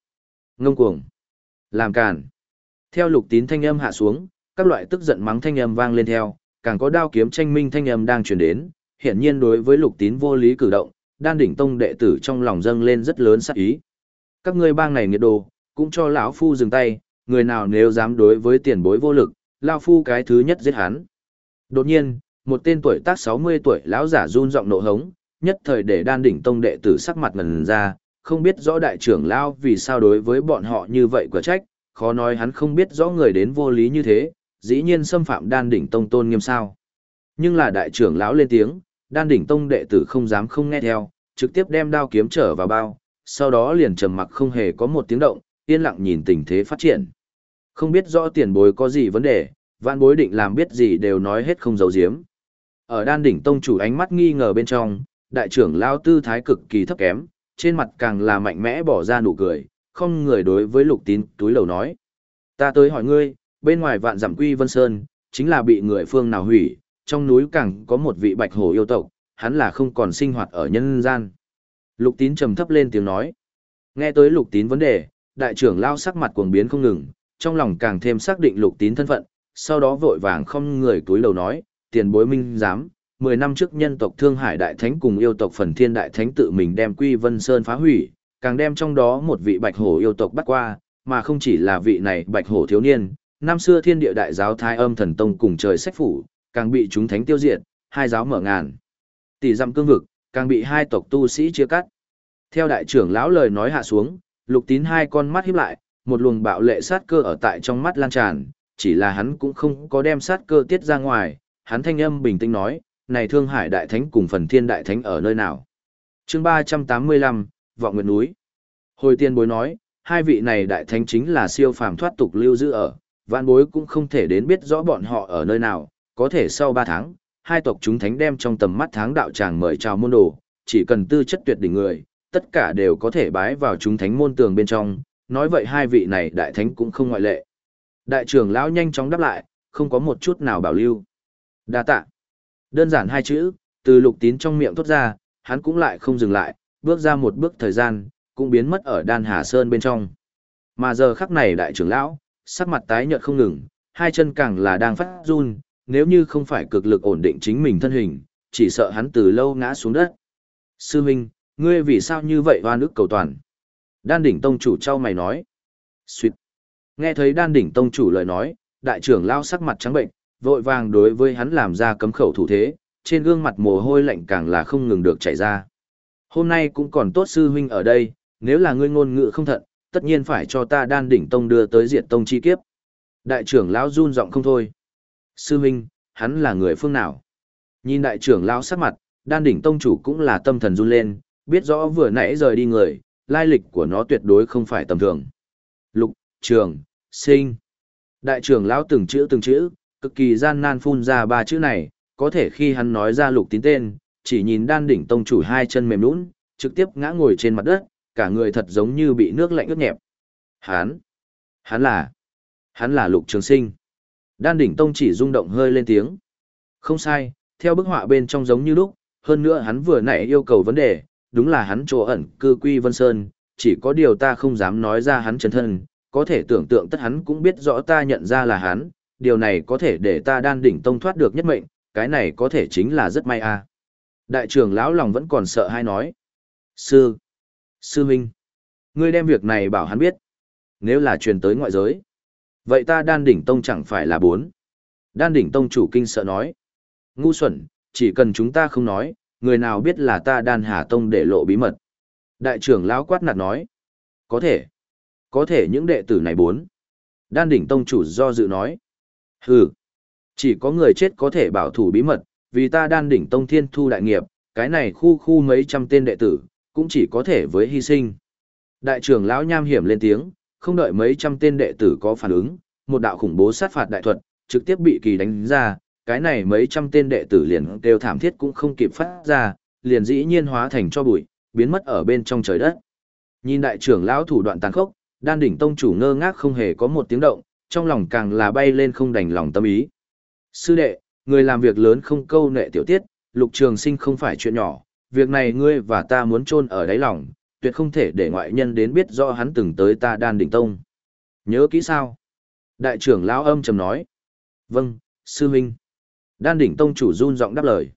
ngông cuồng, làm càn. Theo lục tín thanh âm hạ xuống, các loại tức giận mắng thanh âm vang lên theo, càng có đao kiếm tranh minh thanh âm đang truyền đến, hiển nhiên đối với lục tín vô lý cử động, đan đỉnh tông đệ tử trong lòng dâng lên rất lớn sát ý. Các ngươi bang này nghiệt đồ, cũng cho lão phu dừng tay, người nào nếu dám đối với tiền bối vô lực, lão phu cái thứ nhất giết hắn. Đột nhiên, một tên tuổi tác 60 tuổi lão giả run giọng nộ hống, nhất thời để đan đỉnh tông đệ tử sắc mặt ngần ra, không biết rõ đại trưởng lão vì sao đối với bọn họ như vậy quả trách, khó nói hắn không biết rõ người đến vô lý như thế, dĩ nhiên xâm phạm đan đỉnh tông tôn nghiêm sao. Nhưng là đại trưởng lão lên tiếng, đan đỉnh tông đệ tử không dám không nghe theo, trực tiếp đem đao kiếm trở vào bao, sau đó liền trầm mặc không hề có một tiếng động, yên lặng nhìn tình thế phát triển. Không biết rõ tiền bối có gì vấn đề, vạn bối định làm biết gì đều nói hết không giấu giếm. Ở đan đỉnh tông chủ ánh mắt nghi ngờ bên trong, đại trưởng lao tư thái cực kỳ thấp kém, trên mặt càng là mạnh mẽ bỏ ra nụ cười, không người đối với lục tín túi lầu nói. Ta tới hỏi ngươi, bên ngoài vạn giảm quy vân sơn, chính là bị người phương nào hủy, trong núi càng có một vị bạch hổ yêu tộc, hắn là không còn sinh hoạt ở nhân gian. Lục tín trầm thấp lên tiếng nói. Nghe tới lục tín vấn đề, đại trưởng lao sắc mặt cuồng biến không ngừng, trong lòng càng thêm xác định lục tín thân phận, sau đó vội vàng không người túi lầu nói, tiền bối minh giám, 10 năm trước nhân tộc Thương Hải Đại Thánh cùng yêu tộc Phần Thiên Đại Thánh tự mình đem Quy Vân Sơn phá hủy, càng đem trong đó một vị bạch hổ yêu tộc bắt qua, mà không chỉ là vị này bạch hổ thiếu niên, năm xưa thiên địa đại giáo thái âm thần tông cùng trời sách phủ, càng bị chúng thánh tiêu diệt, hai giáo mở ngàn. Tỷ dặm cương vực, càng bị hai tộc tu sĩ chia cắt. Theo đại trưởng lão lời nói hạ xuống, lục tín hai con mắt híp lại, một luồng bạo lệ sát cơ ở tại trong mắt lan tràn, chỉ là hắn cũng không có đem sát cơ tiết ra ngoài, hắn thanh âm bình tĩnh nói, này thương hải đại thánh cùng phần thiên đại thánh ở nơi nào. chương 385, Vọng Nguyệt Núi. Hồi tiên bối nói, hai vị này đại thánh chính là siêu phàm thoát tục lưu giữ ở, vạn bối cũng không thể đến biết rõ bọn họ ở nơi nào, có thể sau ba tháng, hai tộc chúng thánh đem trong tầm mắt tháng đạo tràng mời chào môn đồ, chỉ cần tư chất tuyệt đỉnh người, tất cả đều có thể bái vào chúng thánh môn tường bên trong, nói vậy hai vị này đại thánh cũng không ngoại lệ. Đại trưởng lão nhanh chóng đáp lại, không có một chút nào bảo lưu. Đa tạ. Đơn giản hai chữ, từ lục tín trong miệng thốt ra, hắn cũng lại không dừng lại, bước ra một bước thời gian, cũng biến mất ở đan hà sơn bên trong. Mà giờ khắc này đại trưởng lão, sắc mặt tái nhợt không ngừng, hai chân càng là đang phát run, nếu như không phải cực lực ổn định chính mình thân hình, chỉ sợ hắn từ lâu ngã xuống đất. Sư Minh, ngươi vì sao như vậy hoa nước cầu toàn? Đan đỉnh tông chủ trao mày nói. Xuyệt. Nghe thấy đan đỉnh tông chủ lời nói, đại trưởng lao sắc mặt trắng bệnh, vội vàng đối với hắn làm ra cấm khẩu thủ thế, trên gương mặt mồ hôi lạnh càng là không ngừng được chảy ra. Hôm nay cũng còn tốt sư huynh ở đây, nếu là ngươi ngôn ngữ không thận, tất nhiên phải cho ta đan đỉnh tông đưa tới diệt tông chi kiếp. Đại trưởng lão run giọng không thôi. Sư huynh, hắn là người phương nào? Nhìn đại trưởng lão sắc mặt, đan đỉnh tông chủ cũng là tâm thần run lên, biết rõ vừa nãy rời đi người, lai lịch của nó tuyệt đối không phải tầm thường. Lục, trường, sinh. Đại trưởng lão từng chữ từng chữ, cực kỳ gian nan phun ra ba chữ này, có thể khi hắn nói ra lục tín tên, chỉ nhìn đan đỉnh tông chủ hai chân mềm nũng, trực tiếp ngã ngồi trên mặt đất, cả người thật giống như bị nước lạnh ướt nhẹp. Hắn, hắn là, hắn là Lục Trường Sinh. Đan đỉnh tông chỉ rung động hơi lên tiếng. Không sai, theo bức họa bên trong giống như lúc, hơn nữa hắn vừa nãy yêu cầu vấn đề, đúng là hắn chỗ ẩn cư quy Vân Sơn, chỉ có điều ta không dám nói ra hắn chân thân, có thể tưởng tượng tất hắn cũng biết rõ ta nhận ra là hắn, điều này có thể để ta đan đỉnh tông thoát được nhất mệnh, cái này có thể chính là rất may a. À. Đại trưởng lão lòng vẫn còn sợ hay nói. Sư, sư minh, ngươi đem việc này bảo hắn biết. Nếu là truyền tới ngoại giới, vậy ta đan đỉnh tông chẳng phải là bốn. Đan đỉnh tông chủ kinh sợ nói. Ngu xuẩn, chỉ cần chúng ta không nói, người nào biết là ta đan hà tông để lộ bí mật. Đại trưởng lão quát nạt nói. Có thể. Có thể những đệ tử này bốn. Đan đỉnh tông chủ do dự nói. Hừ. Chỉ có người chết có thể bảo thủ bí mật, vì ta đan đỉnh tông thiên thu đại nghiệp, cái này khu khu mấy trăm tên đệ tử, cũng chỉ có thể với hy sinh. Đại trưởng lão nham hiểm lên tiếng, không đợi mấy trăm tên đệ tử có phản ứng, một đạo khủng bố sát phạt đại thuật, trực tiếp bị kỳ đánh ra, cái này mấy trăm tên đệ tử liền đều thảm thiết cũng không kịp phát ra, liền dĩ nhiên hóa thành cho bụi, biến mất ở bên trong trời đất. Nhìn đại trưởng lão thủ đoạn tàn khốc, đan đỉnh tông chủ ngơ ngác không hề có một tiếng động, trong lòng càng là bay lên không đành lòng tâm ý. Sư đệ, người làm việc lớn không câu nệ tiểu tiết, lục trường sinh không phải chuyện nhỏ, việc này ngươi và ta muốn chôn ở đáy lòng, tuyệt không thể để ngoại nhân đến biết rõ hắn từng tới ta đan đỉnh tông. Nhớ kỹ sao? Đại trưởng lão âm trầm nói. Vâng, sư huynh. Đan đỉnh tông chủ run giọng đáp lời.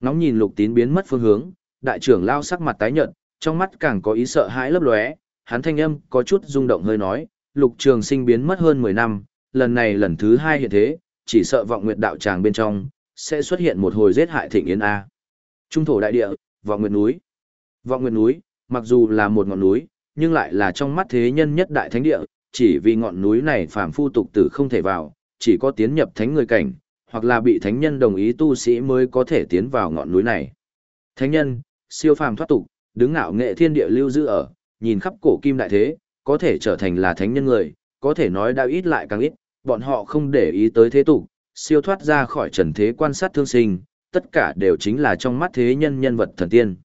Nóng nhìn lục tín biến mất phương hướng, đại trưởng lao sắc mặt tái nhợt, trong mắt càng có ý sợ hãi lấp lóe, hắn thanh âm có chút rung động hơi nói, lục trường sinh biến mất hơn 10 năm, lần này lần thứ hai hiện thế, chỉ sợ vọng nguyệt đạo tràng bên trong, sẽ xuất hiện một hồi giết hại thịnh yến A. Trung thổ đại địa, vọng nguyệt núi. Vọng nguyệt núi, mặc dù là một ngọn núi, nhưng lại là trong mắt thế nhân nhất đại thánh địa, chỉ vì ngọn núi này phàm phu tục tử không thể vào, chỉ có tiến nhập thánh người cảnh, hoặc là bị thánh nhân đồng ý tu sĩ mới có thể tiến vào ngọn núi này. Thánh nhân, siêu phàm thoát tục, đứng ngạo nghệ thiên địa lưu giữ ở, nhìn khắp cổ kim đại thế, có thể trở thành là thánh nhân người, có thể nói đã ít lại càng ít, bọn họ không để ý tới thế tục, siêu thoát ra khỏi trần thế quan sát thương sinh, tất cả đều chính là trong mắt thế nhân nhân vật thần tiên.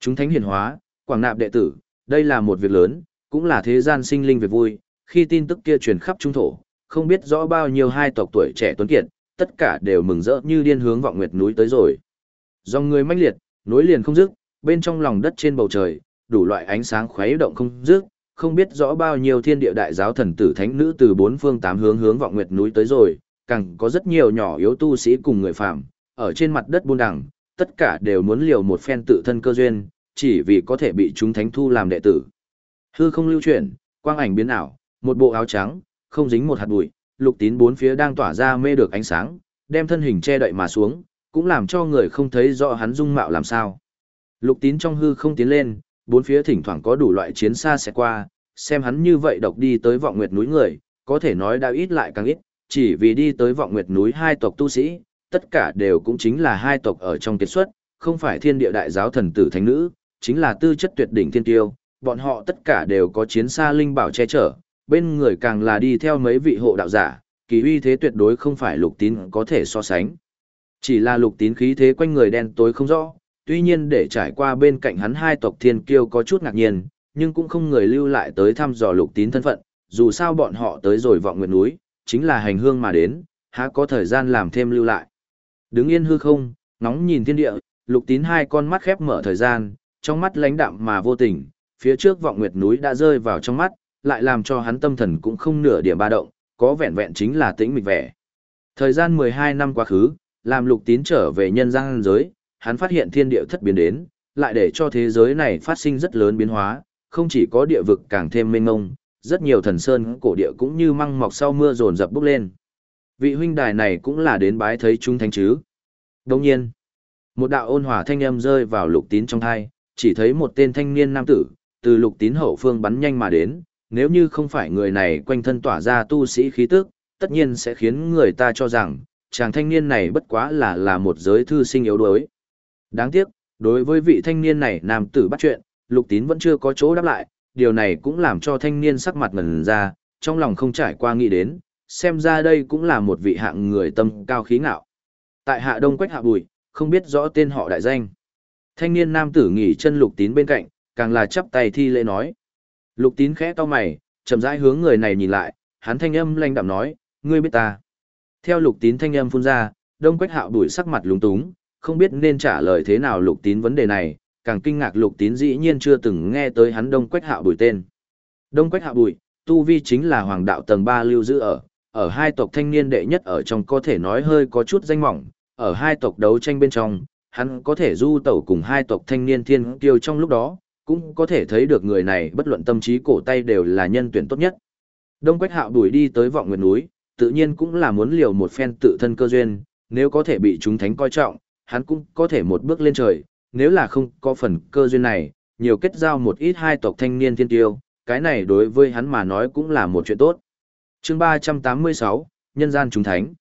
Chúng thánh hiền hóa, quảng nạp đệ tử, đây là một việc lớn, cũng là thế gian sinh linh về vui, khi tin tức kia truyền khắp trung thổ, không biết rõ bao nhiêu hai tộc tuổi trẻ tuấn kiệt, tất cả đều mừng rỡ như điên hướng vọng nguyệt núi tới rồi. Dòng người mãnh liệt, nối liền không dứt, bên trong lòng đất trên bầu trời, đủ loại ánh sáng khuấy động không dứt, không biết rõ bao nhiêu thiên địa đại giáo thần tử thánh nữ từ bốn phương tám hướng hướng vọng nguyệt núi tới rồi, càng có rất nhiều nhỏ yếu tu sĩ cùng người phạm, ở trên mặt đất buôn đẳng, tất cả đều muốn liều một phen tự thân cơ duyên, chỉ vì có thể bị chúng thánh thu làm đệ tử. Hư không lưu chuyển, quang ảnh biến ảo, một bộ áo trắng, không dính một hạt bụi, lục tín bốn phía đang tỏa ra mê được ánh sáng, đem thân hình che đậy mà xuống, cũng làm cho người không thấy rõ hắn dung mạo làm sao. Lục tín trong hư không tiến lên, bốn phía thỉnh thoảng có đủ loại chiến xa sẽ qua, xem hắn như vậy độc đi tới vọng nguyệt núi người, có thể nói đã ít lại càng ít, chỉ vì đi tới vọng nguyệt núi hai tộc tu sĩ, tất cả đều cũng chính là hai tộc ở trong kết xuất, không phải thiên địa đại giáo thần tử thánh nữ, chính là tư chất tuyệt đỉnh thiên tiêu, bọn họ tất cả đều có chiến xa linh bảo che chở, bên người càng là đi theo mấy vị hộ đạo giả, kỳ uy thế tuyệt đối không phải lục tín có thể so sánh. Chỉ là lục tín khí thế quanh người đen tối không rõ, tuy nhiên để trải qua bên cạnh hắn hai tộc thiên kiêu có chút ngạc nhiên, nhưng cũng không người lưu lại tới thăm dò lục tín thân phận, dù sao bọn họ tới rồi vọng nguyệt núi, chính là hành hương mà đến, há có thời gian làm thêm lưu lại. Đứng yên hư không, nóng nhìn thiên địa, lục tín hai con mắt khép mở thời gian, trong mắt lãnh đạm mà vô tình, phía trước vọng nguyệt núi đã rơi vào trong mắt, lại làm cho hắn tâm thần cũng không nửa điểm ba động, có vẹn vẹn chính là tĩnh mịch vẻ. Thời gian 12 năm quá khứ, làm lục tín trở về nhân gian giới, hắn phát hiện thiên địa thất biến đến, lại để cho thế giới này phát sinh rất lớn biến hóa, không chỉ có địa vực càng thêm mênh mông, rất nhiều thần sơn cổ địa cũng như măng mọc sau mưa rồn rập bốc lên. Vị huynh đài này cũng là đến bái thấy chúng thánh chứ. Đồng nhiên, một đạo ôn hòa thanh âm rơi vào lục tín trong thai, chỉ thấy một tên thanh niên nam tử, từ lục tín hậu phương bắn nhanh mà đến, nếu như không phải người này quanh thân tỏa ra tu sĩ khí tức, tất nhiên sẽ khiến người ta cho rằng, chàng thanh niên này bất quá là là một giới thư sinh yếu đuối. Đáng tiếc, đối với vị thanh niên này nam tử bắt chuyện, lục tín vẫn chưa có chỗ đáp lại, điều này cũng làm cho thanh niên sắc mặt ngần ra, trong lòng không trải qua nghĩ đến, xem ra đây cũng là một vị hạng người tâm cao khí ngạo. Tại hạ đông quách hạ bùi, không biết rõ tên họ đại danh. Thanh niên nam tử nghỉ chân lục tín bên cạnh, càng là chắp tay thi lễ nói. Lục tín khẽ to mày, chậm rãi hướng người này nhìn lại, hắn thanh âm lanh đạm nói, ngươi biết ta. Theo lục tín thanh âm phun ra, đông quách hạo đuổi sắc mặt lúng túng, không biết nên trả lời thế nào lục tín vấn đề này, càng kinh ngạc lục tín dĩ nhiên chưa từng nghe tới hắn đông quách hạo đuổi tên. Đông quách hạo đuổi, tu vi chính là hoàng đạo tầng 3 lưu giữ ở, ở hai tộc thanh niên đệ nhất ở trong có thể nói hơi có chút danh mỏng, ở hai tộc đấu tranh bên trong, hắn có thể du tẩu cùng hai tộc thanh niên thiên kiêu trong lúc đó, cũng có thể thấy được người này bất luận tâm trí cổ tay đều là nhân tuyển tốt nhất. Đông Quách Hạo đuổi đi tới vọng nguyệt núi, tự nhiên cũng là muốn liều một phen tự thân cơ duyên, nếu có thể bị chúng thánh coi trọng, hắn cũng có thể một bước lên trời, nếu là không có phần cơ duyên này, nhiều kết giao một ít hai tộc thanh niên thiên tiêu, cái này đối với hắn mà nói cũng là một chuyện tốt. chương 386, Nhân gian chúng thánh.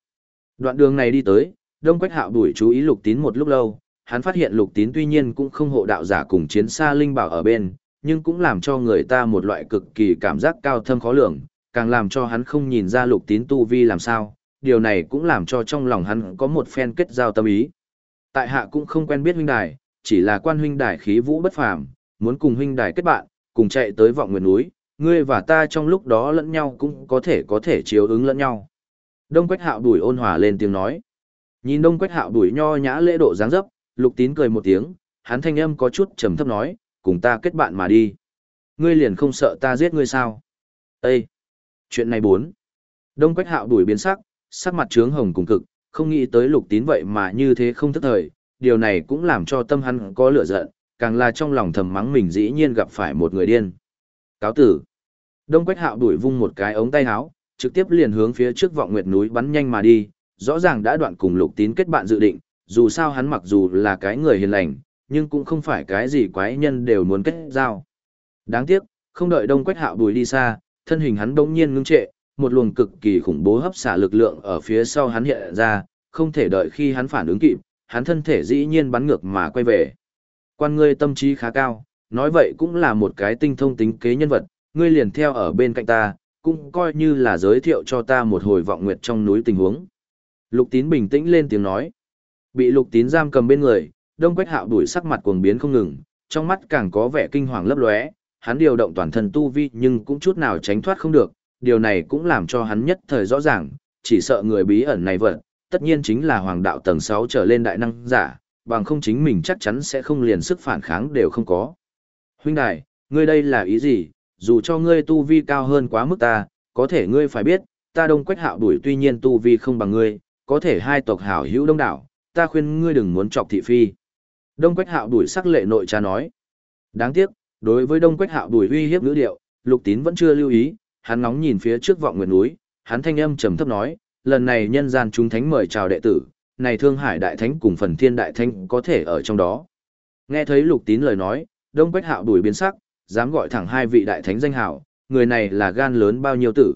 Đoạn đường này đi tới, Đông Quách Hạo đuổi chú ý lục tín một lúc lâu, hắn phát hiện lục tín tuy nhiên cũng không hộ đạo giả cùng chiến xa linh bảo ở bên, nhưng cũng làm cho người ta một loại cực kỳ cảm giác cao thâm khó lường, càng làm cho hắn không nhìn ra lục tín tu vi làm sao, điều này cũng làm cho trong lòng hắn có một phen kết giao tâm ý. Tại hạ cũng không quen biết huynh đài, chỉ là quan huynh đài khí vũ bất phàm, muốn cùng huynh đài kết bạn, cùng chạy tới vọng nguyện núi, ngươi và ta trong lúc đó lẫn nhau cũng có thể có thể chiếu ứng lẫn nhau. Đông Quách Hạo đuổi ôn hòa lên tiếng nói. Nhìn Đông Quách Hạo đuổi nho nhã lễ độ dáng dấp, Lục Tín cười một tiếng, hắn thanh âm có chút trầm thấp nói, cùng ta kết bạn mà đi. Ngươi liền không sợ ta giết ngươi sao? Ê! Chuyện này bốn. Đông Quách Hạo đuổi biến sắc, sắc mặt trướng hồng cùng cực, không nghĩ tới Lục Tín vậy mà như thế không thức thời, điều này cũng làm cho tâm hắn có lửa giận, càng là trong lòng thầm mắng mình dĩ nhiên gặp phải một người điên. Cáo tử. Đông Quách Hạo đuổi vung một cái ống tay áo, trực tiếp liền hướng phía trước vọng nguyệt núi bắn nhanh mà đi, rõ ràng đã đoạn cùng Lục Tín kết bạn dự định, dù sao hắn mặc dù là cái người hiền lành, nhưng cũng không phải cái gì quái nhân đều muốn kết giao. Đáng tiếc, không đợi Đông Quách Hạo bùi đi xa, thân hình hắn bỗng nhiên ngưng trệ, một luồng cực kỳ khủng bố hấp xả lực lượng ở phía sau hắn hiện ra, không thể đợi khi hắn phản ứng kịp, hắn thân thể dĩ nhiên bắn ngược mà quay về. Quan ngươi tâm trí khá cao, nói vậy cũng là một cái tinh thông tính kế nhân vật, ngươi liền theo ở bên cạnh ta, cũng coi như là giới thiệu cho ta một hồi vọng nguyệt trong núi tình huống. Lục tín bình tĩnh lên tiếng nói. Bị lục tín giam cầm bên người, đông quách hạo đuổi sắc mặt cuồng biến không ngừng, trong mắt càng có vẻ kinh hoàng lấp lóe, hắn điều động toàn thân tu vi nhưng cũng chút nào tránh thoát không được, điều này cũng làm cho hắn nhất thời rõ ràng, chỉ sợ người bí ẩn này vật, tất nhiên chính là hoàng đạo tầng 6 trở lên đại năng giả, bằng không chính mình chắc chắn sẽ không liền sức phản kháng đều không có. Huynh đài, ngươi đây là ý gì, dù cho ngươi tu vi cao hơn quá mức ta, có thể ngươi phải biết, ta đông quách hạo đuổi tuy nhiên tu vi không bằng ngươi, có thể hai tộc hảo hữu đông đảo, ta khuyên ngươi đừng muốn chọc thị phi. Đông quách hạo đuổi sắc lệ nội cha nói. Đáng tiếc, đối với đông quách hạo đuổi uy hiếp ngữ điệu, lục tín vẫn chưa lưu ý, hắn ngóng nhìn phía trước vọng nguyệt núi, hắn thanh âm trầm thấp nói, lần này nhân gian chúng thánh mời chào đệ tử, này Thương Hải Đại Thánh cùng phần Thiên Đại Thánh có thể ở trong đó. Nghe thấy Lục Tín lời nói, Đông Quách Hạo đuổi biến sắc, dám gọi thẳng hai vị đại thánh danh hảo, người này là gan lớn bao nhiêu tử.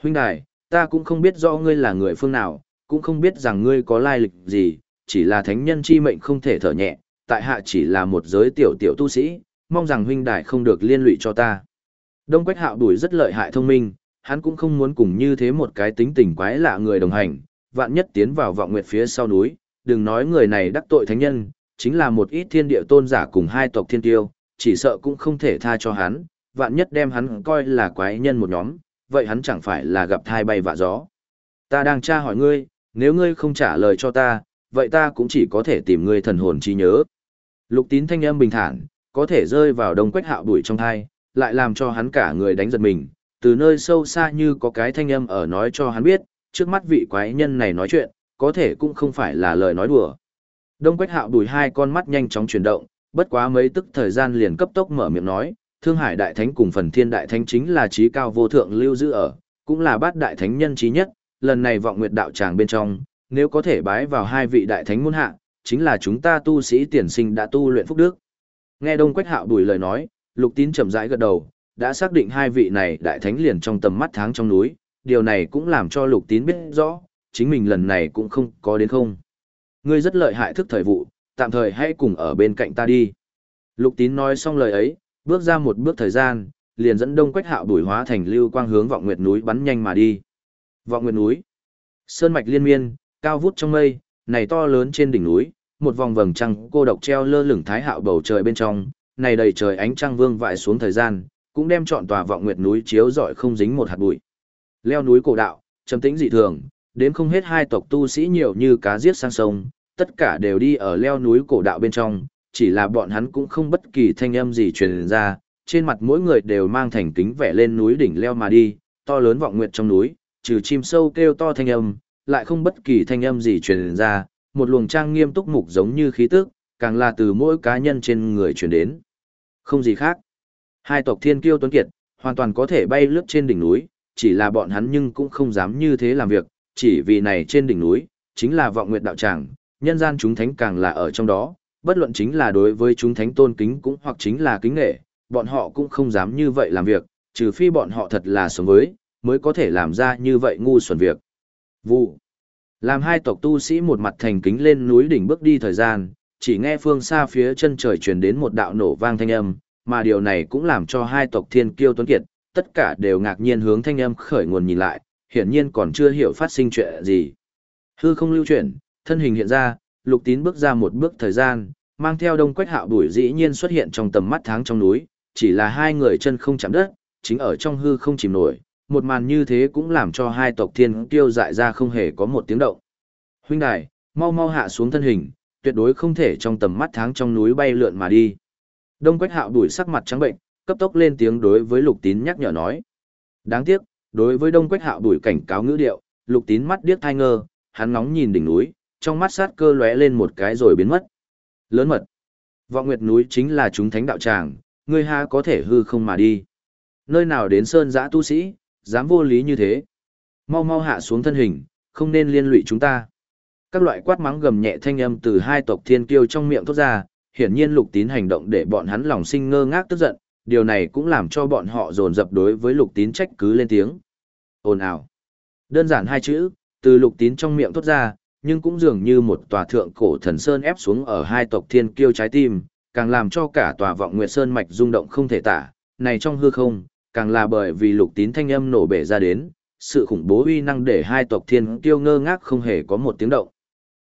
Huynh đài, ta cũng không biết rõ ngươi là người phương nào, cũng không biết rằng ngươi có lai lịch gì, chỉ là thánh nhân chi mệnh không thể thở nhẹ, tại hạ chỉ là một giới tiểu tiểu tu sĩ, mong rằng huynh đại không được liên lụy cho ta. Đông Quách Hạo đuổi rất lợi hại thông minh, hắn cũng không muốn cùng như thế một cái tính tình quái lạ người đồng hành, vạn nhất tiến vào vọng nguyệt phía sau núi, đừng nói người này đắc tội thánh nhân, chính là một ít thiên địa tôn giả cùng hai tộc thiên tiêu, chỉ sợ cũng không thể tha cho hắn, vạn nhất đem hắn coi là quái nhân một nhóm, vậy hắn chẳng phải là gặp thai bay vạ gió. Ta đang tra hỏi ngươi, nếu ngươi không trả lời cho ta, vậy ta cũng chỉ có thể tìm ngươi thần hồn trí nhớ. Lục tín thanh âm bình thản, có thể rơi vào đông quách hạo đuổi trong thai, lại làm cho hắn cả người đánh giật mình, từ nơi sâu xa như có cái thanh âm ở nói cho hắn biết, trước mắt vị quái nhân này nói chuyện, có thể cũng không phải là lời nói đùa. Đông Quách Hạo đùi hai con mắt nhanh chóng chuyển động, bất quá mấy tức thời gian liền cấp tốc mở miệng nói, Thương Hải Đại Thánh cùng Phần Thiên Đại Thánh chính là trí cao vô thượng lưu giữ ở, cũng là bát đại thánh nhân trí nhất, lần này vọng nguyệt đạo tràng bên trong, nếu có thể bái vào hai vị đại thánh môn hạ, chính là chúng ta tu sĩ tiền sinh đã tu luyện phúc đức. Nghe Đông Quách Hạo đùi lời nói, Lục Tín chậm rãi gật đầu, đã xác định hai vị này đại thánh liền trong tầm mắt tháng trong núi, điều này cũng làm cho lục tín biết rõ, chính mình lần này cũng không có đến không. Ngươi rất lợi hại thức thời vụ, tạm thời hãy cùng ở bên cạnh ta đi. Lục tín nói xong lời ấy, bước ra một bước thời gian, liền dẫn đông quách hạo đuổi hóa thành lưu quang hướng vọng nguyệt núi bắn nhanh mà đi. Vọng nguyệt núi, sơn mạch liên miên, cao vút trong mây, này to lớn trên đỉnh núi, một vòng vầng trăng cô độc treo lơ lửng thái hạo bầu trời bên trong, này đầy trời ánh trăng vương vãi xuống thời gian, cũng đem trọn tòa vọng nguyệt núi chiếu rọi không dính một hạt bụi. Leo núi cổ đạo, trầm tĩnh dị thường, đến không hết hai tộc tu sĩ nhiều như cá giết sang sông, tất cả đều đi ở leo núi cổ đạo bên trong, chỉ là bọn hắn cũng không bất kỳ thanh âm gì truyền ra, trên mặt mỗi người đều mang thành kính vẻ lên núi đỉnh leo mà đi, to lớn vọng nguyệt trong núi, trừ chim sâu kêu to thanh âm, lại không bất kỳ thanh âm gì truyền ra, một luồng trang nghiêm túc mục giống như khí tức, càng là từ mỗi cá nhân trên người truyền đến. Không gì khác. Hai tộc thiên kiêu tuấn kiệt, hoàn toàn có thể bay lướt trên đỉnh núi, chỉ là bọn hắn nhưng cũng không dám như thế làm việc, chỉ vì này trên đỉnh núi, chính là vọng nguyệt đạo tràng, nhân gian chúng thánh càng là ở trong đó, bất luận chính là đối với chúng thánh tôn kính cũng hoặc chính là kính nghệ, bọn họ cũng không dám như vậy làm việc, trừ phi bọn họ thật là sống với, mới có thể làm ra như vậy ngu xuẩn việc. Vụ. Làm hai tộc tu sĩ một mặt thành kính lên núi đỉnh bước đi thời gian, chỉ nghe phương xa phía chân trời truyền đến một đạo nổ vang thanh âm, mà điều này cũng làm cho hai tộc thiên kiêu tuấn kiệt, tất cả đều ngạc nhiên hướng thanh âm khởi nguồn nhìn lại, hiển nhiên còn chưa hiểu phát sinh chuyện gì. Hư không lưu chuyển, thân hình hiện ra, lục tín bước ra một bước thời gian, mang theo đông quách hạo đuổi dĩ nhiên xuất hiện trong tầm mắt tháng trong núi, chỉ là hai người chân không chạm đất, chính ở trong hư không chìm nổi, một màn như thế cũng làm cho hai tộc thiên kiêu dại ra không hề có một tiếng động. Huynh đài, mau mau hạ xuống thân hình, tuyệt đối không thể trong tầm mắt tháng trong núi bay lượn mà đi. Đông Quách Hạo đuổi sắc mặt trắng bệnh, cấp tốc lên tiếng đối với Lục Tín nhắc nhở nói. Đáng tiếc, đối với Đông Quách Hạo đuổi cảnh cáo ngữ điệu, Lục Tín mắt điếc thai ngơ, hắn ngóng nhìn đỉnh núi, trong mắt sát cơ lóe lên một cái rồi biến mất. Lớn mật. Vọng Nguyệt núi chính là chúng thánh đạo tràng, ngươi ha có thể hư không mà đi. Nơi nào đến sơn giã tu sĩ, dám vô lý như thế. Mau mau hạ xuống thân hình, không nên liên lụy chúng ta. Các loại quát mắng gầm nhẹ thanh âm từ hai tộc thiên kiêu trong miệng thốt ra, hiển nhiên lục tín hành động để bọn hắn lòng sinh ngơ ngác tức giận, điều này cũng làm cho bọn họ dồn dập đối với lục tín trách cứ lên tiếng. Ồn ào. Đơn giản hai chữ, từ lục tín trong miệng thốt ra, nhưng cũng dường như một tòa thượng cổ thần sơn ép xuống ở hai tộc thiên kiêu trái tim, càng làm cho cả tòa vọng nguyệt sơn mạch rung động không thể tả, này trong hư không, càng là bởi vì lục tín thanh âm nổ bể ra đến, sự khủng bố uy năng để hai tộc thiên kiêu ngơ ngác không hề có một tiếng động.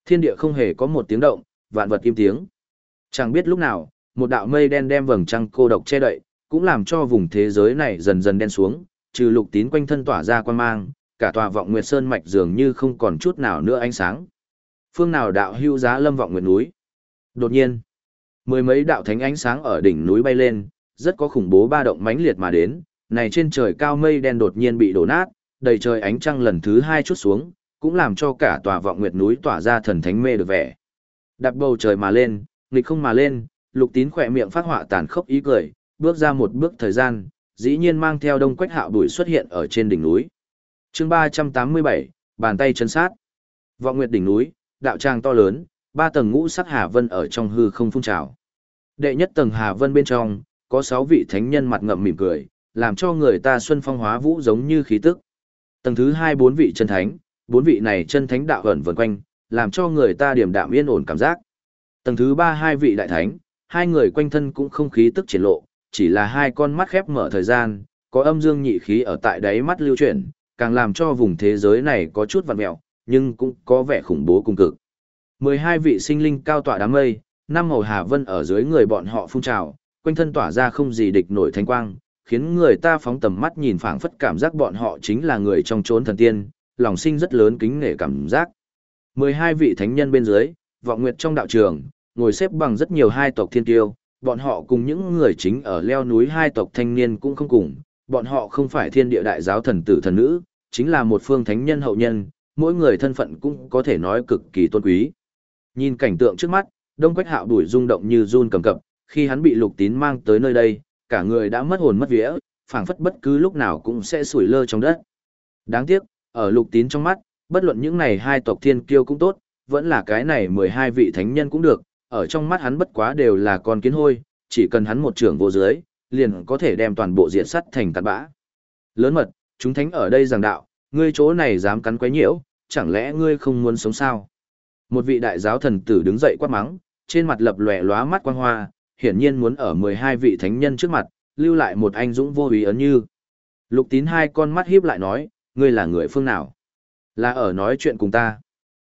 Thiên địa không hề có một tiếng động, vạn vật im tiếng. Chẳng biết lúc nào, một đạo mây đen đem vầng trăng cô độc che đậy, cũng làm cho vùng thế giới này dần dần đen xuống, trừ lục tín quanh thân tỏa ra quan mang, cả tòa vọng nguyệt sơn mạch dường như không còn chút nào nữa ánh sáng. Phương nào đạo hưu giá lâm vọng nguyệt núi. Đột nhiên, mười mấy đạo thánh ánh sáng ở đỉnh núi bay lên, rất có khủng bố ba động mãnh liệt mà đến, này trên trời cao mây đen đột nhiên bị đổ nát, đầy trời ánh trăng lần thứ hai chút xuống, cũng làm cho cả tòa vọng nguyệt núi tỏa ra thần thánh mê được vẻ. Đạp bầu trời mà lên, nghịch không mà lên, lục tín khỏe miệng phát họa tàn khốc ý cười, bước ra một bước thời gian, dĩ nhiên mang theo đông quách hạo bụi xuất hiện ở trên đỉnh núi. chương 387, bàn tay chân sát. Vọng nguyệt đỉnh núi, đạo tràng to lớn, ba tầng ngũ sắc hà vân ở trong hư không phun trào. Đệ nhất tầng hà vân bên trong, có sáu vị thánh nhân mặt ngậm mỉm cười, làm cho người ta xuân phong hóa vũ giống như khí tức. Tầng thứ hai bốn vị chân thánh, bốn vị này chân thánh đạo ẩn vần quanh, làm cho người ta điểm đạm yên ổn cảm giác. Tầng thứ ba hai vị đại thánh, hai người quanh thân cũng không khí tức triển lộ, chỉ là hai con mắt khép mở thời gian, có âm dương nhị khí ở tại đáy mắt lưu chuyển, càng làm cho vùng thế giới này có chút vặn mẹo, nhưng cũng có vẻ khủng bố cùng cực. 12 vị sinh linh cao tọa đám mây, năm màu hà vân ở dưới người bọn họ phun trào, quanh thân tỏa ra không gì địch nổi thanh quang, khiến người ta phóng tầm mắt nhìn phảng phất cảm giác bọn họ chính là người trong chốn thần tiên, lòng sinh rất lớn kính nể cảm giác. 12 vị thánh nhân bên dưới, vọng nguyệt trong đạo trường, ngồi xếp bằng rất nhiều hai tộc thiên tiêu, bọn họ cùng những người chính ở leo núi hai tộc thanh niên cũng không cùng, bọn họ không phải thiên địa đại giáo thần tử thần nữ, chính là một phương thánh nhân hậu nhân, mỗi người thân phận cũng có thể nói cực kỳ tôn quý. Nhìn cảnh tượng trước mắt, Đông Quách Hạo đuổi rung động như run cầm cập, khi hắn bị Lục Tín mang tới nơi đây, cả người đã mất hồn mất vía, phảng phất bất cứ lúc nào cũng sẽ sủi lơ trong đất. Đáng tiếc, ở Lục Tín trong mắt, bất luận những này hai tộc thiên kiêu cũng tốt, vẫn là cái này 12 vị thánh nhân cũng được, ở trong mắt hắn bất quá đều là con kiến hôi, chỉ cần hắn một trưởng vô dưới, liền có thể đem toàn bộ diện sắt thành cát bã. Lớn mật, chúng thánh ở đây giảng đạo, ngươi chỗ này dám cắn quấy nhiễu, chẳng lẽ ngươi không muốn sống sao? Một vị đại giáo thần tử đứng dậy quát mắng, trên mặt lập lòe lóa mắt quang hoa, hiển nhiên muốn ở 12 vị thánh nhân trước mặt, lưu lại một anh dũng vô ý ấn như. Lục tín hai con mắt hiếp lại nói, ngươi là người phương nào? Là ở nói chuyện cùng ta.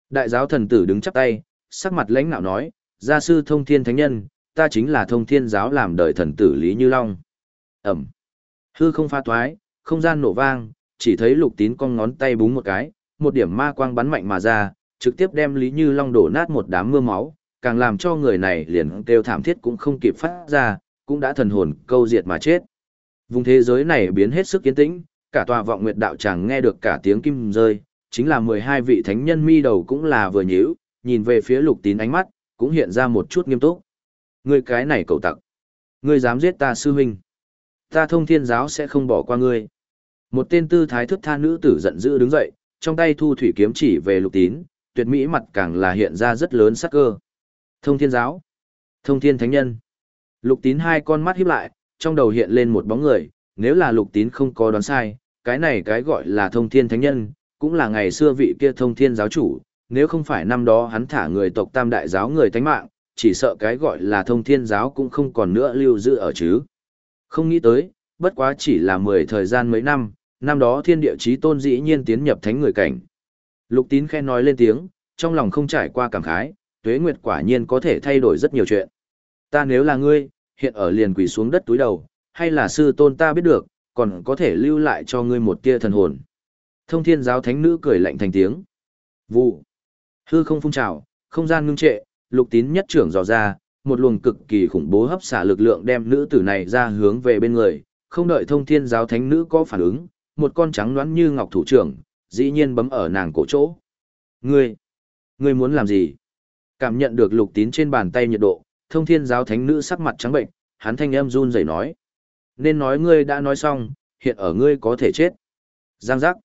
Đại giáo thần tử đứng chắp tay, sắc mặt lãnh nạo nói, gia sư thông thiên thánh nhân, ta chính là thông thiên giáo làm đời thần tử Lý Như Long. Ẩm. Hư không pha toái, không gian nổ vang, chỉ thấy lục tín con ngón tay búng một cái, một điểm ma quang bắn mạnh mà ra, trực tiếp đem Lý Như Long đổ nát một đám mưa máu, càng làm cho người này liền kêu thảm thiết cũng không kịp phát ra, cũng đã thần hồn câu diệt mà chết. Vùng thế giới này biến hết sức yên tĩnh, cả tòa vọng nguyệt đạo chẳng nghe được cả tiếng kim rơi, chính là 12 vị thánh nhân mi đầu cũng là vừa nhíu, nhìn về phía lục tín ánh mắt, cũng hiện ra một chút nghiêm túc. Ngươi cái này cầu tặc. Ngươi dám giết ta sư huynh. Ta thông thiên giáo sẽ không bỏ qua ngươi. Một tên tư thái thức tha nữ tử giận dữ đứng dậy, trong tay thu thủy kiếm chỉ về lục tín, tuyệt mỹ mặt càng là hiện ra rất lớn sắc cơ. Thông thiên giáo. Thông thiên thánh nhân. Lục tín hai con mắt híp lại, trong đầu hiện lên một bóng người, nếu là lục tín không có đoán sai, cái này cái gọi là thông thiên thánh nhân, cũng là ngày xưa vị kia thông thiên giáo chủ, nếu không phải năm đó hắn thả người tộc tam đại giáo người tánh mạng, chỉ sợ cái gọi là thông thiên giáo cũng không còn nữa lưu giữ ở chứ. Không nghĩ tới, bất quá chỉ là mười thời gian mấy năm, năm đó thiên địa chí tôn dĩ nhiên tiến nhập thánh người cảnh. Lục tín khen nói lên tiếng, trong lòng không trải qua cảm khái, tuế nguyệt quả nhiên có thể thay đổi rất nhiều chuyện. Ta nếu là ngươi, hiện ở liền quỳ xuống đất túi đầu, hay là sư tôn ta biết được, còn có thể lưu lại cho ngươi một tia thần hồn. Thông thiên giáo thánh nữ cười lạnh thành tiếng. Vụ. Hư không phun trào, không gian ngưng trệ, lục tín nhất trưởng dò ra, một luồng cực kỳ khủng bố hấp xả lực lượng đem nữ tử này ra hướng về bên người, không đợi thông thiên giáo thánh nữ có phản ứng, một con trắng đoán như ngọc thủ trưởng, dĩ nhiên bấm ở nàng cổ chỗ. Ngươi, ngươi muốn làm gì? Cảm nhận được lục tín trên bàn tay nhiệt độ, thông thiên giáo thánh nữ sắc mặt trắng bệnh, hắn thanh âm run rẩy nói. Nên nói ngươi đã nói xong, hiện ở ngươi có thể chết. Giang giác.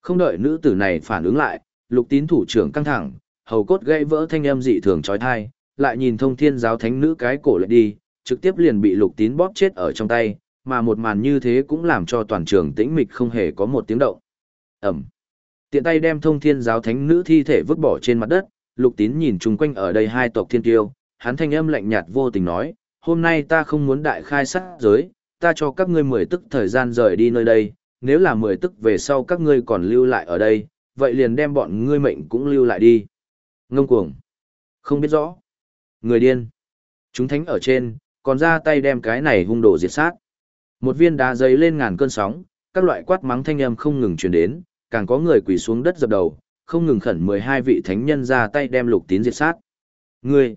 Không đợi nữ tử này phản ứng lại, lục tín thủ trưởng căng thẳng, hầu cốt gãy vỡ thanh âm dị thường trói thai, lại nhìn thông thiên giáo thánh nữ cái cổ lại đi, trực tiếp liền bị lục tín bóp chết ở trong tay, mà một màn như thế cũng làm cho toàn trường tĩnh mịch không hề có một tiếng động. Ẩm. Tiện tay đem thông thiên giáo thánh nữ thi thể vứt bỏ trên mặt đất, lục tín nhìn chung quanh ở đây hai tộc thiên tiêu, hắn thanh âm lạnh nhạt vô tình nói, hôm nay ta không muốn đại khai sát giới, ta cho các ngươi mười tức thời gian rời đi nơi đây, nếu là mười tức về sau các ngươi còn lưu lại ở đây, vậy liền đem bọn ngươi mệnh cũng lưu lại đi. Ngông cuồng. Không biết rõ. Người điên. Chúng thánh ở trên, còn ra tay đem cái này hung đổ diệt sát. Một viên đá giấy lên ngàn cơn sóng, các loại quát mắng thanh âm không ngừng truyền đến, càng có người quỳ xuống đất dập đầu, không ngừng khẩn 12 vị thánh nhân ra tay đem lục tín diệt sát. Ngươi,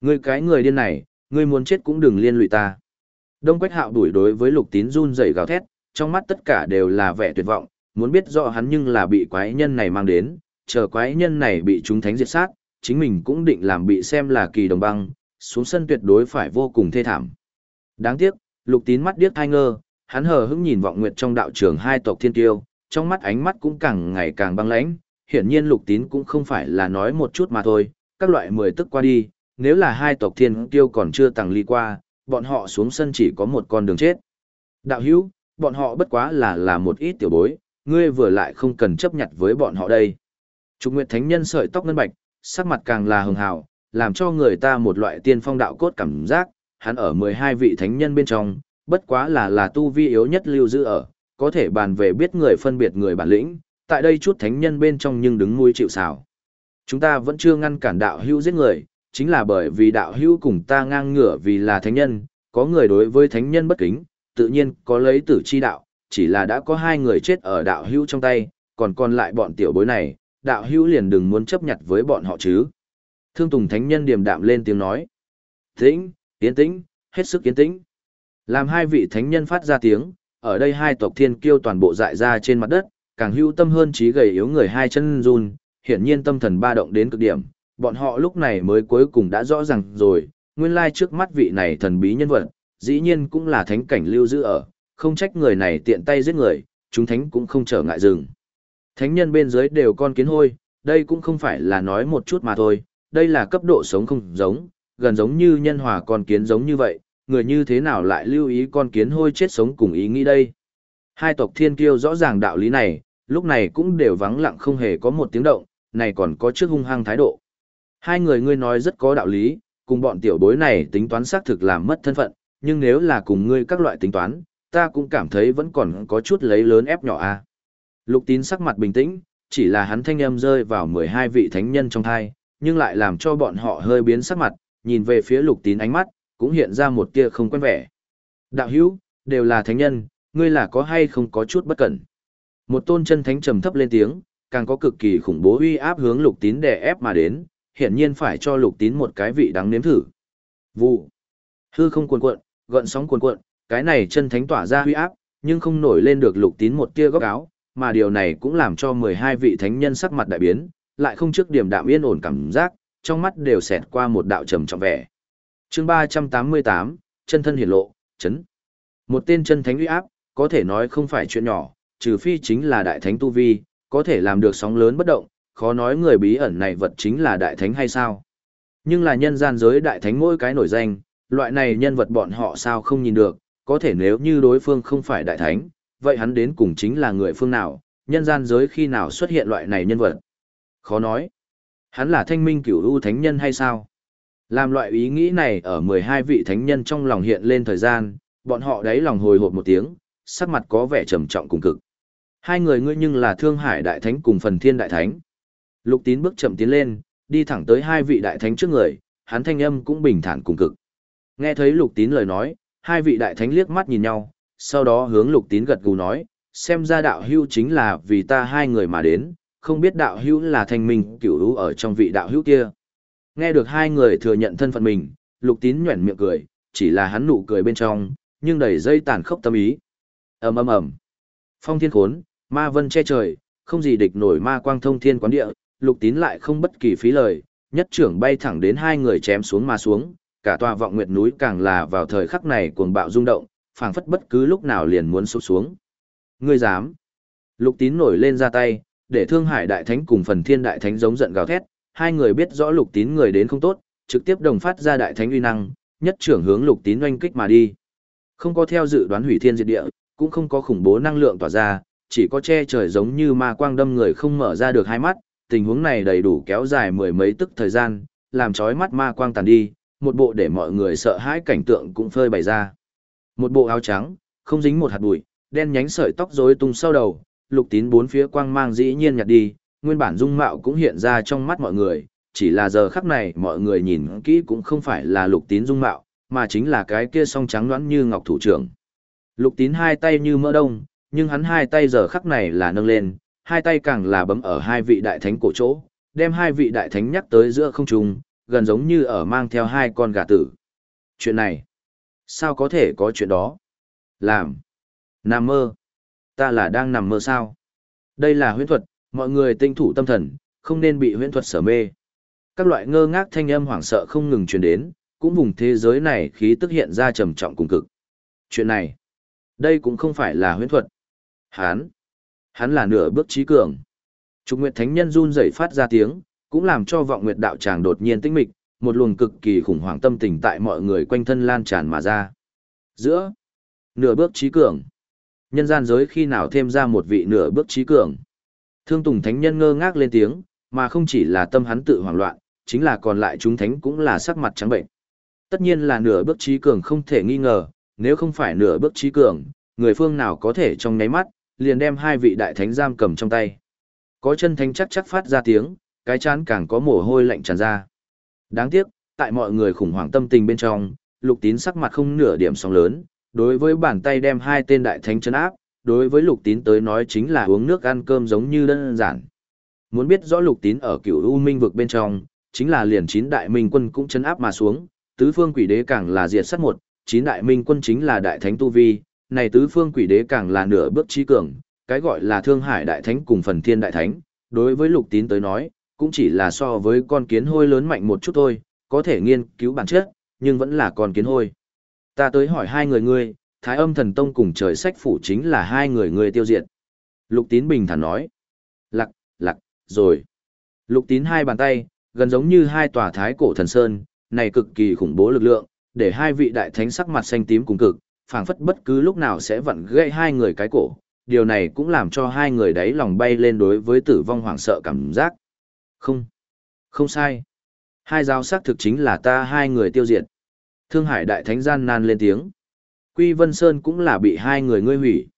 ngươi cái người điên này, ngươi muốn chết cũng đừng liên lụy ta. Đông Quách Hạo đuổi đối với lục tín run rẩy gào thét, trong mắt tất cả đều là vẻ tuyệt vọng, muốn biết rõ hắn nhưng là bị quái nhân này mang đến, chờ quái nhân này bị chúng thánh diệt sát, chính mình cũng định làm bị xem là kỳ đồng băng, xuống sân tuyệt đối phải vô cùng thê thảm. Đáng tiếc, lục tín mắt điếc thai ngơ, hắn hờ hững nhìn vọng nguyệt trong đạo trường hai tộc thiên tiêu, trong mắt ánh mắt cũng càng ngày càng băng lãnh, hiển nhiên lục tín cũng không phải là nói một chút mà thôi, các loại mười tức qua đi, nếu là hai tộc thiên tiêu còn chưa tàng ly qua, bọn họ xuống sân chỉ có một con đường chết. Đạo hữu, bọn họ bất quá là là một ít tiểu bối, ngươi vừa lại không cần chấp nhận với bọn họ đây. Trục Nguyệt Thánh Nhân sợi tóc ngân bạch, sắc mặt càng là hường hào, làm cho người ta một loại tiên phong đạo cốt cảm giác, hắn ở 12 vị thánh nhân bên trong, bất quá là là tu vi yếu nhất lưu giữ ở, có thể bàn về biết người phân biệt người bản lĩnh, tại đây chút thánh nhân bên trong nhưng đứng nuôi chịu xào. Chúng ta vẫn chưa ngăn cản đạo hữu giết người, chính là bởi vì đạo hữu cùng ta ngang ngửa vì là thánh nhân, có người đối với thánh nhân bất kính, tự nhiên có lấy tử chi đạo, chỉ là đã có hai người chết ở đạo hữu trong tay, còn còn lại bọn tiểu bối này, đạo hữu liền đừng muốn chấp nhận với bọn họ chứ. Thương Tùng Thánh Nhân điềm đạm lên tiếng nói. Tĩnh, yên tĩnh, hết sức yên tĩnh. Làm hai vị thánh nhân phát ra tiếng, ở đây hai tộc thiên kiêu toàn bộ dại ra trên mặt đất, càng hữu tâm hơn trí gầy yếu người hai chân run, hiển nhiên tâm thần ba động đến cực điểm. Bọn họ lúc này mới cuối cùng đã rõ ràng rồi, nguyên lai trước mắt vị này thần bí nhân vật, dĩ nhiên cũng là thánh cảnh lưu giữ ở, không trách người này tiện tay giết người, chúng thánh cũng không trở ngại dừng. Thánh nhân bên dưới đều con kiến hôi, đây cũng không phải là nói một chút mà thôi, đây là cấp độ sống không giống, gần giống như nhân hòa con kiến giống như vậy, người như thế nào lại lưu ý con kiến hôi chết sống cùng ý nghĩ đây. Hai tộc thiên kiêu rõ ràng đạo lý này, lúc này cũng đều vắng lặng không hề có một tiếng động, này còn có trước hung hăng thái độ. Hai người ngươi nói rất có đạo lý, cùng bọn tiểu bối này tính toán xác thực làm mất thân phận, nhưng nếu là cùng ngươi các loại tính toán, ta cũng cảm thấy vẫn còn có chút lấy lớn ép nhỏ a. Lục tín sắc mặt bình tĩnh, chỉ là hắn thanh âm rơi vào 12 vị thánh nhân trong thai, nhưng lại làm cho bọn họ hơi biến sắc mặt, nhìn về phía lục tín ánh mắt, cũng hiện ra một tia không quen vẻ. Đạo hữu, đều là thánh nhân, ngươi là có hay không có chút bất cẩn. Một tôn chân thánh trầm thấp lên tiếng, càng có cực kỳ khủng bố uy áp hướng lục tín đè ép mà đến, hiển nhiên phải cho lục tín một cái vị đáng nếm thử. Vụ. Hư không cuồn cuộn, gợn sóng cuồn cuộn, cái này chân thánh tỏa ra uy áp, nhưng không nổi lên được lục tín một tia góc áo, mà điều này cũng làm cho 12 vị thánh nhân sắc mặt đại biến, lại không trước điểm đạm yên ổn cảm giác, trong mắt đều xẹt qua một đạo trầm trọng vẻ. Chương 388, chân thân hiển lộ, chấn. Một tên chân thánh uy áp, có thể nói không phải chuyện nhỏ, trừ phi chính là đại thánh tu vi, có thể làm được sóng lớn bất động, khó nói người bí ẩn này vật chính là đại thánh hay sao. Nhưng là nhân gian giới đại thánh mỗi cái nổi danh, loại này nhân vật bọn họ sao không nhìn được, có thể nếu như đối phương không phải đại thánh, vậy hắn đến cùng chính là người phương nào, nhân gian giới khi nào xuất hiện loại này nhân vật. Khó nói, hắn là thanh minh cửu ưu thánh nhân hay sao? Làm loại ý nghĩ này ở 12 vị thánh nhân trong lòng hiện lên thời gian, bọn họ đáy lòng hồi hộp một tiếng, sắc mặt có vẻ trầm trọng cùng cực. Hai người ngươi nhưng là Thương Hải Đại Thánh cùng Phần Thiên Đại Thánh. Lục Tín bước chậm tiến lên, đi thẳng tới hai vị đại thánh trước người, hắn thanh âm cũng bình thản cùng cực. Nghe thấy Lục Tín lời nói, hai vị đại thánh liếc mắt nhìn nhau, sau đó hướng Lục Tín gật gù nói, xem ra đạo hưu chính là vì ta hai người mà đến, không biết đạo hưu là thành minh cửu hữu ở trong vị đạo hữu kia. Nghe được hai người thừa nhận thân phận mình, Lục Tín nhuẩn miệng cười, chỉ là hắn nụ cười bên trong, nhưng đầy dây tàn khốc tâm ý. ầm ầm ầm, phong thiên khốn, ma vân che trời, không gì địch nổi ma quang thông thiên quán địa, Lục Tín lại không bất kỳ phí lời, nhất trưởng bay thẳng đến hai người chém xuống mà xuống, cả tòa vọng nguyệt núi càng là vào thời khắc này cuồng bạo rung động, phảng phất bất cứ lúc nào liền muốn sụp xuống. Ngươi dám? Lục Tín nổi lên ra tay, để Thương Hải đại thánh cùng Phần Thiên đại thánh giống giận gào thét, hai người biết rõ Lục Tín người đến không tốt, trực tiếp đồng phát ra đại thánh uy năng, nhất trưởng hướng Lục Tín oanh kích mà đi. Không có theo dự đoán hủy thiên diệt địa, cũng không có khủng bố năng lượng tỏa ra, chỉ có che trời giống như ma quang đâm người không mở ra được hai mắt, tình huống này đầy đủ kéo dài mười mấy tức thời gian, làm chói mắt ma quang tàn đi, một bộ để mọi người sợ hãi cảnh tượng cũng phơi bày ra. Một bộ áo trắng, không dính một hạt bụi, đen nhánh sợi tóc rối tung sau đầu, lục tín bốn phía quang mang dĩ nhiên nhạt đi, nguyên bản dung mạo cũng hiện ra trong mắt mọi người, chỉ là giờ khắc này mọi người nhìn kỹ cũng không phải là lục tín dung mạo, mà chính là cái kia song trắng đoán như ngọc thủ trưởng. Lục tín hai tay như mỡ đông, nhưng hắn hai tay giờ khắc này là nâng lên, hai tay càng là bấm ở hai vị đại thánh cổ chỗ, đem hai vị đại thánh nhắc tới giữa không trung, gần giống như ở mang theo hai con gà tử. Chuyện này, sao có thể có chuyện đó? Làm, nằm mơ, ta là đang nằm mơ sao? Đây là huyễn thuật, mọi người tinh thủ tâm thần, không nên bị huyễn thuật sở mê. Các loại ngơ ngác thanh âm hoảng sợ không ngừng truyền đến, cũng vùng thế giới này khí tức hiện ra trầm trọng cùng cực. Chuyện này, đây cũng không phải là huyễn thuật. Hán, hắn là nửa bước trí cường. Trục Nguyệt Thánh Nhân run rẩy phát ra tiếng, cũng làm cho vọng Nguyệt đạo tràng đột nhiên tĩnh mịch, một luồng cực kỳ khủng hoảng tâm tình tại mọi người quanh thân lan tràn mà ra. Giữa nửa bước trí cường, nhân gian giới khi nào thêm ra một vị nửa bước trí cường. Thương Tùng Thánh Nhân ngơ ngác lên tiếng, mà không chỉ là tâm hắn tự hoảng loạn, chính là còn lại chúng thánh cũng là sắc mặt trắng bệnh. Tất nhiên là nửa bước trí cường không thể nghi ngờ, nếu không phải nửa bước trí cường, người phương nào có thể trong nháy mắt, liền đem hai vị đại thánh giam cầm trong tay. Có chân thánh chắc chắc phát ra tiếng, cái chán càng có mồ hôi lạnh tràn ra. Đáng tiếc, tại mọi người khủng hoảng tâm tình bên trong, lục tín sắc mặt không nửa điểm sóng lớn, đối với bàn tay đem hai tên đại thánh chân áp, đối với lục tín tới nói chính là uống nước ăn cơm giống như đơn giản. Muốn biết rõ lục tín ở cửu U Minh vực bên trong, chính là liền chín đại minh quân cũng chân áp mà xuống, tứ phương quỷ đế càng là diệt sát một, chín đại minh quân chính là đại thánh tu vi, này tứ phương quỷ đế càng là nửa bước trí cường, cái gọi là thương hải đại thánh cùng phần thiên đại thánh, đối với lục tín tới nói, cũng chỉ là so với con kiến hôi lớn mạnh một chút thôi, có thể nghiên cứu bản chất, nhưng vẫn là con kiến hôi. Ta tới hỏi hai người ngươi, Thái âm thần tông cùng trời sách phủ chính là hai người ngươi tiêu diệt. Lục tín bình thản nói. Lặc, lặc, rồi. Lục tín hai bàn tay, gần giống như hai tòa thái cổ thần sơn, này cực kỳ khủng bố lực lượng, để hai vị đại thánh sắc mặt xanh tím cùng cực, phảng phất bất cứ lúc nào sẽ vặn gãy hai người cái cổ. Điều này cũng làm cho hai người đấy lòng bay lên đối với tử vong hoảng sợ cảm giác. Không, không sai. Hai giáo xác thực chính là ta hai người tiêu diệt. Thương Hải Đại Thánh gian nan lên tiếng. Quy Vân Sơn cũng là bị hai người ngươi hủy.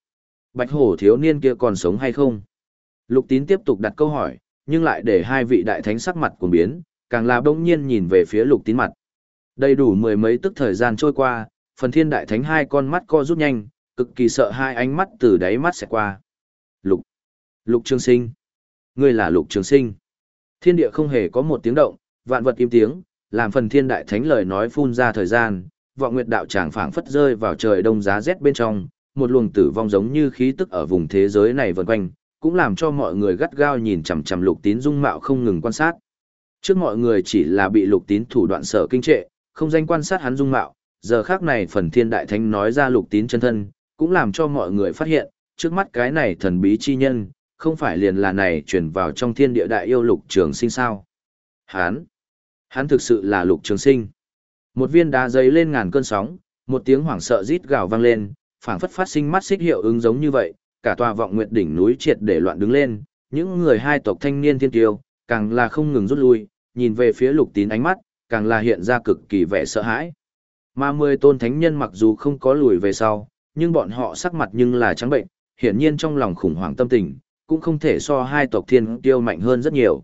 Bạch hổ thiếu niên kia còn sống hay không? Lục tín tiếp tục đặt câu hỏi, nhưng lại để hai vị đại thánh sắc mặt cuồng biến, càng là bỗng nhiên nhìn về phía lục tín mặt. Đầy đủ mười mấy tức thời gian trôi qua, phần thiên đại thánh hai con mắt co rút nhanh, cực kỳ sợ hai ánh mắt từ đáy mắt sẽ qua. Lục. Lục trường sinh. Ngươi là lục trường sinh. Thiên địa không hề có một tiếng động, vạn vật im tiếng, làm phần thiên đại thánh lời nói phun ra thời gian, vọng nguyệt đạo tràng phảng phất rơi vào trời đông giá rét bên trong, một luồng tử vong giống như khí tức ở vùng thế giới này vần quanh, cũng làm cho mọi người gắt gao nhìn chằm chằm lục tín dung mạo không ngừng quan sát. Trước mọi người chỉ là bị lục tín thủ đoạn sở kinh trệ, không danh quan sát hắn dung mạo, giờ khác này phần thiên đại thánh nói ra lục tín chân thân, cũng làm cho mọi người phát hiện, trước mắt cái này thần bí chi nhân, không phải liền là này chuyển vào trong thiên địa đại yêu lục trường sinh sao. Hắn, hắn thực sự là lục trường sinh. Một viên đá giấy lên ngàn cơn sóng, một tiếng hoảng sợ rít gào vang lên, phảng phất phát sinh mắt xích hiệu ứng giống như vậy, cả tòa vọng nguyệt đỉnh núi triệt để loạn đứng lên, những người hai tộc thanh niên thiên tiêu, càng là không ngừng rút lui, nhìn về phía lục tín ánh mắt, càng là hiện ra cực kỳ vẻ sợ hãi. Mà mười tôn thánh nhân mặc dù không có lùi về sau, nhưng bọn họ sắc mặt nhưng là trắng bệnh, hiển nhiên trong lòng khủng hoảng tâm tình, cũng không thể so hai tộc thiên tiêu mạnh hơn rất nhiều.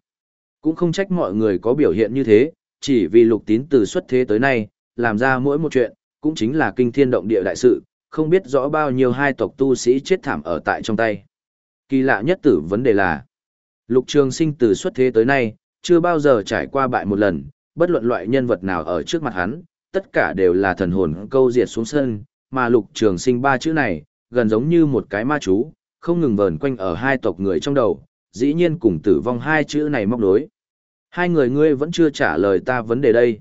Cũng không trách mọi người có biểu hiện như thế, chỉ vì lục tín từ xuất thế tới nay, làm ra mỗi một chuyện, cũng chính là kinh thiên động địa đại sự, không biết rõ bao nhiêu hai tộc tu sĩ chết thảm ở tại trong tay. Kỳ lạ nhất tử vấn đề là, lục trường sinh từ xuất thế tới nay, chưa bao giờ trải qua bại một lần, bất luận loại nhân vật nào ở trước mặt hắn, tất cả đều là thần hồn câu diệt xuống sân, mà lục trường sinh ba chữ này, gần giống như một cái ma chú, không ngừng vờn quanh ở hai tộc người trong đầu, dĩ nhiên cùng tử vong hai chữ này móc đối. Hai người ngươi vẫn chưa trả lời ta vấn đề đây.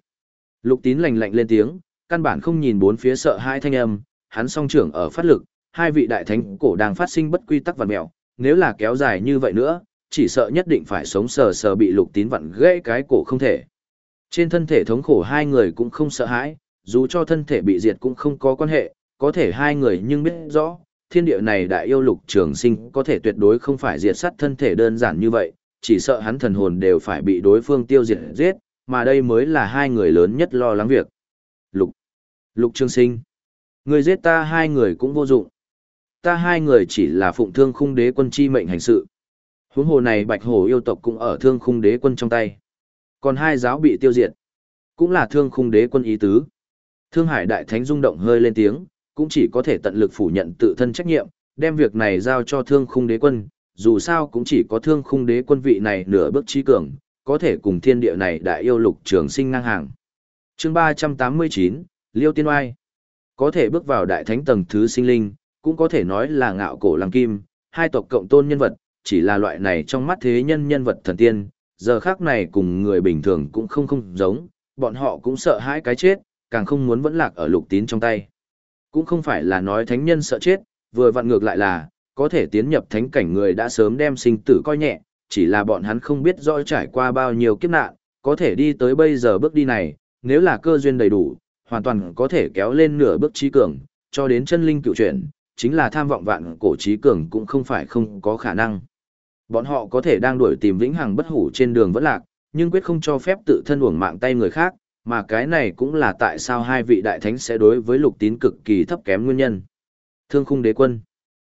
Lục tín lạnh lạnh lên tiếng, căn bản không nhìn bốn phía sợ hai thanh âm, hắn song trưởng ở phát lực, hai vị đại thánh cổ đang phát sinh bất quy tắc vặn mẹo, nếu là kéo dài như vậy nữa, chỉ sợ nhất định phải sống sờ sờ bị lục tín vặn gãy cái cổ không thể. Trên thân thể thống khổ hai người cũng không sợ hãi, dù cho thân thể bị diệt cũng không có quan hệ, có thể hai người nhưng biết rõ, thiên địa này đại yêu lục trường sinh có thể tuyệt đối không phải diệt sát thân thể đơn giản như vậy, chỉ sợ hắn thần hồn đều phải bị đối phương tiêu diệt giết, mà đây mới là hai người lớn nhất lo lắng việc. Lục, lục trường sinh, người giết ta hai người cũng vô dụng. Ta hai người chỉ là phụng thương khung đế quân chi mệnh hành sự. Huống hồ này bạch hồ yêu tộc cũng ở thương khung đế quân trong tay. Còn hai giáo bị tiêu diệt, cũng là thương khung đế quân ý tứ. Thương Hải Đại Thánh rung động hơi lên tiếng, cũng chỉ có thể tận lực phủ nhận tự thân trách nhiệm, đem việc này giao cho thương khung đế quân, dù sao cũng chỉ có thương khung đế quân vị này nửa bước trí cường, có thể cùng thiên địa này đại yêu lục trường sinh ngang hàng. chương 389, Liêu Tiên Oai Có thể bước vào đại thánh tầng thứ sinh linh, cũng có thể nói là ngạo cổ lăng kim, hai tộc cộng tôn nhân vật, chỉ là loại này trong mắt thế nhân nhân vật thần tiên, giờ khác này cùng người bình thường cũng không không giống, bọn họ cũng sợ hãi cái chết, càng không muốn vẫn lạc ở lục tín trong tay. Cũng không phải là nói thánh nhân sợ chết, vừa vặn ngược lại là, có thể tiến nhập thánh cảnh người đã sớm đem sinh tử coi nhẹ, chỉ là bọn hắn không biết rõ trải qua bao nhiêu kiếp nạn, có thể đi tới bây giờ bước đi này, nếu là cơ duyên đầy đủ, hoàn toàn có thể kéo lên nửa bước trí cường, cho đến chân linh cựu chuyển, chính là tham vọng vạn cổ trí cường cũng không phải không có khả năng. Bọn họ có thể đang đuổi tìm vĩnh hằng bất hủ trên đường vẫn lạc, nhưng quyết không cho phép tự thân uổng mạng tay người khác, mà cái này cũng là tại sao hai vị đại thánh sẽ đối với lục tín cực kỳ thấp kém nguyên nhân. Thương khung đế quân.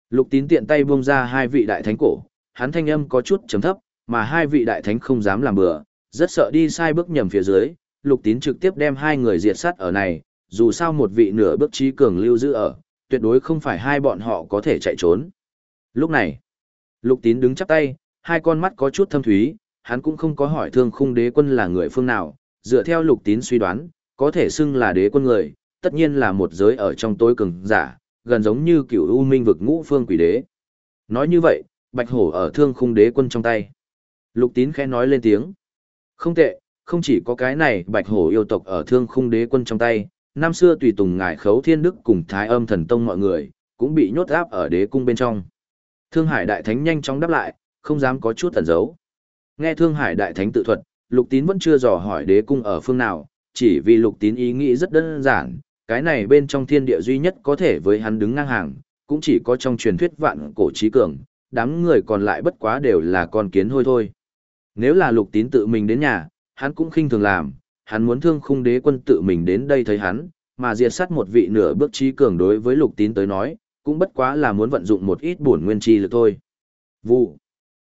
Lục tín tiện tay buông ra hai vị đại thánh cổ, hắn thanh âm có chút chấm thấp, mà hai vị đại thánh không dám làm bừa, rất sợ đi sai bước nhầm phía dưới, lục tín trực tiếp đem hai người diệt sát ở này, dù sao một vị nửa bước trí cường lưu giữ ở, tuyệt đối không phải hai bọn họ có thể chạy trốn. Lúc này, lục tín đứng chắp tay, hai con mắt có chút thâm thúy, hắn cũng không có hỏi thương khung đế quân là người phương nào, dựa theo lục tín suy đoán, có thể xưng là đế quân người, tất nhiên là một giới ở trong tối cường giả, gần giống như cựu u minh vực ngũ phương quỷ đế. Nói như vậy, bạch hổ ở thương khung đế quân trong tay. Lục tín khẽ nói lên tiếng. Không tệ, không chỉ có cái này bạch hổ yêu tộc ở thương khung đế quân trong tay, năm xưa tùy tùng ngài khấu thiên đức cùng thái âm thần tông mọi người, cũng bị nhốt áp ở đế cung bên trong. Thương hải đại thánh nhanh chóng đáp lại, không dám có chút tẩn giấu. Nghe thương hải đại thánh tự thuật, lục tín vẫn chưa dò hỏi đế cung ở phương nào, chỉ vì lục tín ý nghĩ rất đơn giản, cái này bên trong thiên địa duy nhất có thể với hắn đứng ngang hàng, cũng chỉ có trong truyền thuyết vạn cổ trí cường, đám người còn lại bất quá đều là con kiến hôi thôi. Nếu là lục tín tự mình đến nhà, hắn cũng khinh thường làm, hắn muốn thương khung đế quân tự mình đến đây thấy hắn, mà diệt sát một vị nửa bước trí cường đối với lục tín tới nói, cũng bất quá là muốn vận dụng một ít bổn nguyên chi lực thôi. Vụ.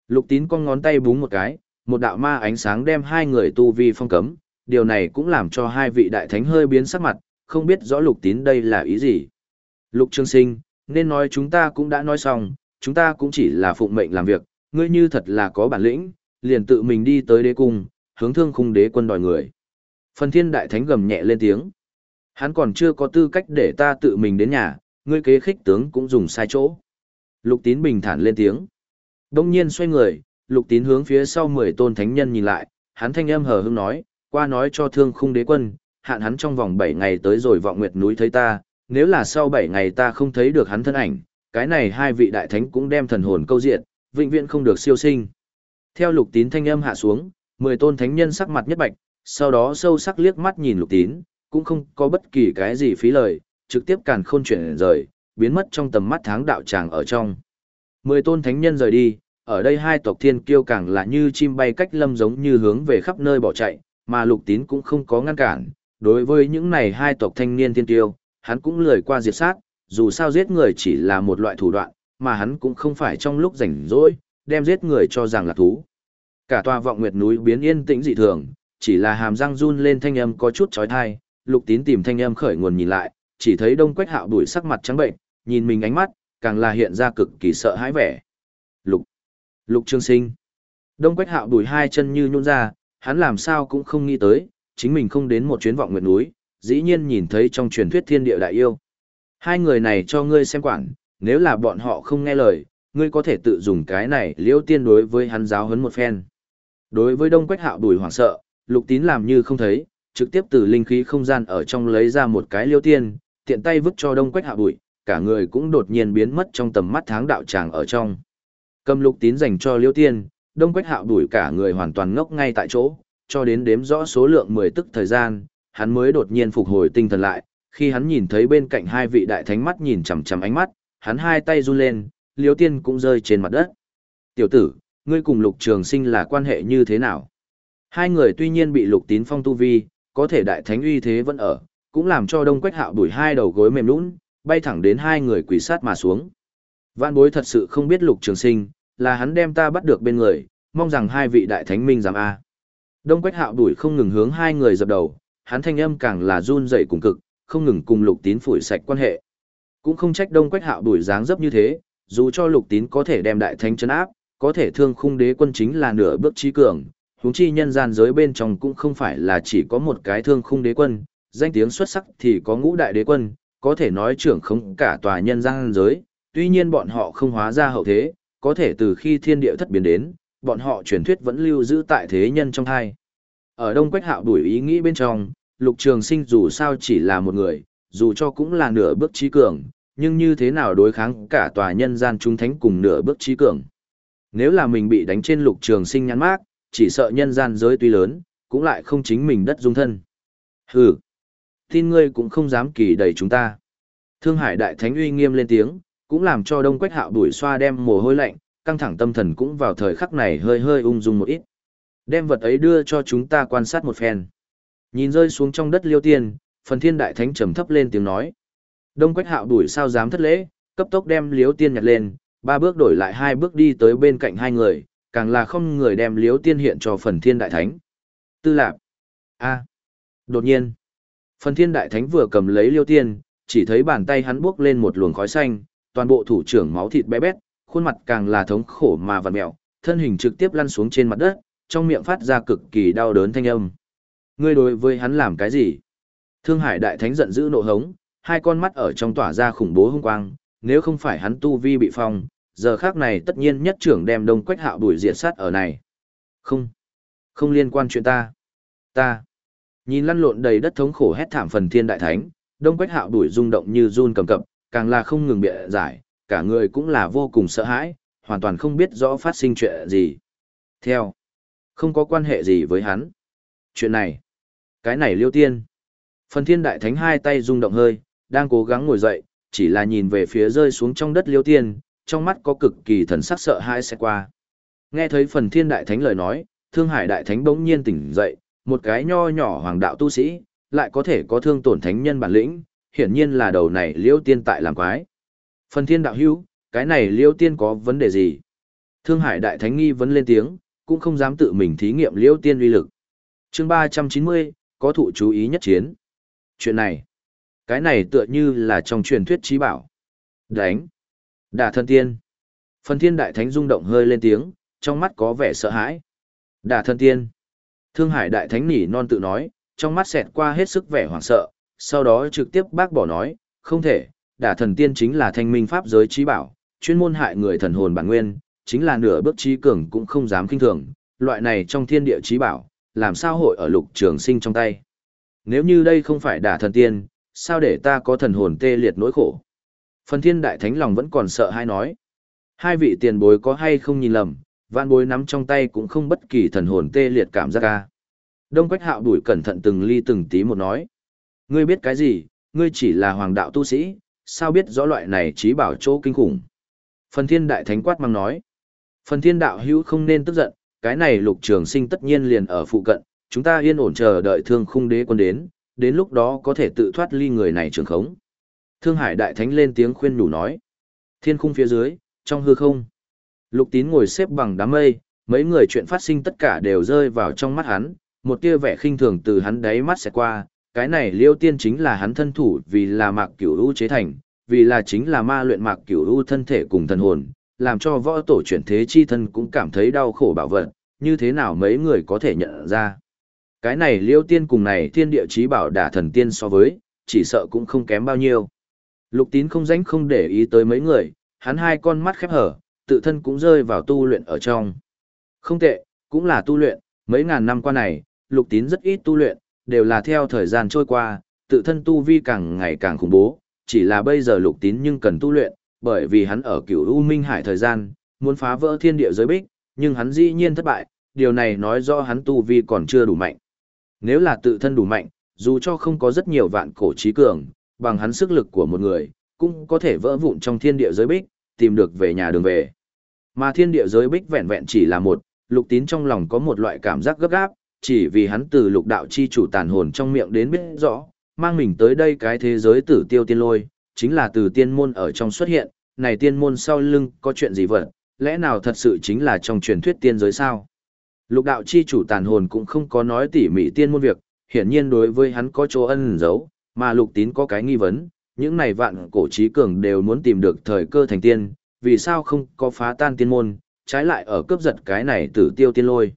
Lục tín con ngón tay búng một cái, một đạo ma ánh sáng đem hai người tu vi phong cấm, điều này cũng làm cho hai vị đại thánh hơi biến sắc mặt, không biết rõ lục tín đây là ý gì. Lục Trương Sinh, nên nói chúng ta cũng đã nói xong, chúng ta cũng chỉ là phụng mệnh làm việc, ngươi như thật là có bản lĩnh, liền tự mình đi tới đế cung, hướng thương khung đế quân đòi người. Phần thiên đại thánh gầm nhẹ lên tiếng. Hắn còn chưa có tư cách để ta tự mình đến nhà, ngươi kế khích tướng cũng dùng sai chỗ. Lục tín bình thản lên tiếng. Đông nhiên xoay người, lục tín hướng phía sau mười tôn thánh nhân nhìn lại, hắn thanh âm hờ hững nói, qua nói cho thương khung đế quân, hạn hắn trong vòng bảy ngày tới rồi vọng nguyệt núi thấy ta, nếu là sau bảy ngày ta không thấy được hắn thân ảnh, cái này hai vị đại thánh cũng đem thần hồn câu diện, vĩnh viễn không được siêu sinh. Theo lục tín thanh âm hạ xuống, mười tôn thánh nhân sắc mặt nhất bạch, sau đó sâu sắc liếc mắt nhìn lục tín, cũng không có bất kỳ cái gì phí lời, trực tiếp càn khôn chuyển rời, biến mất trong tầm mắt tháng đạo tràng ở trong. Mười tôn thánh nhân rời đi, ở đây hai tộc thiên kiêu càng là như chim bay cách lâm giống như hướng về khắp nơi bỏ chạy, mà lục tín cũng không có ngăn cản. Đối với những này hai tộc thanh niên thiên kiêu, hắn cũng lười qua diệt sát, dù sao giết người chỉ là một loại thủ đoạn, mà hắn cũng không phải trong lúc rảnh rỗi, đem giết người cho rằng là thú. Cả tòa vọng nguyệt núi biến yên tĩnh dị thường, chỉ là hàm răng run lên thanh âm có chút chói tai, lục tín tìm thanh âm khởi nguồn nhìn lại, chỉ thấy đông quách hạo đuổi sắc mặt trắng bệnh, nhìn mình ánh mắt, càng là hiện ra cực kỳ sợ hãi vẻ. Lục, lục trương sinh. Đông quách hạo đuổi hai chân như nhún ra, hắn làm sao cũng không nghĩ tới, chính mình không đến một chuyến vọng nguyệt núi, dĩ nhiên nhìn thấy trong truyền thuyết thiên địa đại yêu. Hai người này cho ngươi xem quản, nếu là bọn họ không nghe lời, ngươi có thể tự dùng cái này liễu tiên đối với hắn giáo huấn một phen. Đối với đông quách hạo đuổi hoảng sợ, lục tín làm như không thấy, trực tiếp từ linh khí không gian ở trong lấy ra một cái liễu tiên, tiện tay vứt cho đông quách Hạ Bụi, cả người cũng đột nhiên biến mất trong tầm mắt tháng đạo tràng ở trong. Cầm lục tín dành cho liễu tiên, đông quách Hạ Bụi cả người hoàn toàn ngốc ngay tại chỗ, cho đến đếm rõ số lượng 10 tức thời gian, hắn mới đột nhiên phục hồi tinh thần lại, khi hắn nhìn thấy bên cạnh hai vị đại thánh mắt nhìn chằm chằm ánh mắt, hắn hai tay run lên, liêu tiên cũng rơi trên mặt đất. Tiểu tử, ngươi cùng lục trường sinh là quan hệ như thế nào? Hai người tuy nhiên bị lục tín phong tu vi, có thể đại thánh uy thế vẫn ở, cũng làm cho đông quách hạo đuổi hai đầu gối mềm lún, bay thẳng đến hai người quỷ sát mà xuống. Vạn bối thật sự không biết lục trường sinh, là hắn đem ta bắt được bên người, mong rằng hai vị đại thánh minh giảm A. Đông quách hạo đuổi không ngừng hướng hai người dập đầu, hắn thanh âm càng là run dậy cùng cực, không ngừng cùng lục tín phủi sạch quan hệ. Cũng không trách đông quách hạo đuổi dáng dấp như thế, dù cho lục tín có thể đem đại thánh chấn áp, có thể thương khung đế quân chính là nửa bước trí cường, huống chi nhân gian giới bên trong cũng không phải là chỉ có một cái thương khung đế quân, danh tiếng xuất sắc thì có ngũ đại đế quân, có thể nói trưởng không cả tòa nhân gian giới, tuy nhiên bọn họ không hóa ra hậu thế, có thể từ khi thiên địa thất biến đến, bọn họ truyền thuyết vẫn lưu giữ tại thế nhân trong thai. Ở Đông Quách Hạo đuổi ý nghĩ bên trong, Lục Trường Sinh dù sao chỉ là một người, dù cho cũng là nửa bước trí cường, nhưng như thế nào đối kháng cả tòa nhân gian trung thánh cùng nửa bước trí cường. Nếu là mình bị đánh trên Lục Trường Sinh nhắn mát, chỉ sợ nhân gian giới tuy lớn, cũng lại không chính mình đất dung thân. Hừ, tin ngươi cũng không dám kỳ đầy chúng ta. Thương Hải Đại Thánh uy nghiêm lên tiếng, cũng làm cho Đông Quách Hạo đuổi xoa đem mồ hôi lạnh, căng thẳng tâm thần cũng vào thời khắc này hơi hơi ung dung một ít. Đem vật ấy đưa cho chúng ta quan sát một phen. Nhìn rơi xuống trong đất liêu tiên, phần thiên đại thánh trầm thấp lên tiếng nói. Đông quách hạo đuổi sao dám thất lễ, cấp tốc đem liêu tiên nhặt lên, ba bước đổi lại hai bước đi tới bên cạnh hai người, càng là không người đem liêu tiên hiện cho phần thiên đại thánh. Tư lạc. a Đột nhiên. Phần thiên đại thánh vừa cầm lấy liêu tiên, chỉ thấy bàn tay hắn bước lên một luồng khói xanh, toàn bộ thủ trưởng máu thịt bé bét, khuôn mặt càng là thống khổ mà vằn mẹo, thân hình trực tiếp lăn xuống trên mặt đất, trong miệng phát ra cực kỳ đau đớn thanh âm. Ngươi đối với hắn làm cái gì? Thương Hải Đại Thánh giận dữ nộ hống, hai con mắt ở trong tỏa ra khủng bố hung quang, nếu không phải hắn tu vi bị phong, giờ khác này tất nhiên nhất trưởng đem Đông Quách Hạo đuổi diệt sát ở này. Không, không liên quan chuyện ta. Ta. Nhìn lăn lộn đầy đất thống khổ hét thảm phần thiên đại thánh, Đông Quách Hạo đuổi rung động như run cầm cập, càng là không ngừng bịa giải, cả người cũng là vô cùng sợ hãi, hoàn toàn không biết rõ phát sinh chuyện gì. Theo, không có quan hệ gì với hắn. Chuyện này, cái này liêu tiên. Phần thiên đại thánh hai tay rung động hơi, đang cố gắng ngồi dậy, chỉ là nhìn về phía rơi xuống trong đất liêu tiên, trong mắt có cực kỳ thần sắc sợ hãi sẽ qua. Nghe thấy phần thiên đại thánh lời nói, thương hải đại thánh bỗng nhiên tỉnh dậy, một cái nho nhỏ hoàng đạo tu sĩ, lại có thể có thương tổn thánh nhân bản lĩnh, hiển nhiên là đầu này liêu tiên tại làm quái. Phần thiên đạo hữu, cái này liêu tiên có vấn đề gì? Thương hải đại thánh nghi vấn lên tiếng, cũng không dám tự mình thí nghiệm liêu tiên uy lực. chương 390, có thụ chú ý nhất chiến. Chuyện này, cái này tựa như là trong truyền thuyết trí bảo. Đánh. Đả thân tiên. Phần thiên đại thánh rung động hơi lên tiếng, trong mắt có vẻ sợ hãi. Đả thân tiên. Thương hải đại thánh nỉ non tự nói, trong mắt xẹt qua hết sức vẻ hoảng sợ, sau đó trực tiếp bác bỏ nói, không thể, đả thần tiên chính là thanh minh pháp giới trí bảo, chuyên môn hại người thần hồn bản nguyên, chính là nửa bước trí cường cũng không dám kinh thường, loại này trong thiên địa trí bảo, làm sao hội ở lục trường sinh trong tay. Nếu như đây không phải đả thần tiên, sao để ta có thần hồn tê liệt nỗi khổ? Phần thiên đại thánh lòng vẫn còn sợ hai nói. Hai vị tiền bối có hay không nhìn lầm, vạn bối nắm trong tay cũng không bất kỳ thần hồn tê liệt cảm giác ca. Đông Quách Hạo đuổi cẩn thận từng ly từng tí một nói. Ngươi biết cái gì, ngươi chỉ là hoàng đạo tu sĩ, sao biết rõ loại này trí bảo chỗ kinh khủng. Phần thiên đại thánh quát mang nói. Phần thiên đạo hữu không nên tức giận, cái này lục trường sinh tất nhiên liền ở phụ cận, chúng ta yên ổn chờ đợi thương khung đế quân đến, đến lúc đó có thể tự thoát ly người này trường khống. Thương hải đại thánh lên tiếng khuyên nhủ nói. Thiên khung phía dưới, trong hư không. Lục tín ngồi xếp bằng đám mây, mấy người chuyện phát sinh tất cả đều rơi vào trong mắt hắn, một tia vẻ khinh thường từ hắn đáy mắt sẽ qua, cái này liêu tiên chính là hắn thân thủ vì là mạc cửu u chế thành, vì là chính là ma luyện mạc cửu u thân thể cùng thần hồn, làm cho võ tổ chuyển thế chi thân cũng cảm thấy đau khổ bảo vật, như thế nào mấy người có thể nhận ra. Cái này liêu tiên cùng này thiên địa chí bảo đả thần tiên so với, chỉ sợ cũng không kém bao nhiêu. Lục tín không dánh không để ý tới mấy người, hắn hai con mắt khép hở, tự thân cũng rơi vào tu luyện ở trong. Không tệ, cũng là tu luyện, mấy ngàn năm qua này, lục tín rất ít tu luyện, đều là theo thời gian trôi qua, tự thân tu vi càng ngày càng khủng bố, chỉ là bây giờ lục tín nhưng cần tu luyện, bởi vì hắn ở cửu U Minh Hải thời gian, muốn phá vỡ thiên địa giới bích, nhưng hắn dĩ nhiên thất bại, điều này nói rõ hắn tu vi còn chưa đủ mạnh. Nếu là tự thân đủ mạnh, dù cho không có rất nhiều vạn cổ trí cường, bằng hắn sức lực của một người, cũng có thể vỡ vụn trong thiên địa giới bích, tìm được về nhà đường về. Mà thiên địa giới bích vẹn vẹn chỉ là một, lục tín trong lòng có một loại cảm giác gấp gáp, chỉ vì hắn từ lục đạo chi chủ tàn hồn trong miệng đến biết rõ, mang mình tới đây cái thế giới tử tiêu tiên lôi, chính là từ tiên môn ở trong xuất hiện, này tiên môn sau lưng có chuyện gì vậy, lẽ nào thật sự chính là trong truyền thuyết tiên giới sao? Lục đạo chi chủ tàn hồn cũng không có nói tỉ mỉ tiên môn việc, hiển nhiên đối với hắn có chỗ ân giấu, mà lục tín có cái nghi vấn, những này vạn cổ trí cường đều muốn tìm được thời cơ thành tiên, vì sao không có phá tan tiên môn, trái lại ở cướp giật cái này tử tiêu tiên lôi.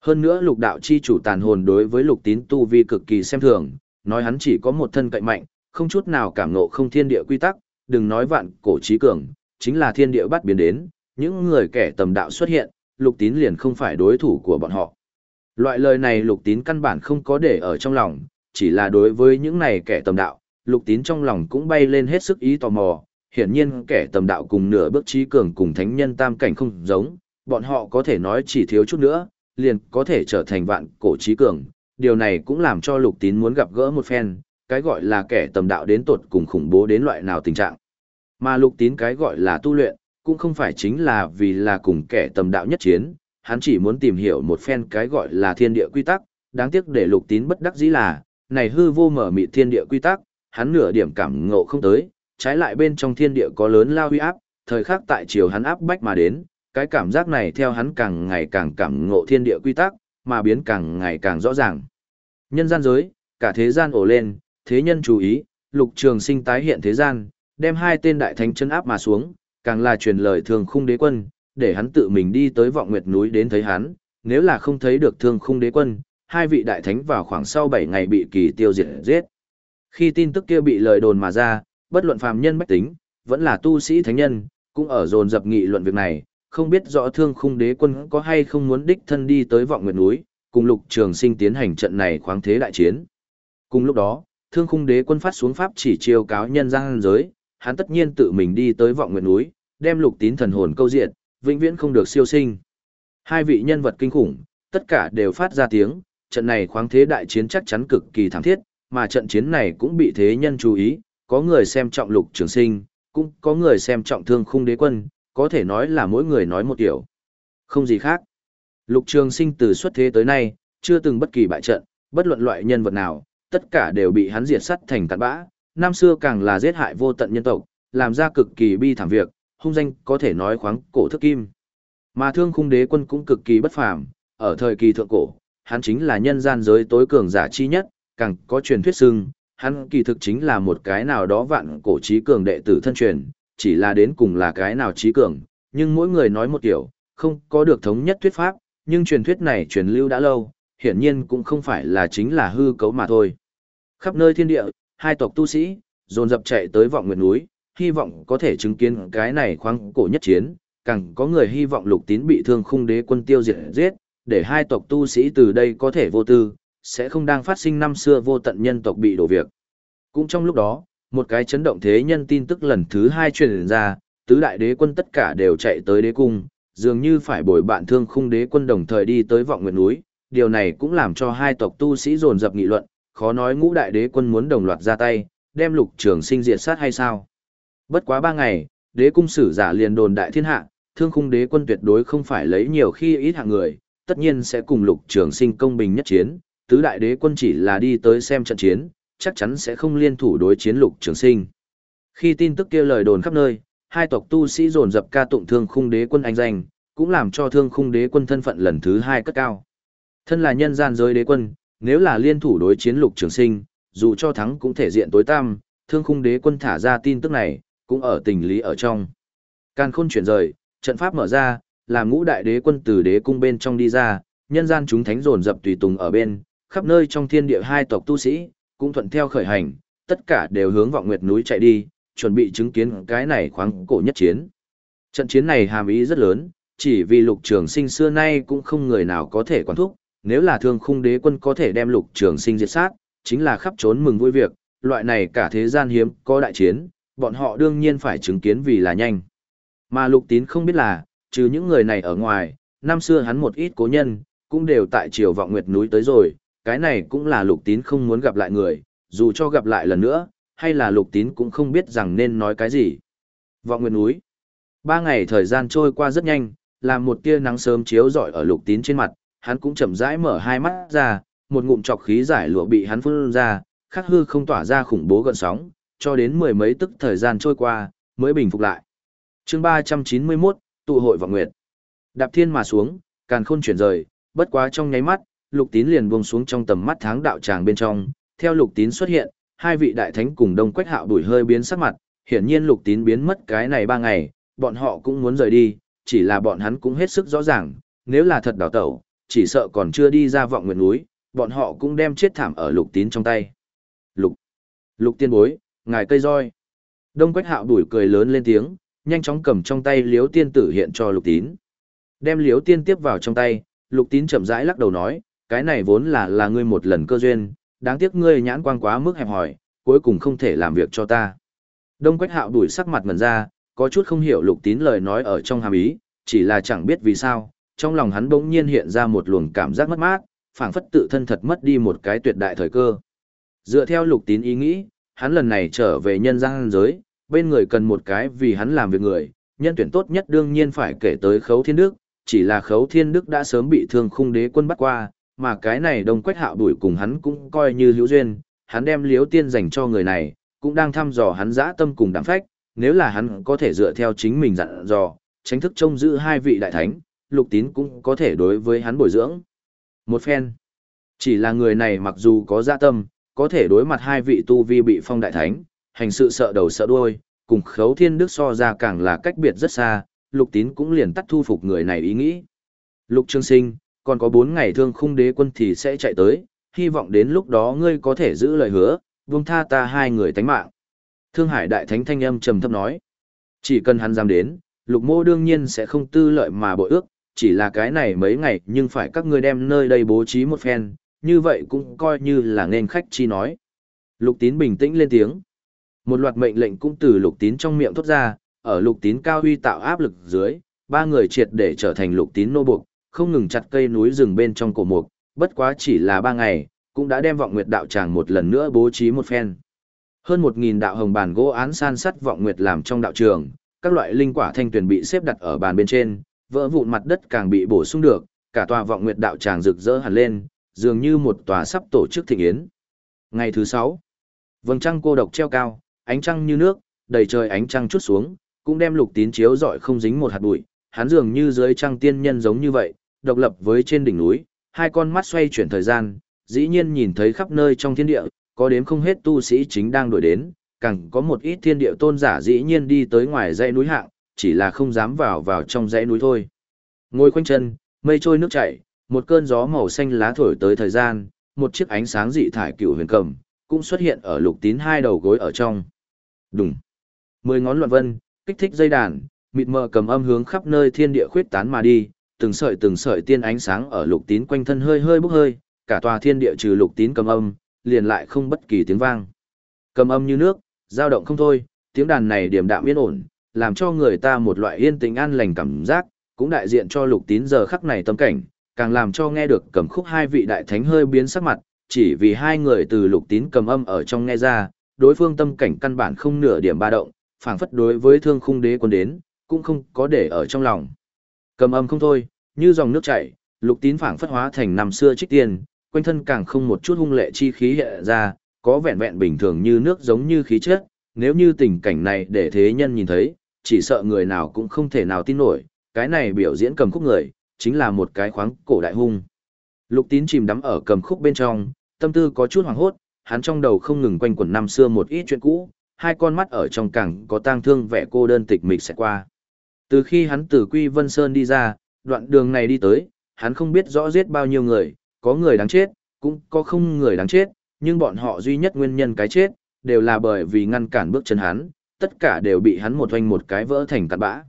Hơn nữa lục đạo chi chủ tàn hồn đối với lục tín tu vi cực kỳ xem thường, nói hắn chỉ có một thân cậy mạnh, không chút nào cảm ngộ không thiên địa quy tắc, đừng nói vạn cổ trí cường, chính là thiên địa bắt biến đến, những người kẻ tầm đạo xuất hiện, lục tín liền không phải đối thủ của bọn họ. Loại lời này lục tín căn bản không có để ở trong lòng, chỉ là đối với những này kẻ tầm đạo, lục tín trong lòng cũng bay lên hết sức ý tò mò, hiển nhiên kẻ tầm đạo cùng nửa bước trí cường cùng thánh nhân tam cảnh không giống, bọn họ có thể nói chỉ thiếu chút nữa, liền có thể trở thành vạn cổ trí cường, điều này cũng làm cho lục tín muốn gặp gỡ một phen, cái gọi là kẻ tầm đạo đến tột cùng khủng bố đến loại nào tình trạng. Mà lục tín cái gọi là tu luyện, cũng không phải chính là vì là cùng kẻ tầm đạo nhất chiến, hắn chỉ muốn tìm hiểu một phen cái gọi là thiên địa quy tắc, đáng tiếc để lục tín bất đắc dĩ là, này hư vô mở mị thiên địa quy tắc, hắn nửa điểm cảm ngộ không tới, trái lại bên trong thiên địa có lớn lao huy áp, thời khắc tại chiều hắn áp bách mà đến, cái cảm giác này theo hắn càng ngày càng cảm ngộ thiên địa quy tắc, mà biến càng ngày càng rõ ràng. Nhân gian giới, cả thế gian ổ lên, thế nhân chú ý, lục trường sinh tái hiện thế gian, đem hai tên đại thánh chân áp mà xuống, càng là truyền lời thường khung đế quân, để hắn tự mình đi tới vọng nguyệt núi đến thấy hắn, nếu là không thấy được thương khung đế quân, hai vị đại thánh vào khoảng sau 7 ngày bị kỳ tiêu diệt giết. Khi tin tức kia bị lời đồn mà ra, bất luận phàm nhân bách tính, vẫn là tu sĩ thánh nhân, cũng ở dồn dập nghị luận việc này, không biết rõ thương khung đế quân có hay không muốn đích thân đi tới vọng nguyệt núi, cùng lục trường sinh tiến hành trận này khoáng thế đại chiến. Cùng lúc đó, thương khung đế quân phát xuống pháp chỉ chiêu cáo nhân gian giới, hắn tất nhiên tự mình đi tới vọng nguyệt núi, đem lục tín thần hồn câu diện, vĩnh viễn không được siêu sinh. Hai vị nhân vật kinh khủng, tất cả đều phát ra tiếng, trận này khoáng thế đại chiến chắc chắn cực kỳ thảm thiết, mà trận chiến này cũng bị thế nhân chú ý, có người xem trọng lục trường sinh, cũng có người xem trọng thương khung đế quân, có thể nói là mỗi người nói một điều. Không gì khác. Lục trường sinh từ xuất thế tới nay, chưa từng bất kỳ bại trận, bất luận loại nhân vật nào, tất cả đều bị hắn diệt sắt thành tàn bã. Năm xưa càng là giết hại vô tận nhân tộc, làm ra cực kỳ bi thảm việc, hung danh có thể nói khoáng cổ thức kim. Mà thương khung đế quân cũng cực kỳ bất phàm, ở thời kỳ thượng cổ, hắn chính là nhân gian giới tối cường giả chi nhất, càng có truyền thuyết xưng, hắn kỳ thực chính là một cái nào đó vạn cổ trí cường đệ tử thân truyền, chỉ là đến cùng là cái nào trí cường, nhưng mỗi người nói một kiểu, không có được thống nhất thuyết pháp, nhưng truyền thuyết này truyền lưu đã lâu, hiển nhiên cũng không phải là chính là hư cấu mà thôi. Khắp nơi thiên địa, hai tộc tu sĩ, dồn dập chạy tới vọng nguyệt núi, hy vọng có thể chứng kiến cái này khoáng cổ nhất chiến, càng có người hy vọng lục tín bị thương khung đế quân tiêu diệt giết, để hai tộc tu sĩ từ đây có thể vô tư, sẽ không đang phát sinh năm xưa vô tận nhân tộc bị đổ việc. Cũng trong lúc đó, một cái chấn động thế nhân tin tức lần thứ hai truyền ra, tứ đại đế quân tất cả đều chạy tới đế cung, dường như phải bồi bạn thương khung đế quân đồng thời đi tới vọng nguyện núi, điều này cũng làm cho hai tộc tu sĩ dồn dập nghị luận, khó nói ngũ đại đế quân muốn đồng loạt ra tay, đem lục trường sinh diệt sát hay sao. Bất quá ba ngày, đế cung sử giả liền đồn đại thiên hạ, thương khung đế quân tuyệt đối không phải lấy nhiều khi ít hạng người, tất nhiên sẽ cùng lục trường sinh công bình nhất chiến, tứ đại đế quân chỉ là đi tới xem trận chiến, chắc chắn sẽ không liên thủ đối chiến lục trường sinh. Khi tin tức kia lời đồn khắp nơi, hai tộc tu sĩ dồn dập ca tụng thương khung đế quân anh danh, cũng làm cho thương khung đế quân thân phận lần thứ hai cất cao. Thân là nhân gian giới đế quân, nếu là liên thủ đối chiến lục trường sinh, dù cho thắng cũng thể diện tối tăm, thương khung đế quân thả ra tin tức này, cũng ở tình lý ở trong. Càn khôn chuyển rời, trận pháp mở ra, làm ngũ đại đế quân từ đế cung bên trong đi ra, nhân gian chúng thánh dồn dập tùy tùng ở bên, khắp nơi trong thiên địa hai tộc tu sĩ, cũng thuận theo khởi hành, tất cả đều hướng vọng nguyệt núi chạy đi, chuẩn bị chứng kiến cái này khoáng cổ nhất chiến. Trận chiến này hàm ý rất lớn, chỉ vì lục trường sinh xưa nay cũng không người nào có thể quản thúc, nếu là thương khung đế quân có thể đem lục trường sinh diệt sát, chính là khắp trốn mừng vui việc, loại này cả thế gian hiếm có đại chiến, bọn họ đương nhiên phải chứng kiến vì là nhanh. Mà lục tín không biết là, trừ những người này ở ngoài, năm xưa hắn một ít cố nhân, cũng đều tại triều vọng nguyệt núi tới rồi, cái này cũng là lục tín không muốn gặp lại người, dù cho gặp lại lần nữa, hay là lục tín cũng không biết rằng nên nói cái gì. Vọng nguyện núi. Ba ngày thời gian trôi qua rất nhanh, làm một tia nắng sớm chiếu rọi ở lục tín trên mặt, hắn cũng chậm rãi mở hai mắt ra, một ngụm trọc khí giải lụa bị hắn phun ra, khắc hư không tỏa ra khủng bố gần sóng, cho đến mười mấy tức thời gian trôi qua, mới bình phục lại. chương 391, tụ hội vọng nguyệt. Đạp thiên mà xuống, càn khôn chuyển rời, bất quá trong nháy mắt, lục tín liền buông xuống trong tầm mắt tháng đạo tràng bên trong, theo lục tín xuất hiện, hai vị đại thánh cùng đông quách hạo đuổi hơi biến sắc mặt, hiển nhiên lục tín biến mất cái này ba ngày, bọn họ cũng muốn rời đi, chỉ là bọn hắn cũng hết sức rõ ràng, nếu là thật đào tẩu, chỉ sợ còn chưa đi ra vọng nguyện núi, bọn họ cũng đem chết thảm ở lục tín trong tay. Lục, lục tiên bối, ngài cây roi. Đông quách hạo đuổi cười lớn lên tiếng, nhanh chóng cầm trong tay liếu tiên tử hiện cho lục tín. Đem liếu tiên tiếp vào trong tay, lục tín chậm rãi lắc đầu nói, cái này vốn là là ngươi một lần cơ duyên, đáng tiếc ngươi nhãn quang quá mức hẹp hòi, cuối cùng không thể làm việc cho ta. Đông quách hạo đuổi sắc mặt mẩn ra, có chút không hiểu lục tín lời nói ở trong hàm ý, chỉ là chẳng biết vì sao, trong lòng hắn bỗng nhiên hiện ra một luồng cảm giác mất mát, phảng phất tự thân thật mất đi một cái tuyệt đại thời cơ. Dựa theo lục tín ý nghĩ, hắn lần này trở về nhân gian giới, bên người cần một cái vì hắn làm việc người, nhân tuyển tốt nhất đương nhiên phải kể tới khấu thiên đức, chỉ là khấu thiên đức đã sớm bị thương khung đế quân bắt qua, mà cái này đông quách hạo đuổi cùng hắn cũng coi như hữu duyên, hắn đem liếu tiên dành cho người này, cũng đang thăm dò hắn dã tâm cùng đảm phách, nếu là hắn có thể dựa theo chính mình dặn dò, tránh thức trông giữ hai vị đại thánh, lục tín cũng có thể đối với hắn bồi dưỡng. Một phen, chỉ là người này mặc dù có dã tâm, có thể đối mặt hai vị tu vi bị phong đại thánh, hành sự sợ đầu sợ đuôi, cùng khấu thiên đức so ra càng là cách biệt rất xa, lục tín cũng liền tắt thu phục người này ý nghĩ. Lục trương sinh, còn có bốn ngày thương khung đế quân thì sẽ chạy tới, hy vọng đến lúc đó ngươi có thể giữ lời hứa, buông tha ta hai người tánh mạng. Thương hải đại thánh thanh âm trầm thấp nói, chỉ cần hắn dám đến, lục mô đương nhiên sẽ không tư lợi mà bội ước, chỉ là cái này mấy ngày nhưng phải các ngươi đem nơi đây bố trí một phen, như vậy cũng coi như là nên khách chi nói. Lục tín bình tĩnh lên tiếng. Một loạt mệnh lệnh cũng từ lục tín trong miệng thốt ra, ở lục tín cao huy tạo áp lực dưới, ba người triệt để trở thành lục tín nô buộc, không ngừng chặt cây núi rừng bên trong cổ mục, bất quá chỉ là ba ngày, cũng đã đem vọng nguyệt đạo tràng một lần nữa bố trí một phen. Hơn một nghìn đạo hồng bàn gỗ án san sắt vọng nguyệt làm trong đạo trường, các loại linh quả thanh tuyển bị xếp đặt ở bàn bên trên, vỡ vụn mặt đất càng bị bổ sung được, cả tòa vọng nguyệt đạo tràng rực rỡ hẳn lên, dường như một tòa sắp tổ chức thịnh yến. Ngày thứ sáu, vầng trăng cô độc treo cao, ánh trăng như nước, đầy trời ánh trăng chút xuống, cũng đem lục tín chiếu rọi không dính một hạt bụi, hắn dường như dưới trăng tiên nhân giống như vậy, độc lập với trên đỉnh núi, hai con mắt xoay chuyển thời gian, dĩ nhiên nhìn thấy khắp nơi trong thiên địa, có đếm không hết tu sĩ chính đang đổi đến, càng có một ít thiên địa tôn giả dĩ nhiên đi tới ngoài dãy núi hạng, chỉ là không dám vào vào trong dãy núi thôi. Ngồi quanh chân, mây trôi nước chảy, một cơn gió màu xanh lá thổi tới thời gian, một chiếc ánh sáng dị thải cựu huyền cầm, cũng xuất hiện ở lục tín hai đầu gối ở trong. Đùng. Mười ngón luận vân, kích thích dây đàn, mịt mờ cầm âm hướng khắp nơi thiên địa khuyết tán mà đi, từng sợi từng sợi tiên ánh sáng ở lục tín quanh thân hơi hơi bốc hơi, cả tòa thiên địa trừ lục tín cầm âm, liền lại không bất kỳ tiếng vang. Cầm âm như nước, dao động không thôi, tiếng đàn này điềm đạm yên ổn, làm cho người ta một loại yên tĩnh an lành cảm giác, cũng đại diện cho lục tín giờ khắc này tâm cảnh, càng làm cho nghe được cầm khúc hai vị đại thánh hơi biến sắc mặt, chỉ vì hai người từ lục tín cầm âm ở trong nghe ra, đối phương tâm cảnh căn bản không nửa điểm ba động, phảng phất đối với thương khung đế quân đến, cũng không có để ở trong lòng. Cầm âm không thôi, như dòng nước chảy, lục tín phảng phất hóa thành năm xưa trích tiên, quanh thân càng không một chút hung lệ chi khí hiện ra, có vẹn vẹn bình thường như nước giống như khí chất, nếu như tình cảnh này để thế nhân nhìn thấy, chỉ sợ người nào cũng không thể nào tin nổi, cái này biểu diễn cầm khúc người, chính là một cái khoáng cổ đại hung. Lục tín chìm đắm ở cầm khúc bên trong, tâm tư có chút hoàng hốt, hắn trong đầu không ngừng quanh quẩn năm xưa một ít chuyện cũ, hai con mắt ở trong càng có tang thương vẻ cô đơn tịch mịch sẽ qua. Từ khi hắn từ Quy Vân Sơn đi ra, đoạn đường này đi tới, hắn không biết rõ giết bao nhiêu người, có người đáng chết, cũng có không người đáng chết, nhưng bọn họ duy nhất nguyên nhân cái chết, đều là bởi vì ngăn cản bước chân hắn, tất cả đều bị hắn một hoành một cái vỡ thành cát bã.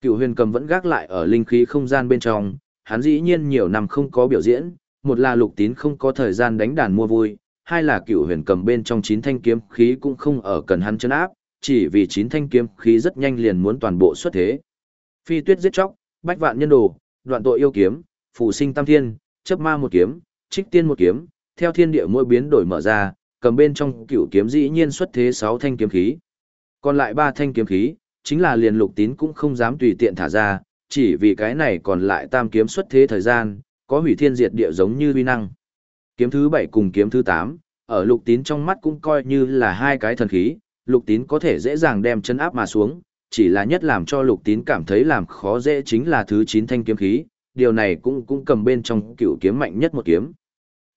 Cựu huyền cầm vẫn gác lại ở linh khí không gian bên trong, hắn dĩ nhiên nhiều năm không có biểu diễn, một là lục tín không có thời gian đánh đàn mua vui, hai là cựu huyền cầm bên trong chín thanh kiếm khí cũng không ở cần hắn chân áp, chỉ vì chín thanh kiếm khí rất nhanh liền muốn toàn bộ xuất thế. Phi tuyết giết chóc, bách vạn nhân đồ, đoạn tội yêu kiếm, phù sinh tam thiên, chấp ma một kiếm, trích tiên một kiếm, theo thiên địa mỗi biến đổi mở ra, cầm bên trong cựu kiếm dĩ nhiên xuất thế sáu thanh kiếm khí. Còn lại ba thanh kiếm khí, chính là liền lục tín cũng không dám tùy tiện thả ra, chỉ vì cái này còn lại tam kiếm xuất thế thời gian, có hủy thiên diệt địa giống như uy năng. Kiếm thứ bảy cùng kiếm thứ tám, ở lục tín trong mắt cũng coi như là hai cái thần khí, lục tín có thể dễ dàng đem chân áp mà xuống, chỉ là nhất làm cho lục tín cảm thấy làm khó dễ chính là thứ chín thanh kiếm khí, điều này cũng cũng cầm bên trong cựu kiếm mạnh nhất một kiếm.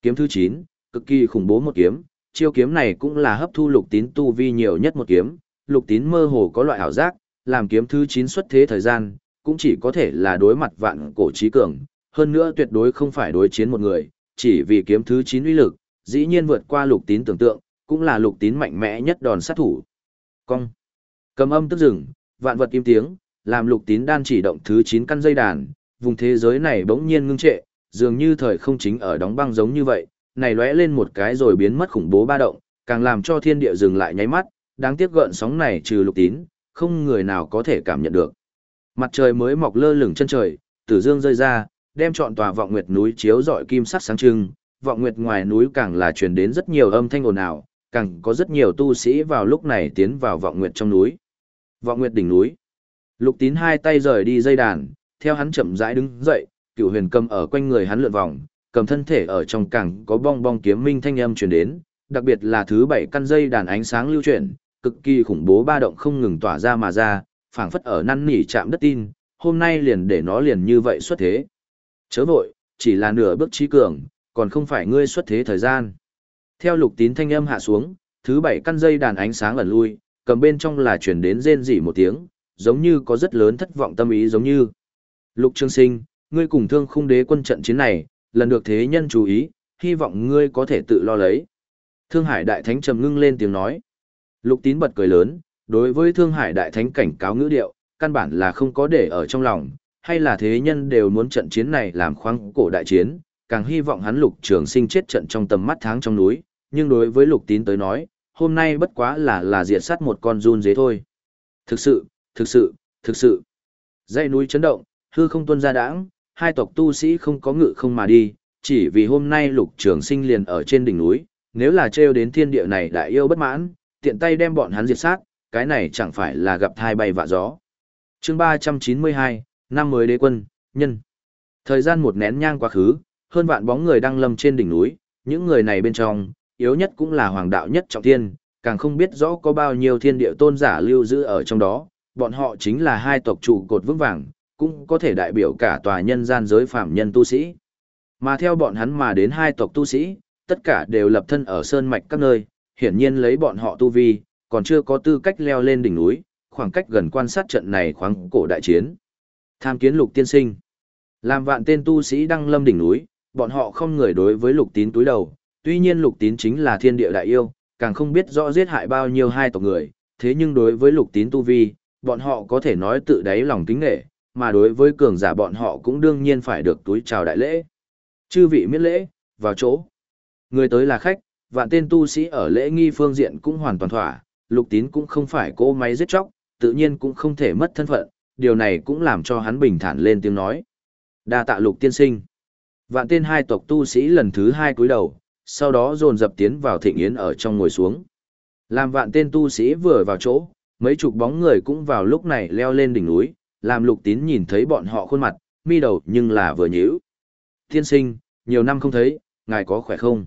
Kiếm thứ chín, cực kỳ khủng bố một kiếm, chiêu kiếm này cũng là hấp thu lục tín tu vi nhiều nhất một kiếm, lục tín mơ hồ có loại ảo giác, làm kiếm thứ chín xuất thế thời gian, cũng chỉ có thể là đối mặt vạn cổ trí cường, hơn nữa tuyệt đối không phải đối chiến một người, chỉ vì kiếm thứ chín uy lực, dĩ nhiên vượt qua lục tín tưởng tượng, cũng là lục tín mạnh mẽ nhất đòn sát thủ. Cong. Cầm âm tức dừng, vạn vật im tiếng, làm lục tín đan chỉ động thứ chín căn dây đàn, vùng thế giới này bỗng nhiên ngưng trệ, dường như thời không chính ở đóng băng giống như vậy, này lóe lên một cái rồi biến mất khủng bố ba động, càng làm cho thiên địa dừng lại nháy mắt, đáng tiếc gợn sóng này trừ lục tín, không người nào có thể cảm nhận được. Mặt trời mới mọc lơ lửng chân trời, tử dương rơi ra, đem trọn tòa vọng nguyệt núi chiếu rọi kim sắc sáng trưng, vọng nguyệt ngoài núi càng là truyền đến rất nhiều âm thanh ồn ào, càng có rất nhiều tu sĩ vào lúc này tiến vào vọng nguyệt trong núi. Vọng nguyệt đỉnh núi. Lục Tín hai tay rời đi dây đàn, theo hắn chậm rãi đứng dậy, Cửu Huyền cầm ở quanh người hắn lượn vòng, cầm thân thể ở trong cảng có bong bong kiếm minh thanh âm truyền đến, đặc biệt là thứ bảy căn dây đàn ánh sáng lưu chuyển, cực kỳ khủng bố ba động không ngừng tỏa ra mà ra, phảng phất ở năn nỉ chạm đất tin, hôm nay liền để nó liền như vậy xuất thế. Chớ vội, chỉ là nửa bước trí cường, còn không phải ngươi xuất thế thời gian. Theo lục tín thanh âm hạ xuống, thứ bảy căn dây đàn ánh sáng ẩn lui, cầm bên trong là chuyển đến rên rỉ một tiếng, giống như có rất lớn thất vọng tâm ý giống như. Lục Trương Sinh, ngươi cùng thương khung đế quân trận chiến này, lần được thế nhân chú ý, hy vọng ngươi có thể tự lo lấy. Thương Hải Đại Thánh trầm ngưng lên tiếng nói. Lục tín bật cười lớn, đối với Thương Hải Đại Thánh cảnh cáo ngữ điệu, căn bản là không có để ở trong lòng, hay là thế nhân đều muốn trận chiến này làm khoáng cổ đại chiến, càng hy vọng hắn lục trường sinh chết trận trong tầm mắt tháng trong núi, nhưng đối với lục tín tới nói, hôm nay bất quá là là diệt sát một con run dế thôi. Thực sự, thực sự, thực sự. Dãy núi chấn động, hư không tuân ra đãng, hai tộc tu sĩ không có ngự không mà đi, chỉ vì hôm nay lục trường sinh liền ở trên đỉnh núi, nếu là trêu đến thiên địa này đại yêu bất mãn, tiện tay đem bọn hắn diệt sát, cái này chẳng phải là gặp thai bay vạ gió. chương 392, năm mới đế quân, nhân. Thời gian một nén nhang quá khứ, hơn vạn bóng người đang lâm trên đỉnh núi, những người này bên trong, yếu nhất cũng là hoàng đạo nhất trọng thiên, càng không biết rõ có bao nhiêu thiên địa tôn giả lưu giữ ở trong đó, bọn họ chính là hai tộc trụ cột vững vàng, cũng có thể đại biểu cả tòa nhân gian giới phạm nhân tu sĩ. Mà theo bọn hắn mà đến hai tộc tu sĩ, tất cả đều lập thân ở sơn mạch các nơi, hiển nhiên lấy bọn họ tu vi, còn chưa có tư cách leo lên đỉnh núi, khoảng cách gần quan sát trận này khoáng cổ đại chiến. Tham kiến lục tiên sinh. Làm vạn tên tu sĩ đăng lâm đỉnh núi, bọn họ không người đối với lục tín túi đầu, tuy nhiên lục tín chính là thiên địa đại yêu, càng không biết rõ giết hại bao nhiêu hai tộc người, thế nhưng đối với lục tín tu vi, bọn họ có thể nói tự đáy lòng kính nghệ, mà đối với cường giả bọn họ cũng đương nhiên phải được túi chào đại lễ. Chư vị miễn lễ, vào chỗ. Người tới là khách, vạn tên tu sĩ ở lễ nghi phương diện cũng hoàn toàn thỏa, lục tín cũng không phải cô máy giết chóc, tự nhiên cũng không thể mất thân phận, điều này cũng làm cho hắn bình thản lên tiếng nói. đa tạ lục tiên sinh. Vạn tên hai tộc tu sĩ lần thứ hai cúi đầu, sau đó dồn dập tiến vào thịnh yến ở trong ngồi xuống. Làm vạn tên tu sĩ vừa vào chỗ, mấy chục bóng người cũng vào lúc này leo lên đỉnh núi, làm lục tín nhìn thấy bọn họ khuôn mặt, mi đầu nhưng là vừa nhíu. Tiên sinh, nhiều năm không thấy, ngài có khỏe không?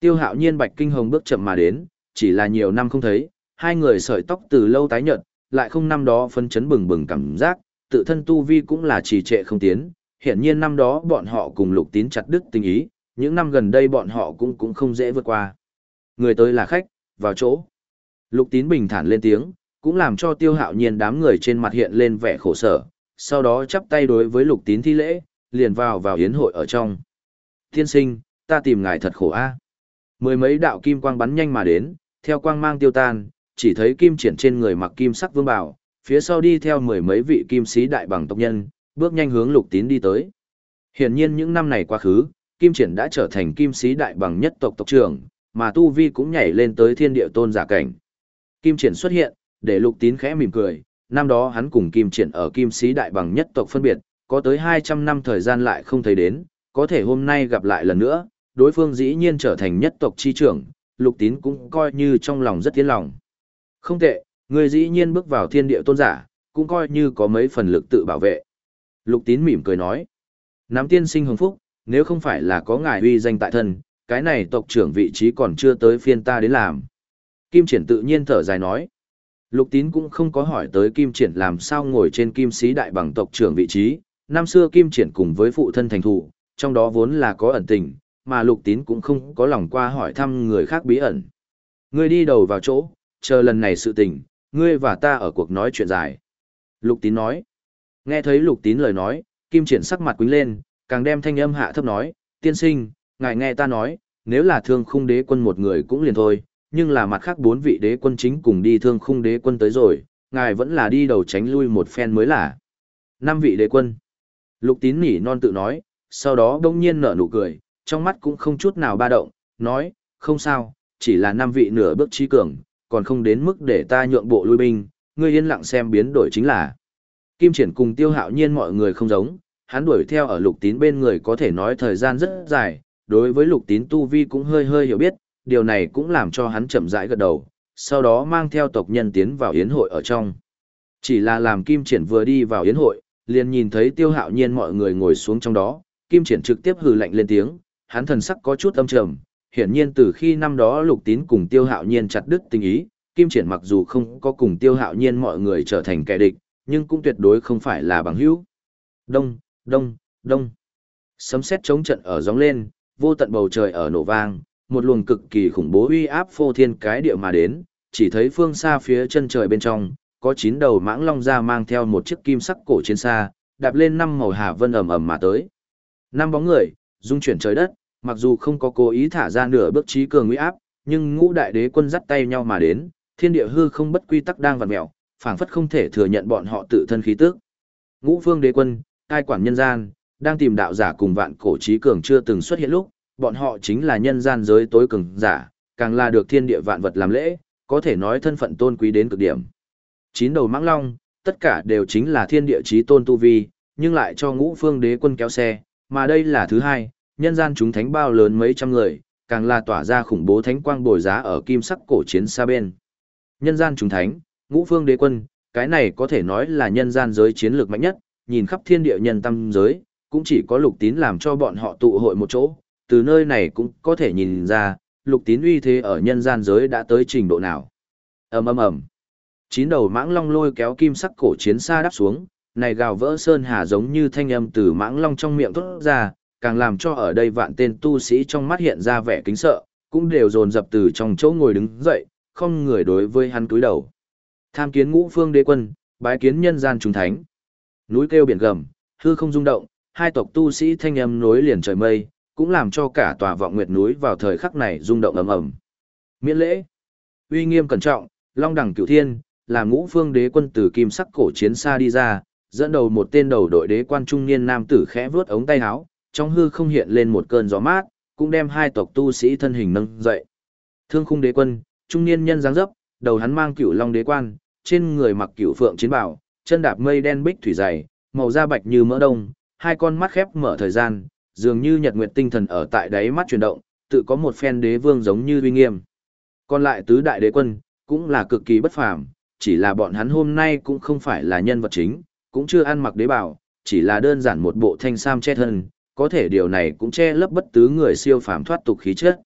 Tiêu hạo nhiên bạch kinh hồng bước chậm mà đến, chỉ là nhiều năm không thấy, hai người sợi tóc từ lâu tái nhợt, lại không năm đó phân chấn bừng bừng cảm giác, tự thân tu vi cũng là trì trệ không tiến, hiện nhiên năm đó bọn họ cùng lục tín chặt đứt tình ý, những năm gần đây bọn họ cũng cũng không dễ vượt qua. Người tới là khách, vào chỗ. Lục tín bình thản lên tiếng, cũng làm cho tiêu hạo nhiên đám người trên mặt hiện lên vẻ khổ sở, sau đó chắp tay đối với lục tín thi lễ, liền vào vào hiến hội ở trong. Tiên sinh, ta tìm ngài thật khổ a. Mười mấy đạo kim quang bắn nhanh mà đến, theo quang mang tiêu tan, chỉ thấy kim triển trên người mặc kim sắc vương bảo, phía sau đi theo mười mấy vị kim sĩ đại bằng tộc nhân, bước nhanh hướng lục tín đi tới. Hiển nhiên những năm này quá khứ, kim triển đã trở thành kim sĩ đại bằng nhất tộc tộc trưởng, mà tu vi cũng nhảy lên tới thiên địa tôn giả cảnh. Kim triển xuất hiện, để lục tín khẽ mỉm cười, năm đó hắn cùng kim triển ở kim sĩ đại bằng nhất tộc phân biệt, có tới 200 năm thời gian lại không thấy đến, có thể hôm nay gặp lại lần nữa, đối phương dĩ nhiên trở thành nhất tộc chi trưởng, lục tín cũng coi như trong lòng rất tiến lòng. Không tệ, người dĩ nhiên bước vào thiên địa tôn giả, cũng coi như có mấy phần lực tự bảo vệ. Lục tín mỉm cười nói, nắm tiên sinh hưởng phúc, nếu không phải là có ngài uy danh tại thân, cái này tộc trưởng vị trí còn chưa tới phiên ta đến làm. Kim triển tự nhiên thở dài nói, Lục tín cũng không có hỏi tới Kim Triển làm sao ngồi trên kim sĩ đại bằng tộc trưởng vị trí. Năm xưa Kim Triển cùng với phụ thân thành thủ, trong đó vốn là có ẩn tình, mà lục tín cũng không có lòng qua hỏi thăm người khác bí ẩn. Ngươi đi đầu vào chỗ, chờ lần này sự tình, ngươi và ta ở cuộc nói chuyện dài. Lục tín nói. Nghe thấy lục tín lời nói, Kim Triển sắc mặt quính lên, càng đem thanh âm hạ thấp nói, tiên sinh, ngài nghe ta nói, nếu là thương khung đế quân một người cũng liền thôi, nhưng là mặt khác bốn vị đế quân chính cùng đi thương khung đế quân tới rồi, ngài vẫn là đi đầu tránh lui một phen mới là. Năm vị đế quân. Lục tín nỉ non tự nói, sau đó đông nhiên nở nụ cười, trong mắt cũng không chút nào ba động, nói, không sao, chỉ là năm vị nửa bước trí cường, còn không đến mức để ta nhượng bộ lui binh, ngươi yên lặng xem biến đổi chính là. Kim triển cùng tiêu hạo nhiên mọi người không giống, hắn đuổi theo ở lục tín bên người có thể nói thời gian rất dài, đối với lục tín tu vi cũng hơi hơi hiểu biết, điều này cũng làm cho hắn chậm rãi gật đầu, sau đó mang theo tộc nhân tiến vào yến hội ở trong. Chỉ là làm Kim Triển vừa đi vào yến hội, liền nhìn thấy tiêu hạo nhiên mọi người ngồi xuống trong đó, Kim Triển trực tiếp hừ lạnh lên tiếng, hắn thần sắc có chút âm trầm, hiển nhiên từ khi năm đó lục tín cùng tiêu hạo nhiên chặt đứt tình ý, Kim Triển mặc dù không có cùng tiêu hạo nhiên mọi người trở thành kẻ địch, nhưng cũng tuyệt đối không phải là bằng hữu. Đông, đông, đông. Sấm sét chống trận ở gióng lên, vô tận bầu trời ở nổ vang, một luồng cực kỳ khủng bố uy áp phô thiên cái địa mà đến, chỉ thấy phương xa phía chân trời bên trong, có chín đầu mãng long ra mang theo một chiếc kim sắc cổ chiến xa, đạp lên năm màu hà vân ầm ầm mà tới. Năm bóng người, dung chuyển trời đất, mặc dù không có cố ý thả ra nửa bước trí cường uy áp, nhưng ngũ đại đế quân dắt tay nhau mà đến, thiên địa hư không bất quy tắc đang vặn mèo, phảng phất không thể thừa nhận bọn họ tự thân khí tức. Ngũ phương đế quân, cai quản nhân gian, đang tìm đạo giả cùng vạn cổ trí cường chưa từng xuất hiện lúc, bọn họ chính là nhân gian giới tối cường giả, càng là được thiên địa vạn vật làm lễ, có thể nói thân phận tôn quý đến cực điểm. Chín đầu mãng long, tất cả đều chính là thiên địa chí tôn tu vi, nhưng lại cho ngũ phương đế quân kéo xe, mà đây là thứ hai, nhân gian chúng thánh bao lớn mấy trăm người, càng là tỏa ra khủng bố thánh quang bồi giá ở kim sắc cổ chiến xa bên. Nhân gian chúng thánh, ngũ phương đế quân, cái này có thể nói là nhân gian giới chiến lược mạnh nhất, nhìn khắp thiên địa nhân tâm giới, cũng chỉ có lục tín làm cho bọn họ tụ hội một chỗ, từ nơi này cũng có thể nhìn ra, lục tín uy thế ở nhân gian giới đã tới trình độ nào. ầm ầm ầm Chín đầu mãng long lôi kéo kim sắc cổ chiến xa đắp xuống, này gào vỡ sơn hà giống như thanh âm từ mãng long trong miệng thốt ra, càng làm cho ở đây vạn tên tu sĩ trong mắt hiện ra vẻ kính sợ, cũng đều dồn dập từ trong chỗ ngồi đứng dậy, không người đối với hắn cúi đầu. Tham kiến ngũ phương đế quân, bái kiến nhân gian trung thánh. Núi kêu biển gầm, hư không rung động, hai tộc tu sĩ thanh âm nối liền trời mây, cũng làm cho cả tòa vọng nguyệt núi vào thời khắc này rung động ầm ầm. Miễn lễ, uy nghiêm cẩn trọng, long đẳng cửu thiên, là ngũ phương đế quân từ kim sắc cổ chiến xa đi ra, dẫn đầu một tên đầu đội đế quan trung niên nam tử khẽ vuốt ống tay áo, trong hư không hiện lên một cơn gió mát, cũng đem hai tộc tu sĩ thân hình nâng dậy. Thương khung đế quân, trung niên nhân dáng dấp, đầu hắn mang cửu long đế quan, trên người mặc cửu phượng chiến bảo, chân đạp mây đen bích thủy dày, màu da bạch như mỡ đông, hai con mắt khép mở thời gian, dường như nhật nguyệt tinh thần ở tại đáy mắt chuyển động, tự có một phen đế vương giống như uy nghiêm. Còn lại tứ đại đế quân, cũng là cực kỳ bất phàm, chỉ là bọn hắn hôm nay cũng không phải là nhân vật chính, cũng chưa ăn mặc đế bảo, chỉ là đơn giản một bộ thanh sam che thân, có thể điều này cũng che lấp bất tứ người siêu phàm thoát tục khí chất.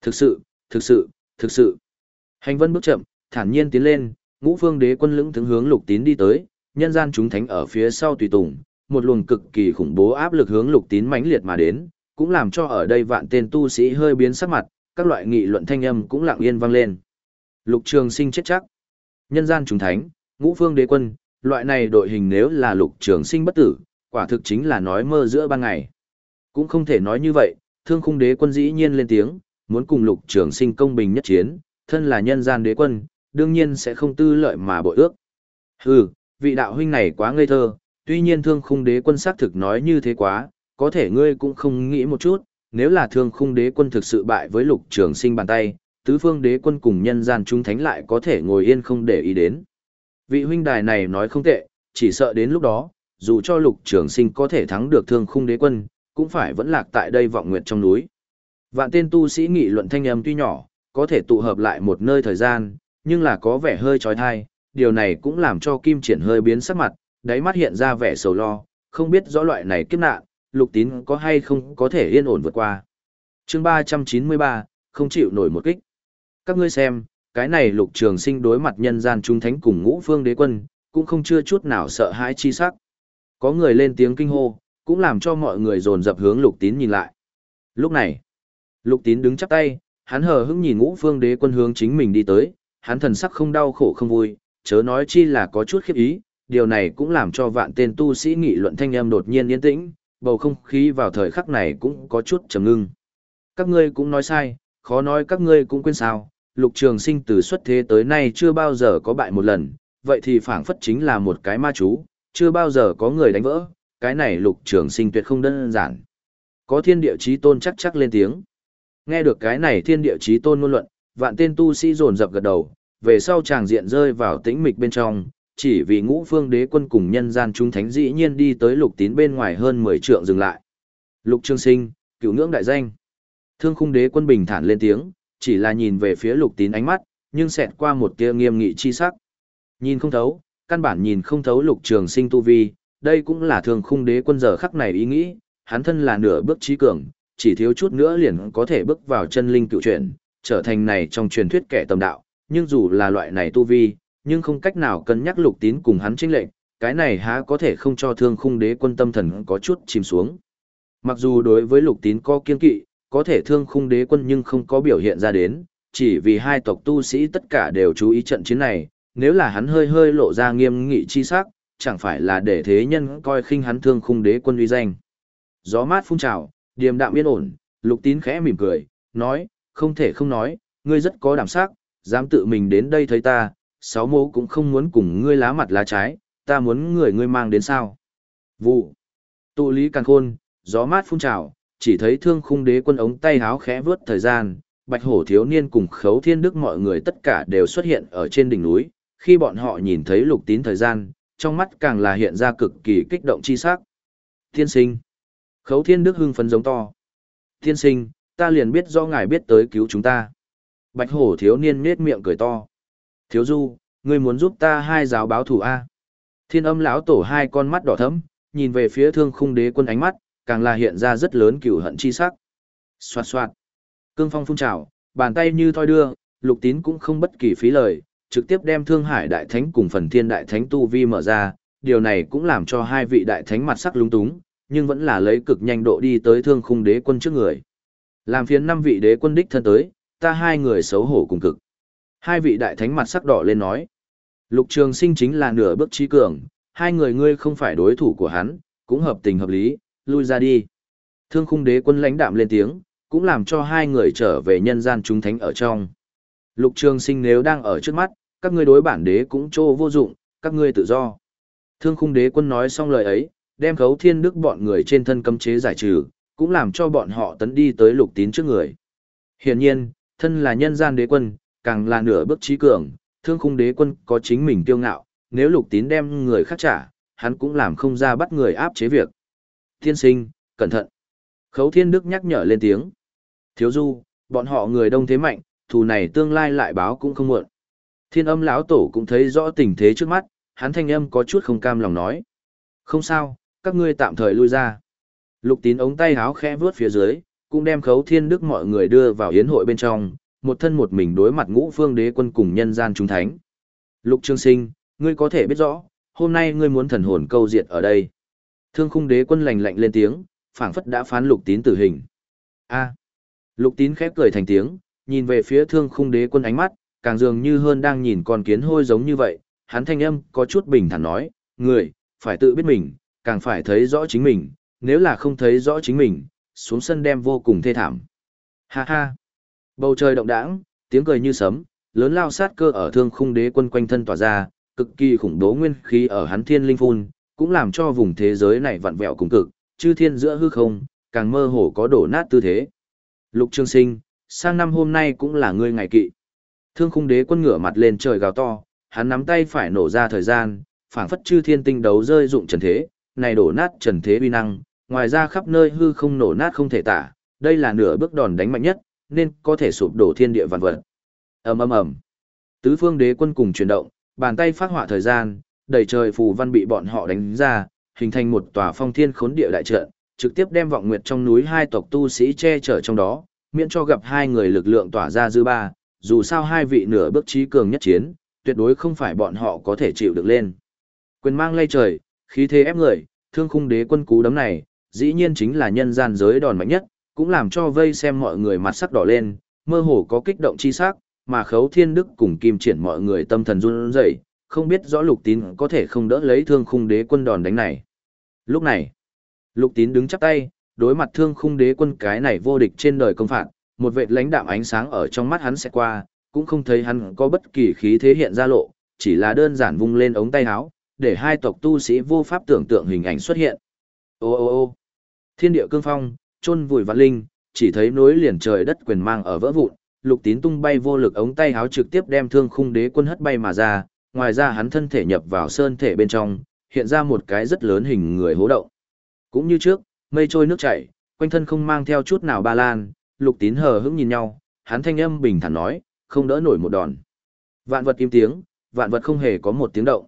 Thực sự, thực sự, thực sự. Hành vân bước chậm, thản nhiên tiến lên, ngũ phương đế quân lững thững hướng lục tín đi tới, nhân gian chúng thánh ở phía sau tùy tùng, một luồng cực kỳ khủng bố áp lực hướng lục tín mãnh liệt mà đến, cũng làm cho ở đây vạn tên tu sĩ hơi biến sắc mặt, các loại nghị luận thanh âm cũng lặng yên vang lên. Lục Trường Sinh chết chắc. Nhân gian chúng thánh, ngũ phương đế quân, loại này đội hình nếu là Lục Trường Sinh bất tử, quả thực chính là nói mơ giữa ban ngày. Cũng không thể nói như vậy, Thương Khung đế quân dĩ nhiên lên tiếng, muốn cùng Lục Trường Sinh công bình nhất chiến, thân là nhân gian đế quân, đương nhiên sẽ không tư lợi mà bội ước. Hừ, vị đạo huynh này quá ngây thơ, tuy nhiên thương khung đế quân xác thực nói như thế quá, có thể ngươi cũng không nghĩ một chút, nếu là thương khung đế quân thực sự bại với lục trường sinh bàn tay, tứ phương đế quân cùng nhân gian chúng thánh lại có thể ngồi yên không để ý đến. Vị huynh đài này nói không tệ, chỉ sợ đến lúc đó, dù cho lục trường sinh có thể thắng được thương khung đế quân, cũng phải vẫn lạc tại đây vọng nguyệt trong núi. Vạn tên tu sĩ nghị luận thanh âm tuy nhỏ, có thể tụ hợp lại một nơi thời gian, nhưng là có vẻ hơi trói thai, điều này cũng làm cho Kim Triển hơi biến sắc mặt, đáy mắt hiện ra vẻ sầu lo, không biết rõ loại này kiếp nạn, lục tín có hay không có thể yên ổn vượt qua. chương 393, không chịu nổi một kích. Các ngươi xem, cái này lục trường sinh đối mặt nhân gian trung thánh cùng ngũ phương đế quân, cũng không chưa chút nào sợ hãi chi sắc. Có người lên tiếng kinh hô, cũng làm cho mọi người dồn dập hướng lục tín nhìn lại. Lúc này, lục tín đứng chắp tay, hắn hờ hững nhìn ngũ phương đế quân hướng chính mình đi tới, hắn thần sắc không đau khổ không vui, chớ nói chi là có chút khiếp ý, điều này cũng làm cho vạn tên tu sĩ nghị luận thanh âm đột nhiên yên tĩnh, bầu không khí vào thời khắc này cũng có chút trầm ngưng. Các ngươi cũng nói sai, khó nói các ngươi cũng quên sao, lục trường sinh từ xuất thế tới nay chưa bao giờ có bại một lần, vậy thì phảng phất chính là một cái ma chú, chưa bao giờ có người đánh vỡ, cái này lục trường sinh tuyệt không đơn giản. Có thiên địa chí tôn chắc chắc lên tiếng. Nghe được cái này thiên địa chí tôn ngôn luận, vạn tên tu sĩ rồn rập gật đầu, về sau chàng diện rơi vào tĩnh mịch bên trong, chỉ vì ngũ phương đế quân cùng nhân gian chúng thánh dĩ nhiên đi tới lục tín bên ngoài hơn 10 trượng dừng lại. Lục Trương Sinh, cựu ngưỡng đại danh. Thương khung đế quân bình thản lên tiếng, chỉ là nhìn về phía lục tín ánh mắt, nhưng xẹt qua một tia nghiêm nghị chi sắc. Nhìn không thấu, căn bản nhìn không thấu lục trường sinh tu vi, đây cũng là thương khung đế quân giờ khắc này ý nghĩ, hắn thân là nửa bước trí cường, chỉ thiếu chút nữa liền có thể bước vào chân linh cựu chuyển, trở thành này trong truyền thuyết kẻ tầm đạo, nhưng dù là loại này tu vi, nhưng không cách nào cân nhắc lục tín cùng hắn chênh lệnh, cái này há có thể không cho thương khung đế quân tâm thần có chút chìm xuống. Mặc dù đối với lục tín có kiên kỵ, có thể thương khung đế quân nhưng không có biểu hiện ra đến, chỉ vì hai tộc tu sĩ tất cả đều chú ý trận chiến này, nếu là hắn hơi hơi lộ ra nghiêm nghị chi sắc, chẳng phải là để thế nhân coi khinh hắn thương khung đế quân uy danh. Gió mát phun trào, điềm đạm yên ổn, lục tín khẽ mỉm cười, nói, không thể không nói, ngươi rất có đảm sắc, dám tự mình đến đây thấy ta, sáu mô cũng không muốn cùng ngươi lá mặt lá trái, ta muốn người ngươi mang đến sao. Vụ. Tụ lý càng khôn, gió mát phun trào, chỉ thấy thương khung đế quân ống tay háo khẽ vướt thời gian, bạch hổ thiếu niên cùng khấu thiên đức mọi người tất cả đều xuất hiện ở trên đỉnh núi, khi bọn họ nhìn thấy lục tín thời gian, trong mắt càng là hiện ra cực kỳ kích động chi sắc. Thiên sinh. Khấu thiên đức hưng phấn giống to. Thiên sinh, ta liền biết do ngài biết tới cứu chúng ta. Bạch hổ thiếu niên nết miệng cười to. Thiếu du, ngươi muốn giúp ta hai giáo báo thủ A. Thiên âm lão tổ hai con mắt đỏ thẫm, nhìn về phía thương khung đế quân ánh mắt, càng là hiện ra rất lớn cửu hận chi sắc. Xoạt xoạt. Cương phong phun trào, bàn tay như thoi đưa, lục tín cũng không bất kỳ phí lời, trực tiếp đem thương hải đại thánh cùng phần thiên đại thánh tu vi mở ra, điều này cũng làm cho hai vị đại thánh mặt sắc lúng túng, nhưng vẫn là lấy cực nhanh độ đi tới thương khung đế quân trước người. Làm phiến năm vị đế quân đích thân tới, ta hai người xấu hổ cùng cực. Hai vị đại thánh mặt sắc đỏ lên nói. Lục trường sinh chính là nửa bước trí cường, hai người ngươi không phải đối thủ của hắn, cũng hợp tình hợp lý, lui ra đi. Thương khung đế quân lãnh đạm lên tiếng, cũng làm cho hai người trở về nhân gian chúng thánh ở trong. Lục trường sinh nếu đang ở trước mắt, các ngươi đối bản đế cũng trô vô dụng, các ngươi tự do. Thương khung đế quân nói xong lời ấy, đem khấu thiên đức bọn người trên thân cấm chế giải trừ, cũng làm cho bọn họ tấn đi tới lục tín trước người. Hiển nhiên, thân là nhân gian đế quân, càng là nửa bước trí cường, thương khung đế quân có chính mình tiêu ngạo, nếu lục tín đem người khác trả, hắn cũng làm không ra bắt người áp chế việc. Thiên sinh, cẩn thận. Khấu thiên đức nhắc nhở lên tiếng. Thiếu du, bọn họ người đông thế mạnh, thù này tương lai lại báo cũng không muộn. Thiên âm lão tổ cũng thấy rõ tình thế trước mắt, hắn thanh âm có chút không cam lòng nói. Không sao, các ngươi tạm thời lui ra. Lục tín ống tay háo khẽ vướt phía dưới, cũng đem khấu thiên đức mọi người đưa vào yến hội bên trong, một thân một mình đối mặt ngũ phương đế quân cùng nhân gian trung thánh. Lục trương sinh, ngươi có thể biết rõ, hôm nay ngươi muốn thần hồn câu diệt ở đây. Thương khung đế quân lành lạnh lên tiếng, phảng phất đã phán lục tín tử hình. A. Lục tín khép cười thành tiếng, nhìn về phía thương khung đế quân ánh mắt, càng dường như hơn đang nhìn con kiến hôi giống như vậy, hắn thanh âm có chút bình thản nói, người, phải tự biết mình, càng phải thấy rõ chính mình, nếu là không thấy rõ chính mình, xuống sân đem vô cùng thê thảm. Ha ha! Bầu trời động đãng, tiếng cười như sấm, lớn lao sát cơ ở thương khung đế quân quanh thân tỏa ra, cực kỳ khủng bố nguyên khí ở hắn thiên linh phun, cũng làm cho vùng thế giới này vặn vẹo cùng cực, chư thiên giữa hư không, càng mơ hồ có đổ nát tư thế. Lục Trương Sinh, sang năm hôm nay cũng là ngươi ngày kỵ. Thương khung đế quân ngửa mặt lên trời gào to, hắn nắm tay phải nổ ra thời gian, phảng phất chư thiên tinh đấu rơi dụng trần thế, này đổ nát trần thế uy năng, ngoài ra khắp nơi hư không nổ nát không thể tả, đây là nửa bước đòn đánh mạnh nhất, nên có thể sụp đổ thiên địa vạn vật. Ầm ầm ầm. Tứ phương đế quân cùng chuyển động, bàn tay phát họa thời gian, đầy trời phù văn bị bọn họ đánh ra, hình thành một tòa phong thiên khốn địa đại trận, trực tiếp đem vọng nguyệt trong núi hai tộc tu sĩ che chở trong đó, miễn cho gặp hai người lực lượng tỏa ra dư ba, dù sao hai vị nửa bước trí cường nhất chiến, tuyệt đối không phải bọn họ có thể chịu được lên. Quyền mang lay trời, khí thế ép người, thương khung đế quân cú đấm này, dĩ nhiên chính là nhân gian giới đòn mạnh nhất, cũng làm cho vây xem mọi người mặt sắc đỏ lên, mơ hồ có kích động chi sắc, mà khấu thiên đức cùng kim triển mọi người tâm thần run rẩy, không biết rõ lục tín có thể không đỡ lấy thương khung đế quân đòn đánh này. Lúc này, lục tín đứng chắp tay, đối mặt thương khung đế quân cái này vô địch trên đời công phạt, một vệt lãnh đạm ánh sáng ở trong mắt hắn sẽ qua, cũng không thấy hắn có bất kỳ khí thế hiện ra lộ, chỉ là đơn giản vung lên ống tay áo, để hai tộc tu sĩ vô pháp tưởng tượng hình ảnh xuất hiện. Ô ô ô thiên địa cương phong, chôn vùi vạn linh, chỉ thấy nối liền trời đất quyền mang ở vỡ vụn, lục tín tung bay vô lực ống tay háo trực tiếp đem thương khung đế quân hất bay mà ra, ngoài ra hắn thân thể nhập vào sơn thể bên trong, hiện ra một cái rất lớn hình người hố động. Cũng như trước, mây trôi nước chảy, quanh thân không mang theo chút nào ba lan, lục tín hờ hững nhìn nhau, hắn thanh âm bình thản nói, không đỡ nổi một đòn. Vạn vật im tiếng, vạn vật không hề có một tiếng động.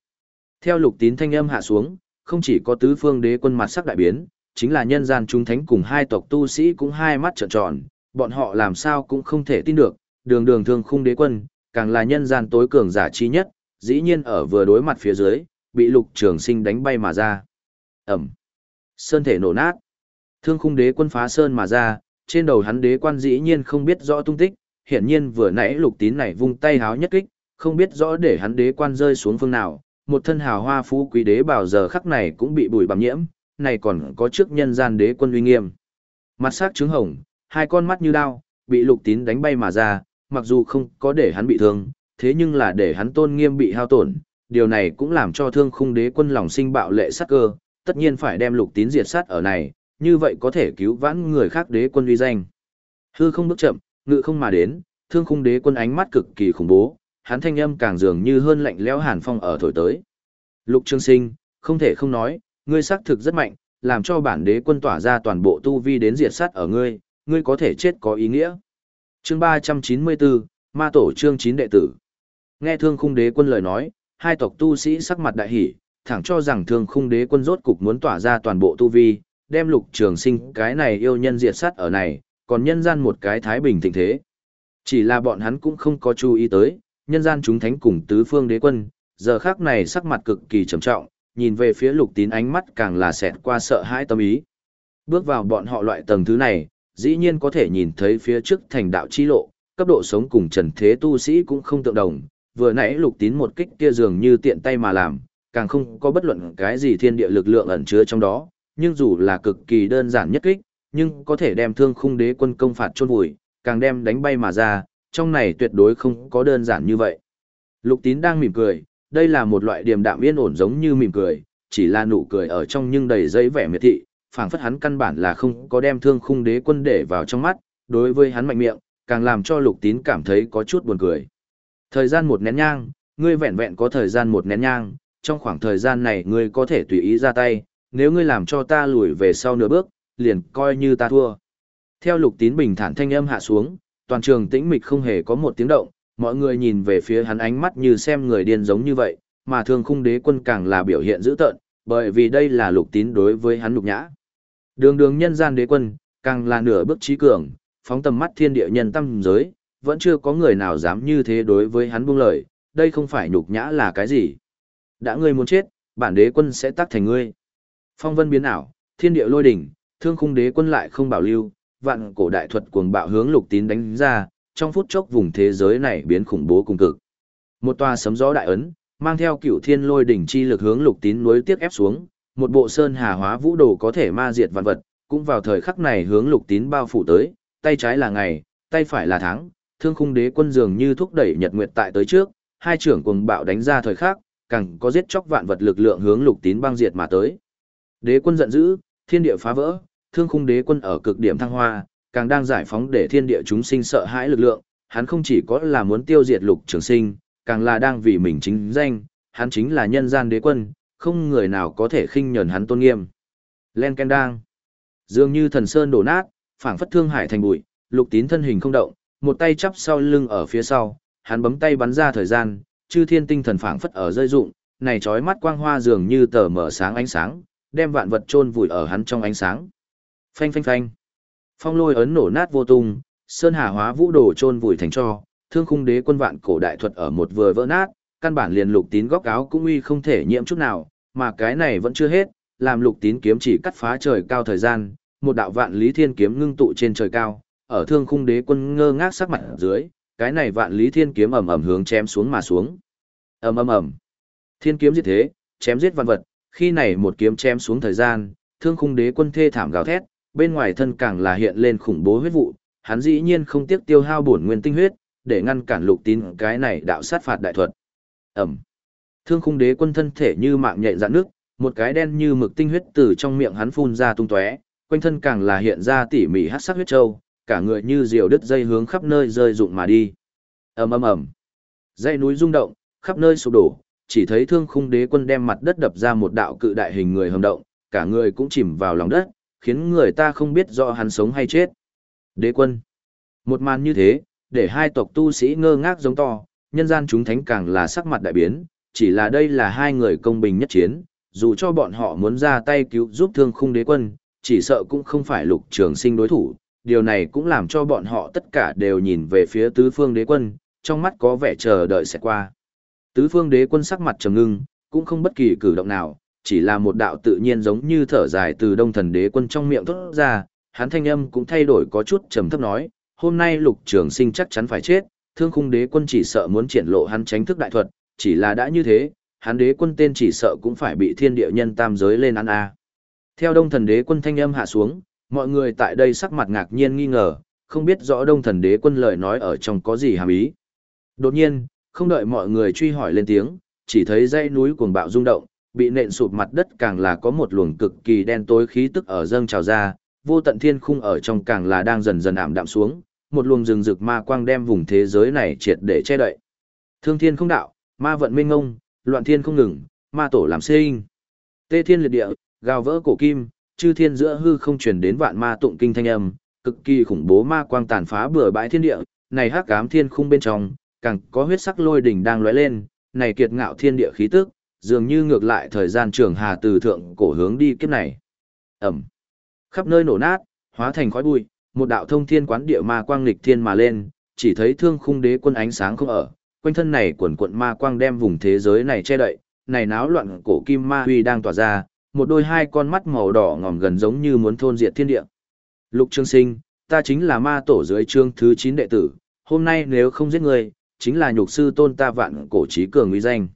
Theo lục tín thanh âm hạ xuống, không chỉ có tứ phương đế quân mặt sắc đại biến, chính là nhân gian chúng thánh cùng hai tộc tu sĩ cũng hai mắt trợn tròn, bọn họ làm sao cũng không thể tin được, đường đường thương khung đế quân, càng là nhân gian tối cường giả chi nhất, dĩ nhiên ở vừa đối mặt phía dưới, bị lục trường sinh đánh bay mà ra. Ẩm. Sơn thể nổ nát. Thương khung đế quân phá sơn mà ra, trên đầu hắn đế quan dĩ nhiên không biết rõ tung tích, hiển nhiên vừa nãy lục tín này vung tay háo nhất kích, không biết rõ để hắn đế quan rơi xuống phương nào, một thân hào hoa phú quý đế bảo giờ khắc này cũng bị bụi bặm nhiễm, này còn có trước nhân gian đế quân uy nghiêm. Mặt sắc trứng hồng, hai con mắt như đao, bị lục tín đánh bay mà ra, mặc dù không có để hắn bị thương, thế nhưng là để hắn tôn nghiêm bị hao tổn, điều này cũng làm cho thương khung đế quân lòng sinh bạo lệ sắc cơ, tất nhiên phải đem lục tín diệt sát ở này, như vậy có thể cứu vãn người khác đế quân uy danh. Hư không bước chậm, ngự không mà đến, thương khung đế quân ánh mắt cực kỳ khủng bố, hắn thanh âm càng dường như hơn lạnh lẽo hàn phong ở thổi tới. Lục Trương Sinh, không thể không nói, ngươi xác thực rất mạnh, làm cho bản đế quân tỏa ra toàn bộ tu vi đến diệt sát ở ngươi, ngươi có thể chết có ý nghĩa. Chương 394, Ma tổ chương 9 đệ tử. Nghe Thương Khung Đế quân lời nói, hai tộc tu sĩ sắc mặt đại hỉ, thẳng cho rằng Thương Khung Đế quân rốt cục muốn tỏa ra toàn bộ tu vi, đem Lục Trường Sinh cái này yêu nhân diệt sát ở này, còn nhân gian một cái thái bình thịnh thế. Chỉ là bọn hắn cũng không có chú ý tới, nhân gian chúng thánh cùng tứ phương đế quân, giờ khác này sắc mặt cực kỳ trầm trọng, nhìn về phía lục tín ánh mắt càng là xẹt qua sợ hãi tâm ý. Bước vào bọn họ loại tầng thứ này, dĩ nhiên có thể nhìn thấy phía trước thành đạo chi lộ, cấp độ sống cùng trần thế tu sĩ cũng không tượng đồng. Vừa nãy lục tín một kích kia dường như tiện tay mà làm, càng không có bất luận cái gì thiên địa lực lượng ẩn chứa trong đó, nhưng dù là cực kỳ đơn giản nhất kích, nhưng có thể đem thương khung đế quân công phạt chôn vùi, càng đem đánh bay mà ra, trong này tuyệt đối không có đơn giản như vậy. Lục tín đang mỉm cười, đây là một loại điềm đạm yên ổn giống như mỉm cười, chỉ là nụ cười ở trong nhưng đầy dây vẻ miệt thị, phảng phất hắn căn bản là không có đem thương khung đế quân để vào trong mắt, đối với hắn mạnh miệng, càng làm cho lục tín cảm thấy có chút buồn cười. Thời gian một nén nhang, ngươi vẹn vẹn có thời gian một nén nhang, trong khoảng thời gian này ngươi có thể tùy ý ra tay, nếu ngươi làm cho ta lùi về sau nửa bước, liền coi như ta thua. Theo lục tín bình thản thanh âm hạ xuống, toàn trường tĩnh mịch không hề có một tiếng động, mọi người nhìn về phía hắn ánh mắt như xem người điên giống như vậy, mà thương khung đế quân càng là biểu hiện dữ tợn, bởi vì đây là lục tín đối với hắn lục nhã. Đường đường nhân gian đế quân, càng là nửa bước trí cường, phóng tầm mắt thiên địa nhân tâm giới, vẫn chưa có người nào dám như thế đối với hắn buông lời, đây không phải nhục nhã là cái gì. Đã ngươi muốn chết, bản đế quân sẽ tác thành ngươi. Phong vân biến ảo, thiên địa lôi đỉnh, thương khung đế quân lại không bảo lưu, vạn cổ đại thuật cuồng bạo hướng lục tín đánh ra, trong phút chốc vùng thế giới này biến khủng bố cùng cực. Một tòa sấm gió đại ấn, mang theo cửu thiên lôi đỉnh chi lực hướng lục tín núi tiếc ép xuống, một bộ sơn hà hóa vũ đồ có thể ma diệt vạn vật, cũng vào thời khắc này hướng lục tín bao phủ tới, tay trái là ngày, tay phải là tháng, thương khung đế quân dường như thúc đẩy nhật nguyệt tại tới trước, hai trưởng cùng bạo đánh ra thời khắc, càng có giết chóc vạn vật lực lượng hướng lục tín băng diệt mà tới. Đế quân giận dữ, thiên địa phá vỡ, thương khung đế quân ở cực điểm thăng hoa, càng đang giải phóng để thiên địa chúng sinh sợ hãi lực lượng, hắn không chỉ có là muốn tiêu diệt lục trường sinh, càng là đang vì mình chính danh, hắn chính là nhân gian đế quân, không người nào có thể khinh nhờn hắn tôn nghiêm. Len Ken đang, dường như thần sơn đổ nát, phảng phất thương hải thành bụi, lục tín thân hình không động, một tay chắp sau lưng ở phía sau, hắn bấm tay bắn ra thời gian, chư thiên tinh thần phảng phất ở rơi rụng, này chói mắt quang hoa dường như tờ mở sáng ánh sáng, đem vạn vật chôn vùi ở hắn trong ánh sáng. Phanh phanh phanh. Phong lôi ấn nổ nát vô tung, sơn hà hóa vũ đồ chôn vùi thành cho, thương khung đế quân vạn cổ đại thuật ở một vừa vỡ nát, căn bản liền lục tín góc áo cũng uy không thể nhiễm chút nào, mà cái này vẫn chưa hết, làm lục tín kiếm chỉ cắt phá trời cao thời gian, một đạo vạn lý thiên kiếm ngưng tụ trên trời cao, ở thương khung đế quân ngơ ngác sắc mặt dưới, cái này vạn lý thiên kiếm ầm ầm hướng chém xuống mà xuống. Ầm ầm ầm. Thiên kiếm giết thế, chém giết vạn vật, khi này một kiếm chém xuống thời gian, thương khung đế quân thê thảm gào thét, bên ngoài thân càng là hiện lên khủng bố huyết vụ, hắn dĩ nhiên không tiếc tiêu hao bổn nguyên tinh huyết, để ngăn cản lục tín cái này đạo sát phạt đại thuật. Ẩm. Thương khung đế quân thân thể như mạng nhện dạn nước, một cái đen như mực tinh huyết từ trong miệng hắn phun ra tung tóe, quanh thân càng là hiện ra tỉ mỉ hắc sắc huyết châu, cả người như diều đứt dây hướng khắp nơi rơi rụng mà đi. Ầm ầm ầm. Dãy núi rung động, khắp nơi sụp đổ, chỉ thấy thương khung đế quân đem mặt đất đập ra một đạo cự đại hình người hầm động, cả người cũng chìm vào lòng đất, khiến người ta không biết rõ hắn sống hay chết. Đế quân. Một màn như thế, để hai tộc tu sĩ ngơ ngác giống to, nhân gian chúng thánh càng là sắc mặt đại biến, chỉ là đây là hai người công bình nhất chiến, dù cho bọn họ muốn ra tay cứu giúp thương khung đế quân, chỉ sợ cũng không phải lục trường sinh đối thủ, điều này cũng làm cho bọn họ tất cả đều nhìn về phía tứ phương đế quân, trong mắt có vẻ chờ đợi sẽ qua. Tứ phương đế quân sắc mặt trầm ngưng, cũng không bất kỳ cử động nào, chỉ là một đạo tự nhiên giống như thở dài từ đông thần đế quân trong miệng thốt ra, hắn thanh âm cũng thay đổi có chút trầm thấp nói, hôm nay lục trường sinh chắc chắn phải chết, thương khung đế quân chỉ sợ muốn triển lộ hắn tránh thức đại thuật, chỉ là đã như thế, hắn đế quân tên chỉ sợ cũng phải bị thiên địa nhân tam giới lên ăn a. Theo đông thần đế quân thanh âm hạ xuống, mọi người tại đây sắc mặt ngạc nhiên nghi ngờ, không biết rõ đông thần đế quân lời nói ở trong có gì hàm ý. Đột nhiên, không đợi mọi người truy hỏi lên tiếng, chỉ thấy dãy núi cuồng bạo rung động, bị nện sụp mặt đất càng là có một luồng cực kỳ đen tối khí tức ở dâng trào ra, vô tận thiên khung ở trong càng là đang dần dần ảm đạm xuống, một luồng rừng rực ma quang đem vùng thế giới này triệt để che đậy. Thương thiên không đạo, ma vận minh ngông, loạn thiên không ngừng, ma tổ làm sinh. Tê thiên liệt địa, gào vỡ cổ kim, chư thiên giữa hư không truyền đến vạn ma tụng kinh thanh âm, cực kỳ khủng bố ma quang tàn phá bừa bãi thiên địa, này hắc ám thiên khung bên trong, càng có huyết sắc lôi đỉnh đang lóe lên, này kiệt ngạo thiên địa khí tức, dường như ngược lại thời gian trường hà từ thượng cổ hướng đi kiếp này. Ẩm. Khắp nơi nổ nát, hóa thành khói bụi, một đạo thông thiên quán địa ma quang nghịch thiên mà lên, chỉ thấy thương khung đế quân ánh sáng không ở, quanh thân này quần quận ma quang đem vùng thế giới này che đậy, này náo loạn cổ kim ma huy đang tỏa ra, một đôi hai con mắt màu đỏ ngòm gần giống như muốn thôn diệt thiên địa. Lục Trương Sinh, ta chính là ma tổ dưới trương thứ 9 đệ tử, hôm nay nếu không giết người, chính là nhục sư tôn ta vạn cổ trí cường uy danh.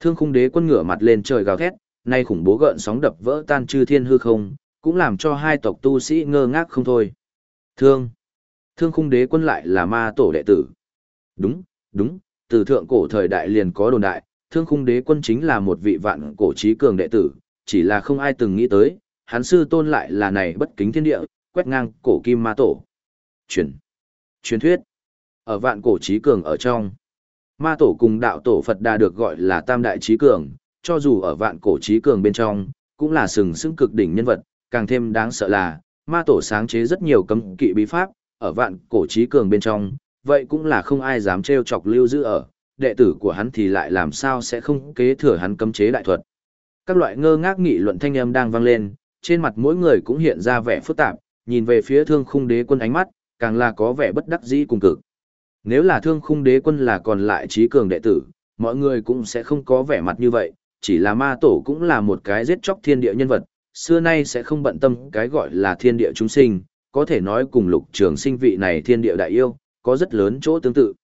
Thương khung đế quân ngửa mặt lên trời gào thét, nay khủng bố gợn sóng đập vỡ tan chư thiên hư không, cũng làm cho hai tộc tu sĩ ngơ ngác không thôi. Thương, thương khung đế quân lại là ma tổ đệ tử. Đúng, đúng, từ thượng cổ thời đại liền có đồn đại, thương khung đế quân chính là một vị vạn cổ trí cường đệ tử, chỉ là không ai từng nghĩ tới, hắn sư tôn lại là này bất kính thiên địa, quét ngang cổ kim ma tổ. Truyền, truyền thuyết, ở vạn cổ trí cường ở trong. Ma tổ cùng đạo tổ Phật đà được gọi là tam đại trí cường, cho dù ở vạn cổ trí cường bên trong, cũng là sừng sững cực đỉnh nhân vật, càng thêm đáng sợ là, ma tổ sáng chế rất nhiều cấm kỵ bí pháp, ở vạn cổ trí cường bên trong, vậy cũng là không ai dám trêu chọc lưu giữ ở, đệ tử của hắn thì lại làm sao sẽ không kế thừa hắn cấm chế đại thuật. Các loại ngơ ngác nghị luận thanh âm đang vang lên, trên mặt mỗi người cũng hiện ra vẻ phức tạp, nhìn về phía thương khung đế quân ánh mắt, càng là có vẻ bất đắc dĩ cùng cực. Nếu là thương khung đế quân là còn lại trí cường đệ tử, mọi người cũng sẽ không có vẻ mặt như vậy, chỉ là ma tổ cũng là một cái giết chóc thiên địa nhân vật, xưa nay sẽ không bận tâm cái gọi là thiên địa chúng sinh, có thể nói cùng lục trường sinh vị này thiên địa đại yêu, có rất lớn chỗ tương tự.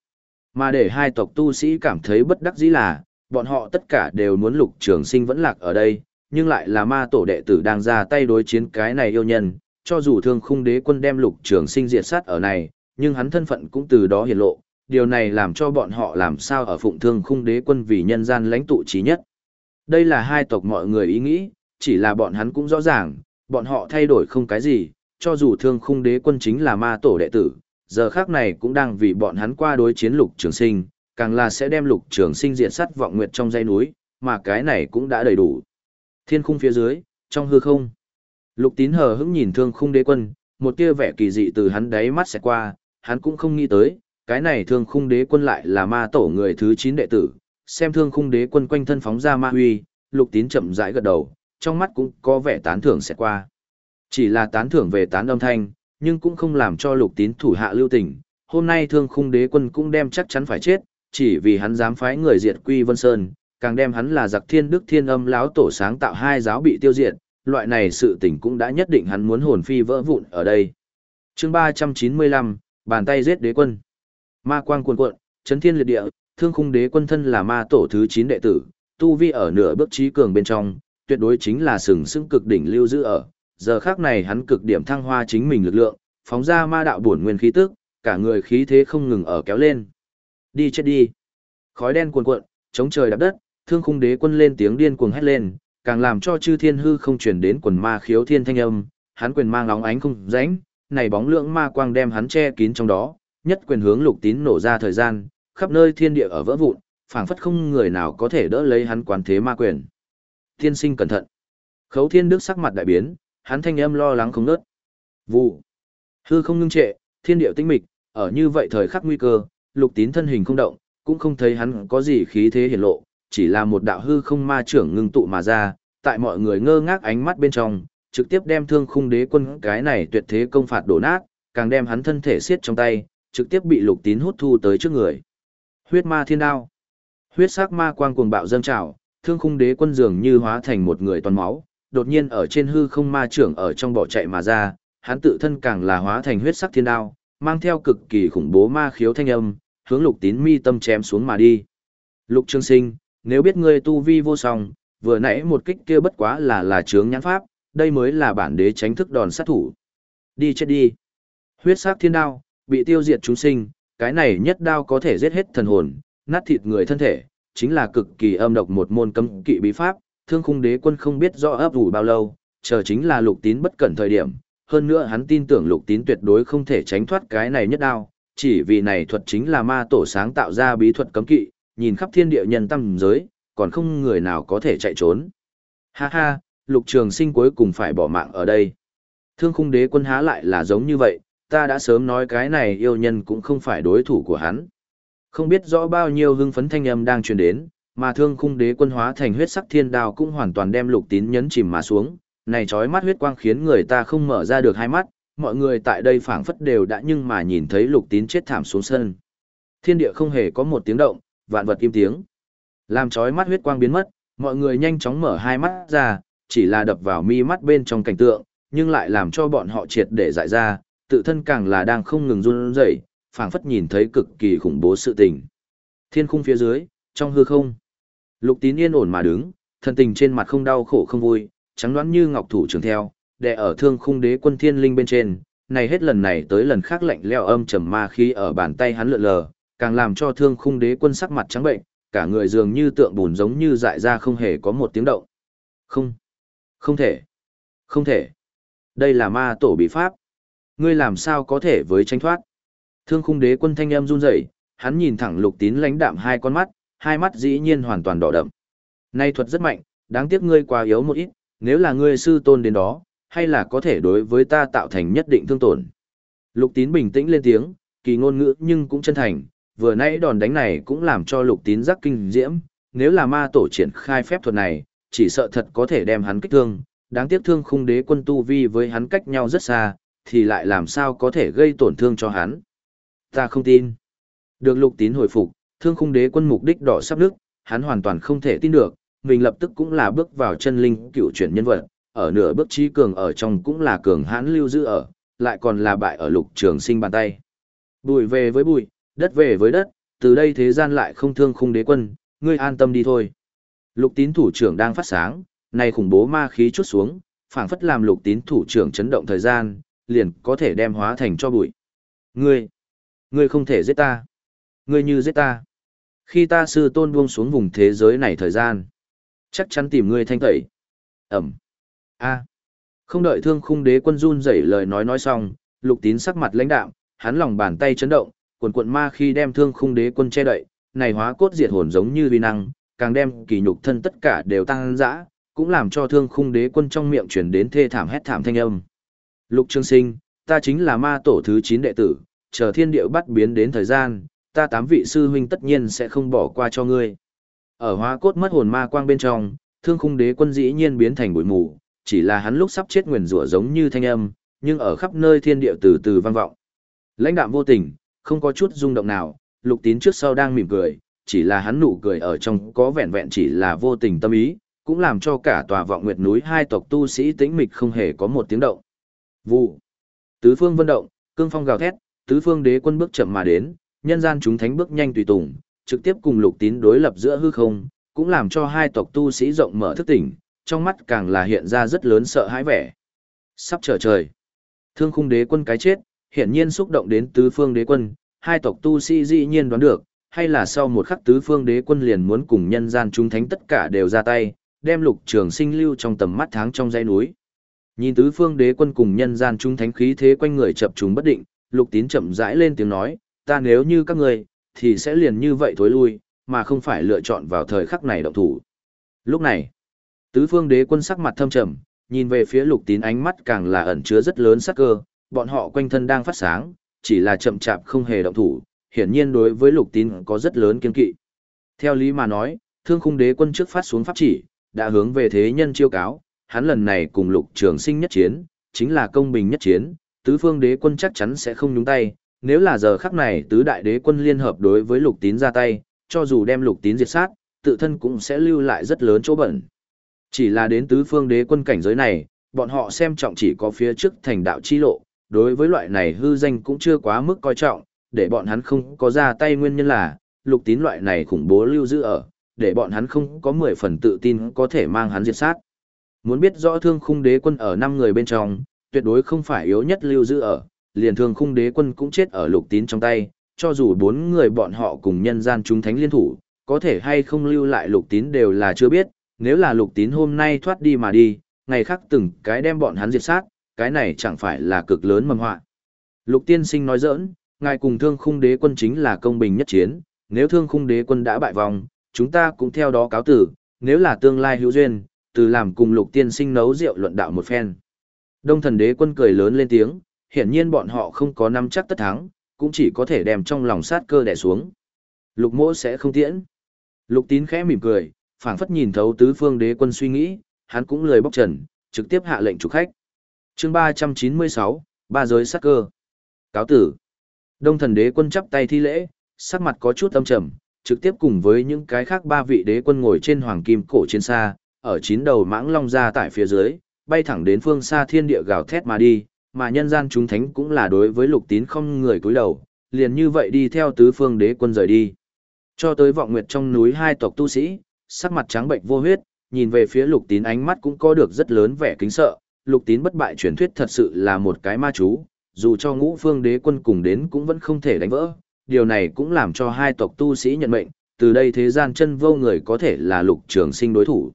Mà để hai tộc tu sĩ cảm thấy bất đắc dĩ là, bọn họ tất cả đều muốn lục trường sinh vẫn lạc ở đây, nhưng lại là ma tổ đệ tử đang ra tay đối chiến cái này yêu nhân, cho dù thương khung đế quân đem lục trường sinh diệt sát ở này, nhưng hắn thân phận cũng từ đó hiển lộ, điều này làm cho bọn họ làm sao ở phụng thương khung đế quân vì nhân gian lãnh tụ trí nhất. Đây là hai tộc mọi người ý nghĩ, chỉ là bọn hắn cũng rõ ràng, bọn họ thay đổi không cái gì, cho dù thương khung đế quân chính là ma tổ đệ tử, giờ khác này cũng đang vì bọn hắn qua đối chiến lục trường sinh, càng là sẽ đem lục trường sinh diện sắt vọng nguyệt trong dây núi, mà cái này cũng đã đầy đủ. Thiên khung phía dưới, trong hư không. Lục tín hờ hững nhìn thương khung đế quân, một tia vẻ kỳ dị từ hắn đáy mắt sẽ qua, hắn cũng không nghĩ tới, cái này thương khung đế quân lại là ma tổ người thứ 9 đệ tử, xem thương khung đế quân quanh thân phóng ra ma huy, lục tín chậm rãi gật đầu, trong mắt cũng có vẻ tán thưởng sẽ qua. Chỉ là tán thưởng về tán âm thanh, nhưng cũng không làm cho lục tín thủ hạ lưu tình, hôm nay thương khung đế quân cũng đem chắc chắn phải chết, chỉ vì hắn dám phái người diệt quy vân sơn, càng đem hắn là giặc thiên đức thiên âm láo tổ sáng tạo hai giáo bị tiêu diệt, loại này sự tình cũng đã nhất định hắn muốn hồn phi vỡ vụn ở đây. chương 395, bàn tay giết đế quân. Ma quang cuồn cuộn, chấn thiên liệt địa, thương khung đế quân thân là ma tổ thứ 9 đệ tử, tu vi ở nửa bước trí cường bên trong, tuyệt đối chính là sừng sững cực đỉnh lưu giữ ở. Giờ khắc này hắn cực điểm thăng hoa chính mình lực lượng, phóng ra ma đạo bổn nguyên khí tức, cả người khí thế không ngừng ở kéo lên. Đi chết đi. Khói đen cuồn cuộn, chống trời đạp đất, thương khung đế quân lên tiếng điên cuồng hét lên, càng làm cho chư thiên hư không truyền đến quần ma khiếu thiên thanh âm, hắn quyền mang óng ánh không rãnh, này bóng lượng ma quang đem hắn che kín trong đó, nhất quyền hướng lục tín nổ ra thời gian, khắp nơi thiên địa ở vỡ vụn, phảng phất không người nào có thể đỡ lấy hắn quán thế ma quyền. Tiên sinh cẩn thận. Khấu thiên đức sắc mặt đại biến, hắn thanh âm lo lắng không ngớt. Vụ. Hư không ngưng trệ, thiên địa tĩnh mịch, ở như vậy thời khắc nguy cơ, lục tín thân hình không động, cũng không thấy hắn có gì khí thế hiển lộ, chỉ là một đạo hư không ma trưởng ngưng tụ mà ra, tại mọi người ngơ ngác ánh mắt bên trong, trực tiếp đem thương khung đế quân cái này tuyệt thế công phạt đổ nát, càng đem hắn thân thể siết trong tay, trực tiếp bị lục tín hút thu tới trước người. Huyết ma thiên đao. Huyết sắc ma quang cuồng bạo dâng trào, thương khung đế quân dường như hóa thành một người toàn máu, đột nhiên ở trên hư không ma trưởng ở trong bỏ chạy mà ra, hắn tự thân càng là hóa thành huyết sắc thiên đao, mang theo cực kỳ khủng bố ma khiếu thanh âm, hướng lục tín mi tâm chém xuống mà đi. Lục Trương Sinh, nếu biết ngươi tu vi vô song, vừa nãy một kích kia bất quá là là chướng nhãn pháp, đây mới là bản đế tránh thức đòn sát thủ. Đi chết đi. Huyết sắc thiên đao, bị tiêu diệt chúng sinh, cái này nhất đao có thể giết hết thần hồn, nát thịt người thân thể, chính là cực kỳ âm độc một môn cấm kỵ bí pháp, thương khung đế quân không biết rõ ấp ủ bao lâu, chờ chính là lục tín bất cẩn thời điểm, hơn nữa hắn tin tưởng lục tín tuyệt đối không thể tránh thoát cái này nhất đao, chỉ vì này thuật chính là ma tổ sáng tạo ra bí thuật cấm kỵ, nhìn khắp thiên địa nhân tâm giới, còn không người nào có thể chạy trốn. Ha ha, lục trường sinh cuối cùng phải bỏ mạng ở đây. Thương khung đế quân há lại là giống như vậy, ta đã sớm nói cái này yêu nhân cũng không phải đối thủ của hắn. Không biết rõ bao nhiêu hưng phấn thanh âm đang truyền đến, mà thương khung đế quân hóa thành huyết sắc thiên đao cũng hoàn toàn đem lục tín nhấn chìm mà xuống, này chói mắt huyết quang khiến người ta không mở ra được hai mắt, mọi người tại đây phảng phất đều đã nhưng mà nhìn thấy lục tín chết thảm xuống sân. Thiên địa không hề có một tiếng động, vạn vật im tiếng. Làm chói mắt huyết quang biến mất, Mọi người nhanh chóng mở hai mắt ra, chỉ là đập vào mi mắt bên trong cảnh tượng, nhưng lại làm cho bọn họ triệt để dại ra, tự thân càng là đang không ngừng run rẩy, phảng phất nhìn thấy cực kỳ khủng bố sự tình. Thiên khung phía dưới, trong hư không, Lục Tín yên ổn mà đứng, thân tình trên mặt không đau khổ không vui, trắng đoán như ngọc thủ trường theo, đè ở thương khung đế quân thiên linh bên trên, này hết lần này tới lần khác lạnh lẽo âm trầm ma khí ở bàn tay hắn lượn lờ, càng làm cho thương khung đế quân sắc mặt trắng bệnh, cả người dường như tượng bùn giống như dại ra không hề có một tiếng động. Không, không thể, không thể. Đây là ma tổ bị pháp. Ngươi làm sao có thể với tranh thoát? Thương khung đế quân thanh em run rẩy, hắn nhìn thẳng lục tín lãnh đạm hai con mắt, hai mắt dĩ nhiên hoàn toàn đỏ đậm. Nay thuật rất mạnh, đáng tiếc ngươi quá yếu một ít, nếu là ngươi sư tôn đến đó, hay là có thể đối với ta tạo thành nhất định thương tổn. Lục tín bình tĩnh lên tiếng, kỳ ngôn ngữ nhưng cũng chân thành, vừa nãy đòn đánh này cũng làm cho lục tín giác kinh diễm, nếu là ma tổ triển khai phép thuật này, chỉ sợ thật có thể đem hắn kích thương, đáng tiếc thương khung đế quân tu vi với hắn cách nhau rất xa, thì lại làm sao có thể gây tổn thương cho hắn. Ta không tin. Được lục tín hồi phục, thương khung đế quân mục đích đỏ sắp nước, hắn hoàn toàn không thể tin được, mình lập tức cũng là bước vào chân linh cựu chuyển nhân vật, ở nửa bước trí cường ở trong cũng là cường hãn lưu giữ ở, lại còn là bại ở lục trường sinh bàn tay. Bụi về với bụi, đất về với đất, từ đây thế gian lại không thương khung đế quân, ngươi an tâm đi thôi. Lục tín thủ trưởng đang phát sáng, này khủng bố ma khí chút xuống, phảng phất làm lục tín thủ trưởng chấn động thời gian, liền có thể đem hóa thành cho bụi. Ngươi, ngươi không thể giết ta. Ngươi như giết ta. Khi ta sư tôn buông xuống vùng thế giới này thời gian, chắc chắn tìm ngươi thanh tẩy. Ẩm. A. Không đợi thương khung đế quân run rẩy lời nói nói xong, lục tín sắc mặt lãnh đạm, hắn lòng bàn tay chấn động, cuộn cuộn ma khi đem thương khung đế quân che đậy, này hóa cốt diệt hồn giống như vi năng, càng đem kỳ nhục thân tất cả đều tăng dã, cũng làm cho thương khung đế quân trong miệng chuyển đến thê thảm hét thảm thanh âm. Lục Trương Sinh, ta chính là ma tổ thứ 9 đệ tử, chờ thiên điệu bắt biến đến thời gian, ta tám vị sư huynh tất nhiên sẽ không bỏ qua cho ngươi. Ở hóa cốt mất hồn ma quang bên trong, thương khung đế quân dĩ nhiên biến thành bụi mù, chỉ là hắn lúc sắp chết nguyền rủa giống như thanh âm, nhưng ở khắp nơi thiên địa từ từ vang vọng. Lãnh đạm vô tình, không có chút rung động nào, lục tín trước sau đang mỉm cười, chỉ là hắn nụ cười ở trong có vẹn vẹn chỉ là vô tình tâm ý, cũng làm cho cả tòa vọng nguyệt núi hai tộc tu sĩ tĩnh mịch không hề có một tiếng động. Vụ. Tứ phương vân động, cương phong gào thét, tứ phương đế quân bước chậm mà đến, nhân gian chúng thánh bước nhanh tùy tùng, trực tiếp cùng lục tín đối lập giữa hư không, cũng làm cho hai tộc tu sĩ rộng mở thức tỉnh, trong mắt càng là hiện ra rất lớn sợ hãi vẻ. Sắp trở trời. Thương khung đế quân cái chết, hiển nhiên xúc động đến tứ phương đế quân, hai tộc tu sĩ dĩ nhiên đoán được, hay là sau một khắc tứ phương đế quân liền muốn cùng nhân gian chúng thánh tất cả đều ra tay, đem lục trường sinh lưu trong tầm mắt tháng trong dãy núi. Nhìn tứ phương đế quân cùng nhân gian chúng thánh khí thế quanh người chập trùng bất định, lục tín chậm rãi lên tiếng nói, ta nếu như các người, thì sẽ liền như vậy thối lui, mà không phải lựa chọn vào thời khắc này động thủ. Lúc này, tứ phương đế quân sắc mặt thâm trầm, nhìn về phía lục tín ánh mắt càng là ẩn chứa rất lớn sắc cơ, bọn họ quanh thân đang phát sáng, chỉ là chậm chạp không hề động thủ, hiển nhiên đối với lục tín có rất lớn kiên kỵ. Theo lý mà nói, thương khung đế quân trước phát xuống pháp chỉ, đã hướng về thế nhân chiêu cáo, hắn lần này cùng lục trường sinh nhất chiến, chính là công bình nhất chiến, tứ phương đế quân chắc chắn sẽ không nhúng tay, nếu là giờ khắc này tứ đại đế quân liên hợp đối với lục tín ra tay, cho dù đem lục tín diệt sát, tự thân cũng sẽ lưu lại rất lớn chỗ bẩn. Chỉ là đến tứ phương đế quân cảnh giới này, bọn họ xem trọng chỉ có phía trước thành đạo chi lộ, đối với loại này hư danh cũng chưa quá mức coi trọng, để bọn hắn không có ra tay nguyên nhân là, lục tín loại này khủng bố lưu giữ ở, để bọn hắn không có 10 phần tự tin có thể mang hắn diệt sát. Muốn biết rõ thương khung đế quân ở 5 người bên trong, tuyệt đối không phải yếu nhất lưu giữ ở, liền thương khung đế quân cũng chết ở lục tín trong tay, cho dù bốn người bọn họ cùng nhân gian chúng thánh liên thủ, có thể hay không lưu lại lục tín đều là chưa biết, nếu là lục tín hôm nay thoát đi mà đi, ngày khác từng cái đem bọn hắn diệt sát, cái này chẳng phải là cực lớn mầm họa. Lục tiên sinh nói giỡn, ngài cùng thương khung đế quân chính là công bình nhất chiến, nếu thương khung đế quân đã bại vòng, chúng ta cũng theo đó cáo tử, nếu là tương lai hữu duyên, từ làm cùng lục tiên sinh nấu rượu luận đạo một phen. Đông thần đế quân cười lớn lên tiếng, hiển nhiên bọn họ không có nắm chắc tất thắng, cũng chỉ có thể đem trong lòng sát cơ đè xuống. Lục mỗ sẽ không tiễn. Lục tín khẽ mỉm cười, phảng phất nhìn thấu tứ phương đế quân suy nghĩ, hắn cũng lời bóc trần, trực tiếp hạ lệnh chủ khách. chương 396, ba giới sát cơ. Cáo tử. Đông thần đế quân chắp tay thi lễ, sắc mặt có chút âm trầm, trực tiếp cùng với những cái khác ba vị đế quân ngồi trên hoàng kim cổ chiến xa, ở chín đầu mãng long ra tại phía dưới, bay thẳng đến phương xa thiên địa gào thét mà đi, mà nhân gian chúng thánh cũng là đối với lục tín không người cúi đầu, liền như vậy đi theo tứ phương đế quân rời đi. Cho tới vọng nguyệt trong núi hai tộc tu sĩ, sắc mặt trắng bệnh vô huyết, nhìn về phía lục tín ánh mắt cũng có được rất lớn vẻ kính sợ, lục tín bất bại truyền thuyết thật sự là một cái ma chú, dù cho ngũ phương đế quân cùng đến cũng vẫn không thể đánh vỡ, điều này cũng làm cho hai tộc tu sĩ nhận mệnh, từ đây thế gian chân vô người có thể là lục trường sinh đối thủ.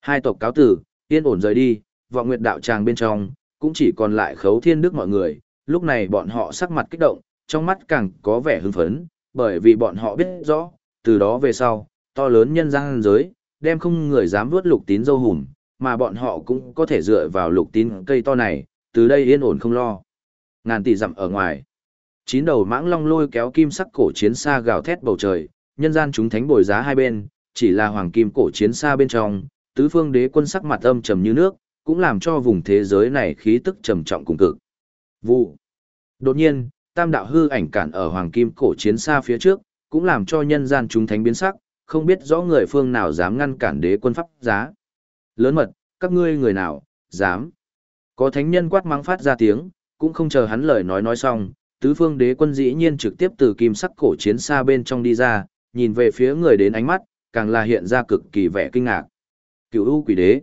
Hai tộc cáo tử, yên ổn rời đi, vọng nguyệt đạo tràng bên trong, cũng chỉ còn lại khấu thiên đức mọi người, lúc này bọn họ sắc mặt kích động, trong mắt càng có vẻ hưng phấn, bởi vì bọn họ biết rõ, từ đó về sau, to lớn nhân gian giới, đem không người dám vớt lục tín dâu hùm, mà bọn họ cũng có thể dựa vào lục tín cây to này, từ đây yên ổn không lo. Ngàn tỷ dặm ở ngoài, chín đầu mãng long lôi kéo kim sắc cổ chiến xa gào thét bầu trời, nhân gian chúng thánh bồi giá hai bên, chỉ là hoàng kim cổ chiến xa bên trong, tứ phương đế quân sắc mặt âm trầm như nước, cũng làm cho vùng thế giới này khí tức trầm trọng cùng cực. Vụ. Đột nhiên, tam đạo hư ảnh cản ở hoàng kim cổ chiến xa phía trước, cũng làm cho nhân gian chúng thánh biến sắc, không biết rõ người phương nào dám ngăn cản đế quân pháp giá. Lớn mật, các ngươi người nào, dám. Có thánh nhân quát mắng phát ra tiếng, cũng không chờ hắn lời nói nói xong, tứ phương đế quân dĩ nhiên trực tiếp từ kim sắc cổ chiến xa bên trong đi ra, nhìn về phía người đến ánh mắt, càng là hiện ra cực kỳ vẻ kinh ngạc. Cựu u quỷ đế.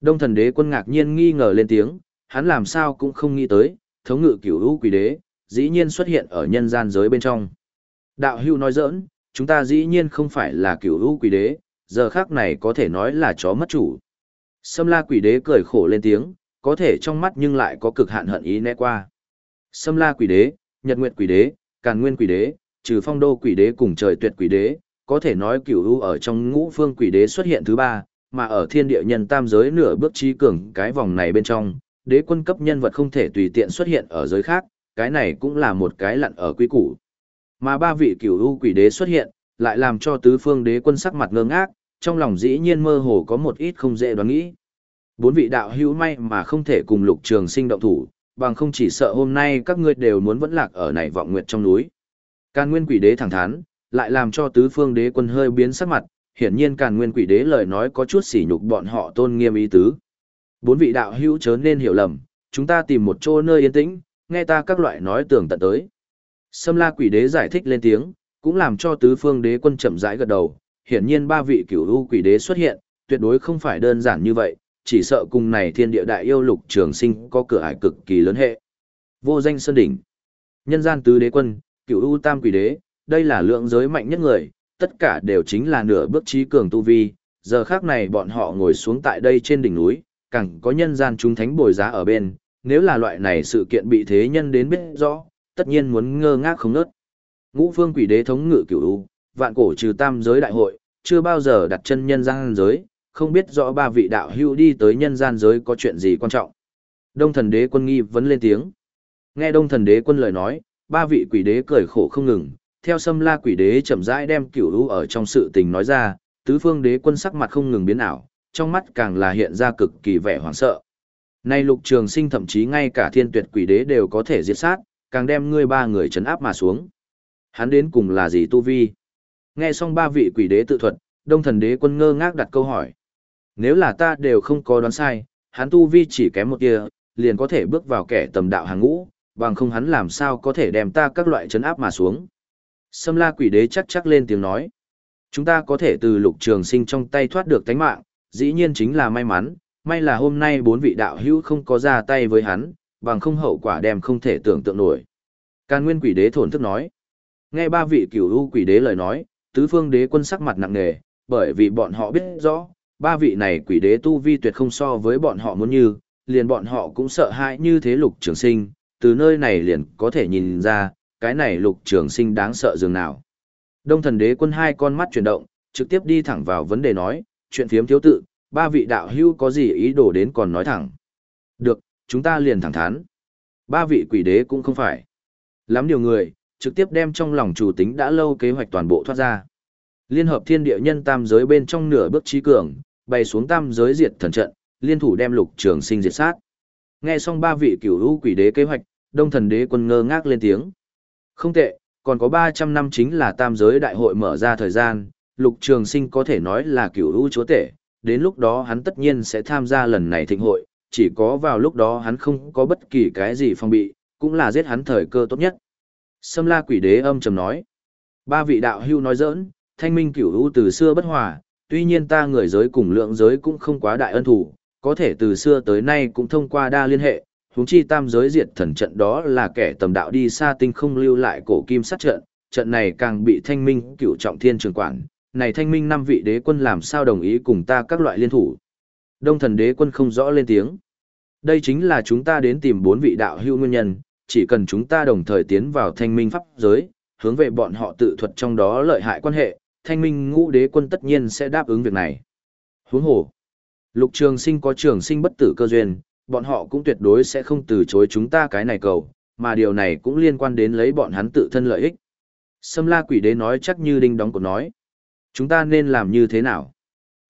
Đông thần đế quân ngạc nhiên nghi ngờ lên tiếng, hắn làm sao cũng không nghĩ tới, thống ngự cửu u quỷ đế, dĩ nhiên xuất hiện ở nhân gian giới bên trong. Đạo hưu nói giỡn, chúng ta dĩ nhiên không phải là cửu u quỷ đế, giờ khác này có thể nói là chó mất chủ. Sâm la quỷ đế cười khổ lên tiếng, có thể trong mắt nhưng lại có cực hạn hận ý né qua. Sâm la quỷ đế, nhật nguyệt quỷ đế, càn nguyên quỷ đế, trừ phong đô quỷ đế cùng trời tuyệt quỷ đế, có thể nói cửu u ở trong ngũ phương quỷ đế xuất hiện thứ ba, mà ở thiên địa nhân tam giới nửa bước trí cường cái vòng này bên trong, đế quân cấp nhân vật không thể tùy tiện xuất hiện ở giới khác, cái này cũng là một cái lặn ở quy củ. Mà ba vị cửu u quỷ đế xuất hiện, lại làm cho tứ phương đế quân sắc mặt ngơ ngác, trong lòng dĩ nhiên mơ hồ có một ít không dễ đoán nghĩ. Bốn vị đạo hữu may mà không thể cùng lục trường sinh động thủ, bằng không chỉ sợ hôm nay các ngươi đều muốn vẫn lạc ở này vọng nguyệt trong núi. Càn nguyên quỷ đế thẳng thắn, lại làm cho tứ phương đế quân hơi biến sắc mặt, hiển nhiên càn nguyên quỷ đế lời nói có chút sỉ nhục bọn họ tôn nghiêm ý tứ. Bốn vị đạo hữu chớ nên hiểu lầm, chúng ta tìm một chỗ nơi yên tĩnh, nghe ta các loại nói tưởng tận tới. Sâm la quỷ đế giải thích lên tiếng, cũng làm cho tứ phương đế quân chậm rãi gật đầu, hiển nhiên ba vị cửu u quỷ đế xuất hiện, tuyệt đối không phải đơn giản như vậy, chỉ sợ cùng này thiên địa đại yêu lục trường sinh có cửa ải cực kỳ lớn hệ. Vô danh sơn đỉnh, nhân gian tứ đế quân, cửu u tam quỷ đế, đây là lượng giới mạnh nhất người, tất cả đều chính là nửa bước trí cường tu vi, giờ khác này bọn họ ngồi xuống tại đây trên đỉnh núi, càng có nhân gian chúng thánh bồi giá ở bên, nếu là loại này sự kiện bị thế nhân đến biết rõ, tất nhiên muốn ngơ ngác không nớt. Ngũ phương quỷ đế thống ngự cửu vạn cổ trừ tam giới đại hội, chưa bao giờ đặt chân nhân gian giới, không biết rõ ba vị đạo hữu đi tới nhân gian giới có chuyện gì quan trọng. Đông thần đế quân nghi vấn lên tiếng. Nghe đông thần đế quân lời nói, ba vị quỷ đế cười khổ không ngừng, theo xâm la quỷ đế chậm rãi đem cửu u ở trong sự tình nói ra, tứ phương đế quân sắc mặt không ngừng biến ảo, trong mắt càng là hiện ra cực kỳ vẻ hoảng sợ. Nay lục trường sinh thậm chí ngay cả thiên tuyệt quỷ đế đều có thể diệt sát, càng đem ngươi ba người chấn áp mà xuống. Hắn đến cùng là gì tu vi? Nghe xong ba vị quỷ đế tự thuật, đông thần đế quân ngơ ngác đặt câu hỏi. Nếu là ta đều không có đoán sai, hắn tu vi chỉ kém một kia, liền có thể bước vào kẻ tầm đạo hàng ngũ, bằng không hắn làm sao có thể đem ta các loại chấn áp mà xuống. Sâm la quỷ đế chắc chắc lên tiếng nói. Chúng ta có thể từ lục trường sinh trong tay thoát được tánh mạng, dĩ nhiên chính là may mắn, may là hôm nay bốn vị đạo hữu không có ra tay với hắn, bằng không hậu quả đem không thể tưởng tượng nổi. Càn nguyên quỷ đế thổn thức nói. Nghe ba vị cửu u quỷ đế lời nói, tứ phương đế quân sắc mặt nặng nề, bởi vì bọn họ biết rõ, ba vị này quỷ đế tu vi tuyệt không so với bọn họ muốn như, liền bọn họ cũng sợ hãi như thế lục trường sinh, từ nơi này liền có thể nhìn ra, cái này lục trường sinh đáng sợ dường nào. Đông thần đế quân hai con mắt chuyển động, trực tiếp đi thẳng vào vấn đề nói, chuyện phiếm thiếu tự, ba vị đạo hưu có gì ý đồ đến còn nói thẳng. Được, chúng ta liền thẳng thắn. Ba vị quỷ đế cũng không phải. Lắm điều người, trực tiếp đem trong lòng chủ tính đã lâu kế hoạch toàn bộ thoát ra. Liên hợp thiên địa nhân tam giới bên trong nửa bước trí cường, bày xuống tam giới diệt thần trận, liên thủ đem lục trường sinh diệt sát. Nghe xong ba vị cửu lũ quỷ đế kế hoạch, đông thần đế quân ngơ ngác lên tiếng. Không tệ, còn có 300 năm chính là tam giới đại hội mở ra thời gian, lục trường sinh có thể nói là cửu hữu chúa tể, đến lúc đó hắn tất nhiên sẽ tham gia lần này thịnh hội, chỉ có vào lúc đó hắn không có bất kỳ cái gì phong bị, cũng là giết hắn thời cơ tốt nhất. Sâm la quỷ đế âm trầm nói, ba vị đạo hưu nói giỡn, thanh minh cửu hữu từ xưa bất hòa, tuy nhiên ta người giới cùng lượng giới cũng không quá đại ân thủ, có thể từ xưa tới nay cũng thông qua đa liên hệ, huống chi tam giới diệt thần trận đó là kẻ tầm đạo đi xa tinh không lưu lại cổ kim sát trận, trận này càng bị thanh minh cửu trọng thiên trường quản, này thanh minh năm vị đế quân làm sao đồng ý cùng ta các loại liên thủ. Đông thần đế quân không rõ lên tiếng. Đây chính là chúng ta đến tìm bốn vị đạo hưu nguyên nhân, chỉ cần chúng ta đồng thời tiến vào thanh minh pháp giới, hướng về bọn họ tự thuật trong đó lợi hại quan hệ, thanh minh ngũ đế quân tất nhiên sẽ đáp ứng việc này. Huống hồ, lục trường sinh có trường sinh bất tử cơ duyên, bọn họ cũng tuyệt đối sẽ không từ chối chúng ta cái này cầu, mà điều này cũng liên quan đến lấy bọn hắn tự thân lợi ích. Sâm la quỷ đế nói chắc như đinh đóng của nói. Chúng ta nên làm như thế nào?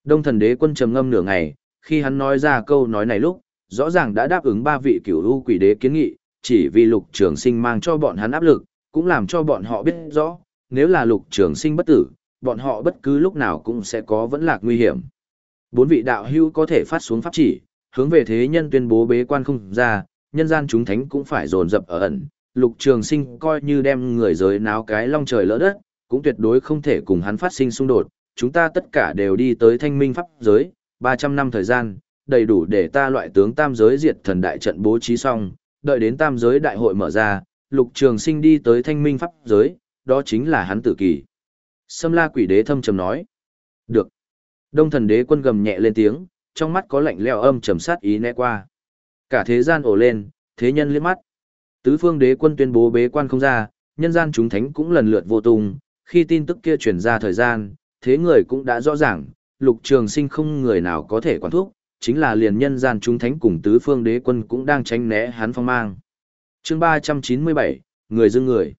Đông thần đế quân trầm ngâm nửa ngày, khi hắn nói ra câu nói này lúc, rõ ràng đã đáp ứng ba vị cửu u quỷ đế kiến nghị, chỉ vì lục trường sinh mang cho bọn hắn áp lực, cũng làm cho bọn họ biết rõ, nếu là lục trường sinh bất tử, bọn họ bất cứ lúc nào cũng sẽ có vẫn lạc nguy hiểm. Bốn vị đạo hưu có thể phát xuống pháp chỉ, hướng về thế nhân tuyên bố bế quan không ra, nhân gian chúng thánh cũng phải dồn dập ở ẩn, lục trường sinh coi như đem người giới náo cái long trời lỡ đất, cũng tuyệt đối không thể cùng hắn phát sinh xung đột, chúng ta tất cả đều đi tới thanh minh pháp giới, 300 năm thời gian, đầy đủ để ta loại tướng tam giới diệt thần đại trận bố trí xong, đợi đến tam giới đại hội mở ra, lục trường sinh đi tới thanh minh pháp giới, đó chính là hắn tử kỳ. Sâm la quỷ đế thâm trầm nói. Được. Đông thần đế quân gầm nhẹ lên tiếng, trong mắt có lạnh leo âm trầm sát ý né qua. Cả thế gian ổ lên, thế nhân liếc mắt. Tứ phương đế quân tuyên bố bế quan không ra, nhân gian chúng thánh cũng lần lượt vô tung, khi tin tức kia truyền ra thời gian, thế người cũng đã rõ ràng, lục trường sinh không người nào có thể quản thúc, chính là liền nhân gian chúng thánh cùng tứ phương đế quân cũng đang tránh né hắn phong mang. chương 397, người dưng người.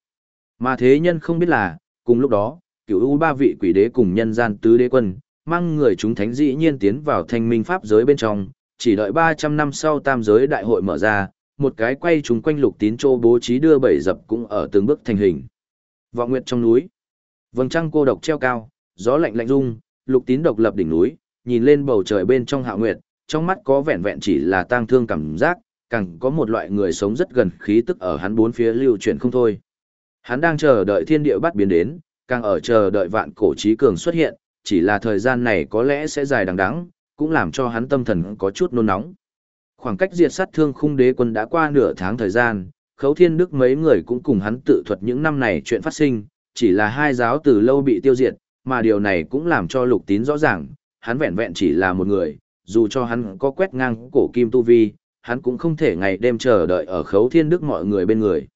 Mà thế nhân không biết là, cùng lúc đó, Cựu u ba vị quỷ đế cùng nhân gian tứ đế quân, mang người chúng thánh dĩ nhiên tiến vào thanh minh pháp giới bên trong, chỉ đợi 300 năm sau tam giới đại hội mở ra, một cái quay chúng quanh lục tín châu bố trí đưa bảy dập cũng ở từng bước thành hình. Vọng nguyệt trong núi, vầng trăng cô độc treo cao, gió lạnh lạnh rung, lục tín độc lập đỉnh núi, nhìn lên bầu trời bên trong hạ nguyệt, trong mắt có vẹn vẹn chỉ là tang thương cảm giác, càng có một loại người sống rất gần khí tức ở hắn bốn phía lưu chuyển không thôi. Hắn đang chờ đợi thiên địa bắt biến đến, càng ở chờ đợi vạn cổ trí cường xuất hiện, chỉ là thời gian này có lẽ sẽ dài đằng đẵng, cũng làm cho hắn tâm thần có chút nôn nóng. Khoảng cách diệt sát thương khung đế quân đã qua nửa tháng thời gian, khấu thiên đức mấy người cũng cùng hắn tự thuật những năm này chuyện phát sinh, chỉ là hai giáo từ lâu bị tiêu diệt, mà điều này cũng làm cho lục tín rõ ràng, hắn vẹn vẹn chỉ là một người, dù cho hắn có quét ngang cổ kim tu vi, hắn cũng không thể ngày đêm chờ đợi ở khấu thiên đức mọi người bên người.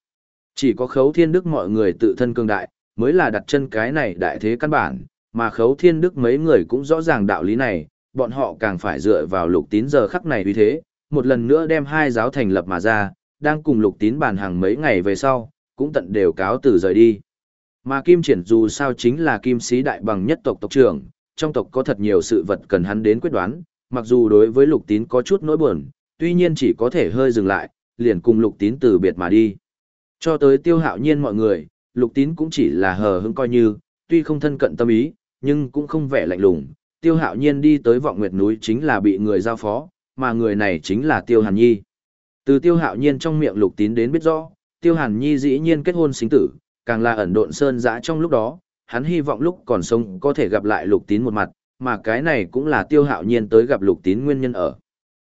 Chỉ có khấu thiên đức mọi người tự thân cương đại, mới là đặt chân cái này đại thế căn bản, mà khấu thiên đức mấy người cũng rõ ràng đạo lý này, bọn họ càng phải dựa vào lục tín giờ khắc này vì thế, một lần nữa đem hai giáo thành lập mà ra, đang cùng lục tín bàn hàng mấy ngày về sau, cũng tận đều cáo từ rời đi. Mà Kim Triển dù sao chính là Kim Sĩ Đại bằng nhất tộc tộc trưởng, trong tộc có thật nhiều sự vật cần hắn đến quyết đoán, mặc dù đối với lục tín có chút nỗi buồn, tuy nhiên chỉ có thể hơi dừng lại, liền cùng lục tín từ biệt mà đi. Cho tới tiêu hạo nhiên mọi người, lục tín cũng chỉ là hờ hững coi như, tuy không thân cận tâm ý, nhưng cũng không vẻ lạnh lùng. Tiêu hạo nhiên đi tới vọng nguyệt núi chính là bị người giao phó, mà người này chính là Tiêu Hàn Nhi. Từ Tiêu hạo nhiên trong miệng lục tín đến biết rõ, Tiêu Hàn Nhi dĩ nhiên kết hôn sinh tử, càng là ẩn độn sơn giã trong lúc đó, hắn hy vọng lúc còn sống có thể gặp lại lục tín một mặt, mà cái này cũng là Tiêu hạo nhiên tới gặp lục tín nguyên nhân ở.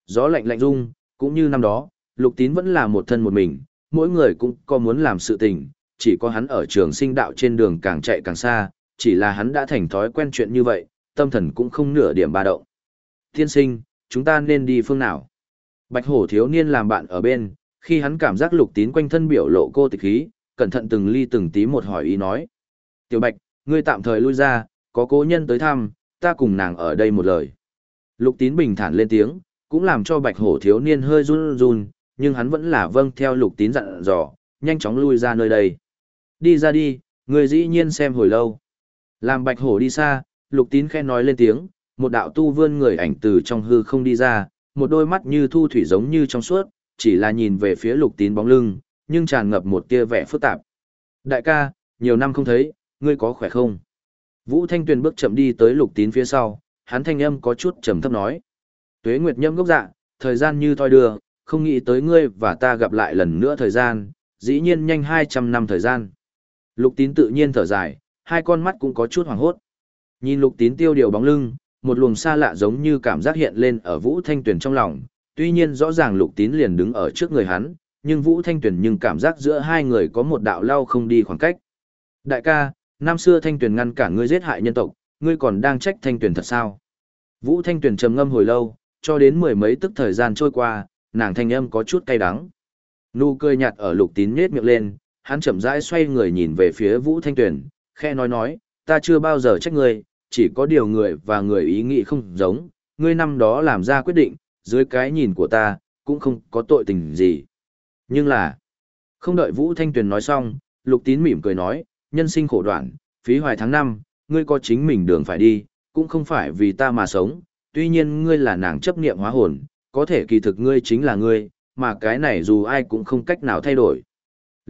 Gió lạnh lạnh rung, cũng như năm đó, lục tín vẫn là một thân một mình, mỗi người cũng có muốn làm sự tình, chỉ có hắn ở trường sinh đạo trên đường càng chạy càng xa, chỉ là hắn đã thành thói quen chuyện như vậy, tâm thần cũng không nửa điểm ba động. Thiên sinh, chúng ta nên đi phương nào? Bạch hổ thiếu niên làm bạn ở bên, khi hắn cảm giác lục tín quanh thân biểu lộ cô tịch khí, cẩn thận từng ly từng tí một hỏi ý nói. Tiểu bạch, ngươi tạm thời lui ra, có cố nhân tới thăm, ta cùng nàng ở đây một lời. Lục tín bình thản lên tiếng, cũng làm cho bạch hổ thiếu niên hơi run run, nhưng hắn vẫn là vâng theo lục tín dặn dò, nhanh chóng lui ra nơi đây. Đi ra đi, người dĩ nhiên xem hồi lâu. Làm bạch hổ đi xa, lục tín khen nói lên tiếng, một đạo tu vươn người ảnh từ trong hư không đi ra, một đôi mắt như thu thủy giống như trong suốt, chỉ là nhìn về phía lục tín bóng lưng, nhưng tràn ngập một tia vẻ phức tạp. Đại ca, nhiều năm không thấy, ngươi có khỏe không? Vũ Thanh Tuyền bước chậm đi tới lục tín phía sau, hắn thanh âm có chút trầm thấp nói. Tuế Nguyệt nhâm gốc dạ, thời gian như thoi đưa, không nghĩ tới ngươi và ta gặp lại lần nữa thời gian, dĩ nhiên nhanh 200 năm thời gian. Lục tín tự nhiên thở dài, hai con mắt cũng có chút hoảng hốt. Nhìn lục tín tiêu điều bóng lưng, một luồng xa lạ giống như cảm giác hiện lên ở Vũ Thanh Tuyền trong lòng, tuy nhiên rõ ràng lục tín liền đứng ở trước người hắn, nhưng Vũ Thanh Tuyền nhưng cảm giác giữa hai người có một đạo lao không đi khoảng cách. Đại ca, năm xưa Thanh Tuyền ngăn cản ngươi giết hại nhân tộc, ngươi còn đang trách Thanh Tuyền thật sao? Vũ Thanh Tuyền trầm ngâm hồi lâu, cho đến mười mấy tức thời gian trôi qua, nàng thanh âm có chút cay đắng. Nụ cười nhạt ở lục tín nhếch miệng lên, hắn chậm rãi xoay người nhìn về phía Vũ Thanh Tuyền, khe nói nói, ta chưa bao giờ trách ngươi, chỉ có điều người và người ý nghĩ không giống, ngươi năm đó làm ra quyết định, dưới cái nhìn của ta, cũng không có tội tình gì. Nhưng là, không đợi Vũ Thanh Tuyền nói xong, Lục Tín mỉm cười nói, nhân sinh khổ đoạn, phí hoài tháng năm, ngươi có chính mình đường phải đi, cũng không phải vì ta mà sống, tuy nhiên ngươi là nàng chấp niệm hóa hồn, có thể kỳ thực ngươi chính là ngươi, mà cái này dù ai cũng không cách nào thay đổi.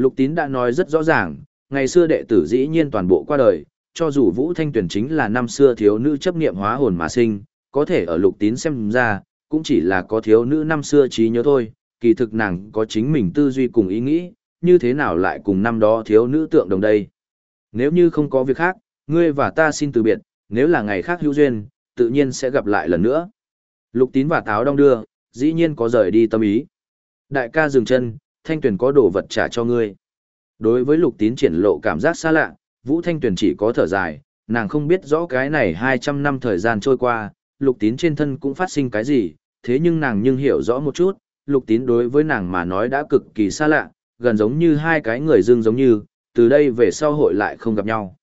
Lục Tín đã nói rất rõ ràng, ngày xưa đệ tử dĩ nhiên toàn bộ qua đời, cho dù Vũ Thanh Tuyền chính là năm xưa thiếu nữ chấp niệm hóa hồn mà sinh, có thể ở Lục Tín xem ra, cũng chỉ là có thiếu nữ năm xưa trí nhớ thôi, kỳ thực nàng có chính mình tư duy cùng ý nghĩ, như thế nào lại cùng năm đó thiếu nữ tượng đồng đây. Nếu như không có việc khác, ngươi và ta xin từ biệt, nếu là ngày khác hữu duyên, tự nhiên sẽ gặp lại lần nữa. Lục tín và táo đong đưa, dĩ nhiên có rời đi tâm ý. Đại ca dừng chân, thanh Tuyền có đồ vật trả cho ngươi. Đối với lục tín triển lộ cảm giác xa lạ, Vũ Thanh Tuyền chỉ có thở dài, nàng không biết rõ cái này 200 năm thời gian trôi qua, lục tín trên thân cũng phát sinh cái gì, thế nhưng nàng nhưng hiểu rõ một chút, lục tín đối với nàng mà nói đã cực kỳ xa lạ, gần giống như hai cái người dương giống như, từ đây về sau hội lại không gặp nhau.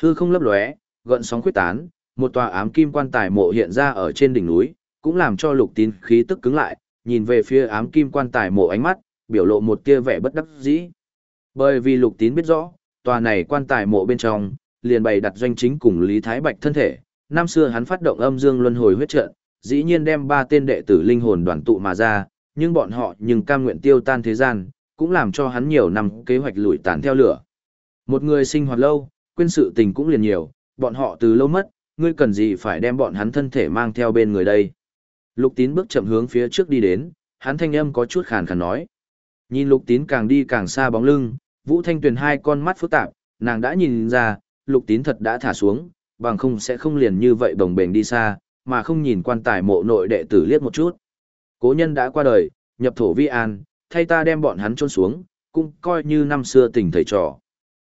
Hư không lấp lóe, gợn sóng quyết tán, một tòa ám kim quan tài mộ hiện ra ở trên đỉnh núi, cũng làm cho lục tín khí tức cứng lại, nhìn về phía ám kim quan tài mộ ánh mắt, biểu lộ một tia vẻ bất đắc dĩ. Bởi vì lục tín biết rõ, tòa này quan tài mộ bên trong, liền bày đặt doanh chính cùng Lý Thái Bạch thân thể. Năm xưa hắn phát động âm dương luân hồi huyết trận, dĩ nhiên đem ba tên đệ tử linh hồn đoàn tụ mà ra, nhưng bọn họ nhưng cam nguyện tiêu tan thế gian, cũng làm cho hắn nhiều năm kế hoạch lùi tàn theo lửa. Một người sinh hoạt lâu, quên sự tình cũng liền nhiều, bọn họ từ lâu mất, ngươi cần gì phải đem bọn hắn thân thể mang theo bên người đây. Lục tín bước chậm hướng phía trước đi đến, hắn thanh âm có chút khàn khàn nói. Nhìn lục tín càng đi càng xa bóng lưng, Vũ Thanh Tuyền hai con mắt phức tạp, nàng đã nhìn ra, lục tín thật đã thả xuống, bằng không sẽ không liền như vậy bồng bềnh đi xa, mà không nhìn quan tài mộ nội đệ tử liếc một chút. Cố nhân đã qua đời, nhập thổ vi an, thay ta đem bọn hắn trôn xuống, cũng coi như năm xưa tình thầy trò.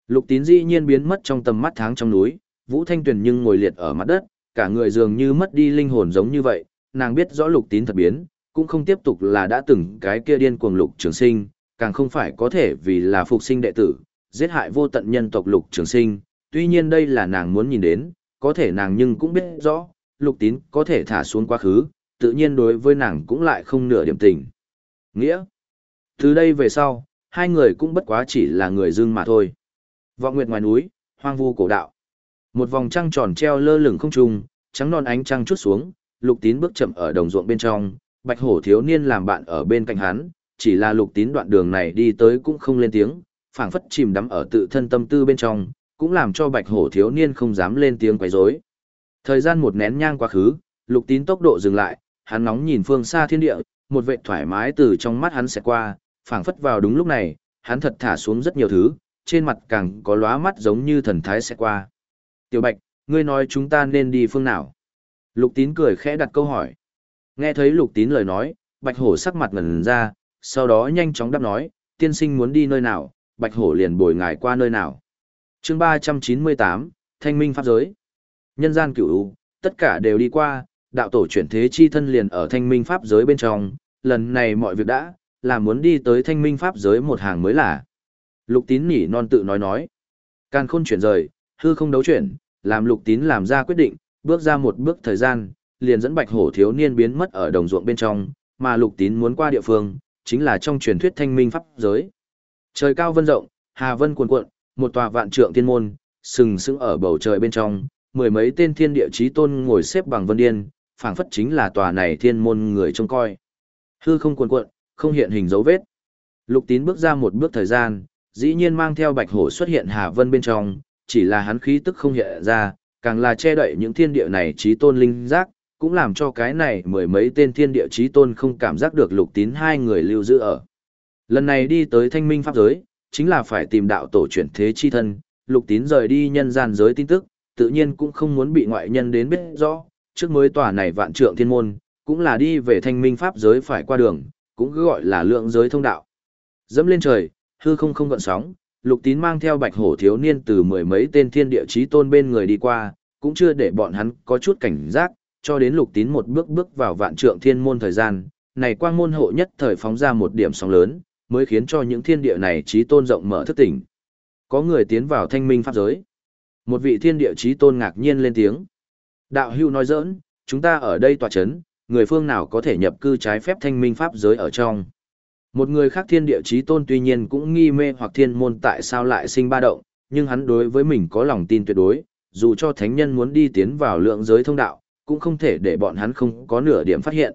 Lục tín dĩ nhiên biến mất trong tầm mắt tháng trong núi, Vũ Thanh Tuyền nhưng ngồi liệt ở mặt đất, cả người dường như mất đi linh hồn giống như vậy, nàng biết rõ lục tín thật biến, cũng không tiếp tục là đã từng cái kia điên cuồng lục trường sinh, càng không phải có thể vì là phục sinh đệ tử, giết hại vô tận nhân tộc lục trường sinh, tuy nhiên đây là nàng muốn nhìn đến, có thể nàng nhưng cũng biết rõ, lục tín có thể thả xuống quá khứ, tự nhiên đối với nàng cũng lại không nửa điểm tình. Nghĩa, từ đây về sau, hai người cũng bất quá chỉ là người dưng mà thôi. Vọng nguyệt ngoài núi, hoang vu cổ đạo. Một vòng trăng tròn treo lơ lửng không trung, trắng non ánh trăng chút xuống, lục tín bước chậm ở đồng ruộng bên trong, bạch hổ thiếu niên làm bạn ở bên cạnh hắn, chỉ là lục tín đoạn đường này đi tới cũng không lên tiếng, phảng phất chìm đắm ở tự thân tâm tư bên trong, cũng làm cho bạch hổ thiếu niên không dám lên tiếng quấy rối. Thời gian một nén nhang quá khứ, lục tín tốc độ dừng lại, hắn nóng nhìn phương xa thiên địa, một vệ thoải mái từ trong mắt hắn sẽ qua, phảng phất vào đúng lúc này, hắn thật thả xuống rất nhiều thứ, trên mặt càng có lóa mắt giống như thần thái sẽ qua. Tiểu Bạch, ngươi nói chúng ta nên đi phương nào? Lục tín cười khẽ đặt câu hỏi. Nghe thấy lục tín lời nói, Bạch Hổ sắc mặt ngần ra, sau đó nhanh chóng đáp nói, tiên sinh muốn đi nơi nào, Bạch Hổ liền bồi ngài qua nơi nào. chương 398, Thanh minh pháp giới. Nhân gian cửu tất cả đều đi qua, đạo tổ chuyển thế chi thân liền ở thanh minh pháp giới bên trong, lần này mọi việc đã, là muốn đi tới thanh minh pháp giới một hàng mới là. Lục tín nỉ non tự nói nói. Can khôn chuyển rời, hư không đấu chuyển, làm lục tín làm ra quyết định, bước ra một bước thời gian, liền dẫn bạch hổ thiếu niên biến mất ở đồng ruộng bên trong, mà lục tín muốn qua địa phương, chính là trong truyền thuyết thanh minh pháp giới. Trời cao vân rộng, hà vân cuồn cuộn, một tòa vạn trượng thiên môn, sừng sững ở bầu trời bên trong, mười mấy tên thiên địa chí tôn ngồi xếp bằng vân điên, phảng phất chính là tòa này thiên môn người trông coi. Hư không cuồn cuộn, không hiện hình dấu vết. Lục tín bước ra một bước thời gian, dĩ nhiên mang theo bạch hổ xuất hiện Hà Vân bên trong, chỉ là hắn khí tức không hiện ra, càng là che đậy những thiên địa này trí tôn linh giác, cũng làm cho cái này mười mấy tên thiên địa chí tôn không cảm giác được lục tín hai người lưu giữ ở. Lần này đi tới thanh minh pháp giới, chính là phải tìm đạo tổ chuyển thế chi thân, lục tín rời đi nhân gian giới tin tức, tự nhiên cũng không muốn bị ngoại nhân đến biết rõ, trước mới tòa này vạn trượng thiên môn, cũng là đi về thanh minh pháp giới phải qua đường, cũng cứ gọi là lượng giới thông đạo. Dẫm lên trời, hư không không gợn sóng, lục tín mang theo bạch hổ thiếu niên từ mười mấy tên thiên địa chí tôn bên người đi qua, cũng chưa để bọn hắn có chút cảnh giác, cho đến lục tín một bước bước vào vạn trượng thiên môn thời gian, này quang môn hộ nhất thời phóng ra một điểm sóng lớn, mới khiến cho những thiên địa này trí tôn rộng mở thức tỉnh. Có người tiến vào thanh minh pháp giới. Một vị thiên địa trí tôn ngạc nhiên lên tiếng. Đạo hưu nói giỡn, chúng ta ở đây tòa chấn, người phương nào có thể nhập cư trái phép thanh minh pháp giới ở trong. Một người khác thiên địa trí tôn tuy nhiên cũng nghi mê hoặc thiên môn tại sao lại sinh ba động, nhưng hắn đối với mình có lòng tin tuyệt đối, dù cho thánh nhân muốn đi tiến vào lượng giới thông đạo, cũng không thể để bọn hắn không có nửa điểm phát hiện.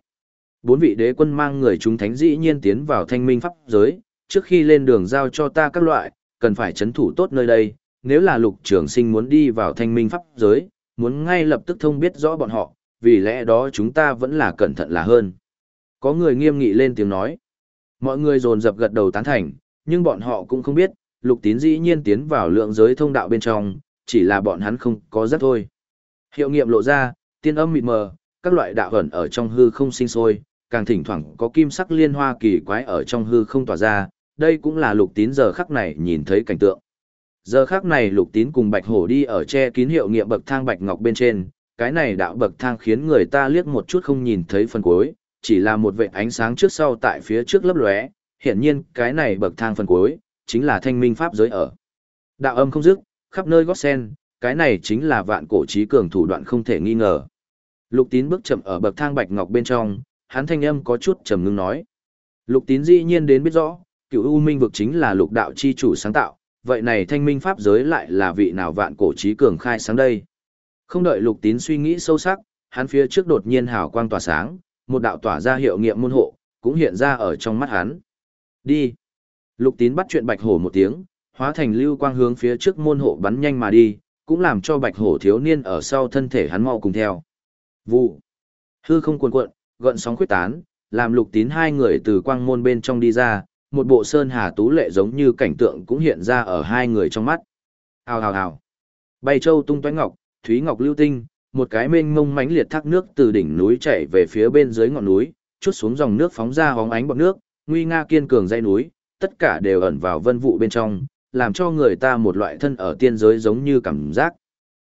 Bốn vị đế quân mang người chúng thánh dĩ nhiên tiến vào thanh minh pháp giới, trước khi lên đường giao cho ta các loại, cần phải chấn thủ tốt nơi đây, nếu là lục trường sinh muốn đi vào thanh minh pháp giới, muốn ngay lập tức thông biết rõ bọn họ, vì lẽ đó chúng ta vẫn là cẩn thận là hơn. Có người nghiêm nghị lên tiếng nói. Mọi người dồn dập gật đầu tán thành, nhưng bọn họ cũng không biết, lục tín dĩ nhiên tiến vào lượng giới thông đạo bên trong, chỉ là bọn hắn không có rất thôi. Hiệu nghiệm lộ ra, tiên âm mịt mờ, các loại đạo ẩn ở trong hư không sinh sôi, càng thỉnh thoảng có kim sắc liên hoa kỳ quái ở trong hư không tỏa ra, đây cũng là lục tín giờ khắc này nhìn thấy cảnh tượng. Giờ khắc này lục tín cùng bạch hổ đi ở che kín hiệu nghiệm bậc thang bạch ngọc bên trên, cái này đạo bậc thang khiến người ta liếc một chút không nhìn thấy phần cuối, chỉ là một vệ ánh sáng trước sau tại phía trước lấp lóe, hiển nhiên cái này bậc thang phần cuối, chính là thanh minh pháp giới ở. Đạo âm không dứt, khắp nơi gót sen, cái này chính là vạn cổ trí cường thủ đoạn không thể nghi ngờ. Lục tín bước chậm ở bậc thang bạch ngọc bên trong, hắn thanh âm có chút trầm ngưng nói. Lục tín dĩ nhiên đến biết rõ, cựu U Minh vực chính là lục đạo chi chủ sáng tạo, vậy này thanh minh pháp giới lại là vị nào vạn cổ trí cường khai sáng đây. Không đợi lục tín suy nghĩ sâu sắc, hắn phía trước đột nhiên hào quang tỏa sáng, một đạo tỏa ra hiệu nghiệm môn hộ, cũng hiện ra ở trong mắt hắn. Đi. Lục tín bắt chuyện bạch hổ một tiếng, hóa thành lưu quang hướng phía trước môn hộ bắn nhanh mà đi, cũng làm cho bạch hổ thiếu niên ở sau thân thể hắn mau cùng theo. Vụ. Hư không cuồn cuộn, gợn sóng khuyết tán, làm lục tín hai người từ quang môn bên trong đi ra, một bộ sơn hà tú lệ giống như cảnh tượng cũng hiện ra ở hai người trong mắt. Hào hào hào. Bay châu tung toái ngọc, thúy ngọc lưu tinh, một cái mênh mông mãnh liệt thác nước từ đỉnh núi chảy về phía bên dưới ngọn núi, chút xuống dòng nước phóng ra hóng ánh bọt nước, nguy nga kiên cường dây núi, tất cả đều ẩn vào vân vụ bên trong, làm cho người ta một loại thân ở tiên giới giống như cảm giác.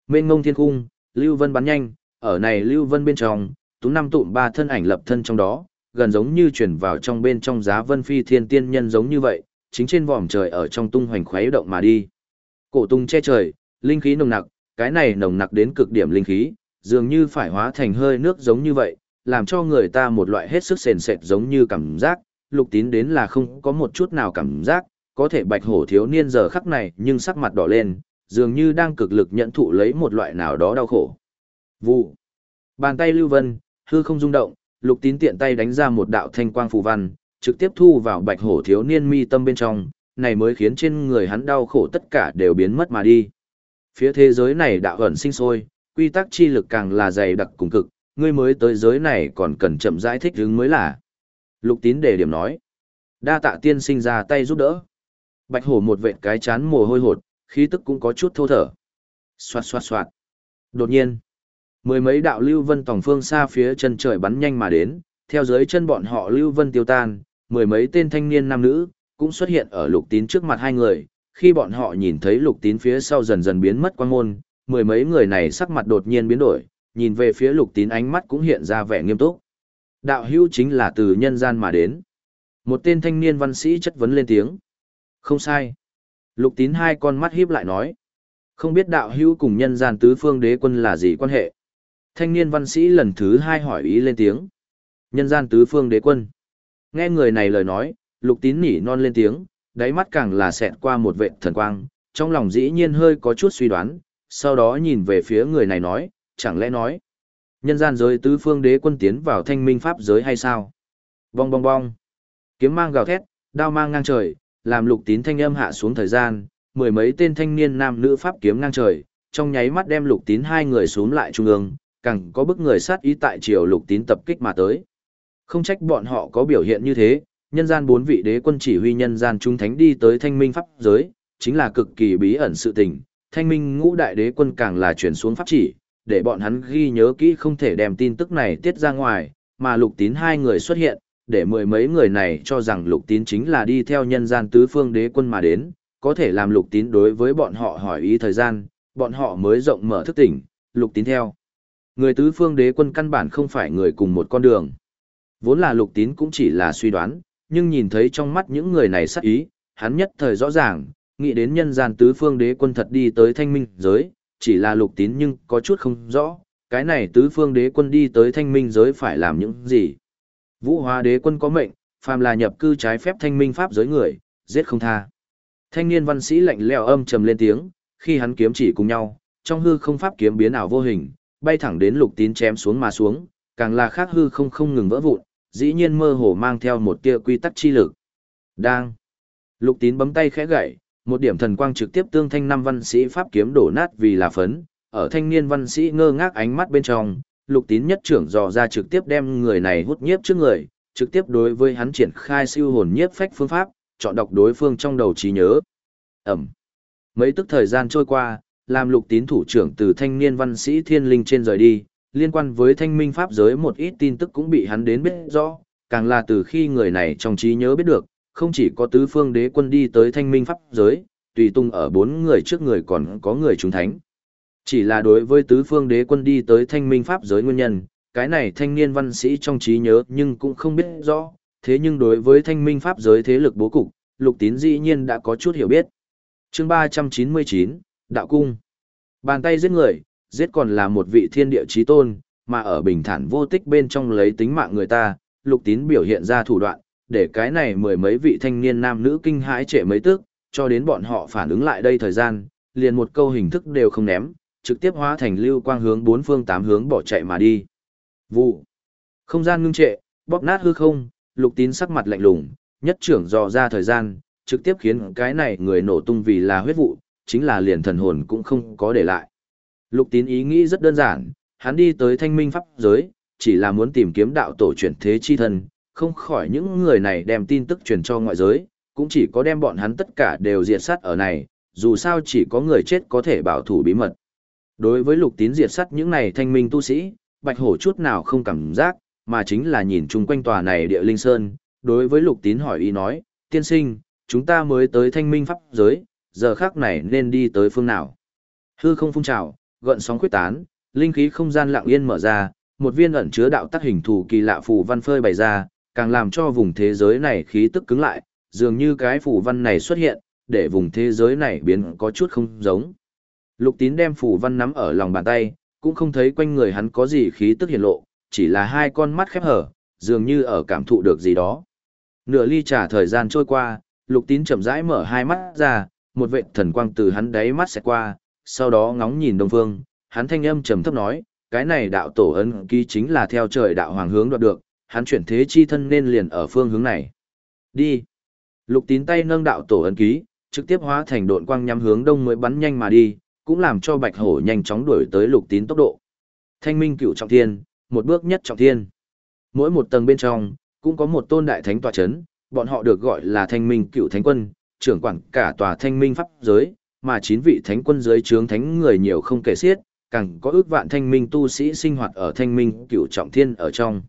Mênh mông thiên cung, lưu vân bắn nhanh, ở này lưu vân bên trong, tú năm tụm ba thân ảnh lập thân trong đó, gần giống như chuyển vào trong bên trong giá vân phi thiên tiên nhân giống như vậy, chính trên vòm trời ở trong tung hoành khuấy động mà đi. Cổ tung che trời, linh khí nồng nặc, cái này nồng nặc đến cực điểm linh khí, dường như phải hóa thành hơi nước giống như vậy, làm cho người ta một loại hết sức sền sệt giống như cảm giác, lục tín đến là không có một chút nào cảm giác, có thể bạch hổ thiếu niên giờ khắc này nhưng sắc mặt đỏ lên, dường như đang cực lực nhận thụ lấy một loại nào đó đau khổ. Vụ. Bàn tay lưu vân, hư không rung động, lục tín tiện tay đánh ra một đạo thanh quang phù văn, trực tiếp thu vào bạch hổ thiếu niên mi tâm bên trong, này mới khiến trên người hắn đau khổ tất cả đều biến mất mà đi. Phía thế giới này đạo ẩn sinh sôi, quy tắc chi lực càng là dày đặc cùng cực, ngươi mới tới giới này còn cần chậm giải thích hướng mới là. Lục tín đề điểm nói. Đa tạ tiên sinh ra tay giúp đỡ. Bạch hổ một vệt cái chán mồ hôi hột, khí tức cũng có chút thô thở. Xoạt xoạt xoạt. Đột nhiên, mười mấy đạo lưu vân tổng phương xa phía chân trời bắn nhanh mà đến, theo dưới chân bọn họ lưu vân tiêu tan, mười mấy tên thanh niên nam nữ cũng xuất hiện ở lục tín trước mặt hai người. Khi bọn họ nhìn thấy lục tín phía sau dần dần biến mất quan môn, mười mấy người này sắc mặt đột nhiên biến đổi, nhìn về phía lục tín ánh mắt cũng hiện ra vẻ nghiêm túc. Đạo hữu chính là từ nhân gian mà đến. Một tên thanh niên văn sĩ chất vấn lên tiếng. Không sai. Lục tín hai con mắt híp lại nói. Không biết đạo hữu cùng nhân gian tứ phương đế quân là gì quan hệ. Thanh niên văn sĩ lần thứ hai hỏi ý lên tiếng. Nhân gian tứ phương đế quân. Nghe người này lời nói, lục tín nỉ non lên tiếng, đáy mắt càng là xẹt qua một vệ thần quang, trong lòng dĩ nhiên hơi có chút suy đoán, sau đó nhìn về phía người này nói, chẳng lẽ nói, nhân gian giới tứ phương đế quân tiến vào thanh minh pháp giới hay sao? Bong bong bong. Kiếm mang gào thét, đao mang ngang trời, làm lục tín thanh âm hạ xuống thời gian, mười mấy tên thanh niên nam nữ pháp kiếm ngang trời, trong nháy mắt đem lục tín hai người xuống lại trung ương, càng có bức người sát ý tại triều lục tín tập kích mà tới. Không trách bọn họ có biểu hiện như thế, nhân gian bốn vị đế quân chỉ huy nhân gian trung thánh đi tới thanh minh pháp giới, chính là cực kỳ bí ẩn sự tình, thanh minh ngũ đại đế quân càng là chuyển xuống pháp chỉ, để bọn hắn ghi nhớ kỹ không thể đem tin tức này tiết ra ngoài, mà lục tín hai người xuất hiện, để mười mấy người này cho rằng lục tín chính là đi theo nhân gian tứ phương đế quân mà đến, có thể làm lục tín đối với bọn họ hỏi ý thời gian, bọn họ mới rộng mở thức tỉnh, lục tín theo. Người tứ phương đế quân căn bản không phải người cùng một con đường. Vốn là lục tín cũng chỉ là suy đoán, nhưng nhìn thấy trong mắt những người này sắc ý, hắn nhất thời rõ ràng, nghĩ đến nhân gian tứ phương đế quân thật đi tới thanh minh giới, chỉ là lục tín nhưng có chút không rõ, cái này tứ phương đế quân đi tới thanh minh giới phải làm những gì. Vũ hóa đế quân có mệnh, phàm là nhập cư trái phép thanh minh pháp giới người, giết không tha. Thanh niên văn sĩ lạnh lẽo âm trầm lên tiếng, khi hắn kiếm chỉ cùng nhau, trong hư không pháp kiếm biến ảo vô hình, bay thẳng đến lục tín chém xuống mà xuống, càng là khác hư không không ngừng vỡ vụn, dĩ nhiên mơ hồ mang theo một tia quy tắc chi lực. Đang. Lục tín bấm tay khẽ gậy, một điểm thần quang trực tiếp tương thanh năm văn sĩ pháp kiếm đổ nát vì là phấn, ở thanh niên văn sĩ ngơ ngác ánh mắt bên trong, lục tín nhất trưởng dò ra trực tiếp đem người này hút nhiếp trước người, trực tiếp đối với hắn triển khai siêu hồn nhiếp phách phương pháp, chọn đọc đối phương trong đầu trí nhớ. Ẩm. Mấy tức thời gian trôi qua, làm lục tín thủ trưởng từ thanh niên văn sĩ thiên linh trên rời đi, liên quan với thanh minh pháp giới một ít tin tức cũng bị hắn đến biết rõ, càng là từ khi người này trong trí nhớ biết được, không chỉ có tứ phương đế quân đi tới thanh minh pháp giới, tùy tung ở bốn người trước người còn có người trúng thánh. Chỉ là đối với tứ phương đế quân đi tới thanh minh pháp giới nguyên nhân, cái này thanh niên văn sĩ trong trí nhớ nhưng cũng không biết rõ, thế nhưng đối với thanh minh pháp giới thế lực bố cục, lục tín dĩ nhiên đã có chút hiểu biết. chương 399, Đạo Cung Bàn tay giết người, giết còn là một vị thiên địa trí tôn, mà ở bình thản vô tích bên trong lấy tính mạng người ta, lục tín biểu hiện ra thủ đoạn, để cái này mười mấy vị thanh niên nam nữ kinh hãi trệ mấy tức, cho đến bọn họ phản ứng lại đây thời gian, liền một câu hình thức đều không ném, trực tiếp hóa thành lưu quang hướng bốn phương tám hướng bỏ chạy mà đi. Vụ. Không gian ngưng trệ, bóp nát hư không, lục tín sắc mặt lạnh lùng, nhất trưởng dò ra thời gian, trực tiếp khiến cái này người nổ tung vì là huyết vụ, chính là liền thần hồn cũng không có để lại. Lục tín ý nghĩ rất đơn giản, hắn đi tới thanh minh pháp giới, chỉ là muốn tìm kiếm đạo tổ chuyển thế chi thân, không khỏi những người này đem tin tức truyền cho ngoại giới, cũng chỉ có đem bọn hắn tất cả đều diệt sát ở này, dù sao chỉ có người chết có thể bảo thủ bí mật. Đối với lục tín diệt sát những này thanh minh tu sĩ, bạch hổ chút nào không cảm giác, mà chính là nhìn chung quanh tòa này địa linh sơn, đối với lục tín hỏi ý nói, tiên sinh, chúng ta mới tới thanh minh pháp giới, giờ khác này nên đi tới phương nào. Hư không phun trào, gợn sóng khuyết tán, linh khí không gian lặng yên mở ra, một viên ẩn chứa đạo tác hình thù kỳ lạ phù văn phơi bày ra, càng làm cho vùng thế giới này khí tức cứng lại, dường như cái phù văn này xuất hiện, để vùng thế giới này biến có chút không giống. Lục tín đem phù văn nắm ở lòng bàn tay, cũng không thấy quanh người hắn có gì khí tức hiện lộ, chỉ là hai con mắt khép hở, dường như ở cảm thụ được gì đó. Nửa ly trà thời gian trôi qua, lục tín chậm rãi mở hai mắt ra, một vệ thần quang từ hắn đáy mắt sẽ qua, sau đó ngóng nhìn đông phương, hắn thanh âm trầm thấp nói, cái này đạo tổ ấn ký chính là theo trời đạo hoàng hướng đoạt được, hắn chuyển thế chi thân nên liền ở phương hướng này. Đi. Lục tín tay nâng đạo tổ ấn ký, trực tiếp hóa thành độn quang nhắm hướng đông mới bắn nhanh mà đi, cũng làm cho bạch hổ nhanh chóng đuổi tới lục tín tốc độ. Thanh minh cựu trọng thiên, một bước nhất trọng thiên. Mỗi một tầng bên trong, cũng có một tôn đại thánh tòa chấn, bọn họ được gọi là thanh minh cựu thánh quân, trưởng quản cả tòa thanh minh pháp giới, mà chín vị thánh quân dưới trướng thánh người nhiều không kể xiết, càng có ước vạn thanh minh tu sĩ sinh hoạt ở thanh minh cựu trọng thiên ở trong.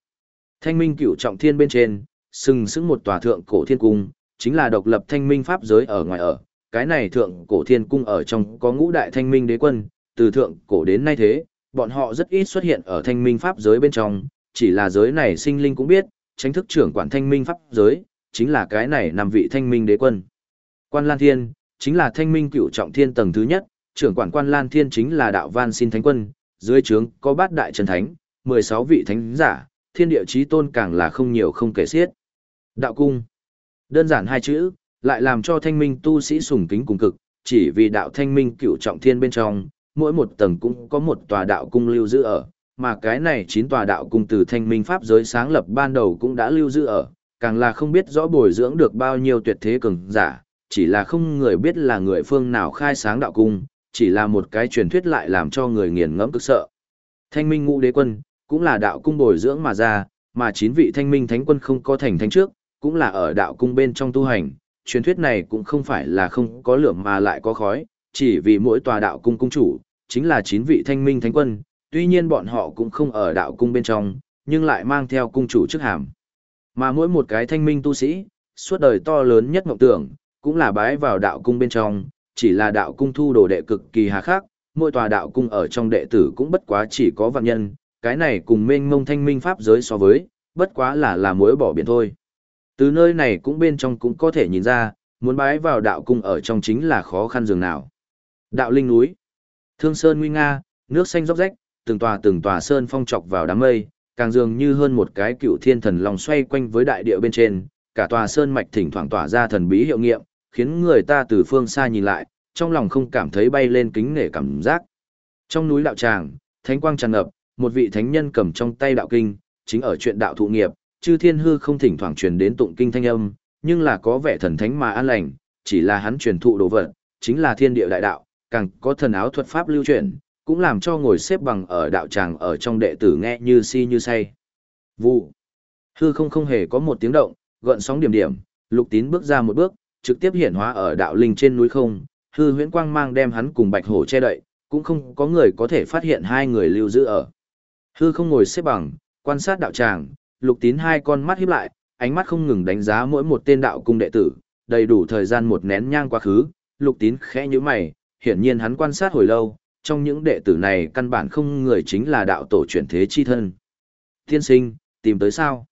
Thanh minh cựu trọng thiên bên trên, sừng sững một tòa thượng cổ thiên cung, chính là độc lập thanh minh pháp giới ở ngoài ở. Cái này thượng cổ thiên cung ở trong có ngũ đại thanh minh đế quân, từ thượng cổ đến nay thế, bọn họ rất ít xuất hiện ở thanh minh pháp giới bên trong, chỉ là giới này sinh linh cũng biết, tránh thức trưởng quản thanh minh pháp giới, chính là cái này nằm vị thanh minh đế quân. Quan Lan Thiên, chính là thanh minh cựu trọng thiên tầng thứ nhất, trưởng quản Quan Lan Thiên chính là đạo van xin thánh quân, dưới trướng có bát đại chân thánh, 16 vị thánh giả, thiên địa chí tôn càng là không nhiều không kể xiết. Đạo cung. Đơn giản hai chữ, lại làm cho thanh minh tu sĩ sùng kính cùng cực, chỉ vì đạo thanh minh cựu trọng thiên bên trong, mỗi một tầng cũng có một tòa đạo cung lưu giữ ở, mà cái này chín tòa đạo cung từ thanh minh pháp giới sáng lập ban đầu cũng đã lưu giữ ở, càng là không biết rõ bồi dưỡng được bao nhiêu tuyệt thế cường giả, chỉ là không người biết là người phương nào khai sáng đạo cung, chỉ là một cái truyền thuyết lại làm cho người nghiền ngẫm cực sợ. Thanh minh ngũ đế quân, cũng là đạo cung bồi dưỡng mà ra, mà chín vị thanh minh thánh quân không có thành thánh trước, cũng là ở đạo cung bên trong tu hành. Truyền thuyết này cũng không phải là không có lửa mà lại có khói, chỉ vì mỗi tòa đạo cung cung chủ, chính là chín vị thanh minh thánh quân, tuy nhiên bọn họ cũng không ở đạo cung bên trong, nhưng lại mang theo cung chủ chức hàm. Mà mỗi một cái thanh minh tu sĩ, suốt đời to lớn nhất mộng tưởng, cũng là bái vào đạo cung bên trong, chỉ là đạo cung thu đồ đệ cực kỳ hà khắc, mỗi tòa đạo cung ở trong đệ tử cũng bất quá chỉ có vạn nhân, cái này cùng mênh mông thanh minh pháp giới so với, bất quá là là muối bỏ biển thôi. Từ nơi này cũng bên trong cũng có thể nhìn ra, muốn bái vào đạo cung ở trong chính là khó khăn dường nào. Đạo linh núi, thương sơn nguy nga, nước xanh róc rách, từng tòa từng tòa sơn phong trọc vào đám mây, càng dường như hơn một cái cựu thiên thần lòng xoay quanh với đại địa bên trên, cả tòa sơn mạch thỉnh thoảng tỏa ra thần bí hiệu nghiệm, khiến người ta từ phương xa nhìn lại, trong lòng không cảm thấy bay lên kính nể cảm giác. Trong núi đạo tràng, thánh quang tràn ngập, một vị thánh nhân cầm trong tay đạo kinh, chính ở chuyện đạo thụ nghiệp, chư thiên hư không thỉnh thoảng truyền đến tụng kinh thanh âm, nhưng là có vẻ thần thánh mà an lành, chỉ là hắn truyền thụ đồ vật, chính là thiên địa đại đạo, càng có thần áo thuật pháp lưu truyền, cũng làm cho ngồi xếp bằng ở đạo tràng ở trong đệ tử nghe như si như say. Vụ. Hư không không hề có một tiếng động, gợn sóng điểm điểm, lục tín bước ra một bước, trực tiếp hiện hóa ở đạo linh trên núi không, hư huyễn quang mang đem hắn cùng bạch hổ che đậy, cũng không có người có thể phát hiện hai người lưu giữ ở. Hư không ngồi xếp bằng, quan sát đạo tràng, lục tín hai con mắt hiếp lại, ánh mắt không ngừng đánh giá mỗi một tên đạo cung đệ tử, đầy đủ thời gian một nén nhang quá khứ, lục tín khẽ như mày, hiển nhiên hắn quan sát hồi lâu, trong những đệ tử này căn bản không người chính là đạo tổ chuyển thế chi thân. Tiên sinh, tìm tới sao?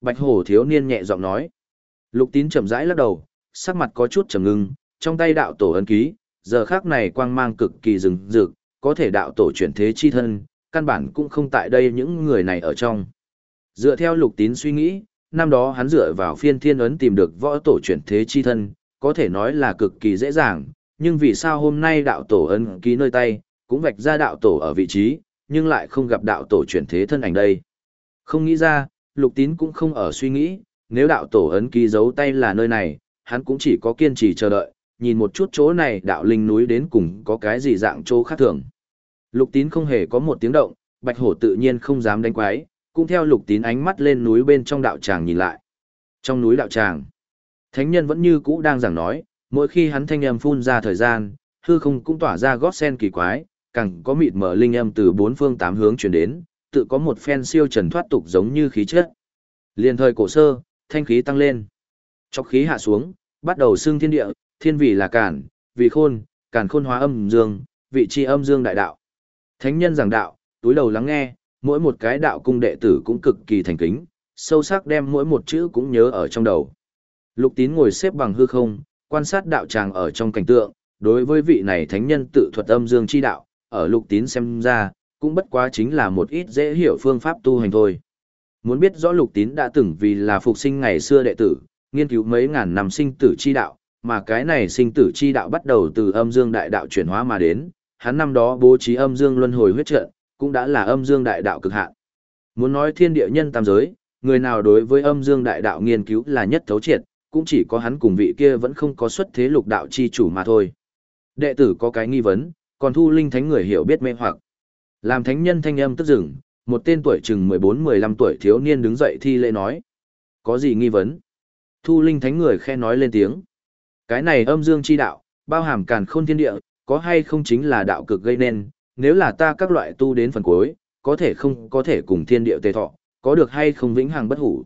Bạch hổ thiếu niên nhẹ giọng nói. Lục tín chậm rãi lắc đầu, sắc mặt có chút trầm ngưng, trong tay đạo tổ ấn ký, giờ khác này quang mang cực kỳ rừng rực, có thể đạo tổ chuyển thế chi thân, căn bản cũng không tại đây những người này ở trong. Dựa theo lục tín suy nghĩ, năm đó hắn dựa vào phiên thiên ấn tìm được võ tổ chuyển thế chi thân, có thể nói là cực kỳ dễ dàng, nhưng vì sao hôm nay đạo tổ ấn ký nơi tay, cũng vạch ra đạo tổ ở vị trí, nhưng lại không gặp đạo tổ chuyển thế thân ảnh đây. Không nghĩ ra, lục tín cũng không ở suy nghĩ, nếu đạo tổ ấn ký giấu tay là nơi này, hắn cũng chỉ có kiên trì chờ đợi, nhìn một chút chỗ này đạo linh núi đến cùng có cái gì dạng chỗ khác thường. Lục tín không hề có một tiếng động, bạch hổ tự nhiên không dám đánh quái, cũng theo lục tín ánh mắt lên núi bên trong đạo tràng nhìn lại. Trong núi đạo tràng, thánh nhân vẫn như cũ đang giảng nói, mỗi khi hắn thanh âm phun ra thời gian, hư không cũng tỏa ra gót sen kỳ quái, càng có mịt mở linh âm từ bốn phương tám hướng truyền đến, tự có một phen siêu trần thoát tục giống như khí chất. Liên thời cổ sơ, thanh khí tăng lên. Chọc khí hạ xuống, bắt đầu xưng thiên địa, thiên vị là cản, vị khôn, cản khôn hóa âm dương, vị chi âm dương đại đạo. Thánh nhân giảng đạo, túi đầu lắng nghe, mỗi một cái đạo cung đệ tử cũng cực kỳ thành kính, sâu sắc đem mỗi một chữ cũng nhớ ở trong đầu. Lục tín ngồi xếp bằng hư không, quan sát đạo tràng ở trong cảnh tượng, đối với vị này thánh nhân tự thuật âm dương chi đạo, ở lục tín xem ra, cũng bất quá chính là một ít dễ hiểu phương pháp tu hành thôi. Muốn biết rõ lục tín đã từng vì là phục sinh ngày xưa đệ tử, nghiên cứu mấy ngàn năm sinh tử chi đạo, mà cái này sinh tử chi đạo bắt đầu từ âm dương đại đạo chuyển hóa mà đến, hắn năm đó bố trí âm dương luân hồi huyết trận, cũng đã là âm dương đại đạo cực hạn. Muốn nói thiên địa nhân tam giới, người nào đối với âm dương đại đạo nghiên cứu là nhất thấu triệt, cũng chỉ có hắn cùng vị kia vẫn không có xuất thế lục đạo chi chủ mà thôi. Đệ tử có cái nghi vấn, còn thu linh thánh người hiểu biết mê hoặc. Làm thánh nhân thanh âm tức dừng, một tên tuổi chừng 14-15 tuổi thiếu niên đứng dậy thi lễ nói. Có gì nghi vấn? Thu linh thánh người khe nói lên tiếng. Cái này âm dương chi đạo, bao hàm càn khôn thiên địa, có hay không chính là đạo cực gây nên, nếu là ta các loại tu đến phần cuối, có thể không có thể cùng thiên địa tề thọ, có được hay không vĩnh hằng bất hủ.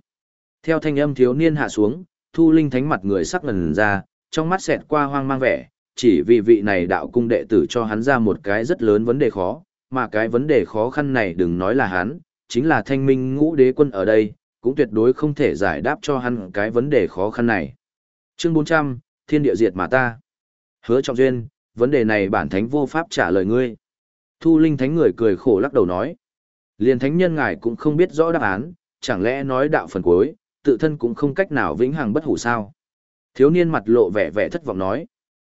Theo thanh âm thiếu niên hạ xuống, thu linh thánh mặt người sắc ngần ra, trong mắt xẹt qua hoang mang vẻ, chỉ vì vị này đạo cung đệ tử cho hắn ra một cái rất lớn vấn đề khó, mà cái vấn đề khó khăn này đừng nói là hắn, chính là thanh minh ngũ đế quân ở đây, cũng tuyệt đối không thể giải đáp cho hắn cái vấn đề khó khăn này. Chương 400, Thiên địa diệt mà ta. Hứa trọng duyên, vấn đề này bản thánh vô pháp trả lời ngươi. Thu linh thánh người cười khổ lắc đầu nói. Liền thánh nhân ngài cũng không biết rõ đáp án, chẳng lẽ nói đạo phần cuối, tự thân cũng không cách nào vĩnh hằng bất hủ sao. Thiếu niên mặt lộ vẻ vẻ thất vọng nói.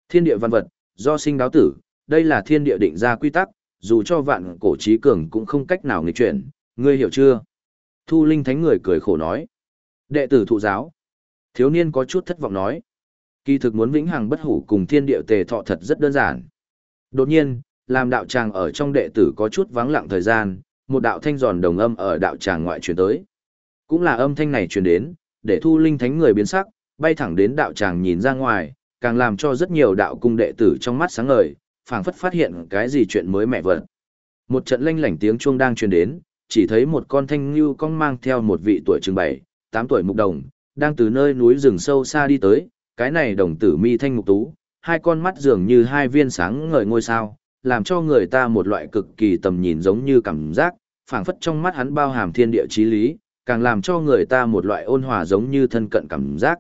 Thiên địa văn vật, do sinh đáo tử, đây là thiên địa định ra quy tắc, dù cho vạn cổ trí cường cũng không cách nào nghịch chuyển, ngươi hiểu chưa? Thu linh thánh người cười khổ nói. Đệ tử thụ giáo. Thiếu niên có chút thất vọng nói. Kỳ thực muốn vĩnh hằng bất hủ cùng thiên địa tề thọ thật rất đơn giản. Đột nhiên, làm đạo tràng ở trong đệ tử có chút vắng lặng thời gian, một đạo thanh giòn đồng âm ở đạo tràng ngoại truyền tới. Cũng là âm thanh này truyền đến, để thu linh thánh người biến sắc, bay thẳng đến đạo tràng nhìn ra ngoài, càng làm cho rất nhiều đạo cung đệ tử trong mắt sáng ngời, phảng phất phát hiện cái gì chuyện mới mẹ vật. Một trận lanh lảnh tiếng chuông đang truyền đến, chỉ thấy một con thanh lưu con mang theo một vị tuổi chừng 7, 8 tuổi mục đồng, đang từ nơi núi rừng sâu xa đi tới, cái này đồng tử mi thanh mục tú, hai con mắt dường như hai viên sáng ngời ngôi sao, làm cho người ta một loại cực kỳ tầm nhìn giống như cảm giác, phảng phất trong mắt hắn bao hàm thiên địa chí lý, càng làm cho người ta một loại ôn hòa giống như thân cận cảm giác.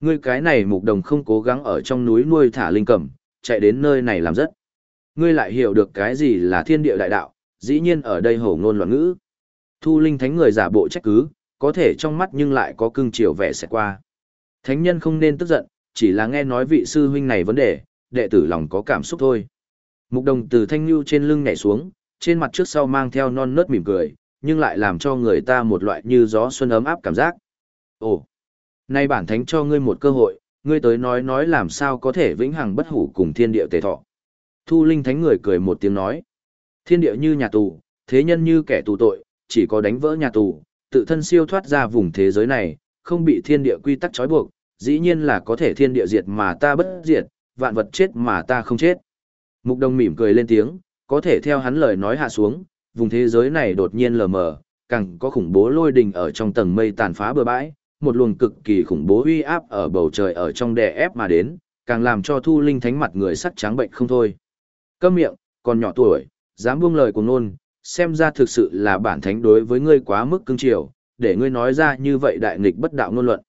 Ngươi cái này mục đồng không cố gắng ở trong núi nuôi thả linh cẩm, chạy đến nơi này làm rất. Ngươi lại hiểu được cái gì là thiên địa đại đạo, dĩ nhiên ở đây hổ ngôn loạn ngữ. Thu linh thánh người giả bộ trách cứ, có thể trong mắt nhưng lại có cưng chiều vẻ sẽ qua. Thánh nhân không nên tức giận, chỉ là nghe nói vị sư huynh này vấn đề, đệ tử lòng có cảm xúc thôi. Mục đồng từ thanh lưu trên lưng nhảy xuống, trên mặt trước sau mang theo non nớt mỉm cười, nhưng lại làm cho người ta một loại như gió xuân ấm áp cảm giác. Ồ, nay bản thánh cho ngươi một cơ hội, ngươi tới nói nói làm sao có thể vĩnh hằng bất hủ cùng thiên địa tề thọ. Thu linh thánh người cười một tiếng nói, thiên địa như nhà tù, thế nhân như kẻ tù tội, chỉ có đánh vỡ nhà tù, tự thân siêu thoát ra vùng thế giới này, không bị thiên địa quy tắc trói buộc, dĩ nhiên là có thể thiên địa diệt mà ta bất diệt, vạn vật chết mà ta không chết. Mục đồng mỉm cười lên tiếng, có thể theo hắn lời nói hạ xuống, vùng thế giới này đột nhiên lờ mờ, càng có khủng bố lôi đình ở trong tầng mây tàn phá bừa bãi, một luồng cực kỳ khủng bố uy áp ở bầu trời ở trong đè ép mà đến, càng làm cho thu linh thánh mặt người sắc trắng bệnh không thôi. Câm miệng, còn nhỏ tuổi, dám buông lời của nôn, xem ra thực sự là bản thánh đối với ngươi quá mức cưng chiều, để ngươi nói ra như vậy đại nghịch bất đạo ngôn luận.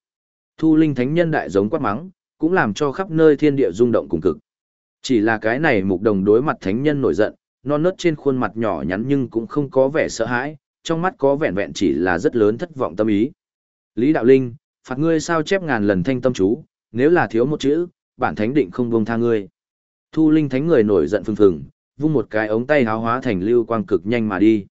Thu linh thánh nhân đại giống quát mắng, cũng làm cho khắp nơi thiên địa rung động cùng cực. Chỉ là cái này mục đồng đối mặt thánh nhân nổi giận, non nớt trên khuôn mặt nhỏ nhắn nhưng cũng không có vẻ sợ hãi, trong mắt có vẹn vẹn chỉ là rất lớn thất vọng tâm ý. Lý Đạo Linh, phạt ngươi sao chép ngàn lần thanh tâm chú, nếu là thiếu một chữ, bản thánh định không buông tha ngươi. Thu Linh thánh người nổi giận phừng phừng, vung một cái ống tay háo hóa thành lưu quang cực nhanh mà đi.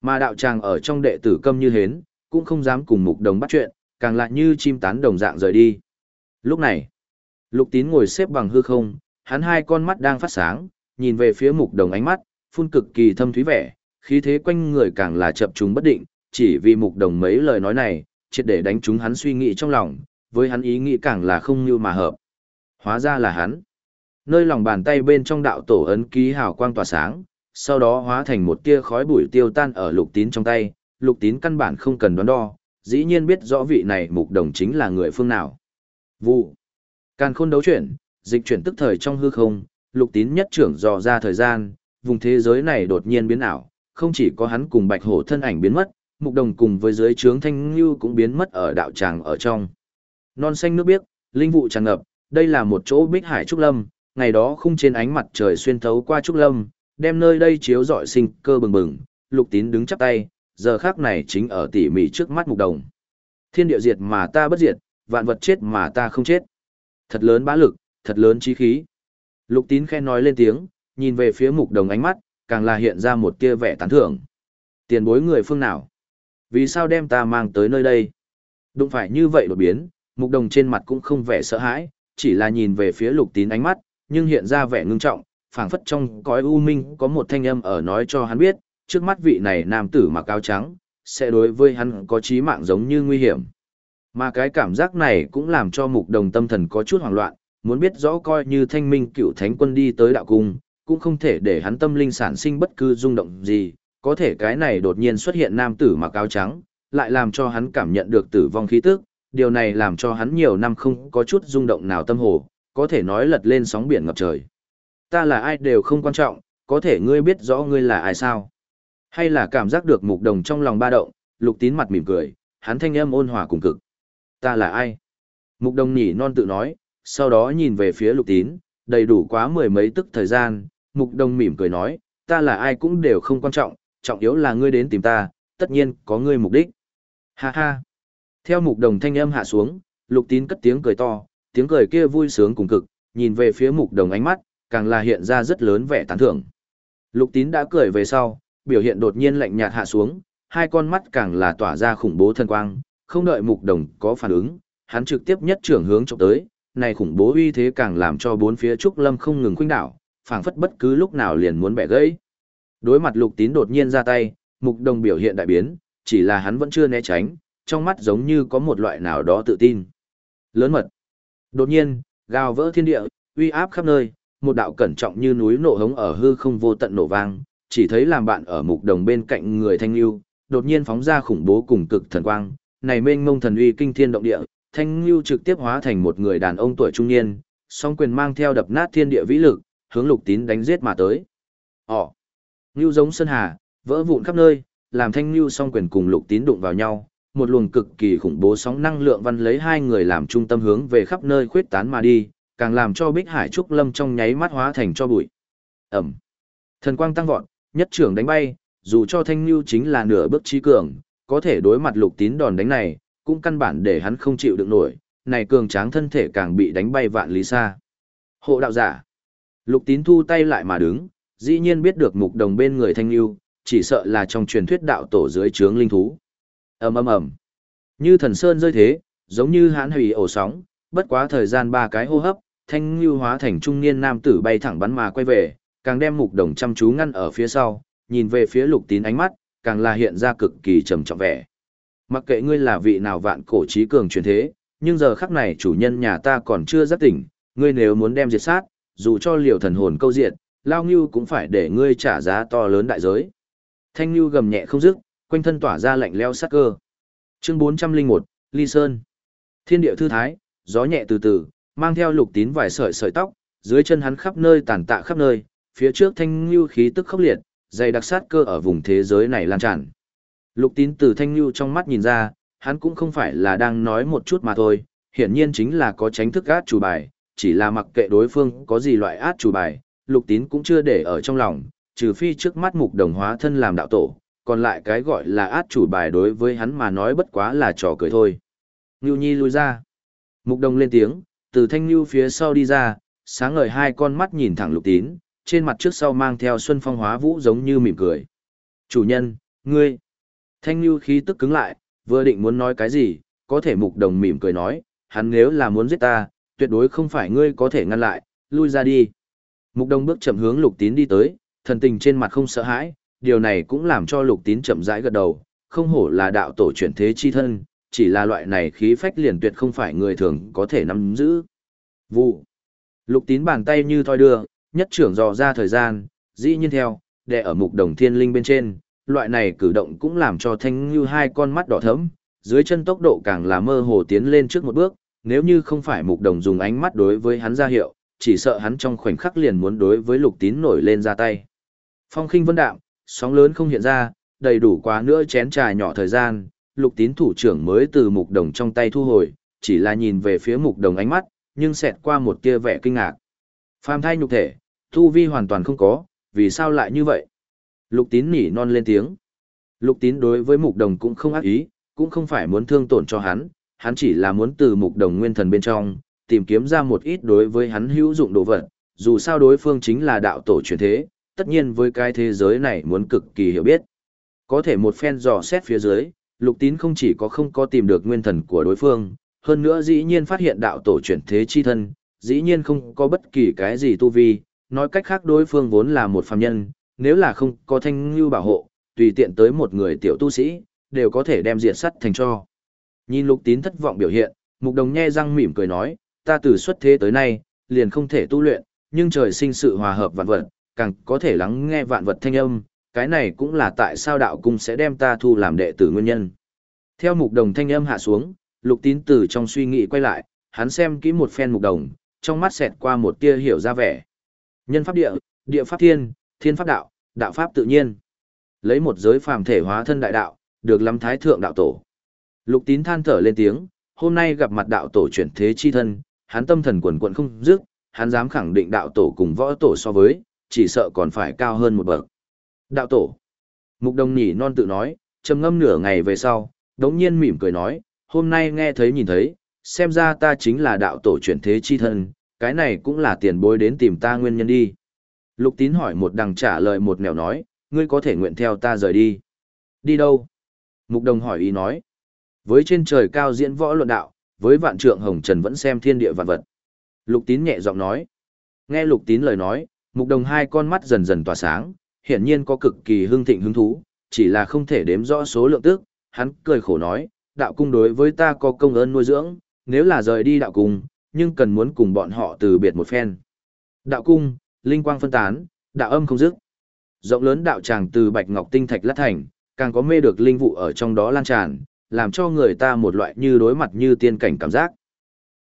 Mà đạo tràng ở trong đệ tử câm như hến, cũng không dám cùng mục đồng bắt chuyện, càng lại như chim tán đồng dạng rời đi. Lúc này, lục tín ngồi xếp bằng hư không, hắn hai con mắt đang phát sáng, nhìn về phía mục đồng ánh mắt, phun cực kỳ thâm thúy vẻ, khí thế quanh người càng là chập trùng bất định, chỉ vì mục đồng mấy lời nói này, triệt để đánh trúng hắn suy nghĩ trong lòng, với hắn ý nghĩ càng là không như mà hợp. Hóa ra là hắn. Nơi lòng bàn tay bên trong đạo tổ ấn ký hào quang tỏa sáng, sau đó hóa thành một tia khói bụi tiêu tan ở lục tín trong tay, lục tín căn bản không cần đoán đo, dĩ nhiên biết rõ vị này mục đồng chính là người phương nào. Vụ. Càn khôn đấu chuyển, dịch chuyển tức thời trong hư không, lục tín nhất trưởng dò ra thời gian, vùng thế giới này đột nhiên biến ảo, không chỉ có hắn cùng bạch hổ thân ảnh biến mất, mục đồng cùng với dưới trướng thanh như cũng biến mất ở đạo tràng ở trong. Non xanh nước biếc, linh vụ tràn ngập, đây là một chỗ bích hải trúc lâm, ngày đó khung trên ánh mặt trời xuyên thấu qua trúc lâm, đem nơi đây chiếu rọi sinh cơ bừng bừng, lục tín đứng chắp tay, giờ khác này chính ở tỉ mỉ trước mắt mục đồng. Thiên địa diệt mà ta bất diệt, vạn vật chết mà ta không chết. Thật lớn bá lực, thật lớn chí khí. Lục tín khen nói lên tiếng, nhìn về phía mục đồng ánh mắt, càng là hiện ra một tia vẻ tán thưởng. Tiền bối người phương nào? Vì sao đem ta mang tới nơi đây? Đụng phải như vậy đột biến, mục đồng trên mặt cũng không vẻ sợ hãi, chỉ là nhìn về phía lục tín ánh mắt, nhưng hiện ra vẻ ngưng trọng, phảng phất trong cõi u minh có một thanh âm ở nói cho hắn biết, trước mắt vị này nam tử mặc áo trắng, sẽ đối với hắn có chí mạng giống như nguy hiểm. Mà cái cảm giác này cũng làm cho mục đồng tâm thần có chút hoảng loạn, muốn biết rõ coi như thanh minh cựu thánh quân đi tới đạo cung, cũng không thể để hắn tâm linh sản sinh bất cứ rung động gì, có thể cái này đột nhiên xuất hiện nam tử mặc áo trắng, lại làm cho hắn cảm nhận được tử vong khí tức, điều này làm cho hắn nhiều năm không có chút rung động nào tâm hồ, có thể nói lật lên sóng biển ngập trời. Ta là ai đều không quan trọng, có thể ngươi biết rõ ngươi là ai sao? Hay là cảm giác được mục đồng trong lòng ba động, lục tín mặt mỉm cười, hắn thanh âm ôn hòa cùng cực. Ta là ai? Mục đồng nhỉ non tự nói, sau đó nhìn về phía lục tín, đầy đủ quá mười mấy tức thời gian, mục đồng mỉm cười nói, ta là ai cũng đều không quan trọng, trọng yếu là ngươi đến tìm ta, tất nhiên có ngươi mục đích. Ha ha. Theo mục đồng thanh âm hạ xuống, lục tín cất tiếng cười to, tiếng cười kia vui sướng cùng cực, nhìn về phía mục đồng ánh mắt, càng là hiện ra rất lớn vẻ tán thưởng. Lục tín đã cười về sau, biểu hiện đột nhiên lạnh nhạt hạ xuống, hai con mắt càng là tỏa ra khủng bố thân quang, không đợi mục đồng có phản ứng, hắn trực tiếp nhất trưởng hướng trộm tới, này khủng bố uy thế càng làm cho bốn phía trúc lâm không ngừng khuynh đảo, phảng phất bất cứ lúc nào liền muốn bẻ gãy. Đối mặt Lục Tín đột nhiên ra tay, Mục Đồng biểu hiện đại biến, chỉ là hắn vẫn chưa né tránh, trong mắt giống như có một loại nào đó tự tin. Lớn mật. Đột nhiên, gào vỡ thiên địa, uy áp khắp nơi, một đạo cẩn trọng như núi nổ hống ở hư không vô tận nổ vang, chỉ thấy làm bạn ở Mục Đồng bên cạnh người thanh lưu, đột nhiên phóng ra khủng bố cùng cực thần quang, này mênh mông thần uy kinh thiên động địa, thanh lưu trực tiếp hóa thành một người đàn ông tuổi trung niên, song quyền mang theo đập nát thiên địa vĩ lực, hướng Lục Tín đánh giết mà tới. Ồ! Ngưu giống sơn hà, vỡ vụn khắp nơi, làm thanh lưu song quyền cùng lục tín đụng vào nhau, một luồng cực kỳ khủng bố sóng năng lượng văn lấy hai người làm trung tâm hướng về khắp nơi khuyết tán mà đi, càng làm cho Bích Hải Trúc Lâm trong nháy mắt hóa thành cho bụi. Ẩm. Thần quang tăng vọt, nhất trưởng đánh bay, dù cho thanh lưu chính là nửa bước trí cường, có thể đối mặt lục tín đòn đánh này, cũng căn bản để hắn không chịu được nổi, này cường tráng thân thể càng bị đánh bay vạn lý xa. Hộ đạo giả. Lục tín thu tay lại mà đứng, dĩ nhiên biết được mục đồng bên người thanh lưu, chỉ sợ là trong truyền thuyết đạo tổ dưới trướng linh thú. ầm ầm ầm, như thần sơn rơi thế, giống như hãn hủy ổ sóng, bất quá thời gian ba cái hô hấp, thanh lưu hóa thành trung niên nam tử bay thẳng bắn mà quay về, càng đem mục đồng chăm chú ngăn ở phía sau, nhìn về phía lục tín ánh mắt, càng là hiện ra cực kỳ trầm trọng vẻ. Mặc kệ ngươi là vị nào vạn cổ trí cường truyền thế, nhưng giờ khắc này chủ nhân nhà ta còn chưa giác tỉnh, ngươi nếu muốn đem diệt sát, dù cho liều thần hồn câu diệt, lao ngưu cũng phải để ngươi trả giá to lớn đại giới. Thanh ngưu gầm nhẹ không dứt, quanh thân tỏa ra lạnh leo sắc cơ. Chương 401, Ly Sơn. Thiên địa thư thái, gió nhẹ từ từ, mang theo lục tín vài sợi sợi tóc, dưới chân hắn khắp nơi tàn tạ khắp nơi, phía trước thanh ngưu khí tức khốc liệt, dày đặc sát cơ ở vùng thế giới này lan tràn. Lục tín từ thanh lưu trong mắt nhìn ra, hắn cũng không phải là đang nói một chút mà thôi, hiển nhiên chính là có tránh thức át chủ bài, chỉ là mặc kệ đối phương có gì loại át chủ bài, lục tín cũng chưa để ở trong lòng, trừ phi trước mắt mục đồng hóa thân làm đạo tổ, còn lại cái gọi là át chủ bài đối với hắn mà nói bất quá là trò cười thôi. Ngưu Nhi lui ra. Mục đồng lên tiếng, từ thanh lưu phía sau đi ra, sáng ngời hai con mắt nhìn thẳng lục tín, trên mặt trước sau mang theo xuân phong hóa vũ giống như mỉm cười. Chủ nhân, ngươi. Thanh Nhu khí tức cứng lại, vừa định muốn nói cái gì, có thể mục đồng mỉm cười nói, hắn nếu là muốn giết ta, tuyệt đối không phải ngươi có thể ngăn lại, lui ra đi. Mục đồng bước chậm hướng Lục Tín đi tới, thần tình trên mặt không sợ hãi, điều này cũng làm cho Lục Tín chậm rãi gật đầu, không hổ là đạo tổ chuyển thế chi thân, chỉ là loại này khí phách liền tuyệt không phải người thường có thể nắm giữ. Vụ. Lục Tín bàn tay như thoi đưa, nhất trưởng dò ra thời gian, dĩ nhiên theo, đè ở Mục Đồng Thiên Linh bên trên, loại này cử động cũng làm cho Thanh Như hai con mắt đỏ thẫm, dưới chân tốc độ càng là mơ hồ tiến lên trước một bước, nếu như không phải Mục Đồng dùng ánh mắt đối với hắn ra hiệu, chỉ sợ hắn trong khoảnh khắc liền muốn đối với lục tín nổi lên ra tay. Phong khinh vân đạm, sóng lớn không hiện ra, đầy đủ quá nữa chén trà nhỏ thời gian, lục tín thủ trưởng mới từ mục đồng trong tay thu hồi, chỉ là nhìn về phía mục đồng ánh mắt, nhưng xẹt qua một tia vẻ kinh ngạc. Phàm thai nhục thể, thu vi hoàn toàn không có, vì sao lại như vậy? Lục tín nỉ non lên tiếng. Lục tín đối với mục đồng cũng không ác ý, cũng không phải muốn thương tổn cho hắn, hắn chỉ là muốn từ mục đồng nguyên thần bên trong, tìm kiếm ra một ít đối với hắn hữu dụng đồ vật, dù sao đối phương chính là đạo tổ truyền thế, tất nhiên với cái thế giới này muốn cực kỳ hiểu biết. Có thể một phen dò xét phía dưới, lục tín không chỉ có không có tìm được nguyên thần của đối phương, hơn nữa dĩ nhiên phát hiện đạo tổ chuyển thế chi thân, dĩ nhiên không có bất kỳ cái gì tu vi, nói cách khác đối phương vốn là một phàm nhân, nếu là không có thanh lưu bảo hộ, tùy tiện tới một người tiểu tu sĩ, đều có thể đem diệt sắt thành cho. Nhìn lục tín thất vọng biểu hiện, mục đồng nhe răng mỉm cười nói, ta từ xuất thế tới nay, liền không thể tu luyện, nhưng trời sinh sự hòa hợp vạn vật, càng có thể lắng nghe vạn vật thanh âm, cái này cũng là tại sao đạo cung sẽ đem ta thu làm đệ tử nguyên nhân. Theo mục đồng thanh âm hạ xuống, lục tín tử trong suy nghĩ quay lại, hắn xem kỹ một phen mục đồng, trong mắt xẹt qua một tia hiểu ra vẻ. Nhân pháp địa, địa pháp thiên, thiên pháp đạo, đạo pháp tự nhiên. Lấy một giới phàm thể hóa thân đại đạo, được lắm thái thượng đạo tổ. Lục tín than thở lên tiếng, hôm nay gặp mặt đạo tổ chuyển thế chi thân, hắn tâm thần quần quận không dứt, hắn dám khẳng định đạo tổ cùng võ tổ so với, chỉ sợ còn phải cao hơn một bậc. Đạo tổ. Mục đồng nhỉ non tự nói, trầm ngâm nửa ngày về sau, đống nhiên mỉm cười nói, hôm nay nghe thấy nhìn thấy, xem ra ta chính là đạo tổ chuyển thế chi thân, cái này cũng là tiền bối đến tìm ta nguyên nhân đi. Lục tín hỏi một đằng trả lời một nẻo nói, ngươi có thể nguyện theo ta rời đi. Đi đâu? Mục đồng hỏi ý nói. Với trên trời cao diễn võ luận đạo, với vạn trượng hồng trần vẫn xem thiên địa vạn vật. Lục tín nhẹ giọng nói. Nghe lục tín lời nói, mục đồng hai con mắt dần dần tỏa sáng, hiển nhiên có cực kỳ hưng thịnh hứng thú, chỉ là không thể đếm rõ số lượng tức, hắn cười khổ nói, đạo cung đối với ta có công ơn nuôi dưỡng, nếu là rời đi đạo cung, nhưng cần muốn cùng bọn họ từ biệt một phen. Đạo cung, linh quang phân tán, đạo âm không dứt. Rộng lớn đạo tràng từ bạch ngọc tinh thạch lát thành, càng có mê được linh vụ ở trong đó lan tràn, làm cho người ta một loại như đối mặt như tiên cảnh cảm giác.